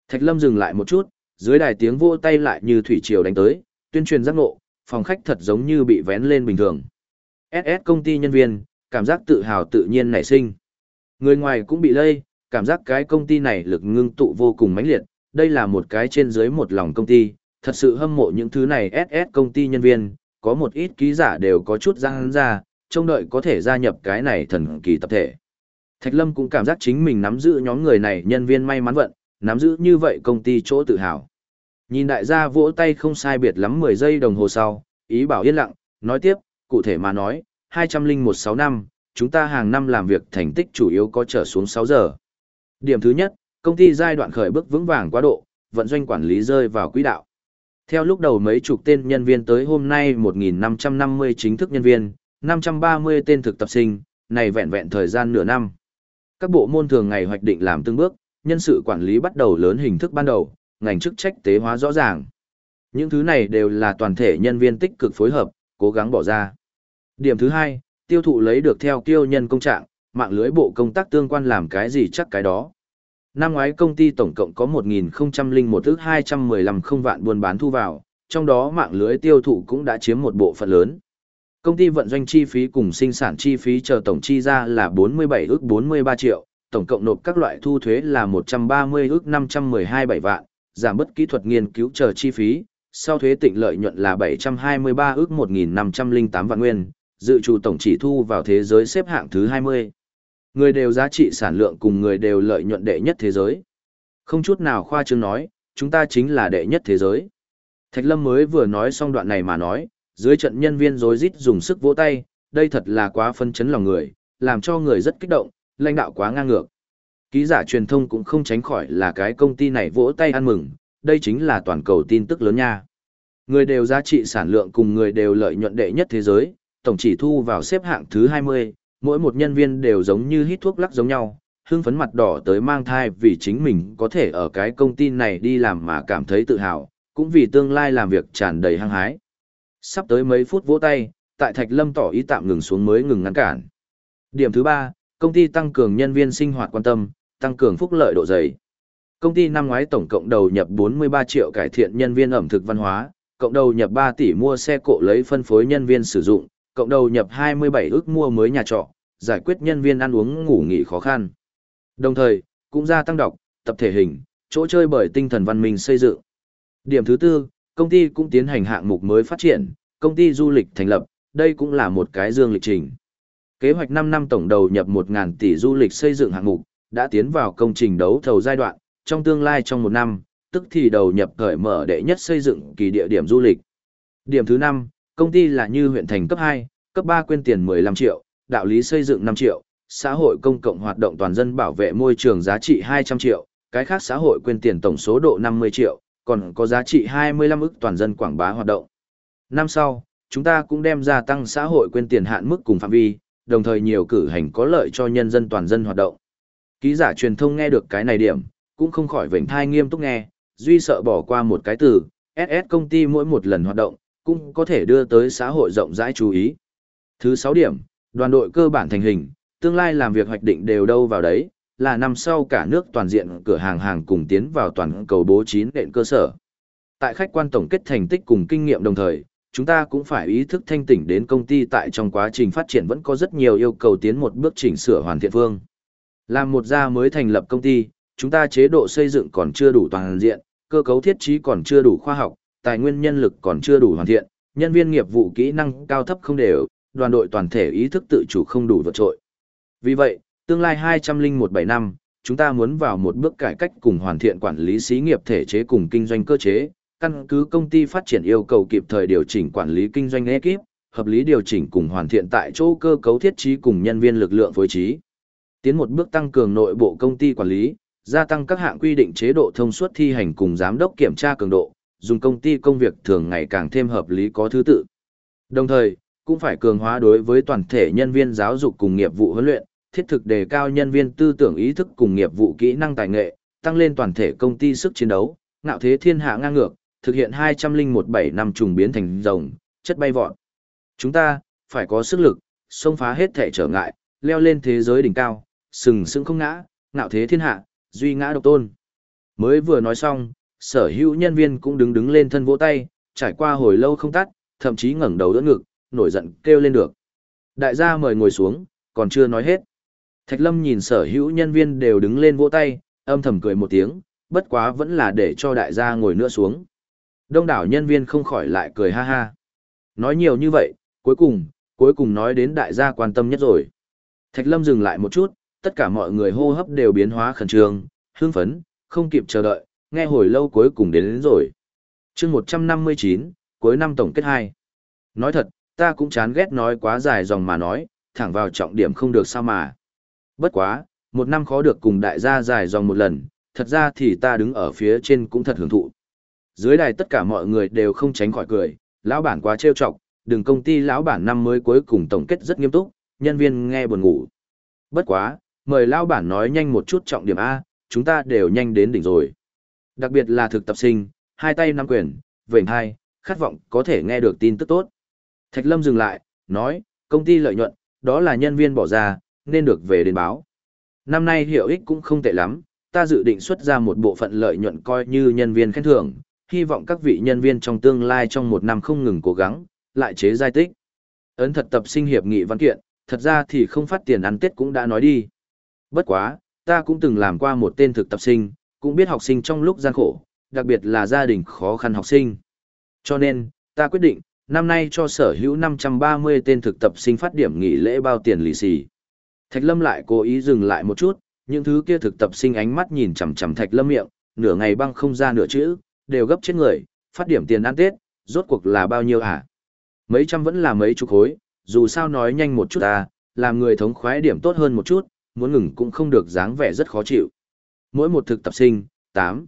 Thạch Lâm dừng lại một chút, dưới đài tiếng vỗ tay lại như thủy triều đánh tới, tuyên truyền giác ngộ, phòng khách thật giống như bị vén lên bình thường. SS công ty nhân viên, cảm giác tự hào tự nhiên nảy sinh. Người ngoài cũng bị lây, cảm giác cái công ty này lực ngưng tụ vô cùng mãnh liệt, đây là một cái trên dưới một lòng công ty, thật sự hâm mộ những thứ này SS công ty nhân viên, có một ít ký giả đều có chút răng ra, trông đợi có thể gia nhập cái này thần kỳ tập thể. Thạch Lâm cũng cảm giác chính mình nắm giữ nhóm người này nhân viên may mắn vận, nắm giữ như vậy công ty chỗ tự hào. Nhìn đại gia vỗ tay không sai biệt lắm 10 giây đồng hồ sau, ý bảo yên lặng, nói tiếp, cụ thể mà nói, 2016 năm, chúng ta hàng năm làm việc thành tích chủ yếu có trở xuống 6 giờ. Điểm thứ nhất, công ty giai đoạn khởi bước vững vàng quá độ, vận doanh quản lý rơi vào quỹ đạo. Theo lúc đầu mấy chục tên nhân viên tới hôm nay 1.550 chính thức nhân viên, 530 tên thực tập sinh, này vẹn vẹn thời gian nửa năm. Các bộ môn thường ngày hoạch định làm từng bước, nhân sự quản lý bắt đầu lớn hình thức ban đầu, ngành chức trách tế hóa rõ ràng. Những thứ này đều là toàn thể nhân viên tích cực phối hợp, cố gắng bỏ ra. Điểm thứ hai, tiêu thụ lấy được theo tiêu nhân công trạng, mạng lưới bộ công tác tương quan làm cái gì chắc cái đó. Năm ngoái công ty tổng cộng có 1.001 ước 215 không vạn buôn bán thu vào, trong đó mạng lưới tiêu thụ cũng đã chiếm một bộ phận lớn. Công ty vận doanh chi phí cùng sinh sản chi phí chờ tổng chi ra là 47 ước 43 triệu, tổng cộng nộp các loại thu thuế là 130 ước 512 bảy vạn, giảm bất kỹ thuật nghiên cứu chờ chi phí, sau thuế tịnh lợi nhuận là 723 ước 1.508 vạn nguyên, dự trù tổng chỉ thu vào thế giới xếp hạng thứ 20. Người đều giá trị sản lượng cùng người đều lợi nhuận đệ nhất thế giới. Không chút nào khoa trương nói, chúng ta chính là đệ nhất thế giới. Thạch Lâm mới vừa nói xong đoạn này mà nói, dưới trận nhân viên rối rít dùng sức vỗ tay, đây thật là quá phân chấn lòng người, làm cho người rất kích động, lãnh đạo quá ngang ngược. Ký giả truyền thông cũng không tránh khỏi là cái công ty này vỗ tay ăn mừng, đây chính là toàn cầu tin tức lớn nha. Người đều giá trị sản lượng cùng người đều lợi nhuận đệ nhất thế giới, tổng chỉ thu vào xếp hạng thứ 20, mỗi một nhân viên đều giống như hít thuốc lắc giống nhau, hưng phấn mặt đỏ tới mang thai vì chính mình có thể ở cái công ty này đi làm mà cảm thấy tự hào, cũng vì tương lai làm việc tràn đầy hăng hái. Sắp tới mấy phút vỗ tay, tại Thạch Lâm tỏ ý tạm ngừng xuống mới ngừng ngăn cản. Điểm thứ ba, công ty tăng cường nhân viên sinh hoạt quan tâm, tăng cường phúc lợi độ dày. Công ty năm ngoái tổng cộng đầu nhập 43 triệu cải thiện nhân viên ẩm thực văn hóa, cộng đầu nhập 3 tỷ mua xe cộ lấy phân phối nhân viên sử dụng, cộng đầu nhập 27 ước mua mới nhà trọ, giải quyết nhân viên ăn uống ngủ nghỉ khó khăn. Đồng thời, cũng gia tăng đọc, tập thể hình, chỗ chơi bởi tinh thần văn minh xây dựng. Điểm thứ tư, công ty cũng tiến hành hạng mục mới phát triển, công ty du lịch thành lập, đây cũng là một cái dương lịch trình. Kế hoạch 5 năm tổng đầu nhập 1.000 tỷ du lịch xây dựng hạng mục, đã tiến vào công trình đấu thầu giai đoạn, trong tương lai trong một năm, tức thì đầu nhập cởi mở đệ nhất xây dựng kỳ địa điểm du lịch. Điểm thứ 5, công ty là như huyện thành cấp 2, cấp 3 quyên tiền 15 triệu, đạo lý xây dựng 5 triệu, xã hội công cộng hoạt động toàn dân bảo vệ môi trường giá trị 200 triệu, cái khác xã hội quyên tiền tổng số độ 50 triệu, còn có giá trị 25 ức toàn dân quảng bá hoạt động. Năm sau, chúng ta cũng đem gia tăng xã hội quyên tiền hạn mức cùng phạm vi, đồng thời nhiều cử hành có lợi cho nhân dân toàn dân hoạt động. Ký giả truyền thông nghe được cái này điểm, cũng không khỏi vểnh thai nghiêm túc nghe, duy sợ bỏ qua một cái từ, SS công ty mỗi một lần hoạt động, cũng có thể đưa tới xã hội rộng rãi chú ý. Thứ 6 điểm, đoàn đội cơ bản thành hình, tương lai làm việc hoạch định đều đâu vào đấy, là năm sau cả nước toàn diện cửa hàng hàng cùng tiến vào toàn cầu bố trí nền cơ sở. Tại khách quan tổng kết thành tích cùng kinh nghiệm đồng thời, chúng ta cũng phải ý thức thanh tỉnh đến công ty tại trong quá trình phát triển vẫn có rất nhiều yêu cầu tiến một bước chỉnh sửa hoàn thiện phương. Làm một gia mới thành lập công ty, chúng ta chế độ xây dựng còn chưa đủ toàn diện, cơ cấu thiết trí còn chưa đủ khoa học, tài nguyên nhân lực còn chưa đủ hoàn thiện, nhân viên nghiệp vụ kỹ năng cao thấp không đều, đoàn đội toàn thể ý thức tự chủ không đủ vượt trội. Vì vậy, tương lai 2017 năm, chúng ta muốn vào một bước cải cách cùng hoàn thiện quản lý xí nghiệp thể chế cùng kinh doanh cơ chế, căn cứ công ty phát triển yêu cầu kịp thời điều chỉnh quản lý kinh doanh ekip, hợp lý điều chỉnh cùng hoàn thiện tại chỗ cơ cấu thiết trí cùng nhân viên lực lượng phối trí. Tiến một bước tăng cường nội bộ công ty quản lý, gia tăng các hạng quy định chế độ thông suốt thi hành cùng giám đốc kiểm tra cường độ, dùng công ty công việc thường ngày càng thêm hợp lý có thứ tự. Đồng thời, cũng phải cường hóa đối với toàn thể nhân viên giáo dục cùng nghiệp vụ huấn luyện, thiết thực đề cao nhân viên tư tưởng ý thức cùng nghiệp vụ kỹ năng tài nghệ, tăng lên toàn thể công ty sức chiến đấu, ngạo thế thiên hạ ngang ngược, thực hiện 2017 năm trùng biến thành rồng, chất bay vọt. Chúng ta, phải có sức lực, xông phá hết thể trở ngại, leo lên thế giới đỉnh cao, sừng sững không ngã, ngạo thế thiên hạ, duy ngã độc tôn. Mới vừa nói xong, sở hữu nhân viên cũng đứng đứng lên thân vỗ tay, trải qua hồi lâu không tắt, thậm chí ngẩng đầu đỡ ngực, nổi giận kêu lên được. Đại gia mời ngồi xuống, còn chưa nói hết. Thạch Lâm nhìn sở hữu nhân viên đều đứng lên vỗ tay, âm thầm cười một tiếng, bất quá vẫn là để cho đại gia ngồi nữa xuống. Đông đảo nhân viên không khỏi lại cười ha ha. Nói nhiều như vậy, cuối cùng, cuối cùng nói đến đại gia quan tâm nhất rồi. Thạch Lâm dừng lại một chút, tất cả mọi người hô hấp đều biến hóa khẩn trương, hưng phấn, không kịp chờ đợi, nghe hồi lâu cuối cùng đến, đến rồi. chương 159, cuối năm tổng kết 2. Nói thật, ta cũng chán ghét nói quá dài dòng mà nói, thẳng vào trọng điểm không được sao mà. Bất quá, một năm khó được cùng đại gia dài dòng một lần, thật ra thì ta đứng ở phía trên cũng thật hưởng thụ. Dưới đài tất cả mọi người đều không tránh khỏi cười, lão bản quá trêu chọc, đừng công ty lão bản năm mới cuối cùng tổng kết rất nghiêm túc, nhân viên nghe buồn ngủ. Bất quá, mời lão bản nói nhanh một chút trọng điểm A, chúng ta đều nhanh đến đỉnh rồi. Đặc biệt là thực tập sinh, hai tay nắm quyền, vệnh hai, khát vọng có thể nghe được tin tức tốt. Thạch Lâm dừng lại, nói, công ty lợi nhuận, đó là nhân viên bỏ ra, nên được về đến báo. Năm nay hiệu ích cũng không tệ lắm, ta dự định xuất ra một bộ phận lợi nhuận coi như nhân viên khen thưởng, hy vọng các vị nhân viên trong tương lai trong một năm không ngừng cố gắng, lại chế giai tích. Ấn thật tập sinh hiệp nghị văn kiện, thật ra thì không phát tiền ăn Tết cũng đã nói đi. Bất quá, ta cũng từng làm qua một tên thực tập sinh, cũng biết học sinh trong lúc gian khổ, đặc biệt là gia đình khó khăn học sinh. Cho nên, ta quyết định, năm nay cho sở hữu 530 tên thực tập sinh phát điểm nghỉ lễ bao tiền lì xì. Thạch Lâm lại cố ý dừng lại một chút, những thứ kia thực tập sinh ánh mắt nhìn chằm chằm Thạch Lâm miệng, nửa ngày băng không ra nửa chữ, đều gấp chết người, phát điểm tiền ăn Tết, rốt cuộc là bao nhiêu hả? Mấy trăm vẫn là mấy chục khối, dù sao nói nhanh một chút ta, làm người thống khoái điểm tốt hơn một chút, muốn ngừng cũng không được dáng vẻ rất khó chịu. Mỗi một thực tập sinh, 8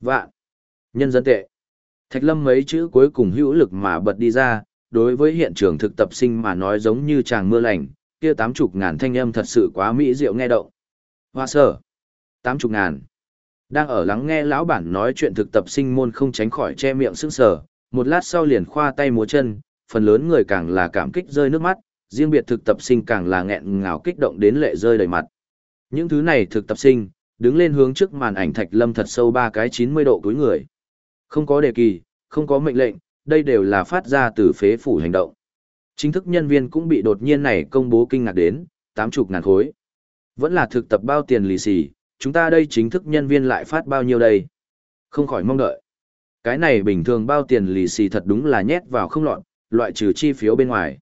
vạn nhân dân tệ. Thạch Lâm mấy chữ cuối cùng hữu lực mà bật đi ra, đối với hiện trường thực tập sinh mà nói giống như chàng mưa lành, kia tám chục ngàn thanh âm thật sự quá mỹ diệu nghe động. Hoa sở, tám chục ngàn. Đang ở lắng nghe lão bản nói chuyện thực tập sinh môn không tránh khỏi che miệng sững sờ, một lát sau liền khoa tay múa chân, phần lớn người càng là cảm kích rơi nước mắt, riêng biệt thực tập sinh càng là nghẹn ngào kích động đến lệ rơi đầy mặt. Những thứ này thực tập sinh, đứng lên hướng trước màn ảnh Thạch Lâm thật sâu ba cái 90 độ cuối người. Không có đề kỳ, không có mệnh lệnh, đây đều là phát ra từ phế phủ hành động. Chính thức nhân viên cũng bị đột nhiên này công bố kinh ngạc đến, 80 ngàn khối. Vẫn là thực tập bao tiền lì xì, chúng ta đây chính thức nhân viên lại phát bao nhiêu đây? Không khỏi mong đợi. Cái này bình thường bao tiền lì xì thật đúng là nhét vào không lọt, loại trừ chi phiếu bên ngoài.